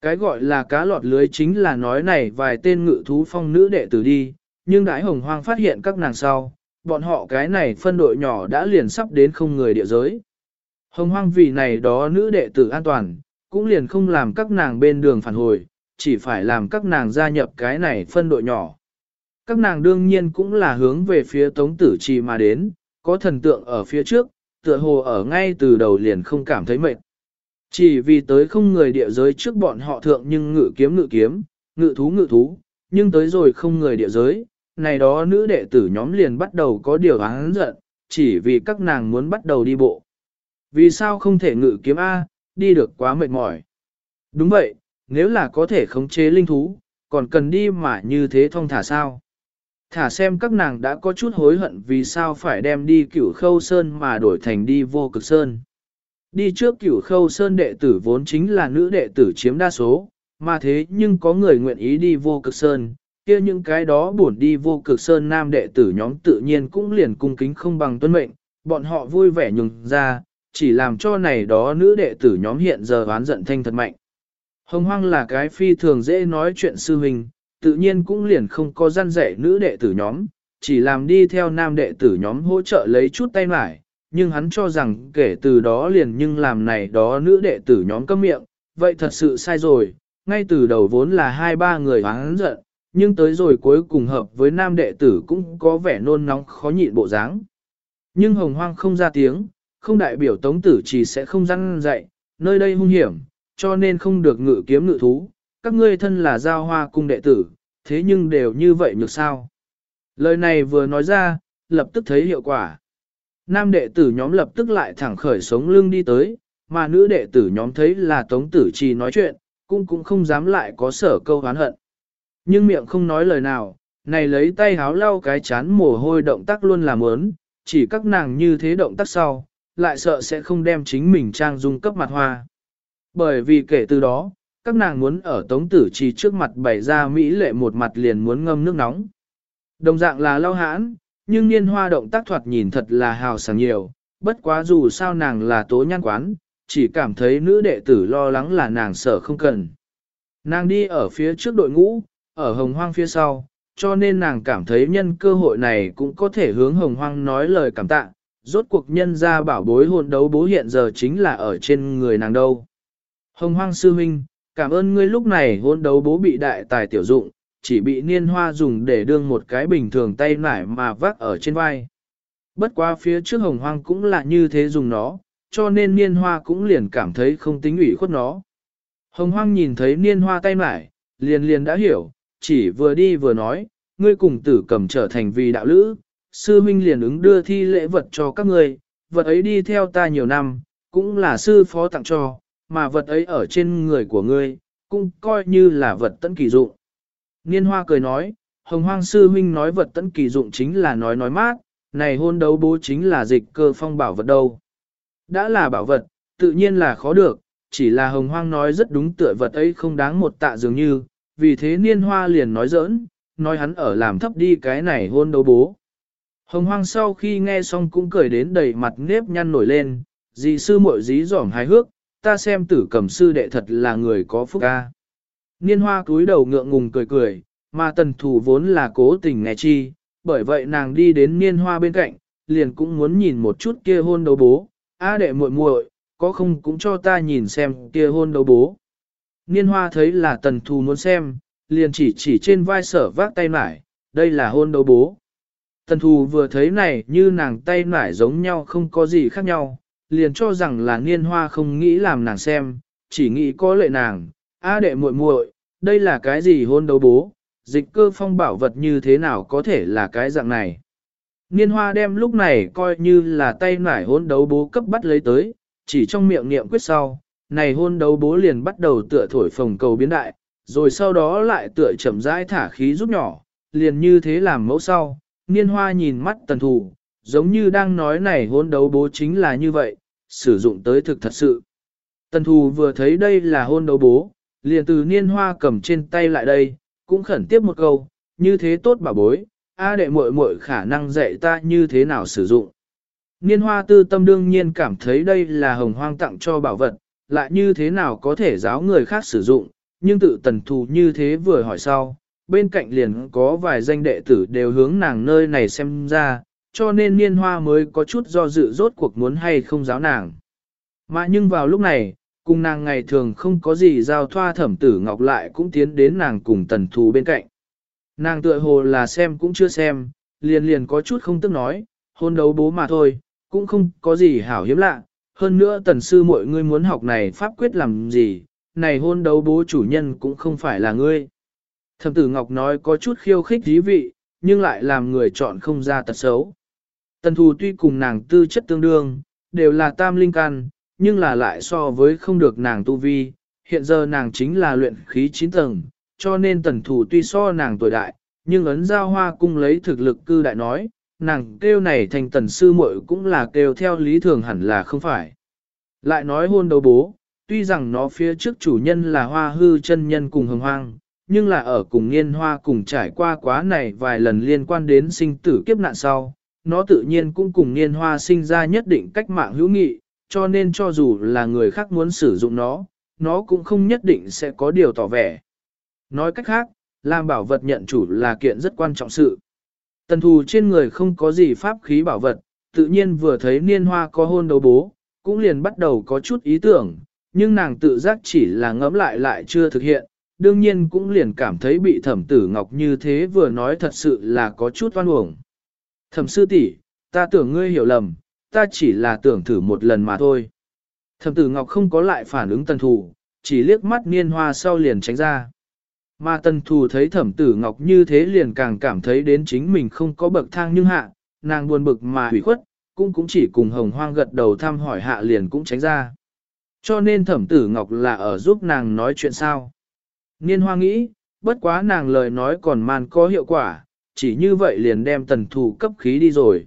Cái gọi là cá lọt lưới chính là nói này vài tên ngự thú phong nữ đệ tử đi, nhưng đại hồng hoang phát hiện các nàng sau, bọn họ cái này phân đội nhỏ đã liền sắp đến không người địa giới. Hồng hoang vì này đó nữ đệ tử an toàn, cũng liền không làm các nàng bên đường phản hồi, chỉ phải làm các nàng gia nhập cái này phân đội nhỏ. Các nàng đương nhiên cũng là hướng về phía tống tử trì mà đến, có thần tượng ở phía trước, tựa hồ ở ngay từ đầu liền không cảm thấy mệt. Chỉ vì tới không người địa giới trước bọn họ thượng nhưng ngự kiếm ngự kiếm, ngự thú ngự thú, nhưng tới rồi không người địa giới, này đó nữ đệ tử nhóm liền bắt đầu có điều án giận, chỉ vì các nàng muốn bắt đầu đi bộ. Vì sao không thể ngự kiếm A, đi được quá mệt mỏi. Đúng vậy, nếu là có thể khống chế linh thú, còn cần đi mà như thế thông thả sao. Thả xem các nàng đã có chút hối hận vì sao phải đem đi cửu khâu sơn mà đổi thành đi vô cực sơn. Đi trước cửu khâu sơn đệ tử vốn chính là nữ đệ tử chiếm đa số, mà thế nhưng có người nguyện ý đi vô cực sơn, kia những cái đó buồn đi vô cực sơn nam đệ tử nhóm tự nhiên cũng liền cung kính không bằng tuân mệnh, bọn họ vui vẻ nhường ra, chỉ làm cho này đó nữ đệ tử nhóm hiện giờ oán giận thanh thật mạnh. Hồng hoang là cái phi thường dễ nói chuyện sư huynh, tự nhiên cũng liền không có gian dạy nữ đệ tử nhóm, chỉ làm đi theo nam đệ tử nhóm hỗ trợ lấy chút tay mải, nhưng hắn cho rằng kể từ đó liền nhưng làm này đó nữ đệ tử nhóm cấm miệng, vậy thật sự sai rồi, ngay từ đầu vốn là hai ba người hắn giận, nhưng tới rồi cuối cùng hợp với nam đệ tử cũng có vẻ nôn nóng khó nhịn bộ dáng. Nhưng hồng hoang không ra tiếng, không đại biểu tống tử chỉ sẽ không răn dạy, nơi đây hung hiểm, cho nên không được ngự kiếm ngự thú, các ngươi thân là giao hoa cung đệ tử, thế nhưng đều như vậy nhược sao. Lời này vừa nói ra, lập tức thấy hiệu quả. Nam đệ tử nhóm lập tức lại thẳng khởi sống lưng đi tới, mà nữ đệ tử nhóm thấy là tống tử trì nói chuyện, cũng cũng không dám lại có sở câu hán hận. Nhưng miệng không nói lời nào, này lấy tay háo lau cái chán mồ hôi động tác luôn làm ớn, chỉ các nàng như thế động tác sau, lại sợ sẽ không đem chính mình trang dung cấp mặt hoa. Bởi vì kể từ đó, các nàng muốn ở tống tử trì trước mặt bày ra Mỹ lệ một mặt liền muốn ngâm nước nóng. Đồng dạng là lau hãn, nhưng niên hoa động tác thoạt nhìn thật là hào sảng nhiều, bất quá dù sao nàng là tố nhan quán, chỉ cảm thấy nữ đệ tử lo lắng là nàng sợ không cần. Nàng đi ở phía trước đội ngũ, ở hồng hoang phía sau, cho nên nàng cảm thấy nhân cơ hội này cũng có thể hướng hồng hoang nói lời cảm tạ, rốt cuộc nhân ra bảo bối hôn đấu bố hiện giờ chính là ở trên người nàng đâu. Hồng hoang sư huynh, cảm ơn ngươi lúc này hôn đấu bố bị đại tài tiểu dụng, chỉ bị niên hoa dùng để đương một cái bình thường tay nải mà vác ở trên vai. Bất qua phía trước hồng hoang cũng là như thế dùng nó, cho nên niên hoa cũng liền cảm thấy không tính ủy khuất nó. Hồng hoang nhìn thấy niên hoa tay nải, liền liền đã hiểu, chỉ vừa đi vừa nói, ngươi cùng tử cầm trở thành vì đạo lữ, sư huynh liền ứng đưa thi lễ vật cho các ngươi, vật ấy đi theo ta nhiều năm, cũng là sư phó tặng cho, mà vật ấy ở trên người của ngươi, cũng coi như là vật tận kỳ dụng. Niên hoa cười nói, hồng hoang sư huynh nói vật tận kỳ dụng chính là nói nói mát, này hôn đấu bố chính là dịch cơ phong bảo vật đâu. Đã là bảo vật, tự nhiên là khó được, chỉ là hồng hoang nói rất đúng tựa vật ấy không đáng một tạ dường như, vì thế niên hoa liền nói giỡn, nói hắn ở làm thấp đi cái này hôn đấu bố. Hồng hoang sau khi nghe xong cũng cười đến đầy mặt nếp nhăn nổi lên, dì sư muội dí dỏm hài hước, ta xem tử cầm sư đệ thật là người có phúc ca. Niên hoa cúi đầu ngượng ngùng cười cười, mà tần thủ vốn là cố tình nghe chi, bởi vậy nàng đi đến niên hoa bên cạnh, liền cũng muốn nhìn một chút kia hôn đấu bố, a đệ muội muội, có không cũng cho ta nhìn xem kia hôn đấu bố. Niên hoa thấy là tần thù muốn xem, liền chỉ chỉ trên vai sở vác tay nải, đây là hôn đấu bố. Tần thù vừa thấy này như nàng tay nải giống nhau không có gì khác nhau, liền cho rằng là niên hoa không nghĩ làm nàng xem, chỉ nghĩ có lệ nàng, a đệ muội muội, đây là cái gì hôn đấu bố, dịch cơ phong bảo vật như thế nào có thể là cái dạng này. Niên hoa đem lúc này coi như là tay nải hôn đấu bố cấp bắt lấy tới, chỉ trong miệng niệm quyết sau, này hôn đấu bố liền bắt đầu tựa thổi phồng cầu biến đại, rồi sau đó lại tựa chậm rãi thả khí rút nhỏ, liền như thế làm mẫu sau, niên hoa nhìn mắt tần thủ, giống như đang nói này hôn đấu bố chính là như vậy, sử dụng tới thực thật sự. Tần thù vừa thấy đây là hôn đấu bố, liền từ niên hoa cầm trên tay lại đây, cũng khẩn tiếp một câu, như thế tốt bà bối, a đệ muội muội khả năng dạy ta như thế nào sử dụng. Niên hoa tư tâm đương nhiên cảm thấy đây là hồng hoang tặng cho bảo vật, lại như thế nào có thể giáo người khác sử dụng, nhưng tự tần thù như thế vừa hỏi sau, bên cạnh liền có vài danh đệ tử đều hướng nàng nơi này xem ra, cho nên niên hoa mới có chút do dự rốt cuộc muốn hay không giáo nàng. Mà nhưng vào lúc này, cùng nàng ngày thường không có gì giao thoa thẩm tử ngọc lại cũng tiến đến nàng cùng tần thù bên cạnh. Nàng tựa hồ là xem cũng chưa xem, liền liền có chút không tức nói, hôn đấu bố mà thôi, cũng không có gì hảo hiếm lạ, hơn nữa tần sư mọi người muốn học này pháp quyết làm gì, này hôn đấu bố chủ nhân cũng không phải là ngươi. Thẩm tử Ngọc nói có chút khiêu khích dí vị, nhưng lại làm người chọn không ra tật xấu. Tần thù tuy cùng nàng tư chất tương đương, đều là tam linh căn, nhưng là lại so với không được nàng tu vi, hiện giờ nàng chính là luyện khí 9 tầng, cho nên tần thủ tuy so nàng tuổi đại, nhưng ấn giao hoa cung lấy thực lực cư đại nói, nàng kêu này thành tần sư muội cũng là kêu theo lý thường hẳn là không phải. Lại nói hôn đầu bố, tuy rằng nó phía trước chủ nhân là hoa hư chân nhân cùng hồng hoang, nhưng là ở cùng niên hoa cùng trải qua quá này vài lần liên quan đến sinh tử kiếp nạn sau, nó tự nhiên cũng cùng niên hoa sinh ra nhất định cách mạng hữu nghị, cho nên cho dù là người khác muốn sử dụng nó, nó cũng không nhất định sẽ có điều tỏ vẻ. Nói cách khác, làm bảo vật nhận chủ là kiện rất quan trọng sự. Tần thù trên người không có gì pháp khí bảo vật, tự nhiên vừa thấy niên hoa có hôn đấu bố, cũng liền bắt đầu có chút ý tưởng, nhưng nàng tự giác chỉ là ngẫm lại lại chưa thực hiện, đương nhiên cũng liền cảm thấy bị thẩm tử ngọc như thế vừa nói thật sự là có chút oan uổng. Thẩm sư tỷ, ta tưởng ngươi hiểu lầm, ta chỉ là tưởng thử một lần mà thôi. Thẩm tử ngọc không có lại phản ứng tần thù, chỉ liếc mắt niên hoa sau liền tránh ra. Mà tần thù thấy thẩm tử ngọc như thế liền càng cảm thấy đến chính mình không có bậc thang nhưng hạ, nàng buồn bực mà hủy khuất, cũng cũng chỉ cùng hồng hoang gật đầu thăm hỏi hạ liền cũng tránh ra. Cho nên thẩm tử ngọc là ở giúp nàng nói chuyện sao. Niên hoa nghĩ, bất quá nàng lời nói còn man có hiệu quả, chỉ như vậy liền đem tần thù cấp khí đi rồi.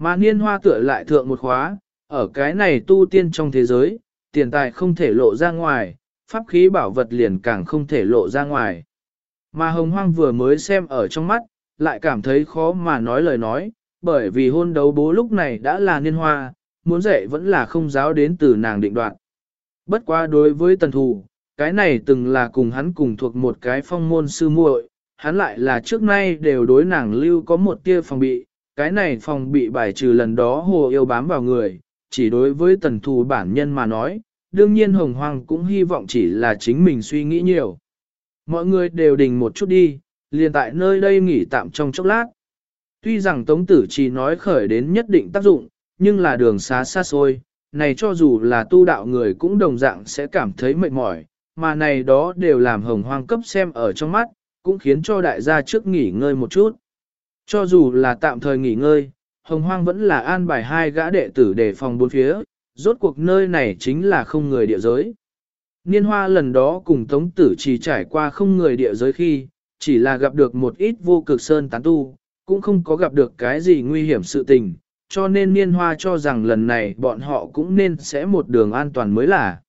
Mà niên hoa tựa lại thượng một khóa, ở cái này tu tiên trong thế giới, tiền tài không thể lộ ra ngoài, pháp khí bảo vật liền càng không thể lộ ra ngoài. Mà hồng hoang vừa mới xem ở trong mắt, lại cảm thấy khó mà nói lời nói, bởi vì hôn đấu bố lúc này đã là niên hoa, muốn dạy vẫn là không giáo đến từ nàng định đoạn. Bất qua đối với tần thù, cái này từng là cùng hắn cùng thuộc một cái phong môn sư muội, hắn lại là trước nay đều đối nàng lưu có một tia phòng bị, cái này phòng bị bài trừ lần đó hồ yêu bám vào người, chỉ đối với tần thù bản nhân mà nói, đương nhiên hồng hoang cũng hy vọng chỉ là chính mình suy nghĩ nhiều. Mọi người đều đình một chút đi, liền tại nơi đây nghỉ tạm trong chốc lát. Tuy rằng Tống Tử chỉ nói khởi đến nhất định tác dụng, nhưng là đường xá xa xôi, này cho dù là tu đạo người cũng đồng dạng sẽ cảm thấy mệt mỏi, mà này đó đều làm hồng hoang cấp xem ở trong mắt, cũng khiến cho đại gia trước nghỉ ngơi một chút. Cho dù là tạm thời nghỉ ngơi, hồng hoang vẫn là an bài hai gã đệ tử để phòng bốn phía, rốt cuộc nơi này chính là không người địa giới. Niên hoa lần đó cùng Tống Tử chỉ trải qua không người địa giới khi, chỉ là gặp được một ít vô cực sơn tán tu, cũng không có gặp được cái gì nguy hiểm sự tình, cho nên Niên hoa cho rằng lần này bọn họ cũng nên sẽ một đường an toàn mới là.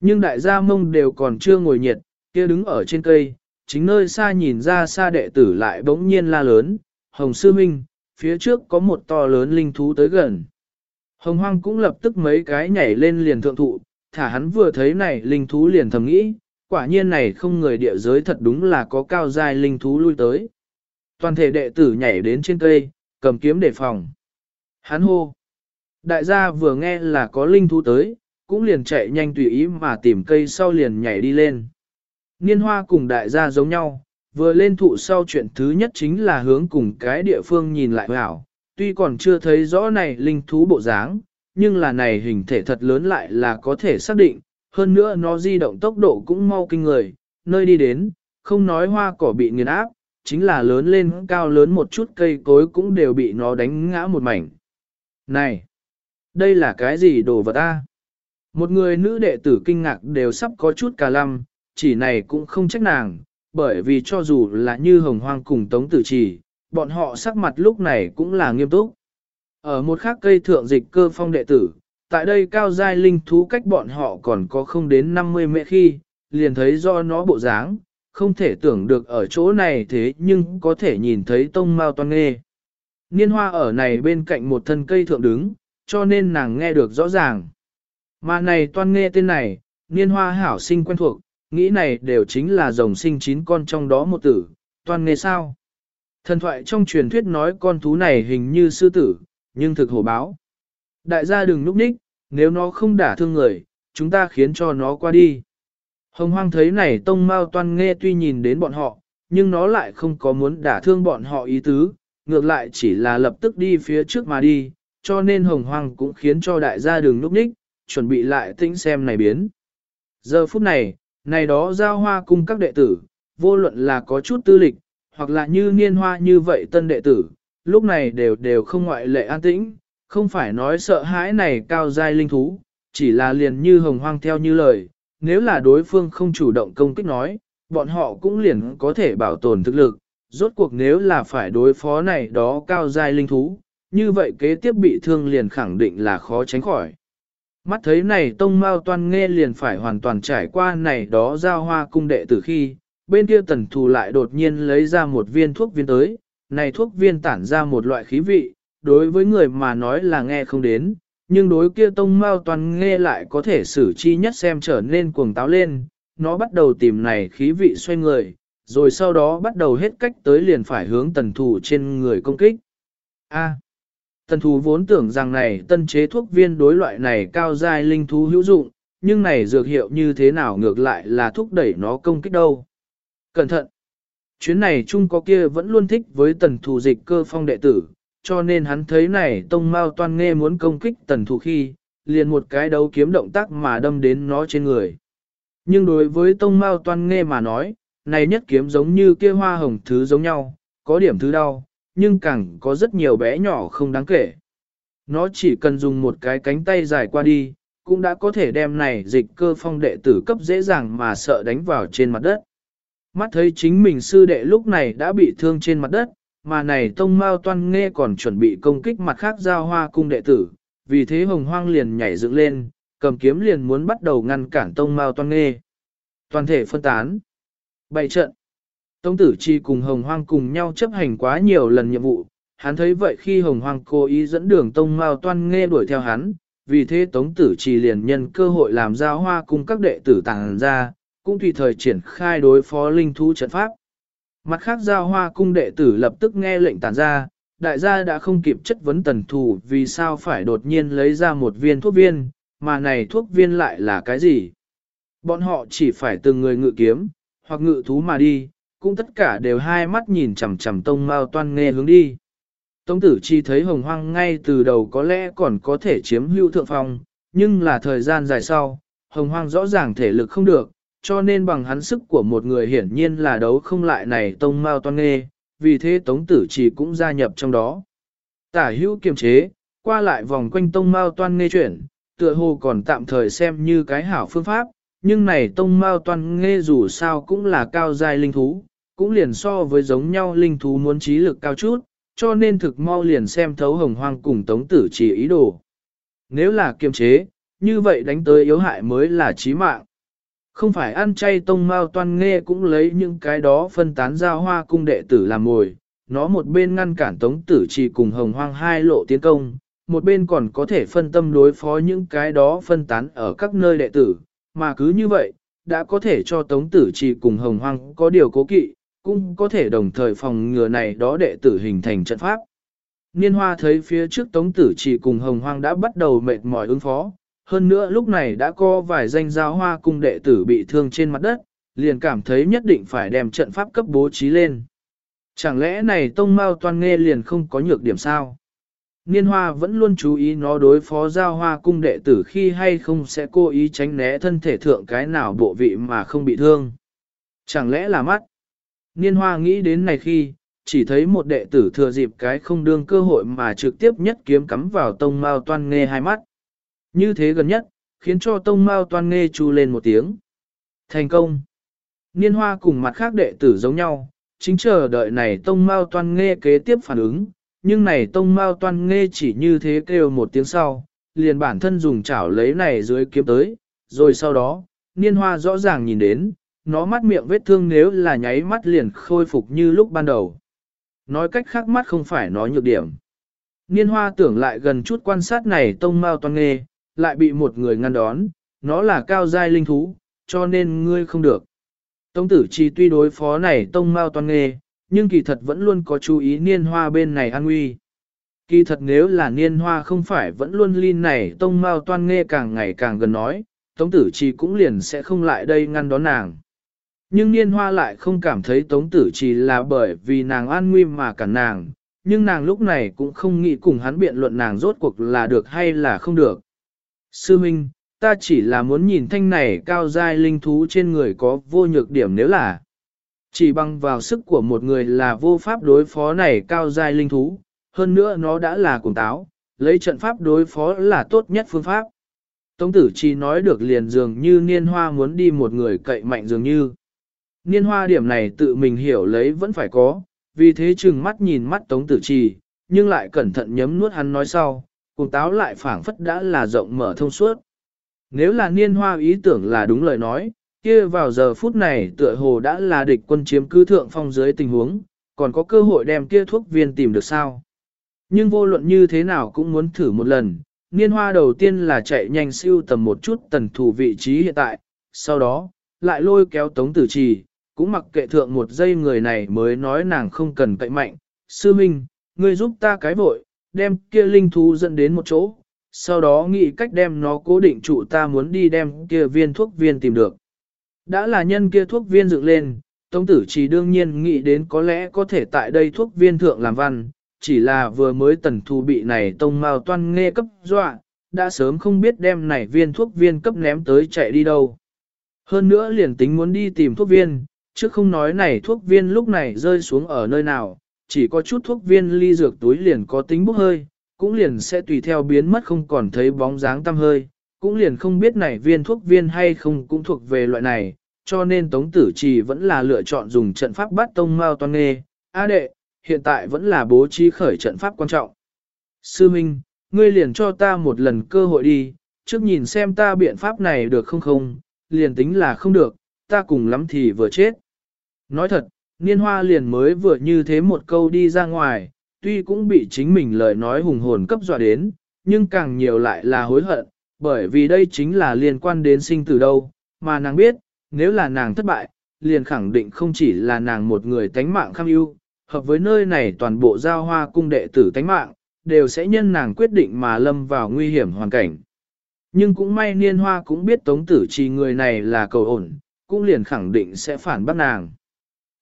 Nhưng đại gia mông đều còn chưa ngồi nhiệt, kia đứng ở trên cây, chính nơi xa nhìn ra xa đệ tử lại bỗng nhiên la lớn, Hồng Sư Minh, phía trước có một to lớn linh thú tới gần. Hồng Hoang cũng lập tức mấy cái nhảy lên liền thượng thụ, thả hắn vừa thấy này linh thú liền thầm nghĩ, quả nhiên này không người địa giới thật đúng là có cao giai linh thú lui tới. Toàn thể đệ tử nhảy đến trên cây, cầm kiếm để phòng. Hắn hô. Đại gia vừa nghe là có linh thú tới, cũng liền chạy nhanh tùy ý mà tìm cây sau liền nhảy đi lên. Niên hoa cùng đại gia giống nhau, vừa lên thụ sau chuyện thứ nhất chính là hướng cùng cái địa phương nhìn lại hảo, tuy còn chưa thấy rõ này linh thú bộ dáng, nhưng là này hình thể thật lớn lại là có thể xác định, hơn nữa nó di động tốc độ cũng mau kinh người, nơi đi đến, không nói hoa cỏ bị nghiền áp, chính là lớn lên cao lớn một chút cây cối cũng đều bị nó đánh ngã một mảnh. Này, đây là cái gì đồ vật ta? Một người nữ đệ tử kinh ngạc đều sắp có chút cà lăm, chỉ này cũng không trách nàng, bởi vì cho dù là như hồng hoang cùng tống tử trì, bọn họ sắc mặt lúc này cũng là nghiêm túc. Ở một khác cây thượng dịch cơ phong đệ tử, tại đây cao giai linh thú cách bọn họ còn có không đến 50 mẹ khi, liền thấy do nó bộ dáng, không thể tưởng được ở chỗ này thế nhưng có thể nhìn thấy tông mao toan nghê. Niên hoa ở này bên cạnh một thân cây thượng đứng, cho nên nàng nghe được rõ ràng. Mà này toan nghe tên này, niên hoa hảo sinh quen thuộc, nghĩ này đều chính là rồng sinh chín con trong đó một tử, toàn nghe sao. Thần thoại trong truyền thuyết nói con thú này hình như sư tử, nhưng thực hổ báo. Đại gia đừng núp ních, nếu nó không đả thương người, chúng ta khiến cho nó qua đi. Hồng hoang thấy này tông mao toan nghe tuy nhìn đến bọn họ, nhưng nó lại không có muốn đả thương bọn họ ý tứ, ngược lại chỉ là lập tức đi phía trước mà đi, cho nên hồng hoang cũng khiến cho đại gia đường núp ních, chuẩn bị lại tĩnh xem này biến. Giờ phút này, này đó giao hoa cung các đệ tử, vô luận là có chút tư lịch, hoặc là như niên hoa như vậy tân đệ tử, lúc này đều đều không ngoại lệ an tĩnh, không phải nói sợ hãi này cao giai linh thú, chỉ là liền như hồng hoang theo như lời, nếu là đối phương không chủ động công kích nói, bọn họ cũng liền có thể bảo tồn thực lực, rốt cuộc nếu là phải đối phó này đó cao giai linh thú, như vậy kế tiếp bị thương liền khẳng định là khó tránh khỏi. Mắt thấy này tông mao toan nghe liền phải hoàn toàn trải qua này đó giao hoa cung đệ từ khi, bên kia tần thù lại đột nhiên lấy ra một viên thuốc viên tới, này thuốc viên tản ra một loại khí vị, đối với người mà nói là nghe không đến, nhưng đối kia tông mao toàn nghe lại có thể xử chi nhất xem trở nên cuồng táo lên, nó bắt đầu tìm này khí vị xoay người, rồi sau đó bắt đầu hết cách tới liền phải hướng tần thù trên người công kích. A tần Thú vốn tưởng rằng này tân chế thuốc viên đối loại này cao giai linh thú hữu dụng, nhưng này dược hiệu như thế nào ngược lại là thúc đẩy nó công kích đâu. Cẩn thận! Chuyến này chung có kia vẫn luôn thích với tần thù dịch cơ phong đệ tử, cho nên hắn thấy này tông mao toan nghe muốn công kích tần thù khi, liền một cái đấu kiếm động tác mà đâm đến nó trên người. Nhưng đối với tông mao toan nghe mà nói, này nhất kiếm giống như kia hoa hồng thứ giống nhau, có điểm thứ đau, nhưng càng có rất nhiều bé nhỏ không đáng kể. Nó chỉ cần dùng một cái cánh tay dài qua đi, cũng đã có thể đem này dịch cơ phong đệ tử cấp dễ dàng mà sợ đánh vào trên mặt đất. Mắt thấy chính mình sư đệ lúc này đã bị thương trên mặt đất, mà này tông mao toan nghe còn chuẩn bị công kích mặt khác giao hoa cung đệ tử, vì thế hồng hoang liền nhảy dựng lên, cầm kiếm liền muốn bắt đầu ngăn cản tông mao toan nghe. Toàn thể phân tán. Bày trận. Tông tử chi cùng hồng hoang cùng nhau chấp hành quá nhiều lần nhiệm vụ, hắn thấy vậy khi hồng hoang cố ý dẫn đường tông mao toan nghe đuổi theo hắn, vì thế tống tử Chi liền nhân cơ hội làm giao hoa cùng các đệ tử tàng ra, cũng tùy thời triển khai đối phó linh thú trận pháp. Mặt khác giao hoa cung đệ tử lập tức nghe lệnh tản ra, đại gia đã không kịp chất vấn tần thủ vì sao phải đột nhiên lấy ra một viên thuốc viên, mà này thuốc viên lại là cái gì? Bọn họ chỉ phải từng người ngự kiếm, hoặc ngự thú mà đi, cũng tất cả đều hai mắt nhìn chằm chằm tông mao toan nghe hướng đi. Tông tử chi thấy hồng hoang ngay từ đầu có lẽ còn có thể chiếm hữu thượng phong, nhưng là thời gian dài sau, hồng hoang rõ ràng thể lực không được, cho nên bằng hắn sức của một người hiển nhiên là đấu không lại này tông mao toan nghe vì thế tống tử chỉ cũng gia nhập trong đó. Tả hữu kiềm chế, qua lại vòng quanh tông mao toan nghe chuyển, tựa hồ còn tạm thời xem như cái hảo phương pháp, nhưng này tông mao toan nghe dù sao cũng là cao giai linh thú, cũng liền so với giống nhau linh thú muốn trí lực cao chút, cho nên thực mau liền xem thấu hồng hoang cùng tống tử chỉ ý đồ. Nếu là kiềm chế, như vậy đánh tới yếu hại mới là chí mạng. Không phải ăn chay tông mao toan nghe cũng lấy những cái đó phân tán ra hoa cung đệ tử làm mồi, nó một bên ngăn cản tống tử chỉ cùng hồng hoang hai lộ tiến công, một bên còn có thể phân tâm đối phó những cái đó phân tán ở các nơi đệ tử, mà cứ như vậy, đã có thể cho tống tử chỉ cùng hồng hoang có điều cố kỵ, cũng có thể đồng thời phòng ngừa này đó đệ tử hình thành trận pháp. Niên hoa thấy phía trước tống tử chỉ cùng hồng hoang đã bắt đầu mệt mỏi ứng phó, hơn nữa lúc này đã có vài danh giáo hoa cung đệ tử bị thương trên mặt đất, liền cảm thấy nhất định phải đem trận pháp cấp bố trí lên. Chẳng lẽ này tông mao toan nghe liền không có nhược điểm sao? Niên hoa vẫn luôn chú ý nó đối phó giao hoa cung đệ tử khi hay không sẽ cố ý tránh né thân thể thượng cái nào bộ vị mà không bị thương. Chẳng lẽ là mắt? Niên hoa nghĩ đến này khi, chỉ thấy một đệ tử thừa dịp cái không đương cơ hội mà trực tiếp nhất kiếm cắm vào tông mao toan nghe hai mắt. Như thế gần nhất, khiến cho tông mao toan nghe chu lên một tiếng. Thành công! Niên hoa cùng mặt khác đệ tử giống nhau, chính chờ đợi này tông mao toan nghe kế tiếp phản ứng, nhưng này tông mao toan nghe chỉ như thế kêu một tiếng sau, liền bản thân dùng chảo lấy này dưới kiếm tới, rồi sau đó, niên hoa rõ ràng nhìn đến, nó mắt miệng vết thương nếu là nháy mắt liền khôi phục như lúc ban đầu. Nói cách khác mắt không phải nói nhược điểm. Niên hoa tưởng lại gần chút quan sát này tông mao toàn nghề, lại bị một người ngăn đón, nó là cao giai linh thú, cho nên ngươi không được. Tông tử chi tuy đối phó này tông mau toàn nghề, nhưng kỳ thật vẫn luôn có chú ý niên hoa bên này an nguy. Kỳ thật nếu là niên hoa không phải vẫn luôn linh này tông mau toan nghe càng ngày càng gần nói, tống tử chi cũng liền sẽ không lại đây ngăn đón nàng. Nhưng niên hoa lại không cảm thấy tống tử chỉ là bởi vì nàng an nguy mà cản nàng, nhưng nàng lúc này cũng không nghĩ cùng hắn biện luận nàng rốt cuộc là được hay là không được. Sư Minh, ta chỉ là muốn nhìn thanh này cao giai linh thú trên người có vô nhược điểm nếu là chỉ bằng vào sức của một người là vô pháp đối phó này cao giai linh thú, hơn nữa nó đã là cùng táo, lấy trận pháp đối phó là tốt nhất phương pháp. Tống tử chỉ nói được liền dường như niên hoa muốn đi một người cậy mạnh dường như. Niên hoa điểm này tự mình hiểu lấy vẫn phải có, vì thế chừng mắt nhìn mắt tống tử trì, nhưng lại cẩn thận nhấm nuốt hắn nói sau, cùng táo lại phảng phất đã là rộng mở thông suốt. Nếu là niên hoa ý tưởng là đúng lời nói, kia vào giờ phút này tựa hồ đã là địch quân chiếm cứ thượng phong dưới tình huống, còn có cơ hội đem kia thuốc viên tìm được sao. Nhưng vô luận như thế nào cũng muốn thử một lần, niên hoa đầu tiên là chạy nhanh siêu tầm một chút tần thủ vị trí hiện tại, sau đó, lại lôi kéo tống tử trì, cũng mặc kệ thượng một giây người này mới nói nàng không cần cậy mạnh. Sư Minh, ngươi giúp ta cái vội, đem kia linh thú dẫn đến một chỗ, sau đó nghĩ cách đem nó cố định trụ ta muốn đi đem kia viên thuốc viên tìm được. Đã là nhân kia thuốc viên dựng lên, Tống tử chỉ đương nhiên nghĩ đến có lẽ có thể tại đây thuốc viên thượng làm văn, chỉ là vừa mới tần thu bị này tông mao toan nghe cấp dọa, đã sớm không biết đem này viên thuốc viên cấp ném tới chạy đi đâu. Hơn nữa liền tính muốn đi tìm thuốc viên, chứ không nói này thuốc viên lúc này rơi xuống ở nơi nào, chỉ có chút thuốc viên ly dược túi liền có tính bốc hơi, cũng liền sẽ tùy theo biến mất không còn thấy bóng dáng tăm hơi, cũng liền không biết này viên thuốc viên hay không cũng thuộc về loại này, cho nên Tống Tử Trì vẫn là lựa chọn dùng trận pháp bắt tông mao toan nghê. A đệ, hiện tại vẫn là bố trí khởi trận pháp quan trọng. Sư Minh, ngươi liền cho ta một lần cơ hội đi, trước nhìn xem ta biện pháp này được không không, liền tính là không được, ta cùng lắm thì vừa chết. Nói thật, niên hoa liền mới vừa như thế một câu đi ra ngoài, tuy cũng bị chính mình lời nói hùng hồn cấp dọa đến, nhưng càng nhiều lại là hối hận, bởi vì đây chính là liên quan đến sinh từ đâu, mà nàng biết, nếu là nàng thất bại, liền khẳng định không chỉ là nàng một người tánh mạng kham ưu, hợp với nơi này toàn bộ giao hoa cung đệ tử tánh mạng, đều sẽ nhân nàng quyết định mà lâm vào nguy hiểm hoàn cảnh. Nhưng cũng may niên hoa cũng biết tống tử trì người này là cầu ổn, cũng liền khẳng định sẽ phản bác nàng.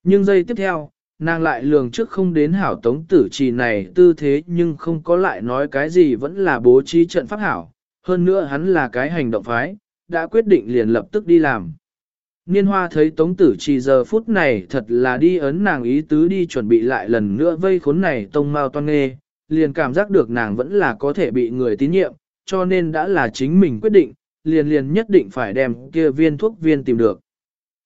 Nhưng giây tiếp theo, nàng lại lường trước không đến hảo tống tử trì này tư thế nhưng không có lại nói cái gì vẫn là bố trí trận pháp hảo, hơn nữa hắn là cái hành động phái, đã quyết định liền lập tức đi làm. Niên hoa thấy tống tử trì giờ phút này thật là đi ấn nàng ý tứ đi chuẩn bị lại lần nữa vây khốn này tông mau toan nghê, liền cảm giác được nàng vẫn là có thể bị người tín nhiệm, cho nên đã là chính mình quyết định, liền liền nhất định phải đem kia viên thuốc viên tìm được.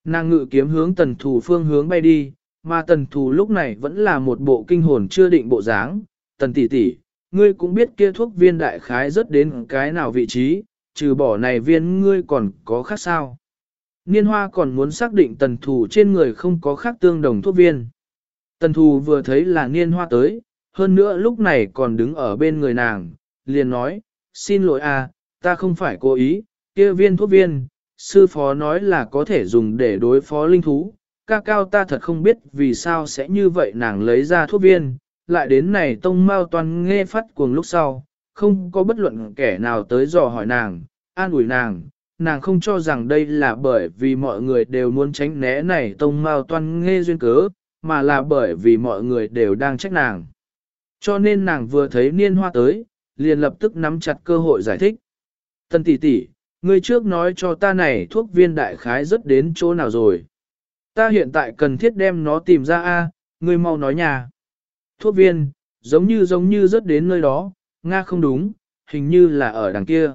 Nàng ngự kiếm hướng tần thù phương hướng bay đi, mà tần thù lúc này vẫn là một bộ kinh hồn chưa định bộ dáng. Tần tỷ tỷ, ngươi cũng biết kia thuốc viên đại khái rất đến cái nào vị trí, trừ bỏ này viên ngươi còn có khác sao. Niên hoa còn muốn xác định tần thù trên người không có khác tương đồng thuốc viên. Tần thù vừa thấy là niên hoa tới, hơn nữa lúc này còn đứng ở bên người nàng, liền nói, xin lỗi à, ta không phải cố ý, kia viên thuốc viên, sư phó nói là có thể dùng để đối phó linh thú, ca cao ta thật không biết vì sao sẽ như vậy nàng lấy ra thuốc viên, lại đến này tông mau toàn nghe phát cuồng lúc sau, không có bất luận kẻ nào tới dò hỏi nàng, an ủi nàng, nàng không cho rằng đây là bởi vì mọi người đều muốn tránh né này tông mau toàn nghe duyên cớ, mà là bởi vì mọi người đều đang trách nàng. Cho nên nàng vừa thấy niên hoa tới, liền lập tức nắm chặt cơ hội giải thích. Tân tỷ tỷ, ngươi trước nói cho ta này thuốc viên đại khái rất đến chỗ nào rồi. Ta hiện tại cần thiết đem nó tìm ra a, ngươi mau nói nhà. Thuốc viên, giống như giống như rất đến nơi đó, Nga không đúng, hình như là ở đằng kia.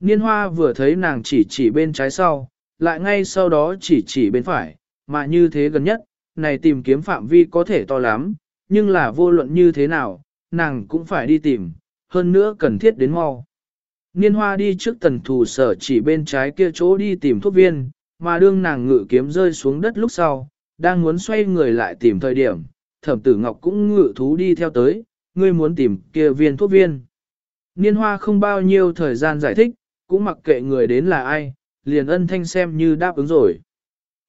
Niên hoa vừa thấy nàng chỉ chỉ bên trái sau, lại ngay sau đó chỉ chỉ bên phải, mà như thế gần nhất, này tìm kiếm phạm vi có thể to lắm, nhưng là vô luận như thế nào, nàng cũng phải đi tìm, hơn nữa cần thiết đến mau. Niên hoa đi trước tần thủ sở chỉ bên trái kia chỗ đi tìm thuốc viên, mà đương nàng ngự kiếm rơi xuống đất lúc sau, đang muốn xoay người lại tìm thời điểm, thẩm tử ngọc cũng ngự thú đi theo tới, ngươi muốn tìm kia viên thuốc viên. Niên hoa không bao nhiêu thời gian giải thích, cũng mặc kệ người đến là ai, liền ân thanh xem như đáp ứng rồi.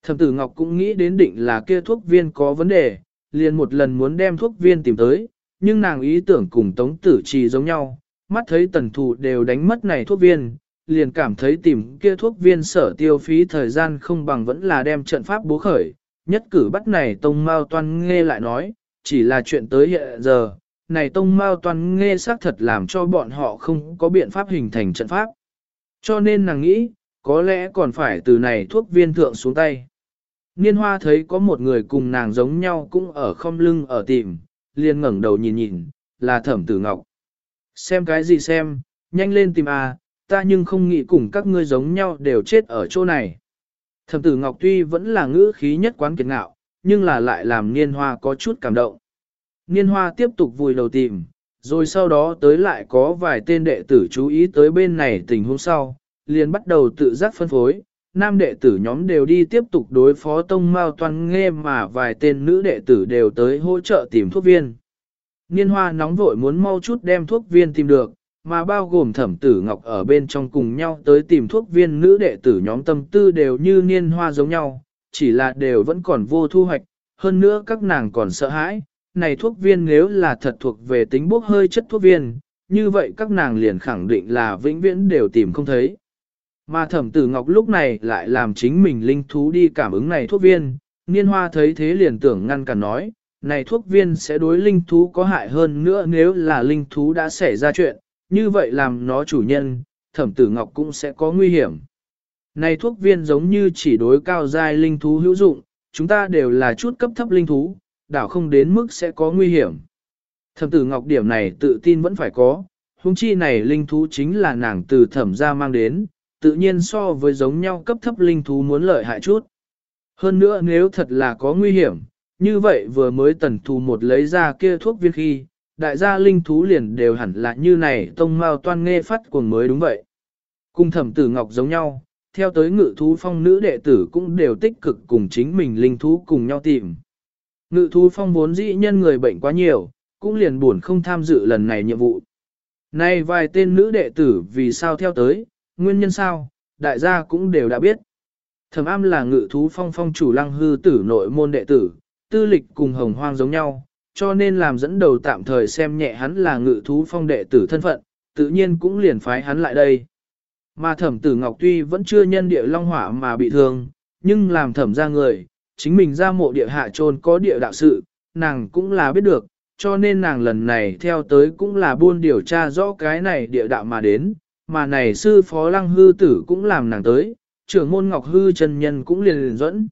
Thẩm tử Ngọc cũng nghĩ đến định là kia thuốc viên có vấn đề, liền một lần muốn đem thuốc viên tìm tới, nhưng nàng ý tưởng cùng tống tử trì giống nhau, mắt thấy tần thù đều đánh mất này thuốc viên, liền cảm thấy tìm kia thuốc viên sở tiêu phí thời gian không bằng vẫn là đem trận pháp bố khởi, nhất cử bắt này tông mao toan nghe lại nói, chỉ là chuyện tới hiện giờ, này tông mao toan nghe xác thật làm cho bọn họ không có biện pháp hình thành trận pháp. Cho nên nàng nghĩ, có lẽ còn phải từ này thuốc viên thượng xuống tay. Niên hoa thấy có một người cùng nàng giống nhau cũng ở không lưng ở tìm, liền ngẩng đầu nhìn nhìn, là thẩm tử ngọc. Xem cái gì xem, nhanh lên tìm à, ta nhưng không nghĩ cùng các ngươi giống nhau đều chết ở chỗ này. Thẩm tử ngọc tuy vẫn là ngữ khí nhất quán kiệt ngạo, nhưng là lại làm niên hoa có chút cảm động. Niên hoa tiếp tục vùi đầu tìm, rồi sau đó tới lại có vài tên đệ tử chú ý tới bên này tình huống sau, liền bắt đầu tự giác phân phối, nam đệ tử nhóm đều đi tiếp tục đối phó tông mao toàn nghe mà vài tên nữ đệ tử đều tới hỗ trợ tìm thuốc viên. Niên hoa nóng vội muốn mau chút đem thuốc viên tìm được, mà bao gồm thẩm tử ngọc ở bên trong cùng nhau tới tìm thuốc viên nữ đệ tử nhóm tâm tư đều như niên hoa giống nhau, chỉ là đều vẫn còn vô thu hoạch, hơn nữa các nàng còn sợ hãi, này thuốc viên nếu là thật thuộc về tính bốc hơi chất thuốc viên, như vậy các nàng liền khẳng định là vĩnh viễn đều tìm không thấy. Mà thẩm tử ngọc lúc này lại làm chính mình linh thú đi cảm ứng này thuốc viên, niên hoa thấy thế liền tưởng ngăn cản nói, này thuốc viên sẽ đối linh thú có hại hơn nữa nếu là linh thú đã xảy ra chuyện, như vậy làm nó chủ nhân, thẩm tử ngọc cũng sẽ có nguy hiểm. Này thuốc viên giống như chỉ đối cao giai linh thú hữu dụng, chúng ta đều là chút cấp thấp linh thú, đảo không đến mức sẽ có nguy hiểm. Thẩm tử ngọc điểm này tự tin vẫn phải có, huống chi này linh thú chính là nàng từ thẩm ra mang đến, tự nhiên so với giống nhau cấp thấp linh thú muốn lợi hại chút. Hơn nữa nếu thật là có nguy hiểm, như vậy vừa mới tần thù một lấy ra kia thuốc viên khi, đại gia linh thú liền đều hẳn là như này tông mao toan nghe phát cuồng mới đúng vậy. Cùng thẩm tử ngọc giống nhau, theo tới ngự thú phong nữ đệ tử cũng đều tích cực cùng chính mình linh thú cùng nhau tìm. Ngự thú phong vốn dĩ nhân người bệnh quá nhiều, cũng liền buồn không tham dự lần này nhiệm vụ. Nay vài tên nữ đệ tử vì sao theo tới, nguyên nhân sao, đại gia cũng đều đã biết. Thẩm am là ngự thú phong phong chủ lăng hư tử nội môn đệ tử, tư lịch cùng hồng hoang giống nhau, cho nên làm dẫn đầu tạm thời xem nhẹ hắn là ngự thú phong đệ tử thân phận, tự nhiên cũng liền phái hắn lại đây. Mà thẩm tử Ngọc tuy vẫn chưa nhân địa long hỏa mà bị thương, nhưng làm thẩm ra người, chính mình ra mộ địa hạ trôn có địa đạo sự, nàng cũng là biết được, cho nên nàng lần này theo tới cũng là buôn điều tra rõ cái này địa đạo mà đến, mà này sư phó lăng hư tử cũng làm nàng tới, trưởng môn ngọc hư chân nhân cũng liền liền dẫn.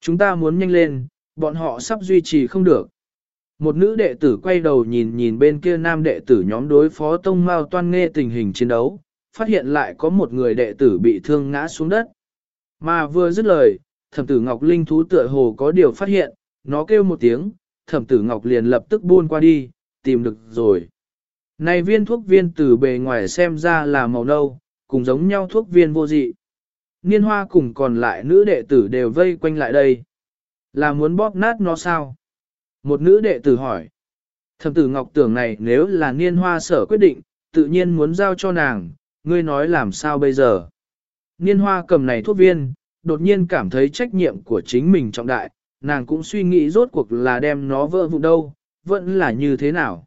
Chúng ta muốn nhanh lên, bọn họ sắp duy trì không được. Một nữ đệ tử quay đầu nhìn nhìn bên kia nam đệ tử nhóm đối phó tông mao toan nghe tình hình chiến đấu, phát hiện lại có một người đệ tử bị thương ngã xuống đất. Mà vừa dứt lời, thẩm tử Ngọc Linh thú tựa hồ có điều phát hiện, nó kêu một tiếng, thẩm tử Ngọc liền lập tức buôn qua đi, tìm được rồi. Này viên thuốc viên từ bề ngoài xem ra là màu nâu, cùng giống nhau thuốc viên vô dị. Niên hoa cùng còn lại nữ đệ tử đều vây quanh lại đây. Là muốn bóp nát nó sao? Một nữ đệ tử hỏi. Thẩm tử Ngọc tưởng này nếu là niên hoa sở quyết định, tự nhiên muốn giao cho nàng, ngươi nói làm sao bây giờ? Niên hoa cầm này thuốc viên, đột nhiên cảm thấy trách nhiệm của chính mình trọng đại, nàng cũng suy nghĩ rốt cuộc là đem nó vỡ vụn đâu, vẫn là như thế nào.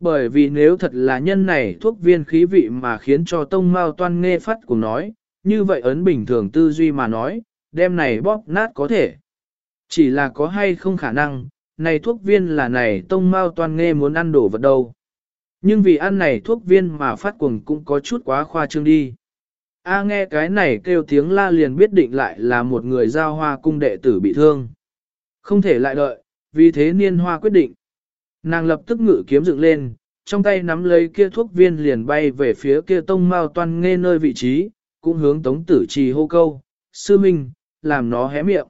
Bởi vì nếu thật là nhân này thuốc viên khí vị mà khiến cho tông mao toan nghe phát cùng nói, như vậy ấn bình thường tư duy mà nói, đem này bóp nát có thể. Chỉ là có hay không khả năng, này thuốc viên là này tông mao toàn nghe muốn ăn đổ vật đâu. Nhưng vì ăn này thuốc viên mà phát cuồng cũng có chút quá khoa trương đi. A nghe cái này kêu tiếng la liền biết định lại là một người giao hoa cung đệ tử bị thương. Không thể lại đợi, vì thế niên hoa quyết định. Nàng lập tức ngự kiếm dựng lên, trong tay nắm lấy kia thuốc viên liền bay về phía kia tông mao toan nghe nơi vị trí, cũng hướng tống tử trì hô câu, sư minh, làm nó hé miệng.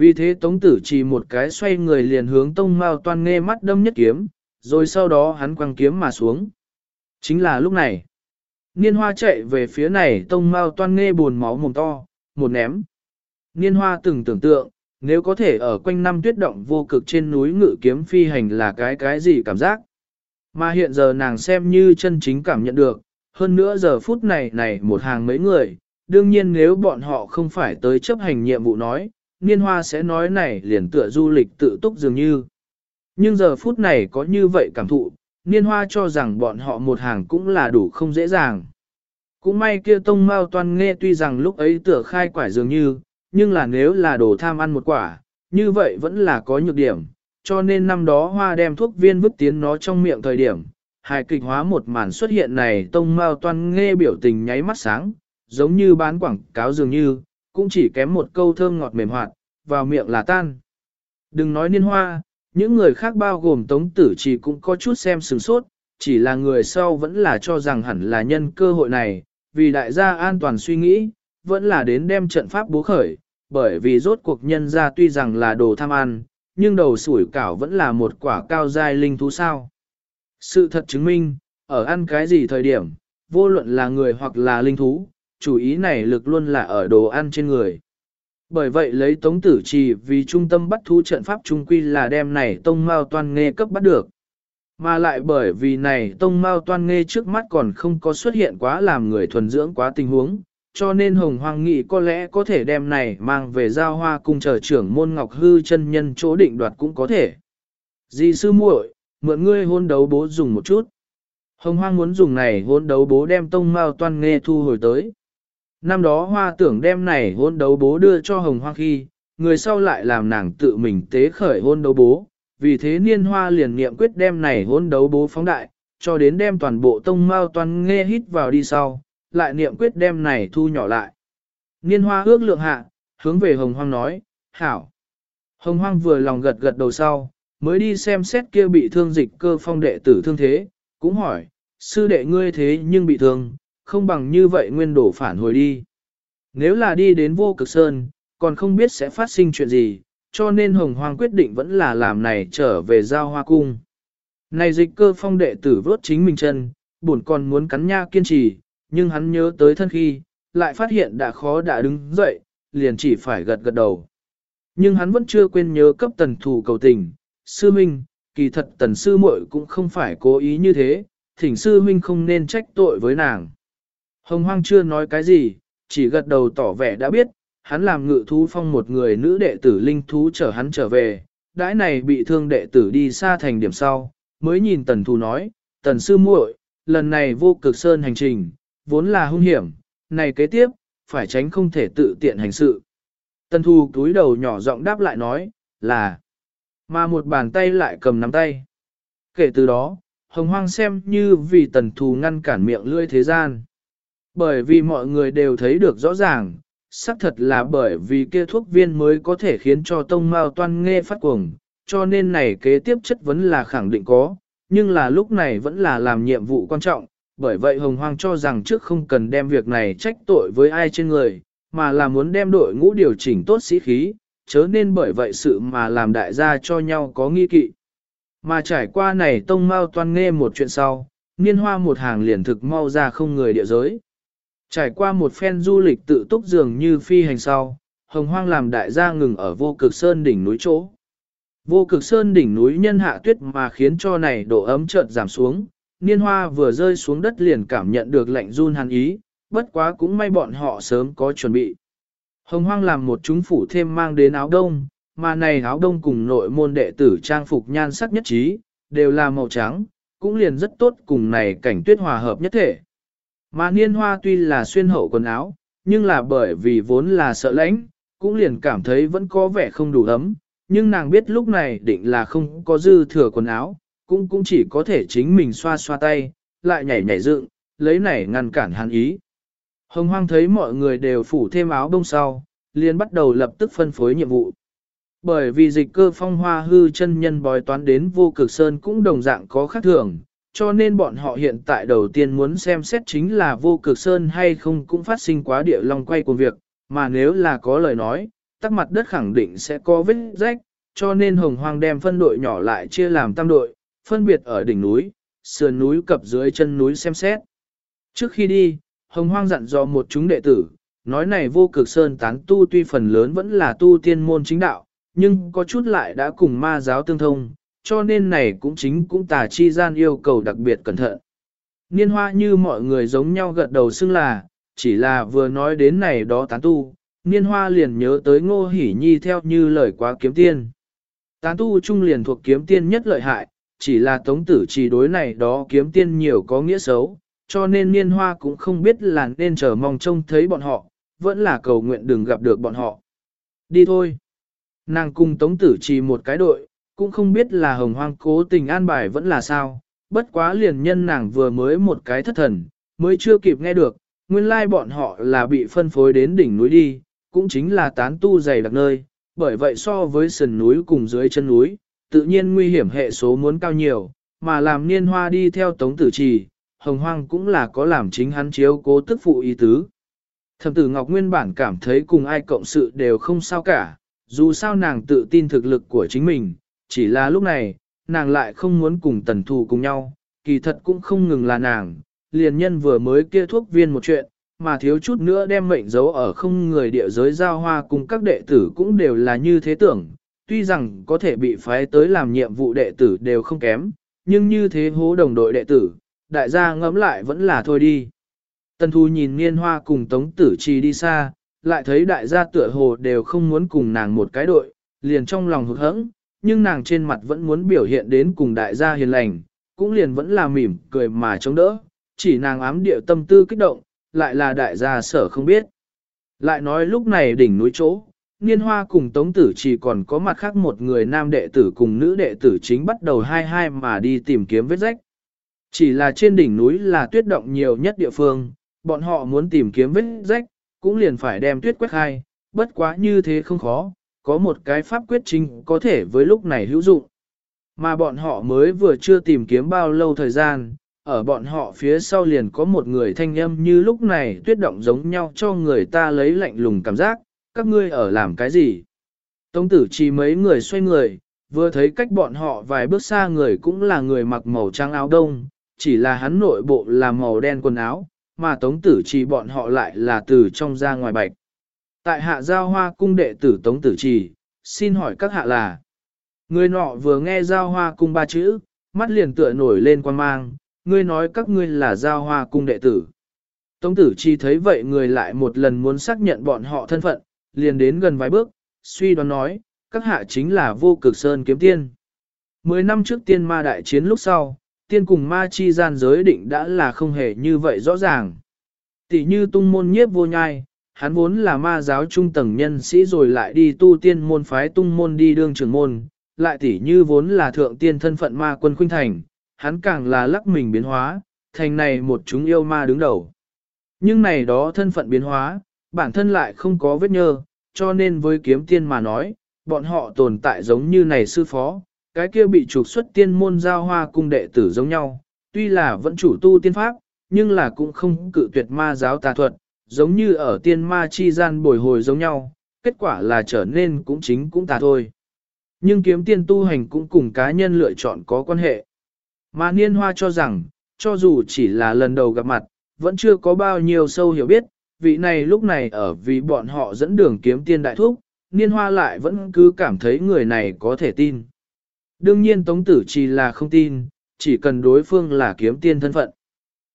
Vì thế tống tử chỉ một cái xoay người liền hướng tông mao toan nghe mắt đâm nhất kiếm, rồi sau đó hắn quăng kiếm mà xuống. Chính là lúc này. Niên hoa chạy về phía này tông mao toan nghe buồn máu mồm to, một ném. Niên hoa từng tưởng tượng, nếu có thể ở quanh năm tuyết động vô cực trên núi ngự kiếm phi hành là cái cái gì cảm giác. Mà hiện giờ nàng xem như chân chính cảm nhận được, hơn nữa giờ phút này này một hàng mấy người, đương nhiên nếu bọn họ không phải tới chấp hành nhiệm vụ nói, niên hoa sẽ nói này liền tựa du lịch tự túc dường như. Nhưng giờ phút này có như vậy cảm thụ, niên hoa cho rằng bọn họ một hàng cũng là đủ không dễ dàng. Cũng may kia tông mao toan nghe tuy rằng lúc ấy tựa khai quả dường như, nhưng là nếu là đồ tham ăn một quả, như vậy vẫn là có nhược điểm, cho nên năm đó hoa đem thuốc viên vứt tiến nó trong miệng thời điểm. Hài kịch hóa một màn xuất hiện này tông mao toan nghe biểu tình nháy mắt sáng, giống như bán quảng cáo dường như, cũng chỉ kém một câu thơm ngọt mềm hoạt, vào miệng là tan. Đừng nói niên hoa, những người khác bao gồm tống tử chỉ cũng có chút xem sừng sốt, chỉ là người sau vẫn là cho rằng hẳn là nhân cơ hội này, vì đại gia an toàn suy nghĩ, vẫn là đến đem trận pháp bố khởi, bởi vì rốt cuộc nhân ra tuy rằng là đồ tham ăn, nhưng đầu sủi cảo vẫn là một quả cao dai linh thú sao. Sự thật chứng minh, ở ăn cái gì thời điểm, vô luận là người hoặc là linh thú, chủ ý này lực luôn là ở đồ ăn trên người. Bởi vậy lấy tống tử trì vì trung tâm bắt thú trận pháp trung quy là đem này tông mao toan nghe cấp bắt được. Mà lại bởi vì này tông mao toan nghe trước mắt còn không có xuất hiện quá làm người thuần dưỡng quá tình huống, cho nên hồng hoàng nghị có lẽ có thể đem này mang về giao hoa cung chờ trưởng môn ngọc hư chân nhân chỗ định đoạt cũng có thể. Dì sư muội, mượn ngươi hôn đấu bố dùng một chút. Hồng hoang muốn dùng này hôn đấu bố đem tông mao toan nghe thu hồi tới. Năm đó hoa tưởng đem này hôn đấu bố đưa cho hồng hoang khi, người sau lại làm nàng tự mình tế khởi hôn đấu bố, vì thế niên hoa liền niệm quyết đem này hôn đấu bố phóng đại, cho đến đem toàn bộ tông mao toàn nghe hít vào đi sau, lại niệm quyết đem này thu nhỏ lại. Niên hoa ước lượng hạ, hướng về hồng hoang nói, hảo. Hồng hoang vừa lòng gật gật đầu sau, mới đi xem xét kia bị thương dịch cơ phong đệ tử thương thế, cũng hỏi, sư đệ ngươi thế nhưng bị thương, không bằng như vậy nguyên đổ phản hồi đi. Nếu là đi đến vô cực sơn, còn không biết sẽ phát sinh chuyện gì, cho nên hồng hoang quyết định vẫn là làm này trở về giao hoa cung. Này dịch cơ phong đệ tử vốt chính mình chân, buồn còn muốn cắn nha kiên trì, nhưng hắn nhớ tới thân khi, lại phát hiện đã khó đã đứng dậy, liền chỉ phải gật gật đầu. Nhưng hắn vẫn chưa quên nhớ cấp tần thủ cầu tình, sư minh, kỳ thật tần sư muội cũng không phải cố ý như thế, thỉnh sư minh không nên trách tội với nàng. Hồng hoang chưa nói cái gì, chỉ gật đầu tỏ vẻ đã biết, hắn làm ngự thú phong một người nữ đệ tử linh thú chở hắn trở về, đãi này bị thương đệ tử đi xa thành điểm sau, mới nhìn tần thù nói, tần sư muội, lần này vô cực sơn hành trình, vốn là hung hiểm, này kế tiếp, phải tránh không thể tự tiện hành sự. Tần thù túi đầu nhỏ giọng đáp lại nói, là, mà một bàn tay lại cầm nắm tay. Kể từ đó, hồng hoang xem như vì tần thù ngăn cản miệng lưỡi thế gian. Bởi vì mọi người đều thấy được rõ ràng, xác thật là bởi vì kia thuốc viên mới có thể khiến cho tông mao toan nghe phát cuồng, cho nên này kế tiếp chất vấn là khẳng định có, nhưng là lúc này vẫn là làm nhiệm vụ quan trọng, bởi vậy Hồng Hoang cho rằng trước không cần đem việc này trách tội với ai trên người, mà là muốn đem đội ngũ điều chỉnh tốt sĩ khí, chớ nên bởi vậy sự mà làm đại gia cho nhau có nghi kỵ. Mà trải qua này tông mao toan nghe một chuyện sau, niên hoa một hàng liền thực mau ra không người địa giới. Trải qua một phen du lịch tự túc dường như phi hành sau, hồng hoang làm đại gia ngừng ở vô cực sơn đỉnh núi chỗ. Vô cực sơn đỉnh núi nhân hạ tuyết mà khiến cho này độ ấm chợt giảm xuống, niên hoa vừa rơi xuống đất liền cảm nhận được lạnh run hàn ý, bất quá cũng may bọn họ sớm có chuẩn bị. Hồng hoang làm một chúng phủ thêm mang đến áo đông, mà này áo đông cùng nội môn đệ tử trang phục nhan sắc nhất trí, đều là màu trắng, cũng liền rất tốt cùng này cảnh tuyết hòa hợp nhất thể. Mà niên hoa tuy là xuyên hậu quần áo, nhưng là bởi vì vốn là sợ lãnh, cũng liền cảm thấy vẫn có vẻ không đủ ấm, nhưng nàng biết lúc này định là không có dư thừa quần áo, cũng cũng chỉ có thể chính mình xoa xoa tay, lại nhảy nhảy dựng, lấy này ngăn cản hắn ý. Hồng hoang thấy mọi người đều phủ thêm áo đông sau, liền bắt đầu lập tức phân phối nhiệm vụ. Bởi vì dịch cơ phong hoa hư chân nhân bói toán đến vô cực sơn cũng đồng dạng có khác thường, cho nên bọn họ hiện tại đầu tiên muốn xem xét chính là vô cực sơn hay không cũng phát sinh quá địa long quay của việc, mà nếu là có lời nói, tắc mặt đất khẳng định sẽ có vết rách, cho nên hồng hoang đem phân đội nhỏ lại chia làm tam đội, phân biệt ở đỉnh núi, sườn núi cập dưới chân núi xem xét. Trước khi đi, hồng hoang dặn dò một chúng đệ tử, nói này vô cực sơn tán tu tuy phần lớn vẫn là tu tiên môn chính đạo, nhưng có chút lại đã cùng ma giáo tương thông, cho nên này cũng chính cũng tà chi gian yêu cầu đặc biệt cẩn thận. Niên hoa như mọi người giống nhau gật đầu xưng là, chỉ là vừa nói đến này đó tán tu, niên hoa liền nhớ tới ngô hỉ nhi theo như lời quá kiếm tiên. Tán tu trung liền thuộc kiếm tiên nhất lợi hại, chỉ là tống tử chỉ đối này đó kiếm tiên nhiều có nghĩa xấu, cho nên niên hoa cũng không biết là nên chờ mong trông thấy bọn họ, vẫn là cầu nguyện đừng gặp được bọn họ. Đi thôi. Nàng cùng tống tử chỉ một cái đội, cũng không biết là hồng hoang cố tình an bài vẫn là sao, bất quá liền nhân nàng vừa mới một cái thất thần, mới chưa kịp nghe được, nguyên lai bọn họ là bị phân phối đến đỉnh núi đi, cũng chính là tán tu dày đặc nơi, bởi vậy so với sườn núi cùng dưới chân núi, tự nhiên nguy hiểm hệ số muốn cao nhiều, mà làm niên hoa đi theo tống tử trì, hồng hoang cũng là có làm chính hắn chiếu cố tức phụ ý tứ. Thẩm tử Ngọc nguyên bản cảm thấy cùng ai cộng sự đều không sao cả, dù sao nàng tự tin thực lực của chính mình, chỉ là lúc này, nàng lại không muốn cùng tần thù cùng nhau, kỳ thật cũng không ngừng là nàng, liền nhân vừa mới kia thuốc viên một chuyện, mà thiếu chút nữa đem mệnh giấu ở không người địa giới giao hoa cùng các đệ tử cũng đều là như thế tưởng, tuy rằng có thể bị phái tới làm nhiệm vụ đệ tử đều không kém, nhưng như thế hố đồng đội đệ tử, đại gia ngẫm lại vẫn là thôi đi. Tần thu nhìn niên hoa cùng tống tử trì đi xa, lại thấy đại gia tựa hồ đều không muốn cùng nàng một cái đội, liền trong lòng hụt hẫng, nhưng nàng trên mặt vẫn muốn biểu hiện đến cùng đại gia hiền lành, cũng liền vẫn là mỉm cười mà chống đỡ, chỉ nàng ám địa tâm tư kích động, lại là đại gia sở không biết. Lại nói lúc này đỉnh núi chỗ, Niên Hoa cùng Tống Tử chỉ còn có mặt khác một người nam đệ tử cùng nữ đệ tử chính bắt đầu hai hai mà đi tìm kiếm vết rách. Chỉ là trên đỉnh núi là tuyết động nhiều nhất địa phương, bọn họ muốn tìm kiếm vết rách, cũng liền phải đem tuyết quét hai, bất quá như thế không khó, có một cái pháp quyết chính có thể với lúc này hữu dụng. Mà bọn họ mới vừa chưa tìm kiếm bao lâu thời gian, ở bọn họ phía sau liền có một người thanh âm như lúc này tuyết động giống nhau cho người ta lấy lạnh lùng cảm giác, các ngươi ở làm cái gì? Tống tử chỉ mấy người xoay người, vừa thấy cách bọn họ vài bước xa người cũng là người mặc màu trắng áo đông, chỉ là hắn nội bộ là màu đen quần áo, mà tống tử chỉ bọn họ lại là từ trong ra ngoài bạch. Tại hạ giao hoa cung đệ tử tống tử trì, xin hỏi các hạ là. Người nọ vừa nghe giao hoa cung ba chữ, mắt liền tựa nổi lên quan mang, ngươi nói các ngươi là giao hoa cung đệ tử. Tống tử chi thấy vậy người lại một lần muốn xác nhận bọn họ thân phận, liền đến gần vài bước, suy đoán nói, các hạ chính là vô cực sơn kiếm tiên. Mười năm trước tiên ma đại chiến lúc sau, tiên cùng ma chi gian giới định đã là không hề như vậy rõ ràng. Tỷ như tung môn nhiếp vô nhai, hắn vốn là ma giáo trung tầng nhân sĩ rồi lại đi tu tiên môn phái tung môn đi đương trưởng môn, lại tỷ như vốn là thượng tiên thân phận ma quân khuynh thành, hắn càng là lắc mình biến hóa, thành này một chúng yêu ma đứng đầu. Nhưng này đó thân phận biến hóa, bản thân lại không có vết nhơ, cho nên với kiếm tiên mà nói, bọn họ tồn tại giống như này sư phó, cái kia bị trục xuất tiên môn giao hoa cung đệ tử giống nhau, tuy là vẫn chủ tu tiên pháp, nhưng là cũng không cự tuyệt ma giáo tà thuật, giống như ở tiên ma chi gian bồi hồi giống nhau, kết quả là trở nên cũng chính cũng tà thôi. Nhưng kiếm tiên tu hành cũng cùng cá nhân lựa chọn có quan hệ. Mà niên hoa cho rằng, cho dù chỉ là lần đầu gặp mặt, vẫn chưa có bao nhiêu sâu hiểu biết, vị này lúc này ở vì bọn họ dẫn đường kiếm tiên đại thúc, niên hoa lại vẫn cứ cảm thấy người này có thể tin. Đương nhiên Tống Tử chỉ là không tin, chỉ cần đối phương là kiếm tiên thân phận.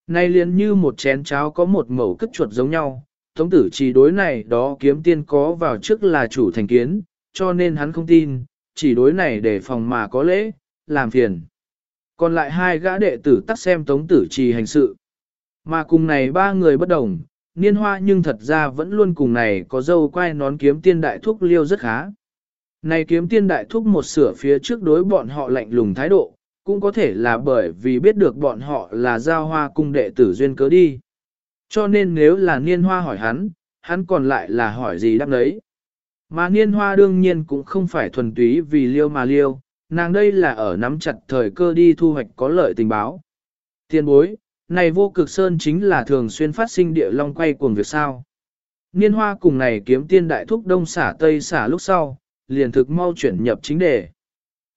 Nay liền như một chén cháo có một mẩu cất chuột giống nhau, Tống Tử chỉ đối này đó kiếm tiên có vào trước là chủ thành kiến, cho nên hắn không tin, chỉ đối này để phòng mà có lễ, làm phiền. Còn lại hai gã đệ tử tắt xem Tống Tử trì hành sự. Mà cùng này ba người bất đồng, niên hoa nhưng thật ra vẫn luôn cùng này có dâu quay nón kiếm tiên đại thúc liêu rất khá. Này kiếm tiên đại thúc một sửa phía trước đối bọn họ lạnh lùng thái độ, cũng có thể là bởi vì biết được bọn họ là giao hoa cung đệ tử duyên cớ đi. Cho nên nếu là niên hoa hỏi hắn, hắn còn lại là hỏi gì đáp đấy. Mà niên hoa đương nhiên cũng không phải thuần túy vì liêu mà liêu, nàng đây là ở nắm chặt thời cơ đi thu hoạch có lợi tình báo. Tiên bối, này vô cực sơn chính là thường xuyên phát sinh địa long quay cuồng việc sao. Niên hoa cùng này kiếm tiên đại thúc đông xả tây xả lúc sau, liền thực mau chuyển nhập chính đề.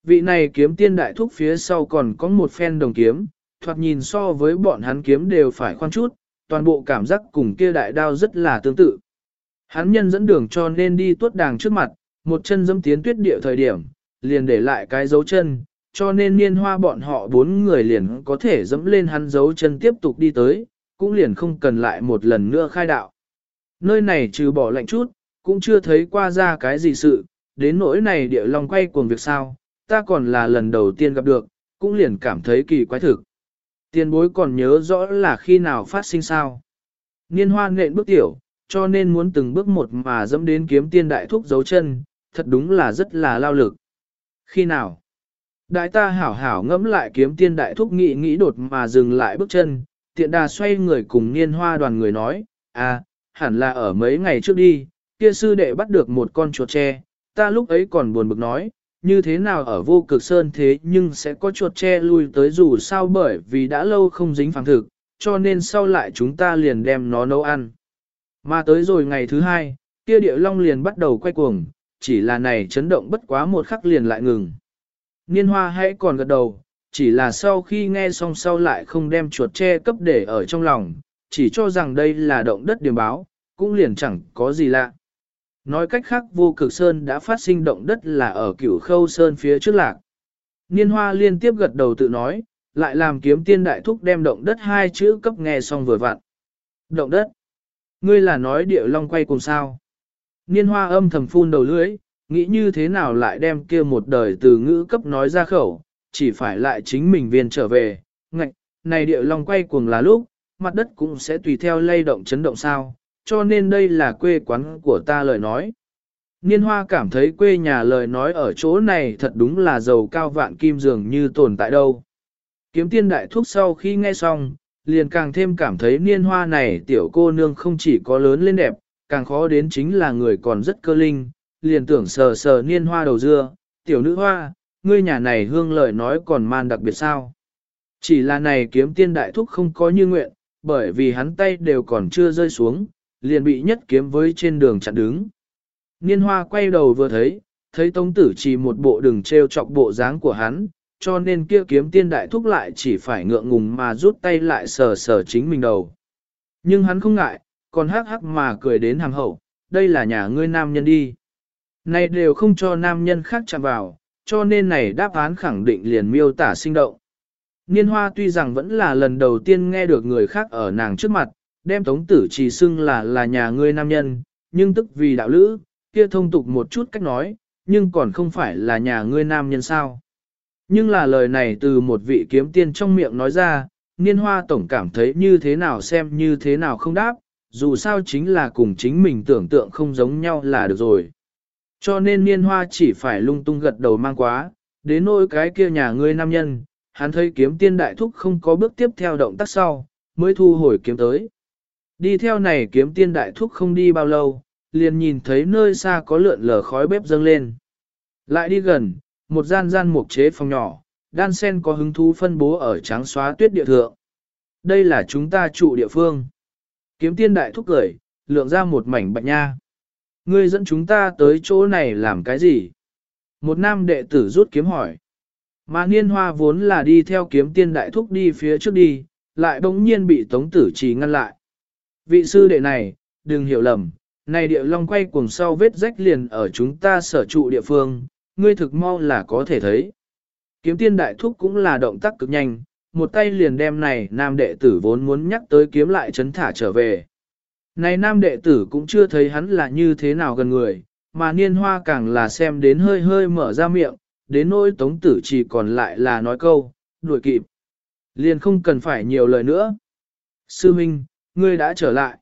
Vị này kiếm tiên đại thúc phía sau còn có một phen đồng kiếm, thoạt nhìn so với bọn hắn kiếm đều phải khoan chút, toàn bộ cảm giác cùng kia đại đao rất là tương tự. Hắn nhân dẫn đường cho nên đi tuốt đàng trước mặt, một chân dâm tiến tuyết địa thời điểm, liền để lại cái dấu chân, cho nên niên hoa bọn họ bốn người liền có thể dẫm lên hắn dấu chân tiếp tục đi tới, cũng liền không cần lại một lần nữa khai đạo. Nơi này trừ bỏ lạnh chút, cũng chưa thấy qua ra cái gì sự, đến nỗi này địa long quay cuồng việc sao, ta còn là lần đầu tiên gặp được, cũng liền cảm thấy kỳ quái thực. Tiền bối còn nhớ rõ là khi nào phát sinh sao. Niên hoa nện bước tiểu, cho nên muốn từng bước một mà dẫm đến kiếm tiên đại thúc dấu chân, thật đúng là rất là lao lực. Khi nào? Đại ta hảo hảo ngẫm lại kiếm tiên đại thúc nghĩ nghĩ đột mà dừng lại bước chân, tiện đà xoay người cùng niên hoa đoàn người nói, à, hẳn là ở mấy ngày trước đi, kia sư đệ bắt được một con chuột tre, ta lúc ấy còn buồn bực nói, như thế nào ở vô cực sơn thế nhưng sẽ có chuột che lui tới dù sao bởi vì đã lâu không dính phẳng thực, cho nên sau lại chúng ta liền đem nó nấu ăn. Mà tới rồi ngày thứ hai, kia địa long liền bắt đầu quay cuồng, chỉ là này chấn động bất quá một khắc liền lại ngừng. Niên hoa hãy còn gật đầu, chỉ là sau khi nghe xong sau lại không đem chuột che cấp để ở trong lòng, chỉ cho rằng đây là động đất điểm báo, cũng liền chẳng có gì lạ. Nói cách khác vô cực sơn đã phát sinh động đất là ở cửu khâu sơn phía trước lạc. Niên hoa liên tiếp gật đầu tự nói, lại làm kiếm tiên đại thúc đem động đất hai chữ cấp nghe xong vừa vặn. Động đất. Ngươi là nói địa long quay cùng sao. Niên hoa âm thầm phun đầu lưới, nghĩ như thế nào lại đem kia một đời từ ngữ cấp nói ra khẩu, chỉ phải lại chính mình viên trở về, ngạch, này địa long quay cuồng là lúc, mặt đất cũng sẽ tùy theo lay động chấn động sao, cho nên đây là quê quán của ta lời nói. Niên hoa cảm thấy quê nhà lời nói ở chỗ này thật đúng là giàu cao vạn kim dường như tồn tại đâu. Kiếm tiên đại thuốc sau khi nghe xong, liền càng thêm cảm thấy niên hoa này tiểu cô nương không chỉ có lớn lên đẹp, càng khó đến chính là người còn rất cơ linh, liền tưởng sờ sờ niên hoa đầu dưa, tiểu nữ hoa, ngươi nhà này hương lời nói còn man đặc biệt sao. Chỉ là này kiếm tiên đại thúc không có như nguyện, bởi vì hắn tay đều còn chưa rơi xuống, liền bị nhất kiếm với trên đường chặn đứng. Niên hoa quay đầu vừa thấy, thấy tống tử chỉ một bộ đường treo chọc bộ dáng của hắn, cho nên kia kiếm tiên đại thúc lại chỉ phải ngượng ngùng mà rút tay lại sờ sờ chính mình đầu. Nhưng hắn không ngại, còn hắc hắc mà cười đến hàng hậu, đây là nhà ngươi nam nhân đi. Này đều không cho nam nhân khác chạm vào, cho nên này đáp án khẳng định liền miêu tả sinh động. Niên hoa tuy rằng vẫn là lần đầu tiên nghe được người khác ở nàng trước mặt, đem tống tử chỉ xưng là là nhà ngươi nam nhân, nhưng tức vì đạo lữ, kia thông tục một chút cách nói, nhưng còn không phải là nhà ngươi nam nhân sao. Nhưng là lời này từ một vị kiếm tiên trong miệng nói ra, niên hoa tổng cảm thấy như thế nào xem như thế nào không đáp, dù sao chính là cùng chính mình tưởng tượng không giống nhau là được rồi. Cho nên niên hoa chỉ phải lung tung gật đầu mang quá, đến nỗi cái kia nhà ngươi nam nhân, hắn thấy kiếm tiên đại thúc không có bước tiếp theo động tác sau, mới thu hồi kiếm tới. Đi theo này kiếm tiên đại thúc không đi bao lâu, liền nhìn thấy nơi xa có lượn lờ khói bếp dâng lên. Lại đi gần, một gian gian mục chế phòng nhỏ, đan sen có hứng thú phân bố ở trắng xóa tuyết địa thượng. Đây là chúng ta trụ địa phương. Kiếm tiên đại thúc cười, lượng ra một mảnh bạch nha. Ngươi dẫn chúng ta tới chỗ này làm cái gì? Một nam đệ tử rút kiếm hỏi. Mà niên hoa vốn là đi theo kiếm tiên đại thúc đi phía trước đi, lại bỗng nhiên bị tống tử trì ngăn lại. Vị sư đệ này, đừng hiểu lầm, này địa long quay cùng sau vết rách liền ở chúng ta sở trụ địa phương, ngươi thực mau là có thể thấy. Kiếm tiên đại thúc cũng là động tác cực nhanh, một tay liền đem này nam đệ tử vốn muốn nhắc tới kiếm lại chấn thả trở về. Này nam đệ tử cũng chưa thấy hắn là như thế nào gần người, mà niên hoa càng là xem đến hơi hơi mở ra miệng, đến nỗi tống tử chỉ còn lại là nói câu, đuổi kịp. Liền không cần phải nhiều lời nữa. Sư Minh, ngươi đã trở lại.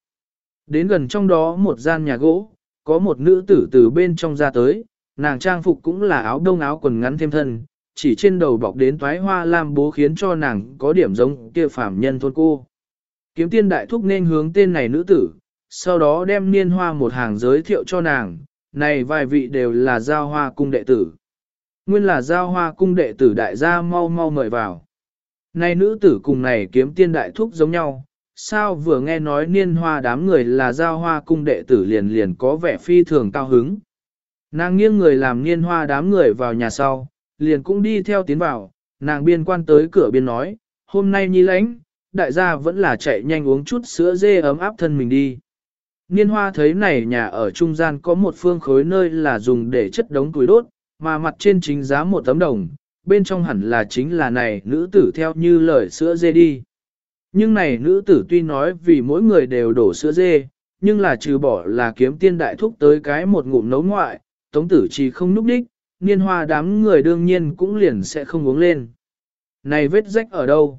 Đến gần trong đó một gian nhà gỗ, có một nữ tử từ bên trong ra tới, nàng trang phục cũng là áo đông áo quần ngắn thêm thân, chỉ trên đầu bọc đến toái hoa lam bố khiến cho nàng có điểm giống kia phàm nhân thôn cô. Kiếm tiên đại thúc nên hướng tên này nữ tử, sau đó đem niên hoa một hàng giới thiệu cho nàng, này vài vị đều là giao hoa cung đệ tử. Nguyên là giao hoa cung đệ tử đại gia mau mau mời vào. Này nữ tử cùng này kiếm tiên đại thúc giống nhau, sao vừa nghe nói niên hoa đám người là giao hoa cung đệ tử liền liền có vẻ phi thường cao hứng. Nàng nghiêng người làm niên hoa đám người vào nhà sau, liền cũng đi theo tiến vào, nàng biên quan tới cửa biên nói, hôm nay nhi lãnh, đại gia vẫn là chạy nhanh uống chút sữa dê ấm áp thân mình đi. Niên hoa thấy này nhà ở trung gian có một phương khối nơi là dùng để chất đống tuổi đốt, mà mặt trên chính giá một tấm đồng, bên trong hẳn là chính là này nữ tử theo như lời sữa dê đi. Nhưng này nữ tử tuy nói vì mỗi người đều đổ sữa dê, nhưng là trừ bỏ là kiếm tiên đại thúc tới cái một ngụm nấu ngoại, tống tử chỉ không núp đích, niên hoa đám người đương nhiên cũng liền sẽ không uống lên. Này vết rách ở đâu?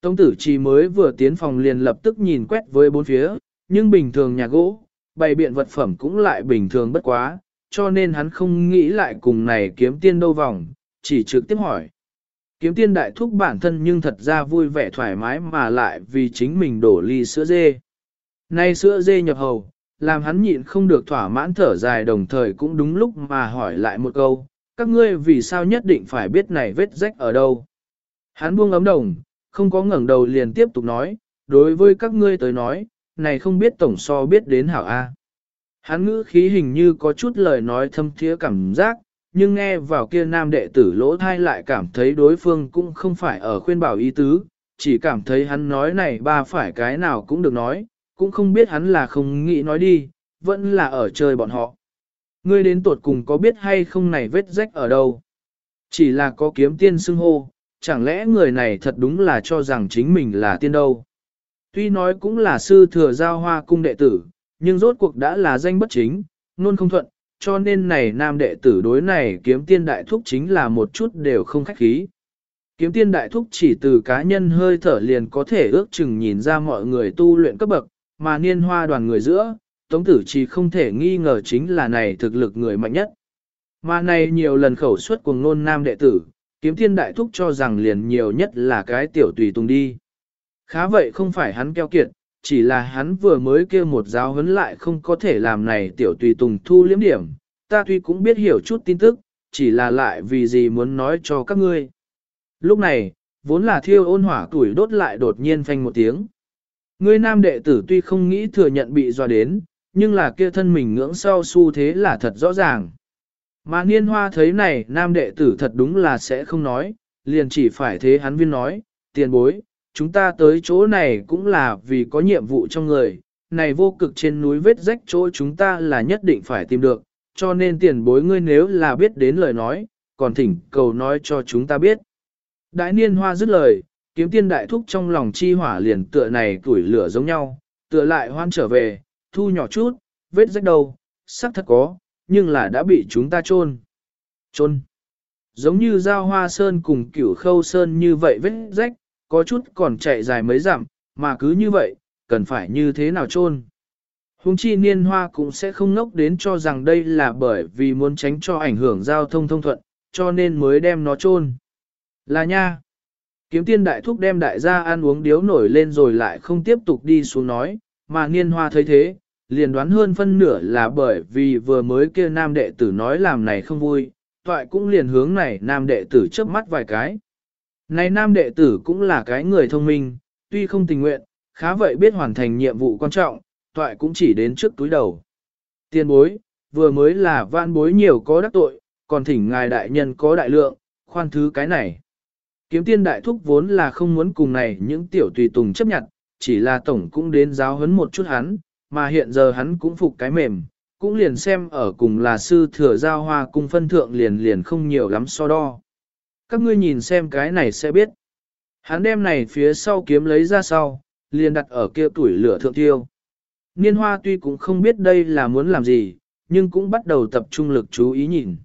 Tống tử chỉ mới vừa tiến phòng liền lập tức nhìn quét với bốn phía, nhưng bình thường nhà gỗ, bày biện vật phẩm cũng lại bình thường bất quá, cho nên hắn không nghĩ lại cùng này kiếm tiên đâu vòng, chỉ trực tiếp hỏi. Kiếm tiên đại thúc bản thân nhưng thật ra vui vẻ thoải mái mà lại vì chính mình đổ ly sữa dê. Nay sữa dê nhập hầu, làm hắn nhịn không được thỏa mãn thở dài đồng thời cũng đúng lúc mà hỏi lại một câu, các ngươi vì sao nhất định phải biết này vết rách ở đâu. Hắn buông ấm đồng, không có ngẩng đầu liền tiếp tục nói, đối với các ngươi tới nói, này không biết tổng so biết đến hảo A. Hắn ngữ khí hình như có chút lời nói thâm thiế cảm giác, nhưng nghe vào kia nam đệ tử lỗ thai lại cảm thấy đối phương cũng không phải ở khuyên bảo ý tứ, chỉ cảm thấy hắn nói này ba phải cái nào cũng được nói, cũng không biết hắn là không nghĩ nói đi, vẫn là ở chơi bọn họ. Ngươi đến tuột cùng có biết hay không này vết rách ở đâu? Chỉ là có kiếm tiên xưng hô, chẳng lẽ người này thật đúng là cho rằng chính mình là tiên đâu? Tuy nói cũng là sư thừa giao hoa cung đệ tử, nhưng rốt cuộc đã là danh bất chính, luôn không thuận, cho nên này nam đệ tử đối này kiếm tiên đại thúc chính là một chút đều không khách khí. Kiếm tiên đại thúc chỉ từ cá nhân hơi thở liền có thể ước chừng nhìn ra mọi người tu luyện cấp bậc, mà niên hoa đoàn người giữa, tống tử chỉ không thể nghi ngờ chính là này thực lực người mạnh nhất. Mà này nhiều lần khẩu suất của ngôn nam đệ tử, kiếm tiên đại thúc cho rằng liền nhiều nhất là cái tiểu tùy tùng đi. Khá vậy không phải hắn keo kiệt, chỉ là hắn vừa mới kêu một giáo huấn lại không có thể làm này tiểu tùy tùng thu liếm điểm, ta tuy cũng biết hiểu chút tin tức, chỉ là lại vì gì muốn nói cho các ngươi. Lúc này, vốn là thiêu ôn hỏa tuổi đốt lại đột nhiên phanh một tiếng. Ngươi nam đệ tử tuy không nghĩ thừa nhận bị dọa đến, nhưng là kia thân mình ngưỡng sau xu thế là thật rõ ràng. Mà niên hoa thấy này nam đệ tử thật đúng là sẽ không nói, liền chỉ phải thế hắn viên nói, tiền bối, chúng ta tới chỗ này cũng là vì có nhiệm vụ trong người, này vô cực trên núi vết rách chỗ chúng ta là nhất định phải tìm được, cho nên tiền bối ngươi nếu là biết đến lời nói, còn thỉnh cầu nói cho chúng ta biết. Đại niên hoa dứt lời, kiếm tiên đại thúc trong lòng chi hỏa liền tựa này tuổi lửa giống nhau, tựa lại hoan trở về, thu nhỏ chút, vết rách đầu, sắc thật có, nhưng là đã bị chúng ta chôn chôn Giống như giao hoa sơn cùng cửu khâu sơn như vậy vết rách, có chút còn chạy dài mấy dặm, mà cứ như vậy, cần phải như thế nào chôn Hùng chi niên hoa cũng sẽ không ngốc đến cho rằng đây là bởi vì muốn tránh cho ảnh hưởng giao thông thông thuận, cho nên mới đem nó chôn Là nha. Kiếm tiên đại thúc đem đại gia ăn uống điếu nổi lên rồi lại không tiếp tục đi xuống nói, mà niên hoa thấy thế, liền đoán hơn phân nửa là bởi vì vừa mới kia nam đệ tử nói làm này không vui, toại cũng liền hướng này nam đệ tử chớp mắt vài cái. Này nam đệ tử cũng là cái người thông minh, tuy không tình nguyện, khá vậy biết hoàn thành nhiệm vụ quan trọng, toại cũng chỉ đến trước túi đầu. Tiên bối, vừa mới là vạn bối nhiều có đắc tội, còn thỉnh ngài đại nhân có đại lượng, khoan thứ cái này. Kiếm tiên đại thúc vốn là không muốn cùng này những tiểu tùy tùng chấp nhận, chỉ là tổng cũng đến giáo huấn một chút hắn, mà hiện giờ hắn cũng phục cái mềm, cũng liền xem ở cùng là sư thừa giao hoa cung phân thượng liền liền không nhiều lắm so đo. Các ngươi nhìn xem cái này sẽ biết. Hắn đem này phía sau kiếm lấy ra sau, liền đặt ở kia tuổi lửa thượng tiêu. Niên hoa tuy cũng không biết đây là muốn làm gì, nhưng cũng bắt đầu tập trung lực chú ý nhìn.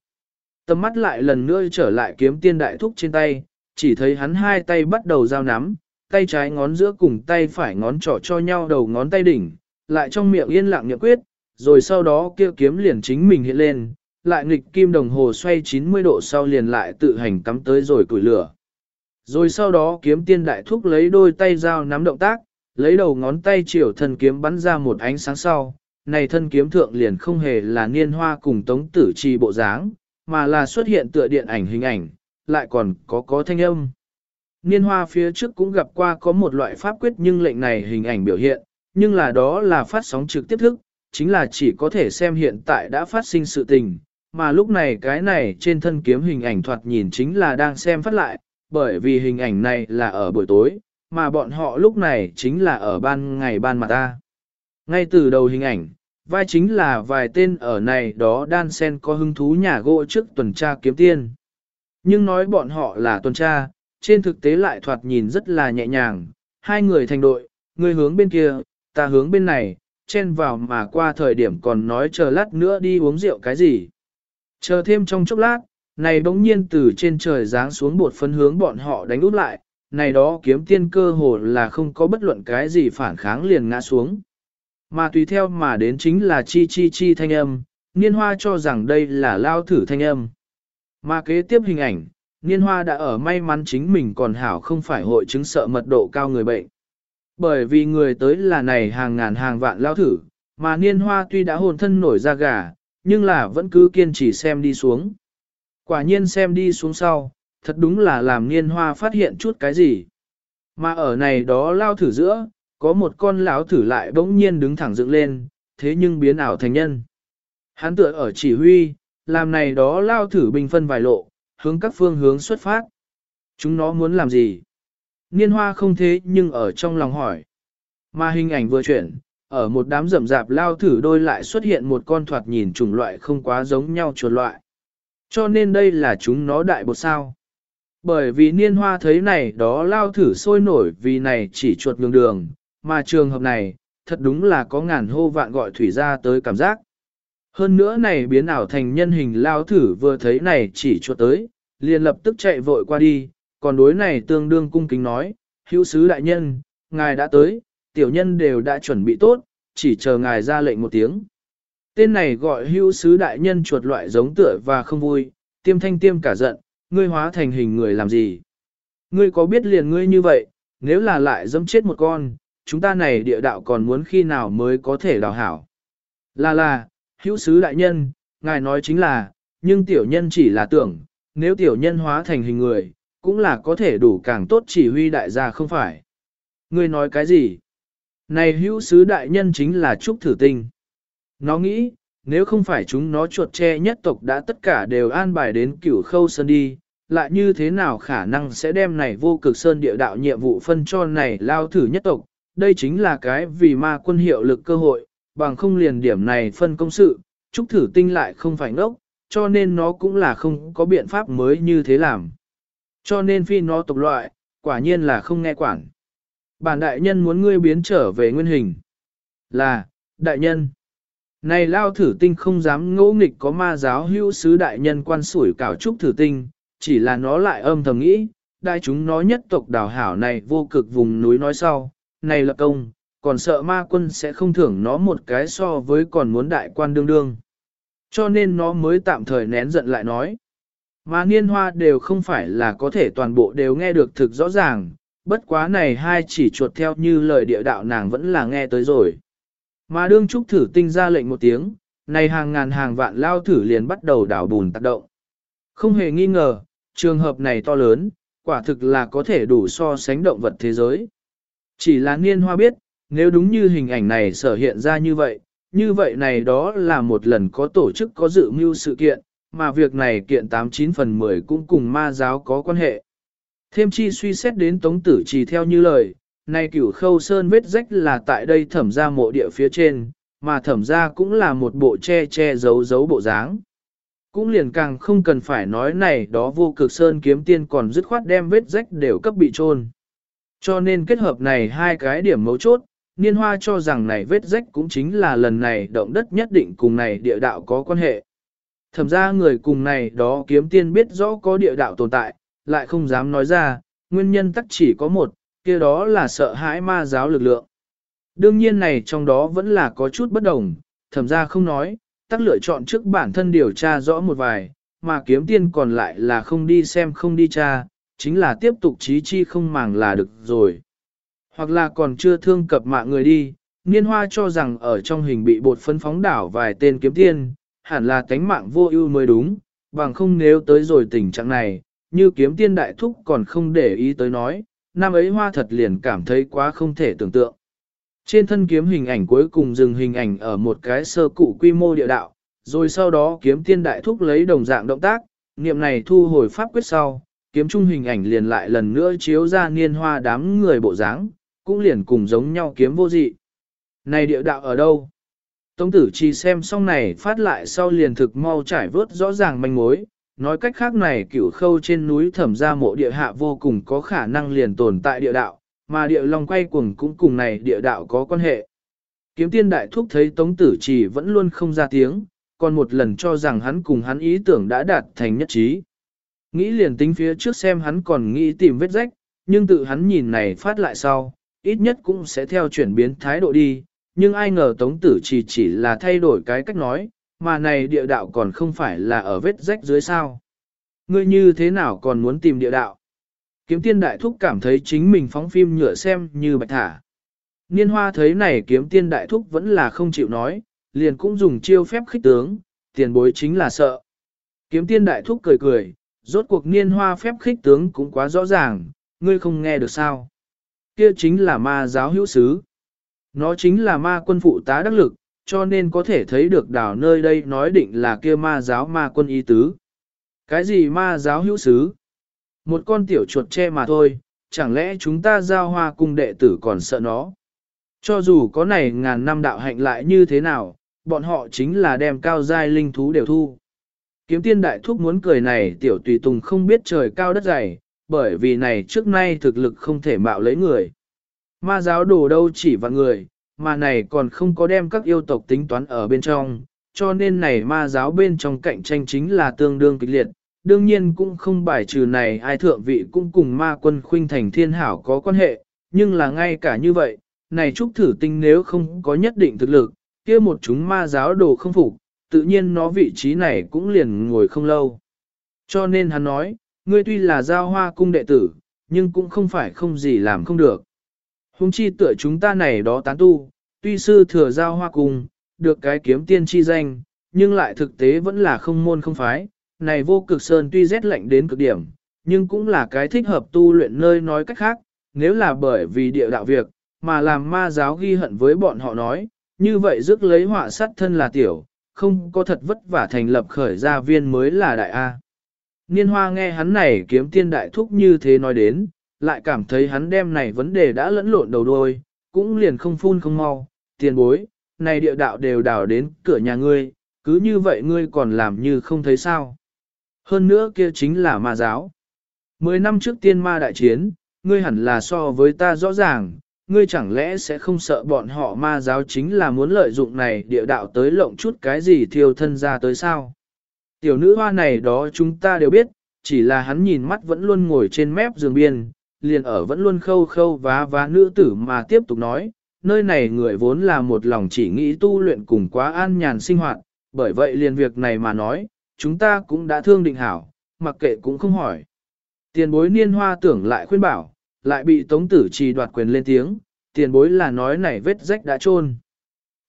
Tầm mắt lại lần nữa trở lại kiếm tiên đại thúc trên tay, chỉ thấy hắn hai tay bắt đầu giao nắm, tay trái ngón giữa cùng tay phải ngón trỏ cho nhau đầu ngón tay đỉnh, lại trong miệng yên lặng nhậm quyết, rồi sau đó kia kiếm liền chính mình hiện lên, lại nghịch kim đồng hồ xoay 90 độ sau liền lại tự hành cắm tới rồi củi lửa. Rồi sau đó kiếm tiên đại thúc lấy đôi tay dao nắm động tác, lấy đầu ngón tay chiều thân kiếm bắn ra một ánh sáng sau, này thân kiếm thượng liền không hề là niên hoa cùng tống tử trì bộ dáng, mà là xuất hiện tựa điện ảnh hình ảnh, lại còn có có thanh âm. Niên hoa phía trước cũng gặp qua có một loại pháp quyết nhưng lệnh này hình ảnh biểu hiện, nhưng là đó là phát sóng trực tiếp thức, chính là chỉ có thể xem hiện tại đã phát sinh sự tình, mà lúc này cái này trên thân kiếm hình ảnh thoạt nhìn chính là đang xem phát lại, bởi vì hình ảnh này là ở buổi tối, mà bọn họ lúc này chính là ở ban ngày ban mặt ta. Ngay từ đầu hình ảnh, vai chính là vài tên ở này đó đan sen có hứng thú nhà gỗ trước tuần tra kiếm tiên. Nhưng nói bọn họ là tuần tra, trên thực tế lại thoạt nhìn rất là nhẹ nhàng, hai người thành đội, người hướng bên kia, ta hướng bên này, chen vào mà qua thời điểm còn nói chờ lát nữa đi uống rượu cái gì. Chờ thêm trong chốc lát, này bỗng nhiên từ trên trời giáng xuống bột phấn hướng bọn họ đánh út lại, này đó kiếm tiên cơ hồ là không có bất luận cái gì phản kháng liền ngã xuống. Mà tùy theo mà đến chính là chi chi chi thanh âm, niên hoa cho rằng đây là lao thử thanh âm. Mà kế tiếp hình ảnh, niên hoa đã ở may mắn chính mình còn hảo không phải hội chứng sợ mật độ cao người bệnh. Bởi vì người tới là này hàng ngàn hàng vạn lao thử, mà niên hoa tuy đã hồn thân nổi ra gà, nhưng là vẫn cứ kiên trì xem đi xuống. Quả nhiên xem đi xuống sau, thật đúng là làm niên hoa phát hiện chút cái gì. Mà ở này đó lao thử giữa, có một con lão thử lại bỗng nhiên đứng thẳng dựng lên, thế nhưng biến ảo thành nhân. Hắn tựa ở chỉ huy, làm này đó lao thử bình phân vài lộ, hướng các phương hướng xuất phát. Chúng nó muốn làm gì? Niên hoa không thế nhưng ở trong lòng hỏi. Mà hình ảnh vừa chuyển, ở một đám rậm rạp lao thử đôi lại xuất hiện một con thoạt nhìn chủng loại không quá giống nhau chuột loại. Cho nên đây là chúng nó đại bột sao. Bởi vì niên hoa thấy này đó lao thử sôi nổi vì này chỉ chuột nhường đường, mà trường hợp này, thật đúng là có ngàn hô vạn gọi thủy ra tới cảm giác. Hơn nữa này biến ảo thành nhân hình lao thử vừa thấy này chỉ chuột tới, liền lập tức chạy vội qua đi, còn đối này tương đương cung kính nói, hữu sứ đại nhân, ngài đã tới, tiểu nhân đều đã chuẩn bị tốt, chỉ chờ ngài ra lệnh một tiếng. Tên này gọi Hưu sứ đại nhân chuột loại giống tựa và không vui, tiêm thanh tiêm cả giận, ngươi hóa thành hình người làm gì? Ngươi có biết liền ngươi như vậy, nếu là lại dâm chết một con, chúng ta này địa đạo còn muốn khi nào mới có thể đào hảo? Là là, hữu sứ đại nhân, ngài nói chính là, nhưng tiểu nhân chỉ là tưởng, nếu tiểu nhân hóa thành hình người, cũng là có thể đủ càng tốt chỉ huy đại gia không phải. Ngươi nói cái gì? Này hữu sứ đại nhân chính là Trúc Thử Tinh. Nó nghĩ, nếu không phải chúng nó chuột che nhất tộc đã tất cả đều an bài đến cửu khâu sơn đi, lại như thế nào khả năng sẽ đem này vô cực sơn địa đạo nhiệm vụ phân cho này lao thử nhất tộc, đây chính là cái vì ma quân hiệu lực cơ hội, bằng không liền điểm này phân công sự, trúc thử tinh lại không phải ngốc, cho nên nó cũng là không có biện pháp mới như thế làm. Cho nên phi nó tộc loại, quả nhiên là không nghe quản. Bản đại nhân muốn ngươi biến trở về nguyên hình. Là, đại nhân. Này lao thử tinh không dám ngỗ nghịch có ma giáo hữu sứ đại nhân quan sủi cảo trúc thử tinh, chỉ là nó lại âm thầm nghĩ, đại chúng nó nhất tộc đào hảo này vô cực vùng núi nói sau, này là công, còn sợ ma quân sẽ không thưởng nó một cái so với còn muốn đại quan đương đương. Cho nên nó mới tạm thời nén giận lại nói. Mà niên hoa đều không phải là có thể toàn bộ đều nghe được thực rõ ràng, bất quá này hai chỉ chuột theo như lời địa đạo nàng vẫn là nghe tới rồi. Mà đương trúc thử tinh ra lệnh một tiếng, này hàng ngàn hàng vạn lao thử liền bắt đầu đảo bùn tác động. Không hề nghi ngờ, trường hợp này to lớn, quả thực là có thể đủ so sánh động vật thế giới. Chỉ là niên hoa biết, nếu đúng như hình ảnh này sở hiện ra như vậy, như vậy này đó là một lần có tổ chức có dự mưu sự kiện, mà việc này kiện 89 phần 10 cũng cùng ma giáo có quan hệ. Thêm chi suy xét đến tống tử chỉ theo như lời, nay cửu khâu sơn vết rách là tại đây thẩm ra mộ địa phía trên, mà thẩm ra cũng là một bộ che che giấu giấu bộ dáng. Cũng liền càng không cần phải nói này đó vô cực sơn kiếm tiên còn dứt khoát đem vết rách đều cấp bị trôn. Cho nên kết hợp này hai cái điểm mấu chốt, Niên Hoa cho rằng này vết rách cũng chính là lần này động đất nhất định cùng này địa đạo có quan hệ. Thẩm ra người cùng này đó kiếm tiên biết rõ có địa đạo tồn tại, lại không dám nói ra, nguyên nhân tắc chỉ có một, kia đó là sợ hãi ma giáo lực lượng. Đương nhiên này trong đó vẫn là có chút bất đồng, thẩm ra không nói, tắc lựa chọn trước bản thân điều tra rõ một vài, mà kiếm tiên còn lại là không đi xem không đi tra, chính là tiếp tục trí chi không màng là được rồi. Hoặc là còn chưa thương cập mạng người đi, niên hoa cho rằng ở trong hình bị bột phân phóng đảo vài tên kiếm tiên, hẳn là tánh mạng vô ưu mới đúng, bằng không nếu tới rồi tình trạng này, như kiếm tiên đại thúc còn không để ý tới nói, năm ấy hoa thật liền cảm thấy quá không thể tưởng tượng. Trên thân kiếm hình ảnh cuối cùng dừng hình ảnh ở một cái sơ cụ quy mô địa đạo, rồi sau đó kiếm tiên đại thúc lấy đồng dạng động tác, niệm này thu hồi pháp quyết sau, kiếm trung hình ảnh liền lại lần nữa chiếu ra niên hoa đám người bộ dáng, cũng liền cùng giống nhau kiếm vô dị. Này địa đạo ở đâu? Tống tử chỉ xem xong này phát lại sau liền thực mau trải vớt rõ ràng manh mối, nói cách khác này cửu khâu trên núi thẩm ra mộ địa hạ vô cùng có khả năng liền tồn tại địa đạo, mà địa long quay cuồng cũng cùng này địa đạo có quan hệ. Kiếm tiên đại thúc thấy Tống Tử Trì vẫn luôn không ra tiếng, còn một lần cho rằng hắn cùng hắn ý tưởng đã đạt thành nhất trí. Nghĩ liền tính phía trước xem hắn còn nghĩ tìm vết rách, nhưng tự hắn nhìn này phát lại sau, ít nhất cũng sẽ theo chuyển biến thái độ đi, nhưng ai ngờ Tống Tử Trì chỉ, chỉ là thay đổi cái cách nói, mà này địa đạo còn không phải là ở vết rách dưới sao. Ngươi như thế nào còn muốn tìm địa đạo? Kiếm tiên đại thúc cảm thấy chính mình phóng phim nhựa xem như bạch thả. Niên hoa thấy này kiếm tiên đại thúc vẫn là không chịu nói, liền cũng dùng chiêu phép khích tướng, tiền bối chính là sợ. Kiếm tiên đại thúc cười cười, rốt cuộc niên hoa phép khích tướng cũng quá rõ ràng, ngươi không nghe được sao. Kia chính là ma giáo hữu sứ. Nó chính là ma quân phụ tá đắc lực, cho nên có thể thấy được đảo nơi đây nói định là kia ma giáo ma quân y tứ. Cái gì ma giáo hữu sứ? Một con tiểu chuột che mà thôi, chẳng lẽ chúng ta giao hoa cung đệ tử còn sợ nó? Cho dù có này ngàn năm đạo hạnh lại như thế nào, bọn họ chính là đem cao giai linh thú đều thu. Kiếm tiên đại thúc muốn cười này tiểu tùy tùng không biết trời cao đất dày, bởi vì này trước nay thực lực không thể mạo lấy người. Ma giáo đồ đâu chỉ vào người, mà này còn không có đem các yêu tộc tính toán ở bên trong, cho nên này ma giáo bên trong cạnh tranh chính là tương đương kịch liệt. Đương nhiên cũng không bài trừ này ai thượng vị cũng cùng ma quân khuynh thành thiên hảo có quan hệ, nhưng là ngay cả như vậy, này trúc thử tinh nếu không có nhất định thực lực, kia một chúng ma giáo đồ không phục, tự nhiên nó vị trí này cũng liền ngồi không lâu. Cho nên hắn nói, ngươi tuy là giao hoa cung đệ tử, nhưng cũng không phải không gì làm không được. Hùng chi tựa chúng ta này đó tán tu, tuy sư thừa giao hoa cùng được cái kiếm tiên chi danh, nhưng lại thực tế vẫn là không môn không phái. Này vô cực sơn tuy rét lạnh đến cực điểm, nhưng cũng là cái thích hợp tu luyện nơi nói cách khác, nếu là bởi vì địa đạo việc, mà làm ma giáo ghi hận với bọn họ nói, như vậy rước lấy họa sát thân là tiểu, không có thật vất vả thành lập khởi gia viên mới là đại A. Niên hoa nghe hắn này kiếm tiên đại thúc như thế nói đến, lại cảm thấy hắn đem này vấn đề đã lẫn lộn đầu đuôi, cũng liền không phun không mau, tiền bối, này địa đạo đều đào đến cửa nhà ngươi, cứ như vậy ngươi còn làm như không thấy sao. Hơn nữa kia chính là ma giáo. Mười năm trước tiên ma đại chiến, ngươi hẳn là so với ta rõ ràng, ngươi chẳng lẽ sẽ không sợ bọn họ ma giáo chính là muốn lợi dụng này địa đạo tới lộng chút cái gì thiêu thân ra tới sao? Tiểu nữ hoa này đó chúng ta đều biết, chỉ là hắn nhìn mắt vẫn luôn ngồi trên mép giường biên, liền ở vẫn luôn khâu khâu vá vá nữ tử mà tiếp tục nói, nơi này người vốn là một lòng chỉ nghĩ tu luyện cùng quá an nhàn sinh hoạt, bởi vậy liền việc này mà nói, chúng ta cũng đã thương định hảo, mặc kệ cũng không hỏi. Tiền bối niên hoa tưởng lại khuyên bảo, lại bị tống tử trì đoạt quyền lên tiếng, tiền bối là nói này vết rách đã trôn.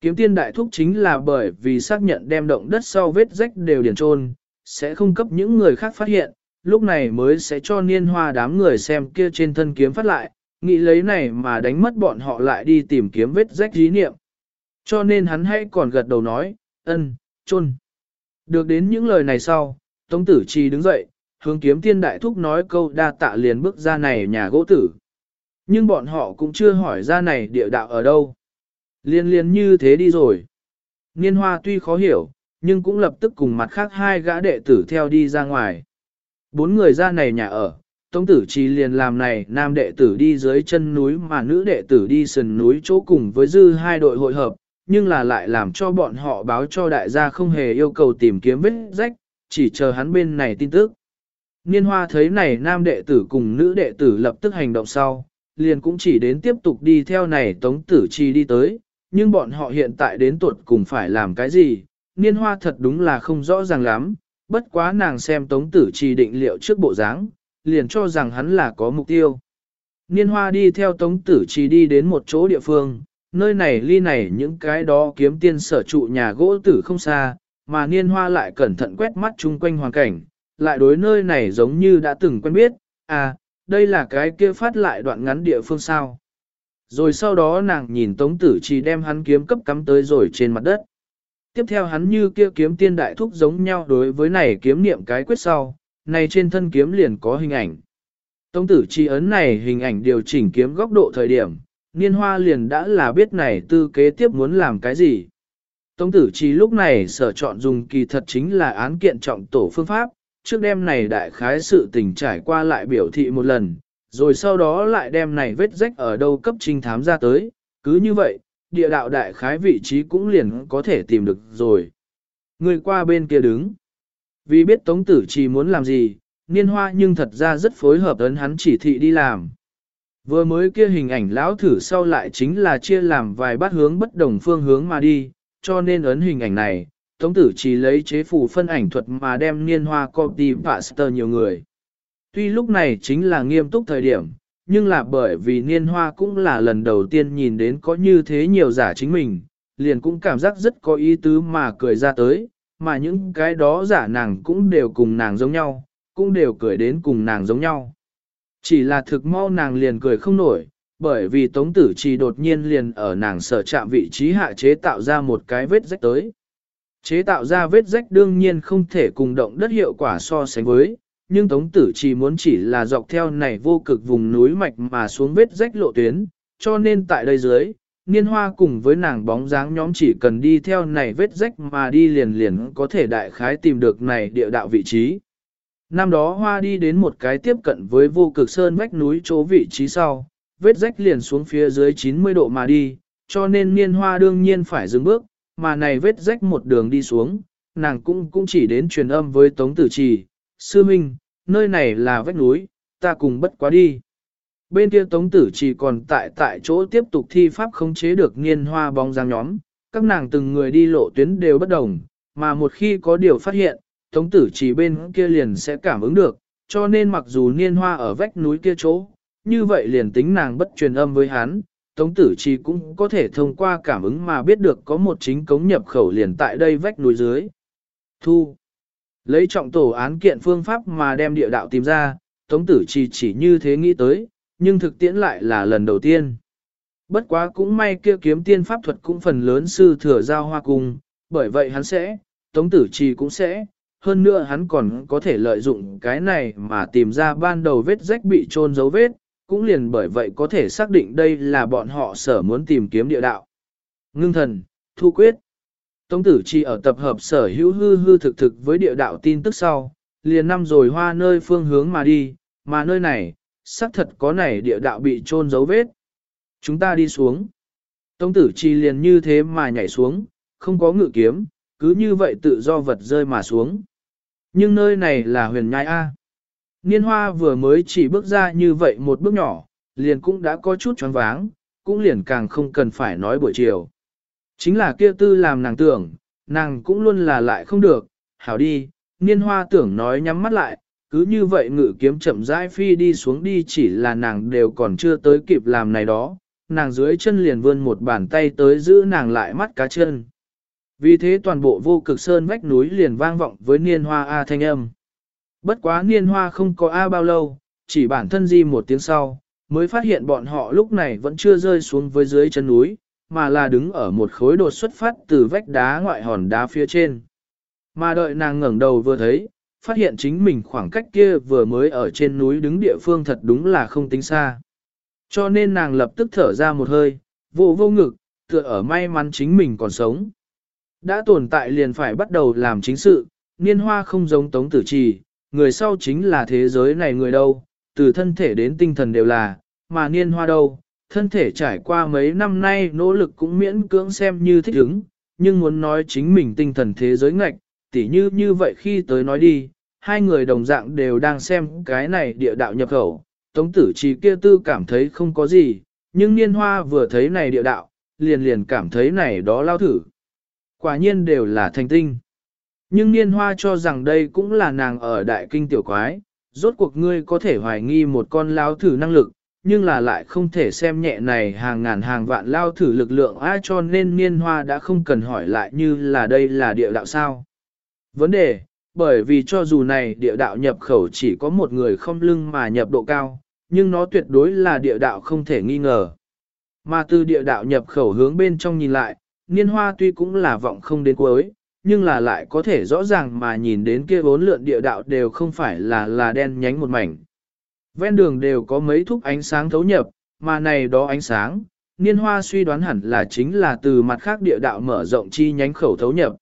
Kiếm tiên đại thúc chính là bởi vì xác nhận đem động đất sau vết rách đều điền trôn, sẽ không cấp những người khác phát hiện, lúc này mới sẽ cho niên hoa đám người xem kia trên thân kiếm phát lại, nghĩ lấy này mà đánh mất bọn họ lại đi tìm kiếm vết rách dí niệm. Cho nên hắn hãy còn gật đầu nói, ân, trôn. Được đến những lời này sau, Tống Tử Chi đứng dậy, hướng kiếm tiên đại thúc nói câu đa tạ liền bước ra này nhà gỗ tử. Nhưng bọn họ cũng chưa hỏi ra này địa đạo ở đâu. Liên liên như thế đi rồi. Niên hoa tuy khó hiểu, nhưng cũng lập tức cùng mặt khác hai gã đệ tử theo đi ra ngoài. Bốn người ra này nhà ở, Tống tử chỉ liền làm này nam đệ tử đi dưới chân núi mà nữ đệ tử đi sườn núi chỗ cùng với dư hai đội hội hợp, nhưng là lại làm cho bọn họ báo cho đại gia không hề yêu cầu tìm kiếm vết rách, chỉ chờ hắn bên này tin tức. Niên hoa thấy này nam đệ tử cùng nữ đệ tử lập tức hành động sau, liền cũng chỉ đến tiếp tục đi theo này tống tử chi đi tới, nhưng bọn họ hiện tại đến tuột cùng phải làm cái gì, niên hoa thật đúng là không rõ ràng lắm, bất quá nàng xem tống tử trì định liệu trước bộ dáng, liền cho rằng hắn là có mục tiêu. Niên hoa đi theo tống tử trì đi đến một chỗ địa phương, nơi này ly này những cái đó kiếm tiên sở trụ nhà gỗ tử không xa, mà niên hoa lại cẩn thận quét mắt chung quanh hoàn cảnh, lại đối nơi này giống như đã từng quen biết, à, đây là cái kia phát lại đoạn ngắn địa phương sao. Rồi sau đó nàng nhìn Tống Tử Trì đem hắn kiếm cấp cắm tới rồi trên mặt đất. Tiếp theo hắn như kia kiếm tiên đại thúc giống nhau đối với này kiếm niệm cái quyết sau, này trên thân kiếm liền có hình ảnh. Tống tử chi ấn này hình ảnh điều chỉnh kiếm góc độ thời điểm, niên hoa liền đã là biết này tư kế tiếp muốn làm cái gì. Tống tử chi lúc này sở chọn dùng kỳ thật chính là án kiện trọng tổ phương pháp, trước đêm này đại khái sự tình trải qua lại biểu thị một lần, rồi sau đó lại đem này vết rách ở đâu cấp trinh thám ra tới, cứ như vậy, địa đạo đại khái vị trí cũng liền có thể tìm được rồi. Người qua bên kia đứng. Vì biết Tống Tử Trì muốn làm gì, niên hoa nhưng thật ra rất phối hợp ấn hắn chỉ thị đi làm. Vừa mới kia hình ảnh lão thử sau lại chính là chia làm vài bát hướng bất đồng phương hướng mà đi, cho nên ấn hình ảnh này, Tống Tử Trì lấy chế phủ phân ảnh thuật mà đem niên hoa copy pastor nhiều người. Tuy lúc này chính là nghiêm túc thời điểm, nhưng là bởi vì niên hoa cũng là lần đầu tiên nhìn đến có như thế nhiều giả chính mình, liền cũng cảm giác rất có ý tứ mà cười ra tới, mà những cái đó giả nàng cũng đều cùng nàng giống nhau, cũng đều cười đến cùng nàng giống nhau. Chỉ là thực mau nàng liền cười không nổi, bởi vì tống tử chỉ đột nhiên liền ở nàng sở chạm vị trí hạ chế tạo ra một cái vết rách tới. Chế tạo ra vết rách đương nhiên không thể cùng động đất hiệu quả so sánh với, nhưng Tống Tử chỉ muốn chỉ là dọc theo này vô cực vùng núi mạch mà xuống vết rách lộ tuyến, cho nên tại đây dưới, niên hoa cùng với nàng bóng dáng nhóm chỉ cần đi theo này vết rách mà đi liền liền có thể đại khái tìm được này địa đạo vị trí. Năm đó hoa đi đến một cái tiếp cận với vô cực sơn vách núi chỗ vị trí sau, vết rách liền xuống phía dưới 90 độ mà đi, cho nên niên hoa đương nhiên phải dừng bước, mà này vết rách một đường đi xuống, nàng cũng cũng chỉ đến truyền âm với Tống Tử Trì, sư minh, nơi này là vách núi, ta cùng bất quá đi. Bên kia tống tử chỉ còn tại tại chỗ tiếp tục thi pháp khống chế được niên hoa bóng dáng nhóm, các nàng từng người đi lộ tuyến đều bất đồng, mà một khi có điều phát hiện, tống tử chỉ bên kia liền sẽ cảm ứng được, cho nên mặc dù niên hoa ở vách núi kia chỗ, như vậy liền tính nàng bất truyền âm với hắn, tống tử chỉ cũng có thể thông qua cảm ứng mà biết được có một chính cống nhập khẩu liền tại đây vách núi dưới. Thu Lấy trọng tổ án kiện phương pháp mà đem địa đạo tìm ra, Tống Tử chỉ chỉ như thế nghĩ tới, nhưng thực tiễn lại là lần đầu tiên. Bất quá cũng may kia kiếm tiên pháp thuật cũng phần lớn sư thừa giao hoa cùng, bởi vậy hắn sẽ, Tống Tử Trì cũng sẽ, hơn nữa hắn còn có thể lợi dụng cái này mà tìm ra ban đầu vết rách bị trôn dấu vết, cũng liền bởi vậy có thể xác định đây là bọn họ sở muốn tìm kiếm địa đạo. Ngưng thần, thu quyết. Tống tử chi ở tập hợp sở hữu hư hư thực thực với địa đạo tin tức sau, liền năm rồi hoa nơi phương hướng mà đi, mà nơi này, xác thật có này địa đạo bị trôn dấu vết. Chúng ta đi xuống. Tống tử chi liền như thế mà nhảy xuống, không có ngự kiếm, cứ như vậy tự do vật rơi mà xuống. Nhưng nơi này là huyền nhai A. Niên hoa vừa mới chỉ bước ra như vậy một bước nhỏ, liền cũng đã có chút choáng váng, cũng liền càng không cần phải nói buổi chiều. Chính là kia tư làm nàng tưởng, nàng cũng luôn là lại không được, hảo đi, niên hoa tưởng nói nhắm mắt lại, cứ như vậy ngự kiếm chậm rãi phi đi xuống đi chỉ là nàng đều còn chưa tới kịp làm này đó, nàng dưới chân liền vươn một bàn tay tới giữ nàng lại mắt cá chân. Vì thế toàn bộ vô cực sơn vách núi liền vang vọng với niên hoa A thanh âm. Bất quá niên hoa không có A bao lâu, chỉ bản thân di một tiếng sau, mới phát hiện bọn họ lúc này vẫn chưa rơi xuống với dưới chân núi, mà là đứng ở một khối đột xuất phát từ vách đá ngoại hòn đá phía trên. Mà đợi nàng ngẩng đầu vừa thấy, phát hiện chính mình khoảng cách kia vừa mới ở trên núi đứng địa phương thật đúng là không tính xa. Cho nên nàng lập tức thở ra một hơi, vô vô ngực, tựa ở may mắn chính mình còn sống. Đã tồn tại liền phải bắt đầu làm chính sự, niên hoa không giống tống tử trì, người sau chính là thế giới này người đâu, từ thân thể đến tinh thần đều là, mà niên hoa đâu, thân thể trải qua mấy năm nay nỗ lực cũng miễn cưỡng xem như thích ứng, nhưng muốn nói chính mình tinh thần thế giới ngạch, tỉ như như vậy khi tới nói đi, hai người đồng dạng đều đang xem cái này địa đạo nhập khẩu, tống tử trí kia tư cảm thấy không có gì, nhưng niên hoa vừa thấy này địa đạo, liền liền cảm thấy này đó lao thử. Quả nhiên đều là thành tinh. Nhưng niên hoa cho rằng đây cũng là nàng ở đại kinh tiểu quái, rốt cuộc ngươi có thể hoài nghi một con lao thử năng lực, nhưng là lại không thể xem nhẹ này hàng ngàn hàng vạn lao thử lực lượng ai cho nên niên hoa đã không cần hỏi lại như là đây là địa đạo sao. Vấn đề, bởi vì cho dù này địa đạo nhập khẩu chỉ có một người không lưng mà nhập độ cao, nhưng nó tuyệt đối là địa đạo không thể nghi ngờ. Mà từ địa đạo nhập khẩu hướng bên trong nhìn lại, niên hoa tuy cũng là vọng không đến cuối, nhưng là lại có thể rõ ràng mà nhìn đến kia bốn lượn địa đạo đều không phải là là đen nhánh một mảnh. Ven đường đều có mấy thúc ánh sáng thấu nhập, mà này đó ánh sáng, Niên Hoa suy đoán hẳn là chính là từ mặt khác địa đạo mở rộng chi nhánh khẩu thấu nhập.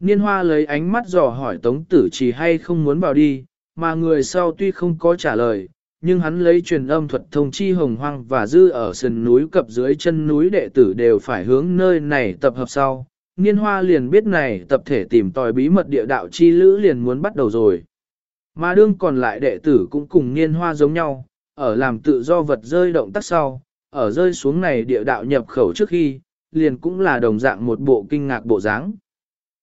Niên Hoa lấy ánh mắt dò hỏi Tống Tử chỉ hay không muốn vào đi, mà người sau tuy không có trả lời, nhưng hắn lấy truyền âm thuật thông chi hồng hoang và dư ở sườn núi cập dưới chân núi đệ tử đều phải hướng nơi này tập hợp sau. Niên hoa liền biết này tập thể tìm tòi bí mật địa đạo chi lữ liền muốn bắt đầu rồi. Mà đương còn lại đệ tử cũng cùng niên hoa giống nhau, ở làm tự do vật rơi động tác sau, ở rơi xuống này địa đạo nhập khẩu trước khi, liền cũng là đồng dạng một bộ kinh ngạc bộ dáng.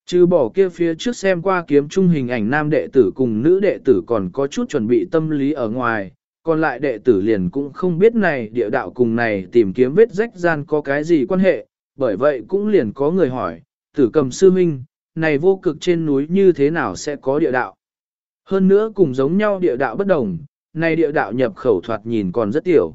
Trừ bỏ kia phía trước xem qua kiếm trung hình ảnh nam đệ tử cùng nữ đệ tử còn có chút chuẩn bị tâm lý ở ngoài, còn lại đệ tử liền cũng không biết này địa đạo cùng này tìm kiếm vết rách gian có cái gì quan hệ, bởi vậy cũng liền có người hỏi, tử cầm sư minh, này vô cực trên núi như thế nào sẽ có địa đạo? Hơn nữa cùng giống nhau địa đạo bất đồng, này địa đạo nhập khẩu thoạt nhìn còn rất tiểu.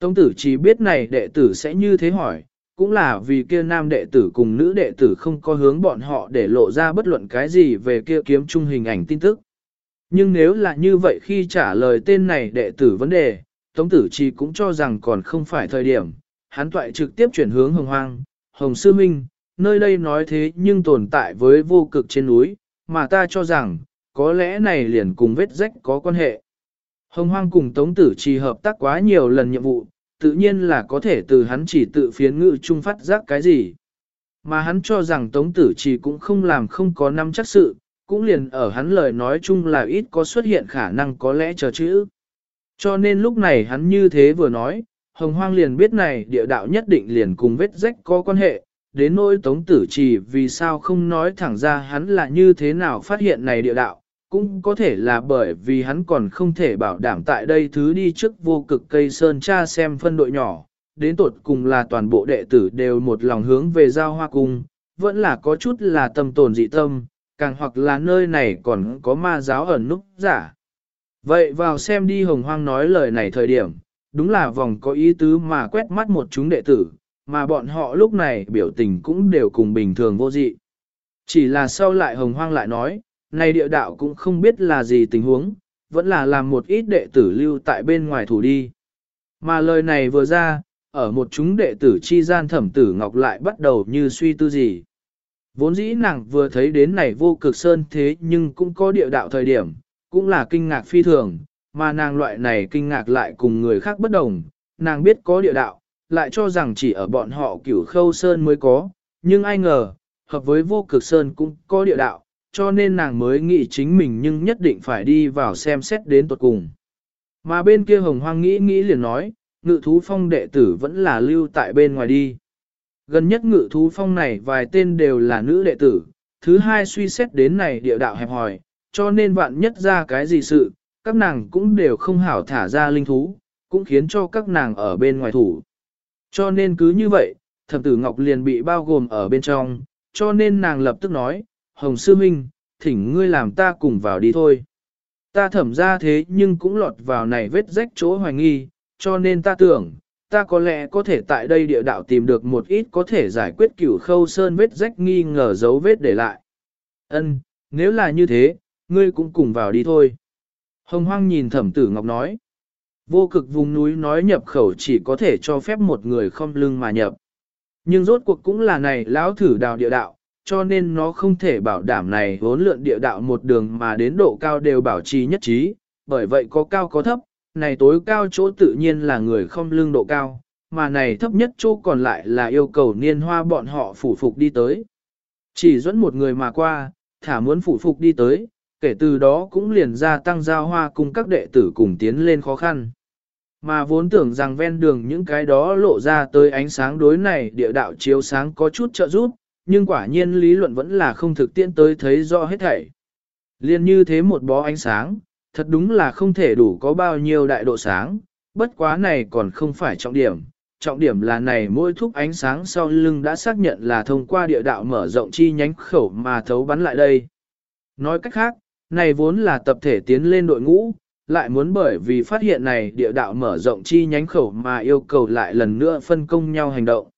Tông tử chỉ biết này đệ tử sẽ như thế hỏi, cũng là vì kia nam đệ tử cùng nữ đệ tử không có hướng bọn họ để lộ ra bất luận cái gì về kia kiếm chung hình ảnh tin tức. Nhưng nếu là như vậy khi trả lời tên này đệ tử vấn đề, Tống tử chi cũng cho rằng còn không phải thời điểm, hắn toại trực tiếp chuyển hướng hồng hoang, hồng sư minh, nơi đây nói thế nhưng tồn tại với vô cực trên núi, mà ta cho rằng, có lẽ này liền cùng vết rách có quan hệ. Hồng hoang cùng Tống tử trì hợp tác quá nhiều lần nhiệm vụ, tự nhiên là có thể từ hắn chỉ tự phiến ngự trung phát giác cái gì. Mà hắn cho rằng Tống Tử Trì cũng không làm không có năm chắc sự, cũng liền ở hắn lời nói chung là ít có xuất hiện khả năng có lẽ chờ chữ. Cho nên lúc này hắn như thế vừa nói, Hồng Hoang liền biết này địa đạo nhất định liền cùng vết rách có quan hệ, đến nỗi Tống Tử Trì vì sao không nói thẳng ra hắn là như thế nào phát hiện này địa đạo, cũng có thể là bởi vì hắn còn không thể bảo đảm tại đây thứ đi trước vô cực cây sơn cha xem phân đội nhỏ, đến tột cùng là toàn bộ đệ tử đều một lòng hướng về giao hoa cung, vẫn là có chút là tâm tồn dị tâm, càng hoặc là nơi này còn có ma giáo ẩn núp giả. Vậy vào xem đi hồng hoang nói lời này thời điểm, đúng là vòng có ý tứ mà quét mắt một chúng đệ tử, mà bọn họ lúc này biểu tình cũng đều cùng bình thường vô dị. Chỉ là sau lại hồng hoang lại nói, này địa đạo cũng không biết là gì tình huống, vẫn là làm một ít đệ tử lưu tại bên ngoài thủ đi. Mà lời này vừa ra, ở một chúng đệ tử chi gian thẩm tử ngọc lại bắt đầu như suy tư gì. Vốn dĩ nàng vừa thấy đến này vô cực sơn thế nhưng cũng có địa đạo thời điểm, cũng là kinh ngạc phi thường, mà nàng loại này kinh ngạc lại cùng người khác bất đồng, nàng biết có địa đạo, lại cho rằng chỉ ở bọn họ cửu khâu sơn mới có, nhưng ai ngờ, hợp với vô cực sơn cũng có địa đạo, cho nên nàng mới nghĩ chính mình nhưng nhất định phải đi vào xem xét đến tuột cùng. Mà bên kia hồng hoang nghĩ nghĩ liền nói, ngự thú phong đệ tử vẫn là lưu tại bên ngoài đi. Gần nhất ngự thú phong này vài tên đều là nữ đệ tử, thứ hai suy xét đến này địa đạo hẹp hòi, cho nên vạn nhất ra cái gì sự, các nàng cũng đều không hảo thả ra linh thú, cũng khiến cho các nàng ở bên ngoài thủ. Cho nên cứ như vậy, thập tử Ngọc liền bị bao gồm ở bên trong, cho nên nàng lập tức nói, Hồng Sư Minh, thỉnh ngươi làm ta cùng vào đi thôi. Ta thẩm ra thế nhưng cũng lọt vào này vết rách chỗ hoài nghi, cho nên ta tưởng, ta có lẽ có thể tại đây địa đạo tìm được một ít có thể giải quyết cửu khâu sơn vết rách nghi ngờ dấu vết để lại. Ân, nếu là như thế, ngươi cũng cùng vào đi thôi. Hồng hoang nhìn thẩm tử ngọc nói. Vô cực vùng núi nói nhập khẩu chỉ có thể cho phép một người không lưng mà nhập. Nhưng rốt cuộc cũng là này lão thử đào địa đạo, cho nên nó không thể bảo đảm này vốn lượn địa đạo một đường mà đến độ cao đều bảo trì nhất trí, bởi vậy có cao có thấp, này tối cao chỗ tự nhiên là người không lưng độ cao, mà này thấp nhất chỗ còn lại là yêu cầu niên hoa bọn họ phủ phục đi tới. Chỉ dẫn một người mà qua, thả muốn phủ phục đi tới, kể từ đó cũng liền gia tăng giao hoa cùng các đệ tử cùng tiến lên khó khăn. Mà vốn tưởng rằng ven đường những cái đó lộ ra tới ánh sáng đối này địa đạo chiếu sáng có chút trợ giúp, nhưng quả nhiên lý luận vẫn là không thực tiễn tới thấy rõ hết thảy. Liên như thế một bó ánh sáng, thật đúng là không thể đủ có bao nhiêu đại độ sáng, bất quá này còn không phải trọng điểm. Trọng điểm là này mỗi thúc ánh sáng sau lưng đã xác nhận là thông qua địa đạo mở rộng chi nhánh khẩu mà thấu bắn lại đây. Nói cách khác, này vốn là tập thể tiến lên đội ngũ, lại muốn bởi vì phát hiện này địa đạo mở rộng chi nhánh khẩu mà yêu cầu lại lần nữa phân công nhau hành động.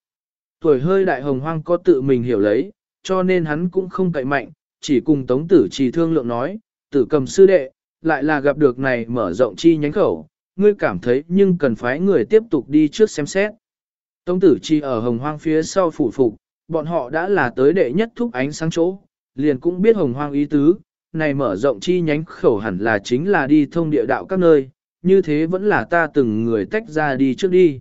Tuổi hơi đại hồng hoang có tự mình hiểu lấy, cho nên hắn cũng không cậy mạnh, chỉ cùng tống tử trì thương lượng nói, tử cầm sư đệ, lại là gặp được này mở rộng chi nhánh khẩu, ngươi cảm thấy nhưng cần phải người tiếp tục đi trước xem xét. Tống tử chi ở hồng hoang phía sau phủ phục, bọn họ đã là tới đệ nhất thúc ánh sáng chỗ, liền cũng biết hồng hoang ý tứ, này mở rộng chi nhánh khẩu hẳn là chính là đi thông địa đạo các nơi, như thế vẫn là ta từng người tách ra đi trước đi.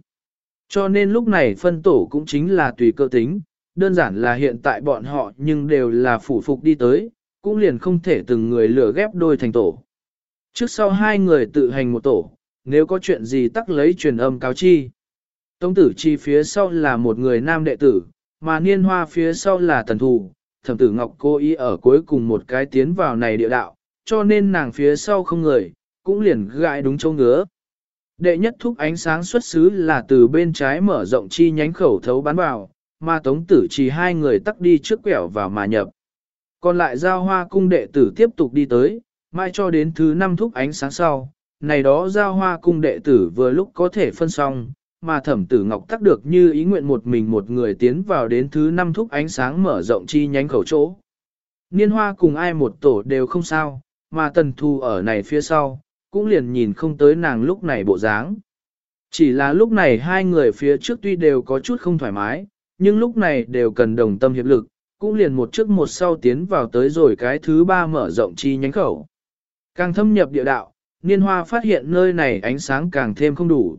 Cho nên lúc này phân tổ cũng chính là tùy cơ tính, đơn giản là hiện tại bọn họ nhưng đều là phủ phục đi tới, cũng liền không thể từng người lửa ghép đôi thành tổ. Trước sau hai người tự hành một tổ, nếu có chuyện gì tắc lấy truyền âm cáo chi. Tống tử chi phía sau là một người nam đệ tử, mà niên hoa phía sau là tần thù, thẩm tử ngọc cố ý ở cuối cùng một cái tiến vào này địa đạo, cho nên nàng phía sau không người, cũng liền gãi đúng châu ngứa. Đệ nhất thúc ánh sáng xuất xứ là từ bên trái mở rộng chi nhánh khẩu thấu bắn vào, mà tống tử chỉ hai người tắc đi trước quẹo vào mà nhập. Còn lại giao hoa cung đệ tử tiếp tục đi tới, mai cho đến thứ năm thúc ánh sáng sau, này đó giao hoa cung đệ tử vừa lúc có thể phân xong, mà thẩm tử ngọc tắc được như ý nguyện một mình một người tiến vào đến thứ năm thúc ánh sáng mở rộng chi nhánh khẩu chỗ. Niên hoa cùng ai một tổ đều không sao, mà tần thu ở này phía sau, cũng liền nhìn không tới nàng lúc này bộ dáng. Chỉ là lúc này hai người phía trước tuy đều có chút không thoải mái, nhưng lúc này đều cần đồng tâm hiệp lực, cũng liền một trước một sau tiến vào tới rồi cái thứ ba mở rộng chi nhánh khẩu. Càng thâm nhập địa đạo, niên hoa phát hiện nơi này ánh sáng càng thêm không đủ.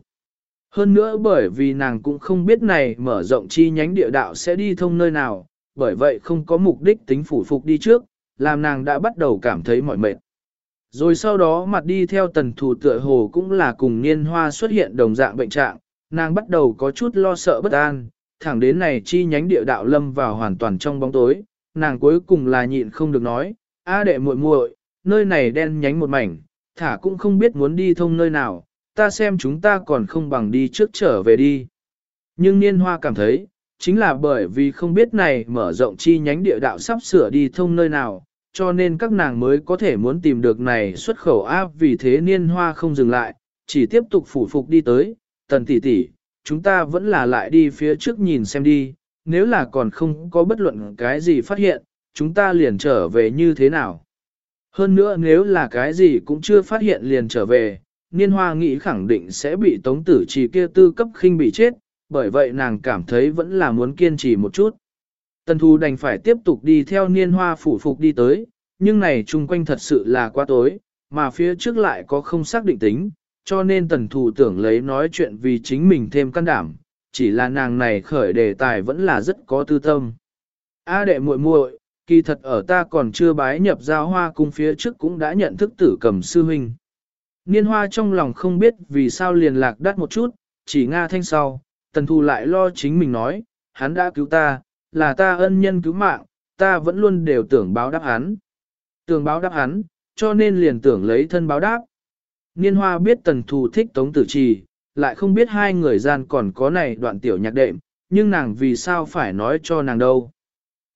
Hơn nữa bởi vì nàng cũng không biết này mở rộng chi nhánh địa đạo sẽ đi thông nơi nào, bởi vậy không có mục đích tính phủ phục đi trước, làm nàng đã bắt đầu cảm thấy mỏi mệt. Rồi sau đó mặt đi theo tần thủ tựa hồ cũng là cùng niên hoa xuất hiện đồng dạng bệnh trạng, nàng bắt đầu có chút lo sợ bất an, thẳng đến này chi nhánh địa đạo lâm vào hoàn toàn trong bóng tối, nàng cuối cùng là nhịn không được nói, a đệ muội muội, nơi này đen nhánh một mảnh, thả cũng không biết muốn đi thông nơi nào, ta xem chúng ta còn không bằng đi trước trở về đi. Nhưng niên hoa cảm thấy, chính là bởi vì không biết này mở rộng chi nhánh địa đạo sắp sửa đi thông nơi nào, cho nên các nàng mới có thể muốn tìm được này xuất khẩu áp vì thế niên hoa không dừng lại, chỉ tiếp tục phủ phục đi tới, tần tỷ tỷ, chúng ta vẫn là lại đi phía trước nhìn xem đi, nếu là còn không có bất luận cái gì phát hiện, chúng ta liền trở về như thế nào. Hơn nữa nếu là cái gì cũng chưa phát hiện liền trở về, niên hoa nghĩ khẳng định sẽ bị tống tử trì kia tư cấp khinh bị chết, bởi vậy nàng cảm thấy vẫn là muốn kiên trì một chút. Tần thu đành phải tiếp tục đi theo niên hoa phủ phục đi tới, nhưng này chung quanh thật sự là quá tối, mà phía trước lại có không xác định tính, cho nên tần thù tưởng lấy nói chuyện vì chính mình thêm can đảm, chỉ là nàng này khởi đề tài vẫn là rất có tư tâm. A đệ muội muội, kỳ thật ở ta còn chưa bái nhập giao hoa cung phía trước cũng đã nhận thức tử cầm sư huynh. Niên hoa trong lòng không biết vì sao liền lạc đắt một chút, chỉ Nga thanh sau, tần thù lại lo chính mình nói, hắn đã cứu ta, là ta ân nhân cứu mạng, ta vẫn luôn đều tưởng báo đáp hắn. Tưởng báo đáp hắn, cho nên liền tưởng lấy thân báo đáp. Niên hoa biết tần thù thích tống tử trì, lại không biết hai người gian còn có này đoạn tiểu nhạc đệm, nhưng nàng vì sao phải nói cho nàng đâu.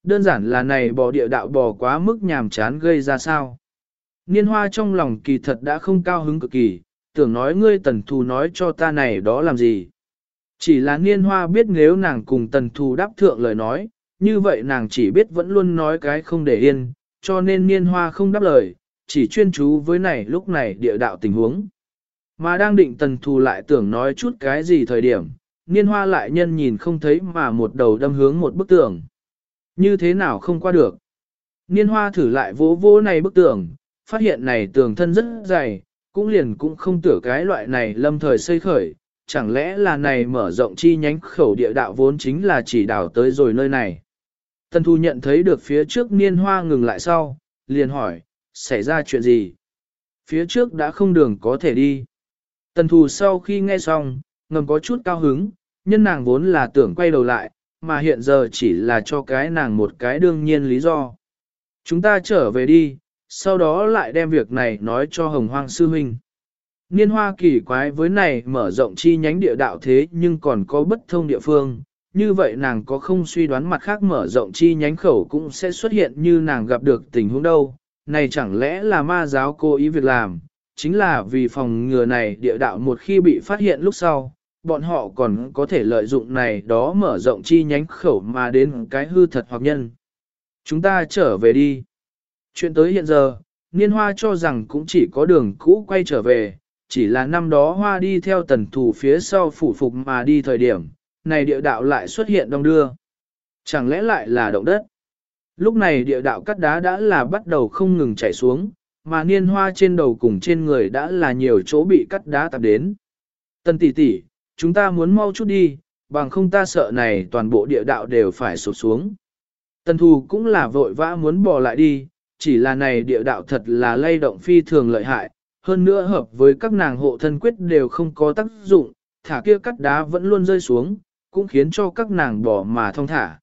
Đơn giản là này bỏ địa đạo bò quá mức nhàm chán gây ra sao. Niên hoa trong lòng kỳ thật đã không cao hứng cực kỳ, tưởng nói ngươi tần thù nói cho ta này đó làm gì. Chỉ là niên hoa biết nếu nàng cùng tần thù đáp thượng lời nói, như vậy nàng chỉ biết vẫn luôn nói cái không để yên, cho nên niên hoa không đáp lời, chỉ chuyên chú với này lúc này địa đạo tình huống. Mà đang định tần thù lại tưởng nói chút cái gì thời điểm, niên hoa lại nhân nhìn không thấy mà một đầu đâm hướng một bức tường. Như thế nào không qua được. Niên hoa thử lại vỗ vỗ này bức tường, phát hiện này tường thân rất dày, cũng liền cũng không tưởng cái loại này lâm thời xây khởi, chẳng lẽ là này mở rộng chi nhánh khẩu địa đạo vốn chính là chỉ đào tới rồi nơi này. Tần thu nhận thấy được phía trước niên hoa ngừng lại sau, liền hỏi, xảy ra chuyện gì? Phía trước đã không đường có thể đi. Tần thù sau khi nghe xong, ngầm có chút cao hứng, nhân nàng vốn là tưởng quay đầu lại, mà hiện giờ chỉ là cho cái nàng một cái đương nhiên lý do. Chúng ta trở về đi, sau đó lại đem việc này nói cho hồng hoang sư huynh. Niên hoa kỳ quái với này mở rộng chi nhánh địa đạo thế nhưng còn có bất thông địa phương, như vậy nàng có không suy đoán mặt khác mở rộng chi nhánh khẩu cũng sẽ xuất hiện như nàng gặp được tình huống đâu, này chẳng lẽ là ma giáo cố ý việc làm, chính là vì phòng ngừa này địa đạo một khi bị phát hiện lúc sau, bọn họ còn có thể lợi dụng này đó mở rộng chi nhánh khẩu mà đến cái hư thật hoặc nhân. Chúng ta trở về đi. Chuyện tới hiện giờ, Niên Hoa cho rằng cũng chỉ có đường cũ quay trở về, chỉ là năm đó Hoa đi theo tần thủ phía sau phủ phục mà đi thời điểm, này địa đạo lại xuất hiện đông đưa. Chẳng lẽ lại là động đất? Lúc này địa đạo cắt đá đã là bắt đầu không ngừng chảy xuống, mà niên hoa trên đầu cùng trên người đã là nhiều chỗ bị cắt đá tạp đến. Tần tỷ tỷ, chúng ta muốn mau chút đi, bằng không ta sợ này toàn bộ địa đạo đều phải sụp xuống. Tần thù cũng là vội vã muốn bỏ lại đi, chỉ là này địa đạo thật là lay động phi thường lợi hại, hơn nữa hợp với các nàng hộ thân quyết đều không có tác dụng, thả kia cắt đá vẫn luôn rơi xuống, cũng khiến cho các nàng bỏ mà thông thả.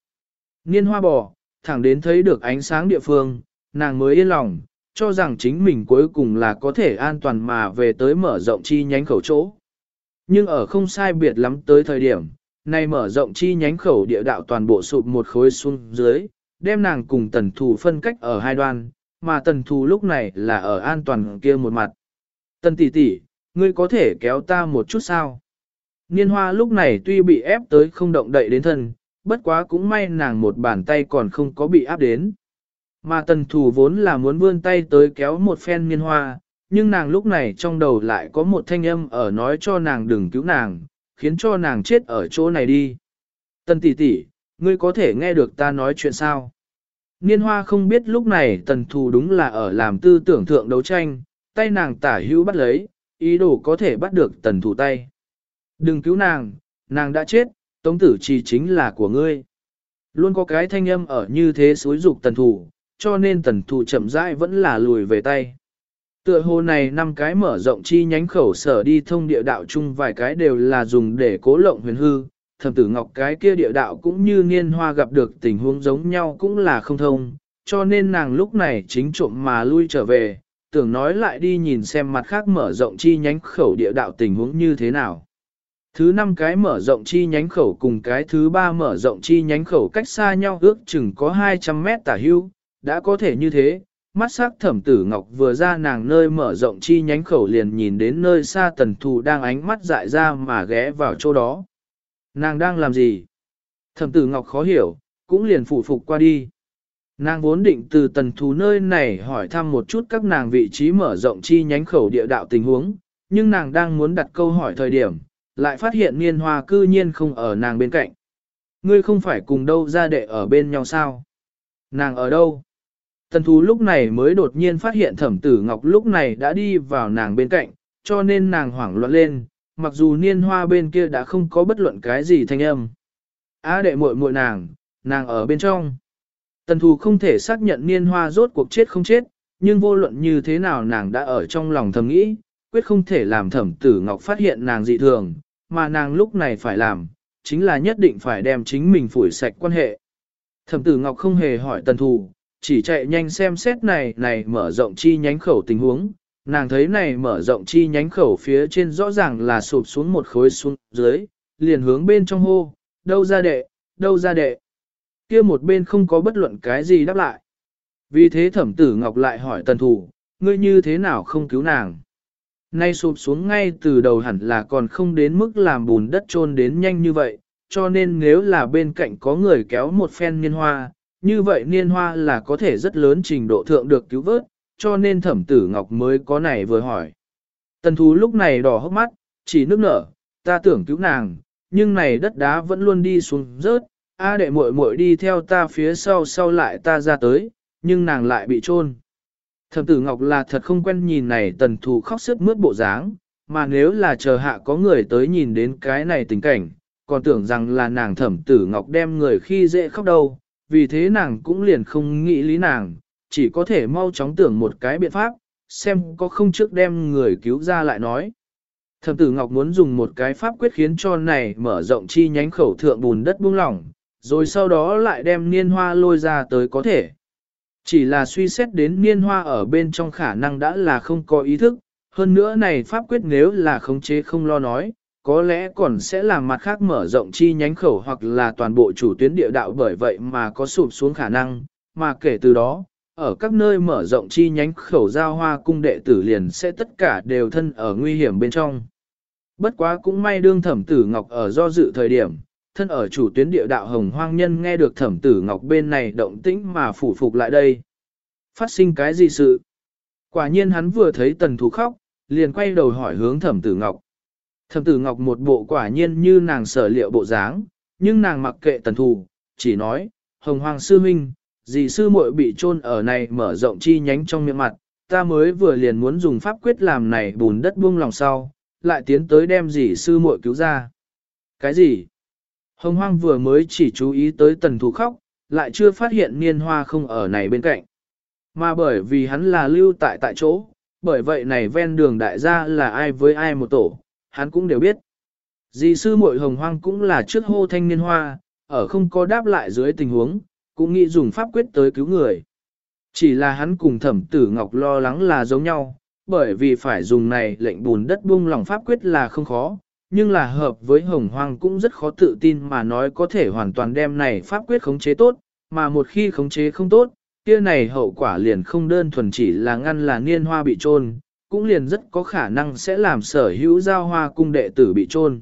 Niên hoa bò, thẳng đến thấy được ánh sáng địa phương, nàng mới yên lòng, cho rằng chính mình cuối cùng là có thể an toàn mà về tới mở rộng chi nhánh khẩu chỗ. Nhưng ở không sai biệt lắm tới thời điểm, nay mở rộng chi nhánh khẩu địa đạo toàn bộ sụp một khối xuống dưới, đem nàng cùng tần thù phân cách ở hai đoan, mà tần thù lúc này là ở an toàn kia một mặt. Tần tỷ tỷ, ngươi có thể kéo ta một chút sao? Niên hoa lúc này tuy bị ép tới không động đậy đến thân, bất quá cũng may nàng một bàn tay còn không có bị áp đến. Mà tần thủ vốn là muốn vươn tay tới kéo một phen niên hoa, nhưng nàng lúc này trong đầu lại có một thanh âm ở nói cho nàng đừng cứu nàng, khiến cho nàng chết ở chỗ này đi. Tần tỷ tỷ, ngươi có thể nghe được ta nói chuyện sao? Niên hoa không biết lúc này tần thù đúng là ở làm tư tưởng thượng đấu tranh, tay nàng tả hữu bắt lấy, ý đồ có thể bắt được tần thủ tay. Đừng cứu nàng, nàng đã chết, tống tử chỉ chính là của ngươi. Luôn có cái thanh âm ở như thế xối dục tần thủ, cho nên tần thủ chậm rãi vẫn là lùi về tay. Tựa hồ này năm cái mở rộng chi nhánh khẩu sở đi thông địa đạo chung vài cái đều là dùng để cố lộng huyền hư, thẩm tử ngọc cái kia địa đạo cũng như niên hoa gặp được tình huống giống nhau cũng là không thông, cho nên nàng lúc này chính trộm mà lui trở về, tưởng nói lại đi nhìn xem mặt khác mở rộng chi nhánh khẩu địa đạo tình huống như thế nào. Thứ năm cái mở rộng chi nhánh khẩu cùng cái thứ ba mở rộng chi nhánh khẩu cách xa nhau ước chừng có 200 mét tả hưu, đã có thể như thế, mắt sắc thẩm tử ngọc vừa ra nàng nơi mở rộng chi nhánh khẩu liền nhìn đến nơi xa tần thù đang ánh mắt dại ra mà ghé vào chỗ đó. Nàng đang làm gì? Thẩm tử ngọc khó hiểu, cũng liền phụ phục qua đi. Nàng vốn định từ tần thú nơi này hỏi thăm một chút các nàng vị trí mở rộng chi nhánh khẩu địa đạo tình huống, nhưng nàng đang muốn đặt câu hỏi thời điểm, lại phát hiện niên hoa cư nhiên không ở nàng bên cạnh. Ngươi không phải cùng đâu ra đệ ở bên nhau sao? Nàng ở đâu? Tần thú lúc này mới đột nhiên phát hiện thẩm tử ngọc lúc này đã đi vào nàng bên cạnh, cho nên nàng hoảng loạn lên, mặc dù niên hoa bên kia đã không có bất luận cái gì thanh âm. Á đệ muội muội nàng, nàng ở bên trong. Tần thù không thể xác nhận niên hoa rốt cuộc chết không chết, nhưng vô luận như thế nào nàng đã ở trong lòng thầm nghĩ, quyết không thể làm thẩm tử ngọc phát hiện nàng dị thường, mà nàng lúc này phải làm, chính là nhất định phải đem chính mình phủi sạch quan hệ. Thẩm tử ngọc không hề hỏi tần thù, chỉ chạy nhanh xem xét này này mở rộng chi nhánh khẩu tình huống, nàng thấy này mở rộng chi nhánh khẩu phía trên rõ ràng là sụp xuống một khối xuống dưới, liền hướng bên trong hô, đâu ra đệ, đâu ra đệ kia một bên không có bất luận cái gì đáp lại. Vì thế thẩm tử ngọc lại hỏi tần thủ, ngươi như thế nào không cứu nàng. Nay sụp xuống ngay từ đầu hẳn là còn không đến mức làm bùn đất trôn đến nhanh như vậy, cho nên nếu là bên cạnh có người kéo một phen niên hoa, như vậy niên hoa là có thể rất lớn trình độ thượng được cứu vớt, cho nên thẩm tử ngọc mới có này vừa hỏi. Tần thú lúc này đỏ hốc mắt, chỉ nước nở, ta tưởng cứu nàng, nhưng này đất đá vẫn luôn đi xuống rớt, a đệ muội muội đi theo ta phía sau sau lại ta ra tới, nhưng nàng lại bị trôn. Thẩm tử ngọc là thật không quen nhìn này tần thù khóc sức mướt bộ dáng, mà nếu là chờ hạ có người tới nhìn đến cái này tình cảnh, còn tưởng rằng là nàng thẩm tử ngọc đem người khi dễ khóc đâu, vì thế nàng cũng liền không nghĩ lý nàng, chỉ có thể mau chóng tưởng một cái biện pháp, xem có không trước đem người cứu ra lại nói. Thẩm tử Ngọc muốn dùng một cái pháp quyết khiến cho này mở rộng chi nhánh khẩu thượng bùn đất buông lỏng, rồi sau đó lại đem niên hoa lôi ra tới có thể. Chỉ là suy xét đến niên hoa ở bên trong khả năng đã là không có ý thức, hơn nữa này pháp quyết nếu là khống chế không lo nói, có lẽ còn sẽ làm mặt khác mở rộng chi nhánh khẩu hoặc là toàn bộ chủ tuyến địa đạo bởi vậy mà có sụp xuống khả năng, mà kể từ đó, ở các nơi mở rộng chi nhánh khẩu giao hoa cung đệ tử liền sẽ tất cả đều thân ở nguy hiểm bên trong. Bất quá cũng may đương thẩm tử ngọc ở do dự thời điểm, thân ở chủ tuyến địa đạo hồng hoang nhân nghe được thẩm tử ngọc bên này động tĩnh mà phủ phục lại đây. Phát sinh cái gì sự? Quả nhiên hắn vừa thấy tần thú khóc, liền quay đầu hỏi hướng thẩm tử ngọc. Thẩm tử ngọc một bộ quả nhiên như nàng sở liệu bộ dáng, nhưng nàng mặc kệ tần thù, chỉ nói, hồng hoàng sư minh, dì sư muội bị chôn ở này mở rộng chi nhánh trong miệng mặt, ta mới vừa liền muốn dùng pháp quyết làm này bùn đất buông lòng sau, lại tiến tới đem dì sư muội cứu ra. Cái gì? Hồng hoang vừa mới chỉ chú ý tới tần thù khóc, lại chưa phát hiện niên hoa không ở này bên cạnh. Mà bởi vì hắn là lưu tại tại chỗ, bởi vậy này ven đường đại gia là ai với ai một tổ, hắn cũng đều biết. Dì sư muội hồng hoang cũng là trước hô thanh niên hoa, ở không có đáp lại dưới tình huống, cũng nghĩ dùng pháp quyết tới cứu người. Chỉ là hắn cùng thẩm tử ngọc lo lắng là giống nhau, bởi vì phải dùng này lệnh bùn đất buông lòng pháp quyết là không khó, nhưng là hợp với hồng hoang cũng rất khó tự tin mà nói có thể hoàn toàn đem này pháp quyết khống chế tốt, mà một khi khống chế không tốt, kia này hậu quả liền không đơn thuần chỉ là ngăn là niên hoa bị trôn, cũng liền rất có khả năng sẽ làm sở hữu giao hoa cung đệ tử bị trôn.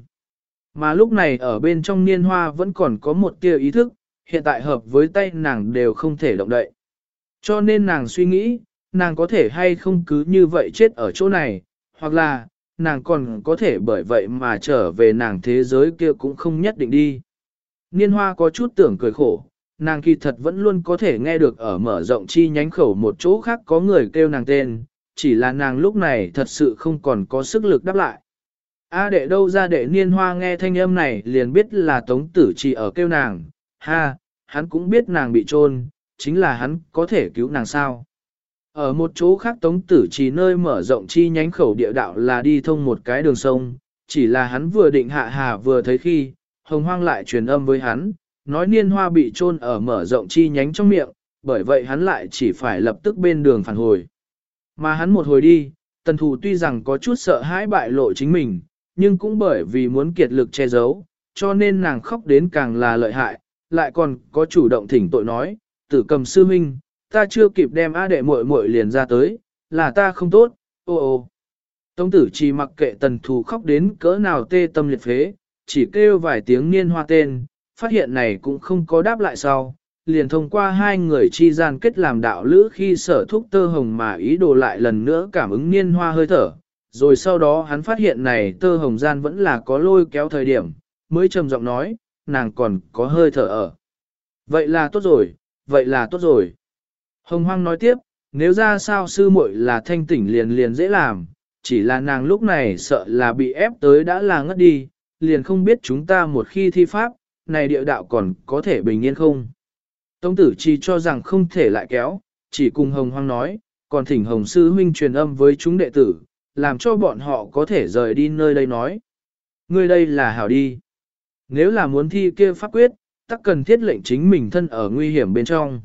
Mà lúc này ở bên trong niên hoa vẫn còn có một tia ý thức, hiện tại hợp với tay nàng đều không thể động đậy. Cho nên nàng suy nghĩ, nàng có thể hay không cứ như vậy chết ở chỗ này, hoặc là, nàng còn có thể bởi vậy mà trở về nàng thế giới kia cũng không nhất định đi. Niên hoa có chút tưởng cười khổ, nàng kỳ thật vẫn luôn có thể nghe được ở mở rộng chi nhánh khẩu một chỗ khác có người kêu nàng tên, chỉ là nàng lúc này thật sự không còn có sức lực đáp lại. A đệ đâu ra đệ niên hoa nghe thanh âm này liền biết là tống tử chỉ ở kêu nàng, ha, hắn cũng biết nàng bị trôn, chính là hắn có thể cứu nàng sao. Ở một chỗ khác tống tử chỉ nơi mở rộng chi nhánh khẩu địa đạo là đi thông một cái đường sông, chỉ là hắn vừa định hạ hà vừa thấy khi, hồng hoang lại truyền âm với hắn, nói niên hoa bị trôn ở mở rộng chi nhánh trong miệng, bởi vậy hắn lại chỉ phải lập tức bên đường phản hồi. Mà hắn một hồi đi, tần thù tuy rằng có chút sợ hãi bại lộ chính mình, nhưng cũng bởi vì muốn kiệt lực che giấu, cho nên nàng khóc đến càng là lợi hại, lại còn có chủ động thỉnh tội nói, tử cầm sư minh, ta chưa kịp đem A đệ muội muội liền ra tới, là ta không tốt, ô ô. Tống tử chỉ mặc kệ tần thù khóc đến cỡ nào tê tâm liệt phế, chỉ kêu vài tiếng niên hoa tên, phát hiện này cũng không có đáp lại sau, liền thông qua hai người chi gian kết làm đạo lữ khi sở thúc tơ hồng mà ý đồ lại lần nữa cảm ứng niên hoa hơi thở, rồi sau đó hắn phát hiện này tơ hồng gian vẫn là có lôi kéo thời điểm, mới trầm giọng nói, nàng còn có hơi thở ở. Vậy là tốt rồi, vậy là tốt rồi. Hồng hoang nói tiếp, nếu ra sao sư muội là thanh tỉnh liền liền dễ làm, chỉ là nàng lúc này sợ là bị ép tới đã là ngất đi, liền không biết chúng ta một khi thi pháp, này địa đạo còn có thể bình yên không. Tông tử chỉ cho rằng không thể lại kéo, chỉ cùng hồng hoang nói, còn thỉnh hồng sư huynh truyền âm với chúng đệ tử, làm cho bọn họ có thể rời đi nơi đây nói. Ngươi đây là hảo đi. Nếu là muốn thi kia pháp quyết, tắc cần thiết lệnh chính mình thân ở nguy hiểm bên trong.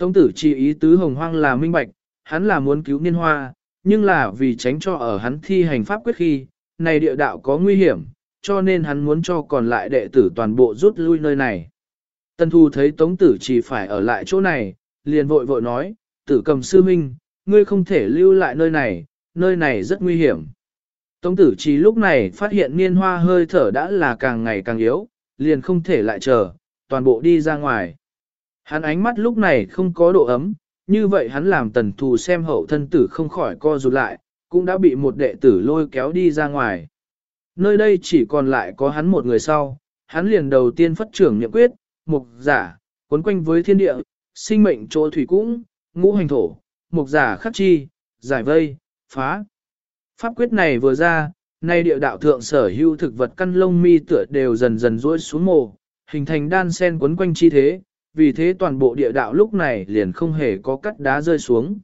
Tông tử chỉ ý tứ hồng hoang là minh bạch, hắn là muốn cứu niên hoa, nhưng là vì tránh cho ở hắn thi hành pháp quyết khi, này địa đạo có nguy hiểm, cho nên hắn muốn cho còn lại đệ tử toàn bộ rút lui nơi này. Tân thu thấy tống tử chỉ phải ở lại chỗ này, liền vội vội nói, tử cầm sư minh, ngươi không thể lưu lại nơi này, nơi này rất nguy hiểm. Tống tử chỉ lúc này phát hiện niên hoa hơi thở đã là càng ngày càng yếu, liền không thể lại chờ, toàn bộ đi ra ngoài. Hắn ánh mắt lúc này không có độ ấm, như vậy hắn làm tần thù xem hậu thân tử không khỏi co rụt lại, cũng đã bị một đệ tử lôi kéo đi ra ngoài. Nơi đây chỉ còn lại có hắn một người sau, hắn liền đầu tiên phát trưởng nhậm quyết, mục giả, cuốn quanh với thiên địa, sinh mệnh chỗ thủy cũng, ngũ hành thổ, mục giả khắc chi, giải vây, phá. Pháp quyết này vừa ra, nay địa đạo thượng sở hữu thực vật căn lông mi tựa đều dần dần rối xuống mồ, hình thành đan sen quấn quanh chi thế, vì thế toàn bộ địa đạo lúc này liền không hề có cắt đá rơi xuống.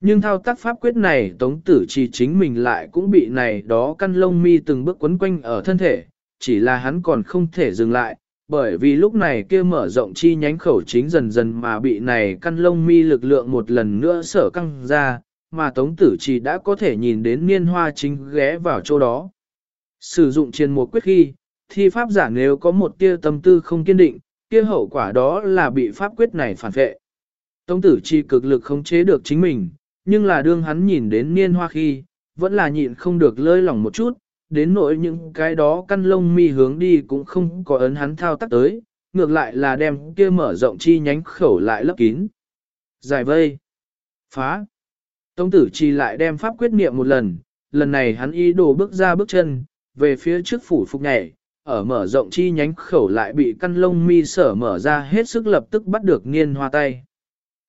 Nhưng thao tác pháp quyết này tống tử chỉ chính mình lại cũng bị này đó căn lông mi từng bước quấn quanh ở thân thể, chỉ là hắn còn không thể dừng lại, bởi vì lúc này kia mở rộng chi nhánh khẩu chính dần dần mà bị này căn lông mi lực lượng một lần nữa sở căng ra, mà tống tử chỉ đã có thể nhìn đến niên hoa chính ghé vào chỗ đó. Sử dụng chiền một quyết khi, thi pháp giả nếu có một tia tâm tư không kiên định, kia hậu quả đó là bị pháp quyết này phản vệ. Tống tử chi cực lực khống chế được chính mình, nhưng là đương hắn nhìn đến niên hoa khi, vẫn là nhịn không được lơi lỏng một chút, đến nỗi những cái đó căn lông mi hướng đi cũng không có ấn hắn thao tác tới, ngược lại là đem kia mở rộng chi nhánh khẩu lại lấp kín. Giải vây. Phá. Tống tử chi lại đem pháp quyết niệm một lần, lần này hắn ý đồ bước ra bước chân, về phía trước phủ phục nhảy, ở mở rộng chi nhánh khẩu lại bị căn lông mi sở mở ra hết sức lập tức bắt được niên hoa tay.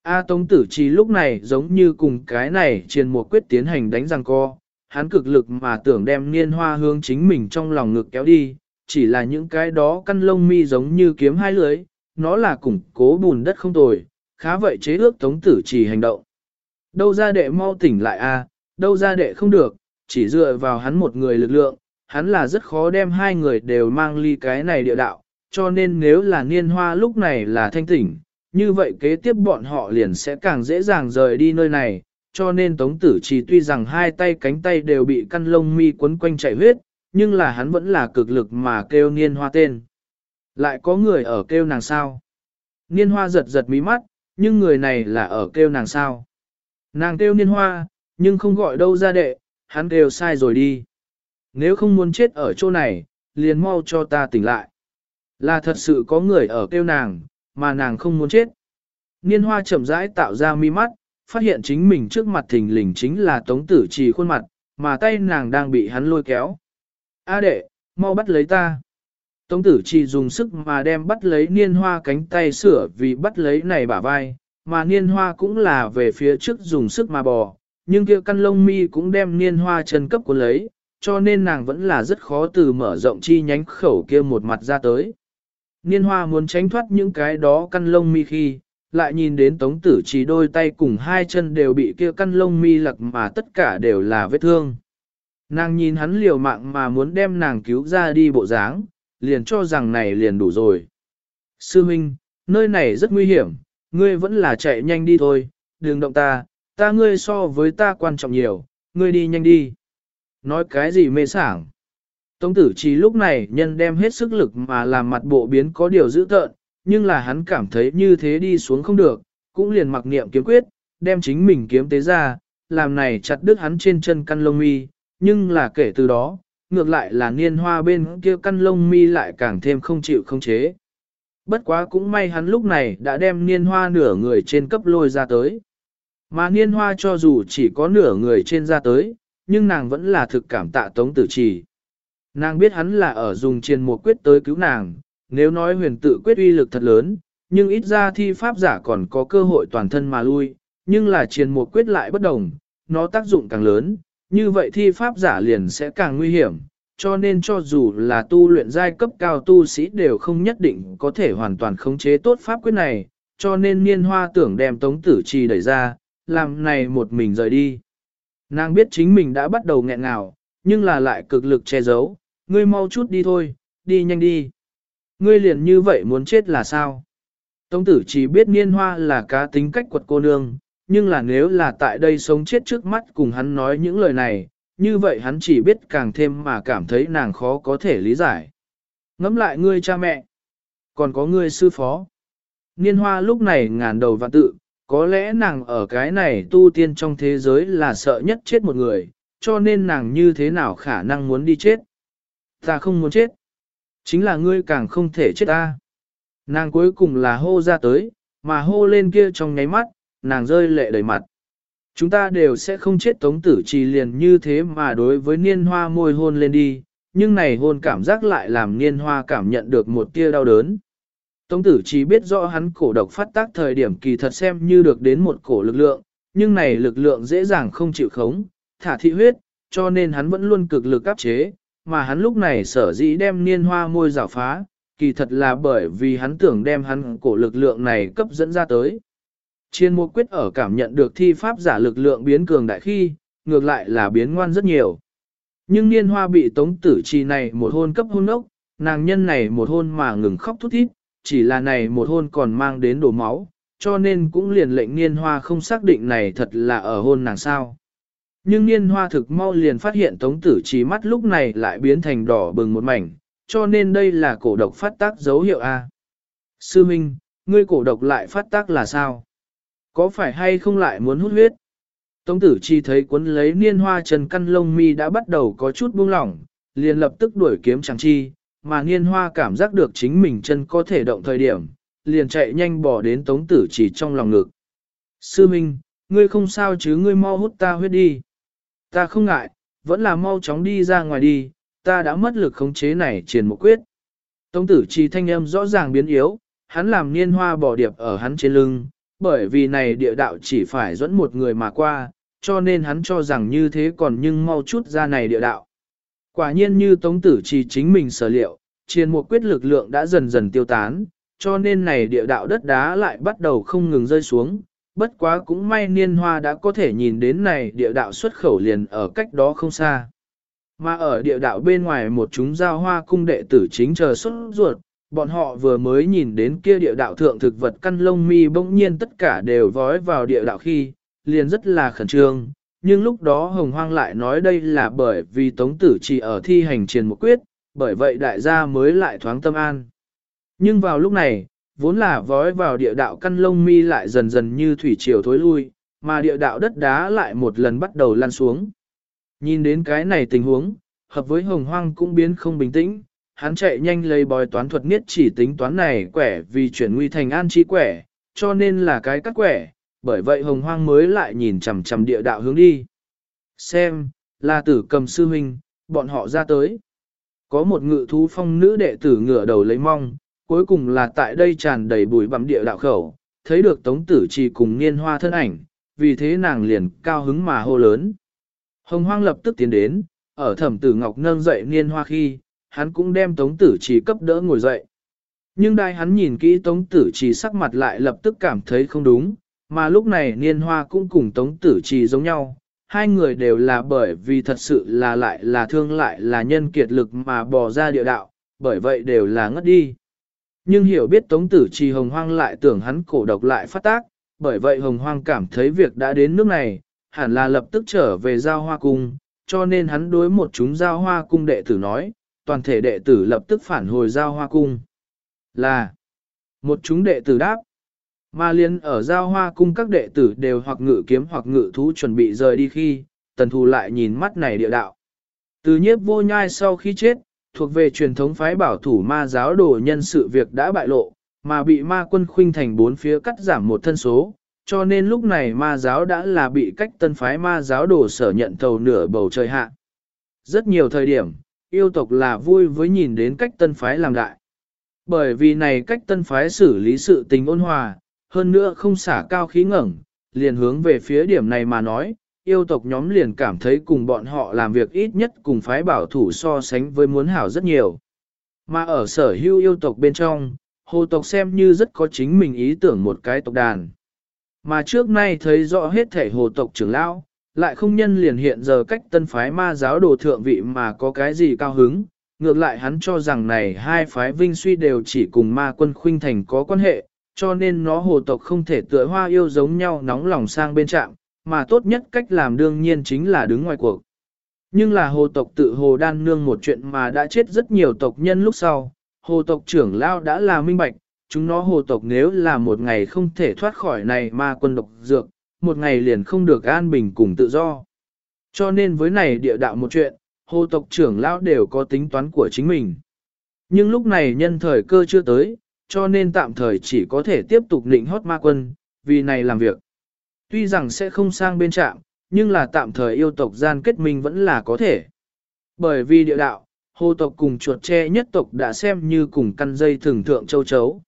A Tống Tử Chi lúc này giống như cùng cái này triền một quyết tiến hành đánh răng co, hắn cực lực mà tưởng đem niên hoa hướng chính mình trong lòng ngực kéo đi, chỉ là những cái đó căn lông mi giống như kiếm hai lưới, nó là củng cố bùn đất không tồi, khá vậy chế ước Tống Tử Chi hành động. Đâu ra đệ mau tỉnh lại a, đâu ra đệ không được, chỉ dựa vào hắn một người lực lượng, hắn là rất khó đem hai người đều mang ly cái này địa đạo, cho nên nếu là niên hoa lúc này là thanh tỉnh, như vậy kế tiếp bọn họ liền sẽ càng dễ dàng rời đi nơi này, cho nên Tống Tử Chỉ tuy rằng hai tay cánh tay đều bị căn lông mi quấn quanh chảy huyết, nhưng là hắn vẫn là cực lực mà kêu niên hoa tên. Lại có người ở kêu nàng sao? Niên hoa giật giật mí mắt, nhưng người này là ở kêu nàng sao? Nàng kêu niên hoa, nhưng không gọi đâu ra đệ, hắn kêu sai rồi đi. Nếu không muốn chết ở chỗ này, liền mau cho ta tỉnh lại. Là thật sự có người ở kêu nàng, mà nàng không muốn chết. Niên hoa chậm rãi tạo ra mi mắt, phát hiện chính mình trước mặt thình lình chính là tống tử trì khuôn mặt, mà tay nàng đang bị hắn lôi kéo. A đệ, mau bắt lấy ta. Tống tử trì dùng sức mà đem bắt lấy niên hoa cánh tay sửa vì bắt lấy này bả vai, mà niên hoa cũng là về phía trước dùng sức mà bò, nhưng kia căn lông mi cũng đem niên hoa chân cấp của lấy, cho nên nàng vẫn là rất khó từ mở rộng chi nhánh khẩu kia một mặt ra tới. Niên hoa muốn tránh thoát những cái đó căn lông mi khi, lại nhìn đến tống tử chỉ đôi tay cùng hai chân đều bị kia căn lông mi lật mà tất cả đều là vết thương. Nàng nhìn hắn liều mạng mà muốn đem nàng cứu ra đi bộ dáng, liền cho rằng này liền đủ rồi. Sư Minh, nơi này rất nguy hiểm, ngươi vẫn là chạy nhanh đi thôi, đừng động ta, ta ngươi so với ta quan trọng nhiều, ngươi đi nhanh đi. Nói cái gì mê sảng. Tống tử chỉ lúc này nhân đem hết sức lực mà làm mặt bộ biến có điều dữ tợn, nhưng là hắn cảm thấy như thế đi xuống không được, cũng liền mặc niệm kiếm quyết, đem chính mình kiếm tế ra, làm này chặt đứt hắn trên chân căn lông mi, nhưng là kể từ đó, ngược lại là niên hoa bên kia căn lông mi lại càng thêm không chịu không chế. Bất quá cũng may hắn lúc này đã đem niên hoa nửa người trên cấp lôi ra tới. Mà niên hoa cho dù chỉ có nửa người trên ra tới, nhưng nàng vẫn là thực cảm tạ tống tử trì. Nàng biết hắn là ở dùng triền một quyết tới cứu nàng, nếu nói huyền tự quyết uy lực thật lớn, nhưng ít ra thi pháp giả còn có cơ hội toàn thân mà lui, nhưng là triền một quyết lại bất đồng, nó tác dụng càng lớn, như vậy thi pháp giả liền sẽ càng nguy hiểm, cho nên cho dù là tu luyện giai cấp cao tu sĩ đều không nhất định có thể hoàn toàn khống chế tốt pháp quyết này, cho nên niên hoa tưởng đem tống tử trì đẩy ra, làm này một mình rời đi. Nàng biết chính mình đã bắt đầu nghẹn ngào, nhưng là lại cực lực che giấu, ngươi mau chút đi thôi, đi nhanh đi. Ngươi liền như vậy muốn chết là sao? Tống tử chỉ biết niên hoa là cá tính cách quật cô nương, nhưng là nếu là tại đây sống chết trước mắt cùng hắn nói những lời này, như vậy hắn chỉ biết càng thêm mà cảm thấy nàng khó có thể lý giải. Ngắm lại ngươi cha mẹ, còn có ngươi sư phó. Niên hoa lúc này ngàn đầu và tự, có lẽ nàng ở cái này tu tiên trong thế giới là sợ nhất chết một người, cho nên nàng như thế nào khả năng muốn đi chết. Ta không muốn chết. Chính là ngươi càng không thể chết ta. Nàng cuối cùng là hô ra tới, mà hô lên kia trong nháy mắt, nàng rơi lệ đầy mặt. Chúng ta đều sẽ không chết tống tử trì liền như thế mà đối với niên hoa môi hôn lên đi, nhưng này hôn cảm giác lại làm niên hoa cảm nhận được một tia đau đớn. Tống tử chỉ biết rõ hắn cổ độc phát tác thời điểm kỳ thật xem như được đến một cổ lực lượng, nhưng này lực lượng dễ dàng không chịu khống, thả thị huyết, cho nên hắn vẫn luôn cực lực áp chế, mà hắn lúc này sở dĩ đem niên hoa môi rào phá, kỳ thật là bởi vì hắn tưởng đem hắn cổ lực lượng này cấp dẫn ra tới. Chiên mô quyết ở cảm nhận được thi pháp giả lực lượng biến cường đại khi, ngược lại là biến ngoan rất nhiều. Nhưng niên hoa bị tống tử trì này một hôn cấp hôn ốc, nàng nhân này một hôn mà ngừng khóc thút thít, chỉ là này một hôn còn mang đến đổ máu, cho nên cũng liền lệnh niên hoa không xác định này thật là ở hôn nàng sao. Nhưng niên hoa thực mau liền phát hiện tống tử trí mắt lúc này lại biến thành đỏ bừng một mảnh, cho nên đây là cổ độc phát tác dấu hiệu A. Sư Minh, ngươi cổ độc lại phát tác là sao? Có phải hay không lại muốn hút huyết? Tống tử chi thấy cuốn lấy niên hoa trần căn lông mi đã bắt đầu có chút buông lỏng, liền lập tức đuổi kiếm chàng chi, mà niên hoa cảm giác được chính mình chân có thể động thời điểm, liền chạy nhanh bỏ đến tống tử chỉ trong lòng ngực. Sư Minh, ngươi không sao chứ ngươi mau hút ta huyết đi. Ta không ngại, vẫn là mau chóng đi ra ngoài đi, ta đã mất lực khống chế này triền một quyết. Tống tử chỉ thanh âm rõ ràng biến yếu, hắn làm niên hoa bỏ điệp ở hắn trên lưng, bởi vì này địa đạo chỉ phải dẫn một người mà qua, cho nên hắn cho rằng như thế còn nhưng mau chút ra này địa đạo. Quả nhiên như Tống Tử trì chính mình sở liệu, triền một quyết lực lượng đã dần dần tiêu tán, cho nên này địa đạo đất đá lại bắt đầu không ngừng rơi xuống. Bất quá cũng may niên hoa đã có thể nhìn đến này địa đạo xuất khẩu liền ở cách đó không xa. Mà ở địa đạo bên ngoài một chúng giao hoa cung đệ tử chính chờ xuất ruột, bọn họ vừa mới nhìn đến kia địa đạo thượng thực vật căn lông mi bỗng nhiên tất cả đều vói vào địa đạo khi, liền rất là khẩn trương. Nhưng lúc đó Hồng Hoang lại nói đây là bởi vì Tống Tử chỉ ở thi hành triền một quyết, bởi vậy đại gia mới lại thoáng tâm an. Nhưng vào lúc này, vốn là vói vào địa đạo căn lông mi lại dần dần như thủy triều thối lui, mà địa đạo đất đá lại một lần bắt đầu lăn xuống. Nhìn đến cái này tình huống, hợp với hồng hoang cũng biến không bình tĩnh, hắn chạy nhanh lấy bói toán thuật niết chỉ tính toán này quẻ vì chuyển nguy thành an chi quẻ, cho nên là cái cắt quẻ, bởi vậy hồng hoang mới lại nhìn chằm chằm địa đạo hướng đi. Xem, là tử cầm sư huynh, bọn họ ra tới. Có một ngự thú phong nữ đệ tử ngửa đầu lấy mong, cuối cùng là tại đây tràn đầy bụi bặm địa đạo khẩu, thấy được tống tử trì cùng niên hoa thân ảnh, vì thế nàng liền cao hứng mà hô lớn. Hồng hoang lập tức tiến đến, ở thẩm tử ngọc nâng dậy niên hoa khi, hắn cũng đem tống tử trì cấp đỡ ngồi dậy. Nhưng đai hắn nhìn kỹ tống tử trì sắc mặt lại lập tức cảm thấy không đúng, mà lúc này niên hoa cũng cùng tống tử trì giống nhau. Hai người đều là bởi vì thật sự là lại là thương lại là nhân kiệt lực mà bò ra địa đạo, bởi vậy đều là ngất đi. Nhưng hiểu biết tống tử trì hồng hoang lại tưởng hắn cổ độc lại phát tác, bởi vậy hồng hoang cảm thấy việc đã đến nước này, hẳn là lập tức trở về giao hoa cung, cho nên hắn đối một chúng giao hoa cung đệ tử nói, toàn thể đệ tử lập tức phản hồi giao hoa cung. Là, một chúng đệ tử đáp, mà liên ở giao hoa cung các đệ tử đều hoặc ngự kiếm hoặc ngự thú chuẩn bị rời đi khi, tần thù lại nhìn mắt này địa đạo. Từ nhiếp vô nhai sau khi chết, thuộc về truyền thống phái bảo thủ ma giáo đồ nhân sự việc đã bại lộ, mà bị ma quân khuynh thành bốn phía cắt giảm một thân số, cho nên lúc này ma giáo đã là bị cách tân phái ma giáo đồ sở nhận thầu nửa bầu trời hạ. Rất nhiều thời điểm, yêu tộc là vui với nhìn đến cách tân phái làm đại. Bởi vì này cách tân phái xử lý sự tình ôn hòa, hơn nữa không xả cao khí ngẩng, liền hướng về phía điểm này mà nói, yêu tộc nhóm liền cảm thấy cùng bọn họ làm việc ít nhất cùng phái bảo thủ so sánh với muốn hảo rất nhiều. Mà ở sở hữu yêu tộc bên trong, hồ tộc xem như rất có chính mình ý tưởng một cái tộc đàn. Mà trước nay thấy rõ hết thể hồ tộc trưởng lão, lại không nhân liền hiện giờ cách tân phái ma giáo đồ thượng vị mà có cái gì cao hứng, ngược lại hắn cho rằng này hai phái vinh suy đều chỉ cùng ma quân khuynh thành có quan hệ, cho nên nó hồ tộc không thể tựa hoa yêu giống nhau nóng lòng sang bên trạm, mà tốt nhất cách làm đương nhiên chính là đứng ngoài cuộc. Nhưng là hồ tộc tự hồ đan nương một chuyện mà đã chết rất nhiều tộc nhân lúc sau, hồ tộc trưởng lao đã là minh bạch, chúng nó hồ tộc nếu là một ngày không thể thoát khỏi này ma quân độc dược, một ngày liền không được an bình cùng tự do. Cho nên với này địa đạo một chuyện, hồ tộc trưởng lão đều có tính toán của chính mình. Nhưng lúc này nhân thời cơ chưa tới, cho nên tạm thời chỉ có thể tiếp tục định hót ma quân, vì này làm việc. Tuy rằng sẽ không sang bên trạm, nhưng là tạm thời yêu tộc gian kết minh vẫn là có thể. Bởi vì địa đạo, hồ tộc cùng chuột tre nhất tộc đã xem như cùng căn dây thường thượng châu chấu.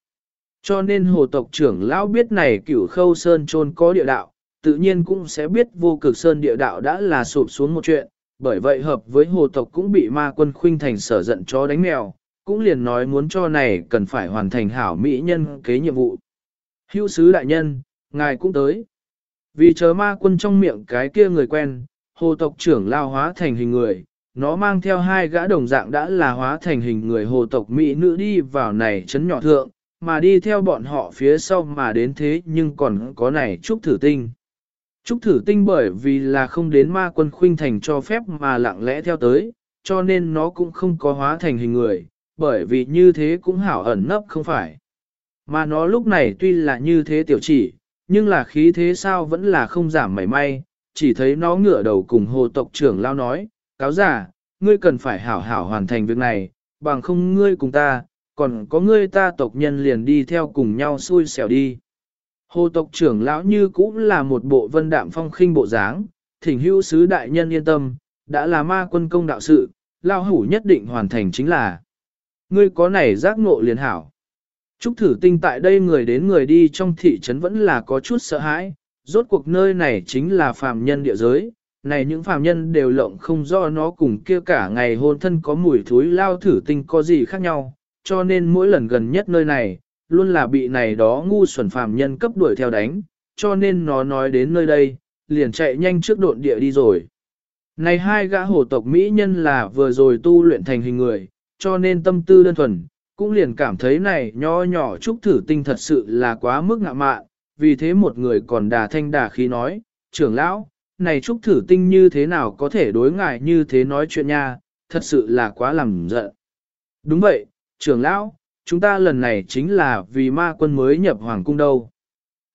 Cho nên hồ tộc trưởng lão biết này cửu khâu sơn trôn có địa đạo, tự nhiên cũng sẽ biết vô cực sơn địa đạo đã là sụp xuống một chuyện, bởi vậy hợp với hồ tộc cũng bị ma quân khuynh thành sở giận chó đánh mèo, cũng liền nói muốn cho này cần phải hoàn thành hảo mỹ nhân kế nhiệm vụ. Hữu sứ đại nhân, ngài cũng tới. Vì chớ ma quân trong miệng cái kia người quen, hồ tộc trưởng lao hóa thành hình người, nó mang theo hai gã đồng dạng đã là hóa thành hình người hồ tộc mỹ nữ đi vào này chấn nhỏ thượng, mà đi theo bọn họ phía sau mà đến thế nhưng còn có này trúc thử tinh. Trúc thử tinh bởi vì là không đến ma quân khuynh thành cho phép mà lặng lẽ theo tới, cho nên nó cũng không có hóa thành hình người, bởi vì như thế cũng hảo ẩn nấp không phải. Mà nó lúc này tuy là như thế tiểu chỉ, nhưng là khí thế sao vẫn là không giảm mảy may, chỉ thấy nó ngửa đầu cùng hồ tộc trưởng lao nói, cáo giả, ngươi cần phải hảo hảo hoàn thành việc này, bằng không ngươi cùng ta, còn có ngươi ta tộc nhân liền đi theo cùng nhau xui xẻo đi. Hồ tộc trưởng lão như cũng là một bộ vân đạm phong khinh bộ dáng, thỉnh hữu sứ đại nhân yên tâm, đã là ma quân công đạo sự, lao hủ nhất định hoàn thành chính là. Ngươi có này giác ngộ liền hảo. Trúc thử tinh tại đây người đến người đi trong thị trấn vẫn là có chút sợ hãi, rốt cuộc nơi này chính là phàm nhân địa giới, này những phàm nhân đều lộng không do nó cùng kia cả ngày hôn thân có mùi thối lao thử tinh có gì khác nhau, cho nên mỗi lần gần nhất nơi này, luôn là bị này đó ngu xuẩn phàm nhân cấp đuổi theo đánh, cho nên nó nói đến nơi đây, liền chạy nhanh trước độn địa đi rồi. Này hai gã hồ tộc Mỹ nhân là vừa rồi tu luyện thành hình người, cho nên tâm tư đơn thuần, cũng liền cảm thấy này nho nhỏ trúc thử tinh thật sự là quá mức ngạ mạn, vì thế một người còn đà thanh đà khí nói, trưởng lão, này trúc thử tinh như thế nào có thể đối ngại như thế nói chuyện nha, thật sự là quá làm giận. Đúng vậy, trưởng lão, chúng ta lần này chính là vì ma quân mới nhập hoàng cung đâu.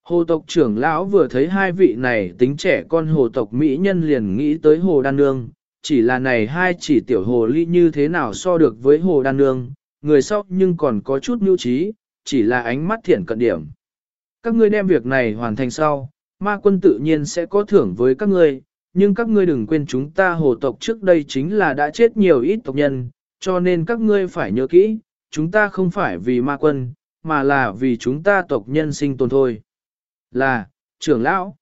Hồ tộc trưởng lão vừa thấy hai vị này tính trẻ con hồ tộc Mỹ nhân liền nghĩ tới hồ đan nương, chỉ là này hai chỉ tiểu hồ ly như thế nào so được với hồ đan nương, người sau nhưng còn có chút nhu trí, chỉ là ánh mắt thiện cận điểm. Các ngươi đem việc này hoàn thành sau, ma quân tự nhiên sẽ có thưởng với các ngươi, nhưng các ngươi đừng quên chúng ta hồ tộc trước đây chính là đã chết nhiều ít tộc nhân, cho nên các ngươi phải nhớ kỹ, chúng ta không phải vì ma quân, mà là vì chúng ta tộc nhân sinh tồn thôi. Là, trưởng lão.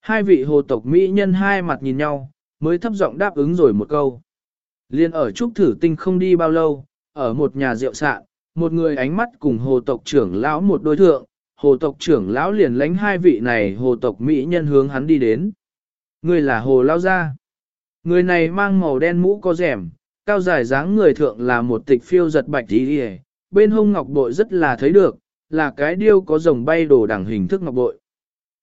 Hai vị hồ tộc Mỹ nhân hai mặt nhìn nhau, mới thấp giọng đáp ứng rồi một câu. Liên ở trúc thử tinh không đi bao lâu, ở một nhà rượu sạn, một người ánh mắt cùng hồ tộc trưởng lão một đối thượng, hồ tộc trưởng lão liền lánh hai vị này hồ tộc Mỹ nhân hướng hắn đi đến. Người là hồ lao gia. Người này mang màu đen mũ có rẻm, cao dài dáng người thượng là một tịch phiêu giật bạch tí hề, bên hông ngọc bội rất là thấy được, là cái điêu có rồng bay đồ đẳng hình thức ngọc bội.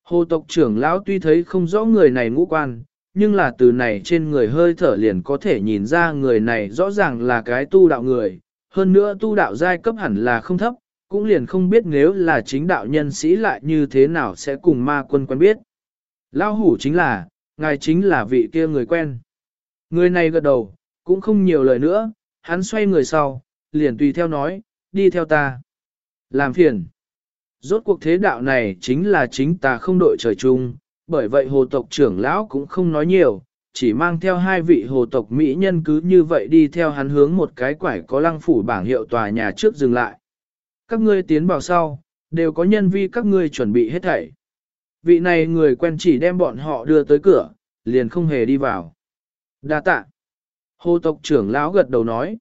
Hồ tộc trưởng lão tuy thấy không rõ người này ngũ quan, nhưng là từ này trên người hơi thở liền có thể nhìn ra người này rõ ràng là cái tu đạo người, hơn nữa tu đạo giai cấp hẳn là không thấp, cũng liền không biết nếu là chính đạo nhân sĩ lại như thế nào sẽ cùng ma quân quen biết. Lão hủ chính là, ngài chính là vị kia người quen. Người này gật đầu, cũng không nhiều lời nữa, hắn xoay người sau, liền tùy theo nói, đi theo ta. Làm phiền. Rốt cuộc thế đạo này chính là chính ta không đội trời chung, bởi vậy hồ tộc trưởng lão cũng không nói nhiều, chỉ mang theo hai vị hồ tộc Mỹ nhân cứ như vậy đi theo hắn hướng một cái quải có lăng phủ bảng hiệu tòa nhà trước dừng lại. Các ngươi tiến vào sau, đều có nhân vi các ngươi chuẩn bị hết thảy. Vị này người quen chỉ đem bọn họ đưa tới cửa, liền không hề đi vào. Đa tạ. Hồ tộc trưởng lão gật đầu nói.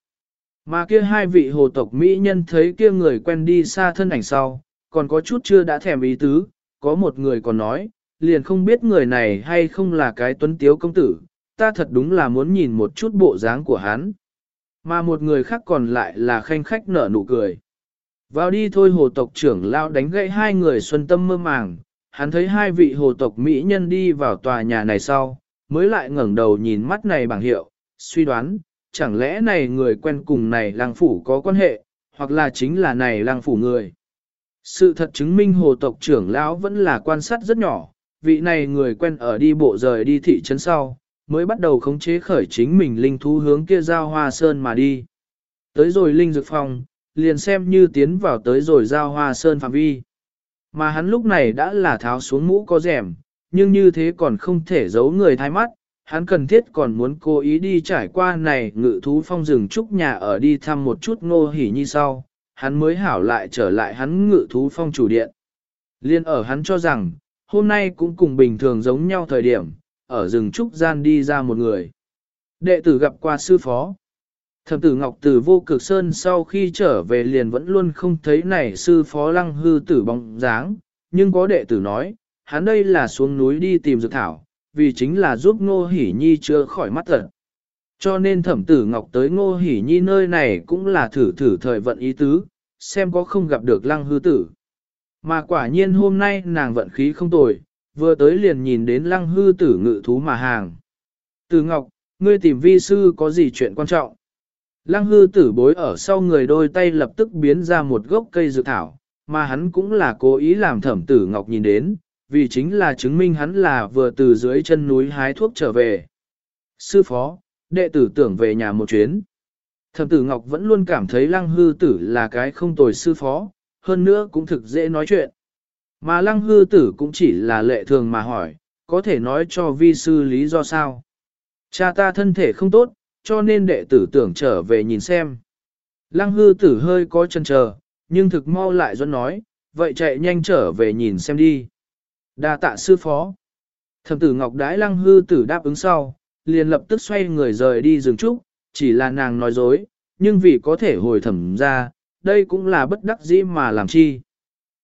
Mà kia hai vị hồ tộc Mỹ nhân thấy kia người quen đi xa thân ảnh sau, còn có chút chưa đã thèm ý tứ, có một người còn nói, liền không biết người này hay không là cái tuấn tiếu công tử, ta thật đúng là muốn nhìn một chút bộ dáng của hắn. Mà một người khác còn lại là khanh khách nở nụ cười. Vào đi thôi hồ tộc trưởng lao đánh gãy hai người xuân tâm mơ màng, hắn thấy hai vị hồ tộc Mỹ nhân đi vào tòa nhà này sau, mới lại ngẩng đầu nhìn mắt này bảng hiệu, suy đoán, chẳng lẽ này người quen cùng này lang phủ có quan hệ, hoặc là chính là này lang phủ người. Sự thật chứng minh hồ tộc trưởng lão vẫn là quan sát rất nhỏ, vị này người quen ở đi bộ rời đi thị trấn sau, mới bắt đầu khống chế khởi chính mình linh thú hướng kia giao hoa sơn mà đi. Tới rồi linh dược phòng, liền xem như tiến vào tới rồi giao hoa sơn phạm vi. Mà hắn lúc này đã là tháo xuống mũ có rẻm, nhưng như thế còn không thể giấu người thái mắt, hắn cần thiết còn muốn cố ý đi trải qua này ngự thú phong rừng trúc nhà ở đi thăm một chút ngô hỉ nhi sau, hắn mới hảo lại trở lại hắn ngự thú phong chủ điện. Liên ở hắn cho rằng, hôm nay cũng cùng bình thường giống nhau thời điểm, ở rừng trúc gian đi ra một người. Đệ tử gặp qua sư phó. Thẩm tử Ngọc từ vô cực sơn sau khi trở về liền vẫn luôn không thấy này sư phó lăng hư tử bóng dáng, nhưng có đệ tử nói, hắn đây là xuống núi đi tìm dược thảo, vì chính là giúp ngô hỉ nhi chưa khỏi mắt tật. Cho nên thẩm tử Ngọc tới ngô hỉ nhi nơi này cũng là thử thử thời vận ý tứ, xem có không gặp được lăng hư tử. Mà quả nhiên hôm nay nàng vận khí không tồi, vừa tới liền nhìn đến lăng hư tử ngự thú mà hàng. Từ Ngọc, ngươi tìm vi sư có gì chuyện quan trọng? Lăng hư tử bối ở sau người đôi tay lập tức biến ra một gốc cây dược thảo, mà hắn cũng là cố ý làm thẩm tử Ngọc nhìn đến, vì chính là chứng minh hắn là vừa từ dưới chân núi hái thuốc trở về. Sư phó, đệ tử tưởng về nhà một chuyến. Thẩm tử Ngọc vẫn luôn cảm thấy lăng hư tử là cái không tồi sư phó, hơn nữa cũng thực dễ nói chuyện. Mà lăng hư tử cũng chỉ là lệ thường mà hỏi, có thể nói cho vi sư lý do sao. Cha ta thân thể không tốt, cho nên đệ tử tưởng trở về nhìn xem. Lăng hư tử hơi có chân chờ, nhưng thực mau lại dẫn nói, vậy chạy nhanh trở về nhìn xem đi. đa tạ sư phó. Thẩm tử Ngọc Đái lăng hư tử đáp ứng sau, liền lập tức xoay người rời đi rừng trúc, chỉ là nàng nói dối, nhưng vì có thể hồi thẩm ra, đây cũng là bất đắc dĩ mà làm chi.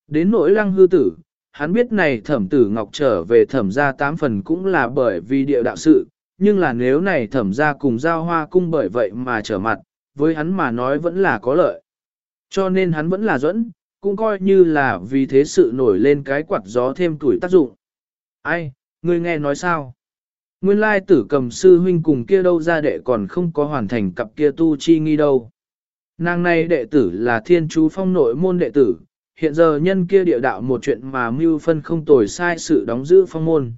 Đến nỗi lăng hư tử, hắn biết này thẩm tử Ngọc trở về thẩm gia tám phần cũng là bởi vì địa đạo sự, nhưng là nếu này thẩm gia cùng giao hoa cung bởi vậy mà trở mặt, với hắn mà nói vẫn là có lợi. Cho nên hắn vẫn là dẫn, cũng coi như là vì thế sự nổi lên cái quạt gió thêm tuổi tác dụng. Ai, ngươi nghe nói sao? Nguyên lai tử cầm sư huynh cùng kia đâu ra đệ còn không có hoàn thành cặp kia tu chi nghi đâu. Nàng này đệ tử là thiên chú phong nội môn đệ tử, hiện giờ nhân kia địa đạo một chuyện mà mưu phân không tồi sai sự đóng giữ phong môn.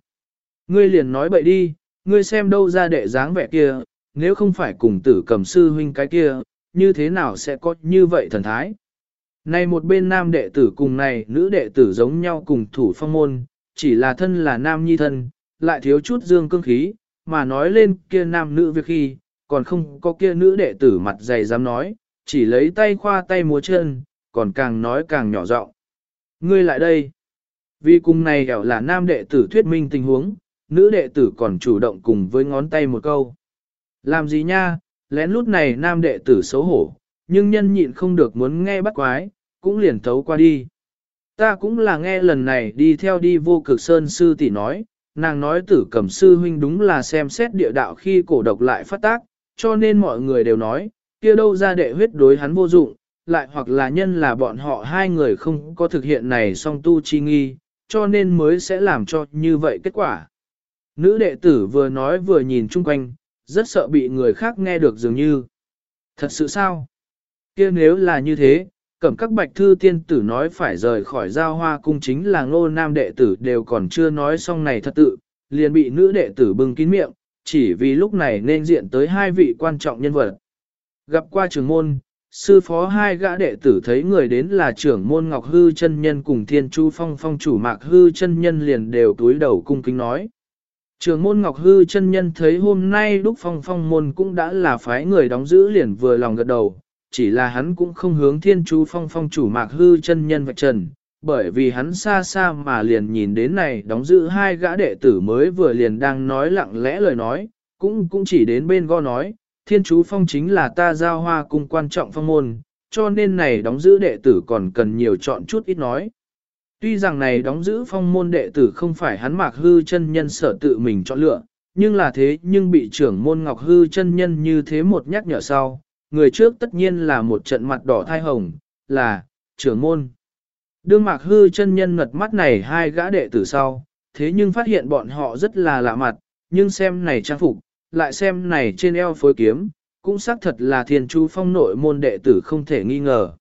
Ngươi liền nói bậy đi, ngươi xem đâu ra đệ dáng vẻ kia, nếu không phải cùng tử cầm sư huynh cái kia, như thế nào sẽ có như vậy thần thái. Này một bên nam đệ tử cùng này nữ đệ tử giống nhau cùng thủ phong môn, chỉ là thân là nam nhi thân, lại thiếu chút dương cương khí, mà nói lên kia nam nữ việc khi, còn không có kia nữ đệ tử mặt dày dám nói, chỉ lấy tay khoa tay múa chân, còn càng nói càng nhỏ giọng. Ngươi lại đây. Vì cùng này hẻo là nam đệ tử thuyết minh tình huống, nữ đệ tử còn chủ động cùng với ngón tay một câu. Làm gì nha, lén lút này nam đệ tử xấu hổ, nhưng nhân nhịn không được muốn nghe bắt quái, cũng liền thấu qua đi. Ta cũng là nghe lần này đi theo đi vô cực sơn sư tỷ nói, nàng nói tử cẩm sư huynh đúng là xem xét địa đạo khi cổ độc lại phát tác, cho nên mọi người đều nói, kia đâu ra đệ huyết đối hắn vô dụng, lại hoặc là nhân là bọn họ hai người không có thực hiện này song tu chi nghi, cho nên mới sẽ làm cho như vậy kết quả. Nữ đệ tử vừa nói vừa nhìn chung quanh, rất sợ bị người khác nghe được dường như. Thật sự sao? kia nếu là như thế, cẩm các bạch thư tiên tử nói phải rời khỏi giao hoa cung chính là ngô nam đệ tử đều còn chưa nói xong này thật tự, liền bị nữ đệ tử bưng kín miệng, chỉ vì lúc này nên diện tới hai vị quan trọng nhân vật. Gặp qua trưởng môn, sư phó hai gã đệ tử thấy người đến là trưởng môn Ngọc Hư chân nhân cùng thiên chu phong phong chủ mạc hư chân nhân liền đều túi đầu cung kính nói. trưởng môn Ngọc Hư chân nhân thấy hôm nay đúc phong phong môn cũng đã là phái người đóng giữ liền vừa lòng gật đầu, chỉ là hắn cũng không hướng thiên chu phong phong chủ mạc hư chân nhân vạch trần, bởi vì hắn xa xa mà liền nhìn đến này đóng giữ hai gã đệ tử mới vừa liền đang nói lặng lẽ lời nói, cũng cũng chỉ đến bên go nói, thiên chú phong chính là ta giao hoa cung quan trọng phong môn, cho nên này đóng giữ đệ tử còn cần nhiều chọn chút ít nói. Tuy rằng này đóng giữ phong môn đệ tử không phải hắn mạc hư chân nhân sở tự mình chọn lựa, nhưng là thế nhưng bị trưởng môn ngọc hư chân nhân như thế một nhắc nhở sau, người trước tất nhiên là một trận mặt đỏ thai hồng, là, trưởng môn. Đương mạc hư chân nhân ngật mắt này hai gã đệ tử sau, thế nhưng phát hiện bọn họ rất là lạ mặt, nhưng xem này trang phục, lại xem này trên eo phối kiếm, cũng xác thật là thiên chú phong nội môn đệ tử không thể nghi ngờ.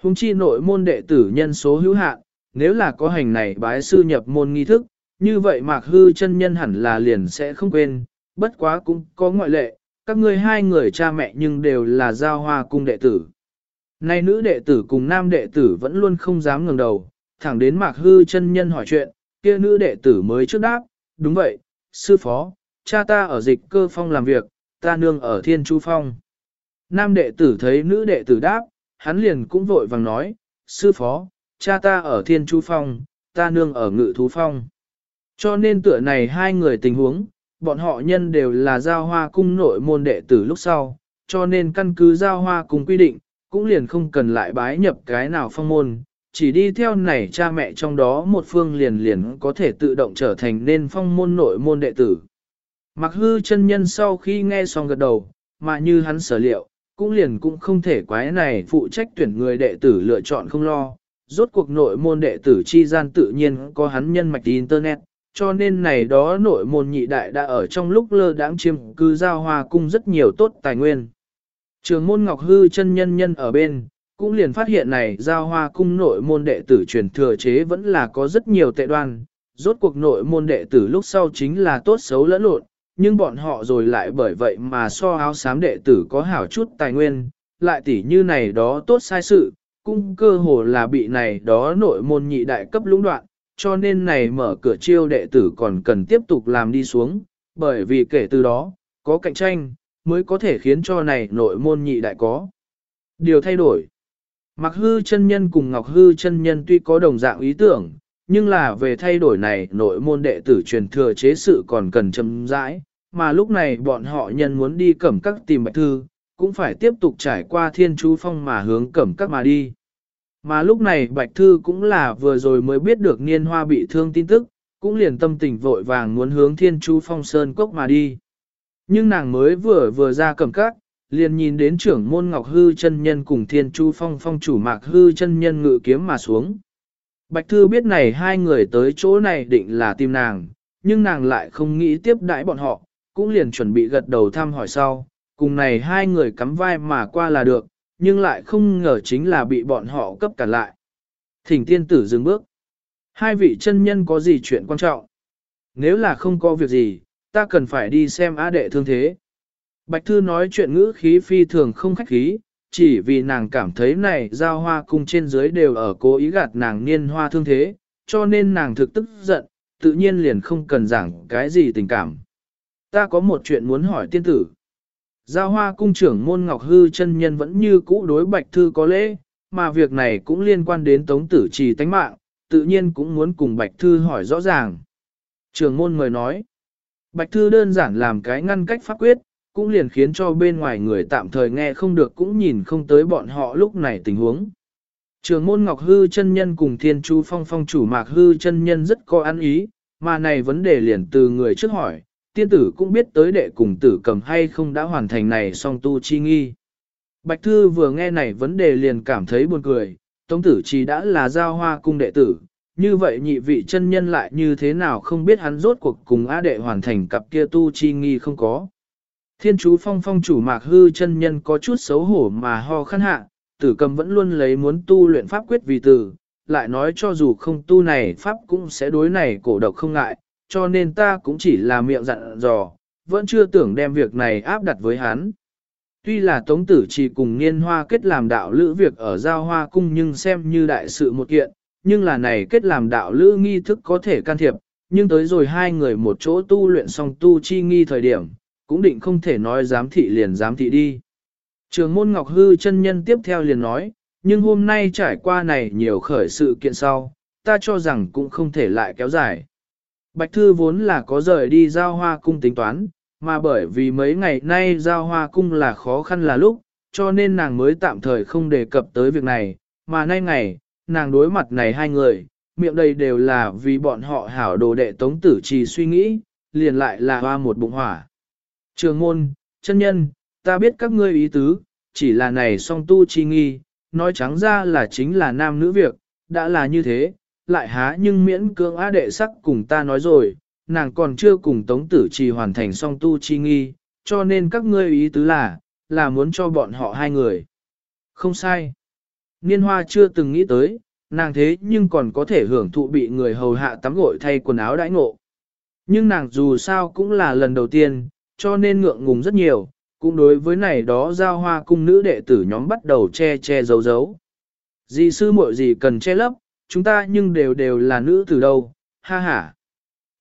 Hùng chi nội môn đệ tử nhân số hữu hạn, nếu là có hành này bái sư nhập môn nghi thức, như vậy mạc hư chân nhân hẳn là liền sẽ không quên, bất quá cũng có ngoại lệ, các ngươi hai người cha mẹ nhưng đều là giao hoa cung đệ tử. Nay nữ đệ tử cùng nam đệ tử vẫn luôn không dám ngẩng đầu, thẳng đến mạc hư chân nhân hỏi chuyện, kia nữ đệ tử mới trước đáp, đúng vậy, sư phó, cha ta ở dịch cơ phong làm việc, ta nương ở thiên chu phong. Nam đệ tử thấy nữ đệ tử đáp, hắn liền cũng vội vàng nói, sư phó, cha ta ở thiên chu phong, ta nương ở ngự thú phong. Cho nên tựa này hai người tình huống, bọn họ nhân đều là giao hoa cung nội môn đệ tử lúc sau, cho nên căn cứ giao hoa cung quy định, cũng liền không cần lại bái nhập cái nào phong môn, chỉ đi theo này cha mẹ trong đó một phương liền liền có thể tự động trở thành nên phong môn nội môn đệ tử. Mặc hư chân nhân sau khi nghe xong gật đầu, mà như hắn sở liệu, cũng liền cũng không thể quái này phụ trách tuyển người đệ tử lựa chọn không lo. Rốt cuộc nội môn đệ tử chi gian tự nhiên có hắn nhân mạch internet, cho nên này đó nội môn nhị đại đã ở trong lúc lơ đãng chiêm cư giao hoa cung rất nhiều tốt tài nguyên. Trường môn Ngọc Hư chân nhân nhân ở bên, cũng liền phát hiện này giao hoa cung nội môn đệ tử truyền thừa chế vẫn là có rất nhiều tệ đoan, rốt cuộc nội môn đệ tử lúc sau chính là tốt xấu lẫn lộn, nhưng bọn họ rồi lại bởi vậy mà so áo xám đệ tử có hảo chút tài nguyên, lại tỉ như này đó tốt sai sự, cũng cơ hồ là bị này đó nội môn nhị đại cấp lũng đoạn, cho nên này mở cửa chiêu đệ tử còn cần tiếp tục làm đi xuống, bởi vì kể từ đó, có cạnh tranh, mới có thể khiến cho này nội môn nhị đại có. Điều thay đổi. Mặc hư chân nhân cùng Ngọc hư chân nhân tuy có đồng dạng ý tưởng, nhưng là về thay đổi này nội môn đệ tử truyền thừa chế sự còn cần chậm rãi, mà lúc này bọn họ nhân muốn đi cẩm các tìm bạch thư, cũng phải tiếp tục trải qua thiên chú phong mà hướng cẩm các mà đi. Mà lúc này bạch thư cũng là vừa rồi mới biết được niên hoa bị thương tin tức, cũng liền tâm tình vội vàng muốn hướng thiên chú phong sơn cốc mà đi. Nhưng nàng mới vừa vừa ra cẩm các, liền nhìn đến trưởng môn ngọc hư chân nhân cùng thiên chu phong phong chủ mạc hư chân nhân ngự kiếm mà xuống. Bạch Thư biết này hai người tới chỗ này định là tìm nàng, nhưng nàng lại không nghĩ tiếp đãi bọn họ, cũng liền chuẩn bị gật đầu thăm hỏi sau, cùng này hai người cắm vai mà qua là được, nhưng lại không ngờ chính là bị bọn họ cấp cản lại. Thỉnh tiên tử dừng bước. Hai vị chân nhân có gì chuyện quan trọng? Nếu là không có việc gì, ta cần phải đi xem á đệ thương thế. Bạch Thư nói chuyện ngữ khí phi thường không khách khí, chỉ vì nàng cảm thấy này giao hoa cung trên dưới đều ở cố ý gạt nàng niên hoa thương thế, cho nên nàng thực tức giận, tự nhiên liền không cần giảng cái gì tình cảm. Ta có một chuyện muốn hỏi tiên tử. Giao hoa cung trưởng môn ngọc hư chân nhân vẫn như cũ đối bạch thư có lễ, mà việc này cũng liên quan đến tống tử trì tánh mạng, tự nhiên cũng muốn cùng bạch thư hỏi rõ ràng. Trưởng môn người nói, bạch thư đơn giản làm cái ngăn cách pháp quyết, cũng liền khiến cho bên ngoài người tạm thời nghe không được cũng nhìn không tới bọn họ lúc này tình huống. Trường môn Ngọc Hư chân nhân cùng Thiên Chu Phong Phong chủ Mạc Hư chân nhân rất có ăn ý, mà này vấn đề liền từ người trước hỏi, tiên tử cũng biết tới đệ cùng tử cầm hay không đã hoàn thành này song tu chi nghi. Bạch Thư vừa nghe này vấn đề liền cảm thấy buồn cười, Tống tử chỉ đã là giao hoa cung đệ tử, như vậy nhị vị chân nhân lại như thế nào không biết hắn rốt cuộc cùng á đệ hoàn thành cặp kia tu chi nghi không có. Thiên chú phong phong chủ mạc hư chân nhân có chút xấu hổ mà ho khăn hạ, tử cầm vẫn luôn lấy muốn tu luyện pháp quyết vì tử, lại nói cho dù không tu này pháp cũng sẽ đối này cổ độc không ngại, cho nên ta cũng chỉ là miệng dặn dò, vẫn chưa tưởng đem việc này áp đặt với hắn. Tuy là tống tử chỉ cùng niên hoa kết làm đạo lữ việc ở giao hoa cung nhưng xem như đại sự một kiện, nhưng là này kết làm đạo lữ nghi thức có thể can thiệp, nhưng tới rồi hai người một chỗ tu luyện xong tu chi nghi thời điểm, cũng định không thể nói giám thị liền giám thị đi. Trường môn Ngọc Hư chân nhân tiếp theo liền nói, nhưng hôm nay trải qua này nhiều khởi sự kiện sau, ta cho rằng cũng không thể lại kéo dài. Bạch Thư vốn là có rời đi giao hoa cung tính toán, mà bởi vì mấy ngày nay giao hoa cung là khó khăn là lúc, cho nên nàng mới tạm thời không đề cập tới việc này, mà nay ngày, nàng đối mặt này hai người, miệng đầy đều là vì bọn họ hảo đồ đệ tống tử trì suy nghĩ, liền lại là hoa một bụng hỏa. Trường môn, chân nhân, ta biết các ngươi ý tứ, chỉ là này song tu chi nghi, nói trắng ra là chính là nam nữ việc, đã là như thế, lại há nhưng miễn cưỡng á đệ sắc cùng ta nói rồi, nàng còn chưa cùng tống tử trì hoàn thành song tu chi nghi, cho nên các ngươi ý tứ là, là muốn cho bọn họ hai người. Không sai. Niên hoa chưa từng nghĩ tới, nàng thế nhưng còn có thể hưởng thụ bị người hầu hạ tắm gội thay quần áo đãi ngộ. Nhưng nàng dù sao cũng là lần đầu tiên, cho nên ngượng ngùng rất nhiều, cũng đối với này đó giao hoa cung nữ đệ tử nhóm bắt đầu che che giấu giấu. Dì sư muội gì cần che lấp, chúng ta nhưng đều đều là nữ từ đâu, ha ha.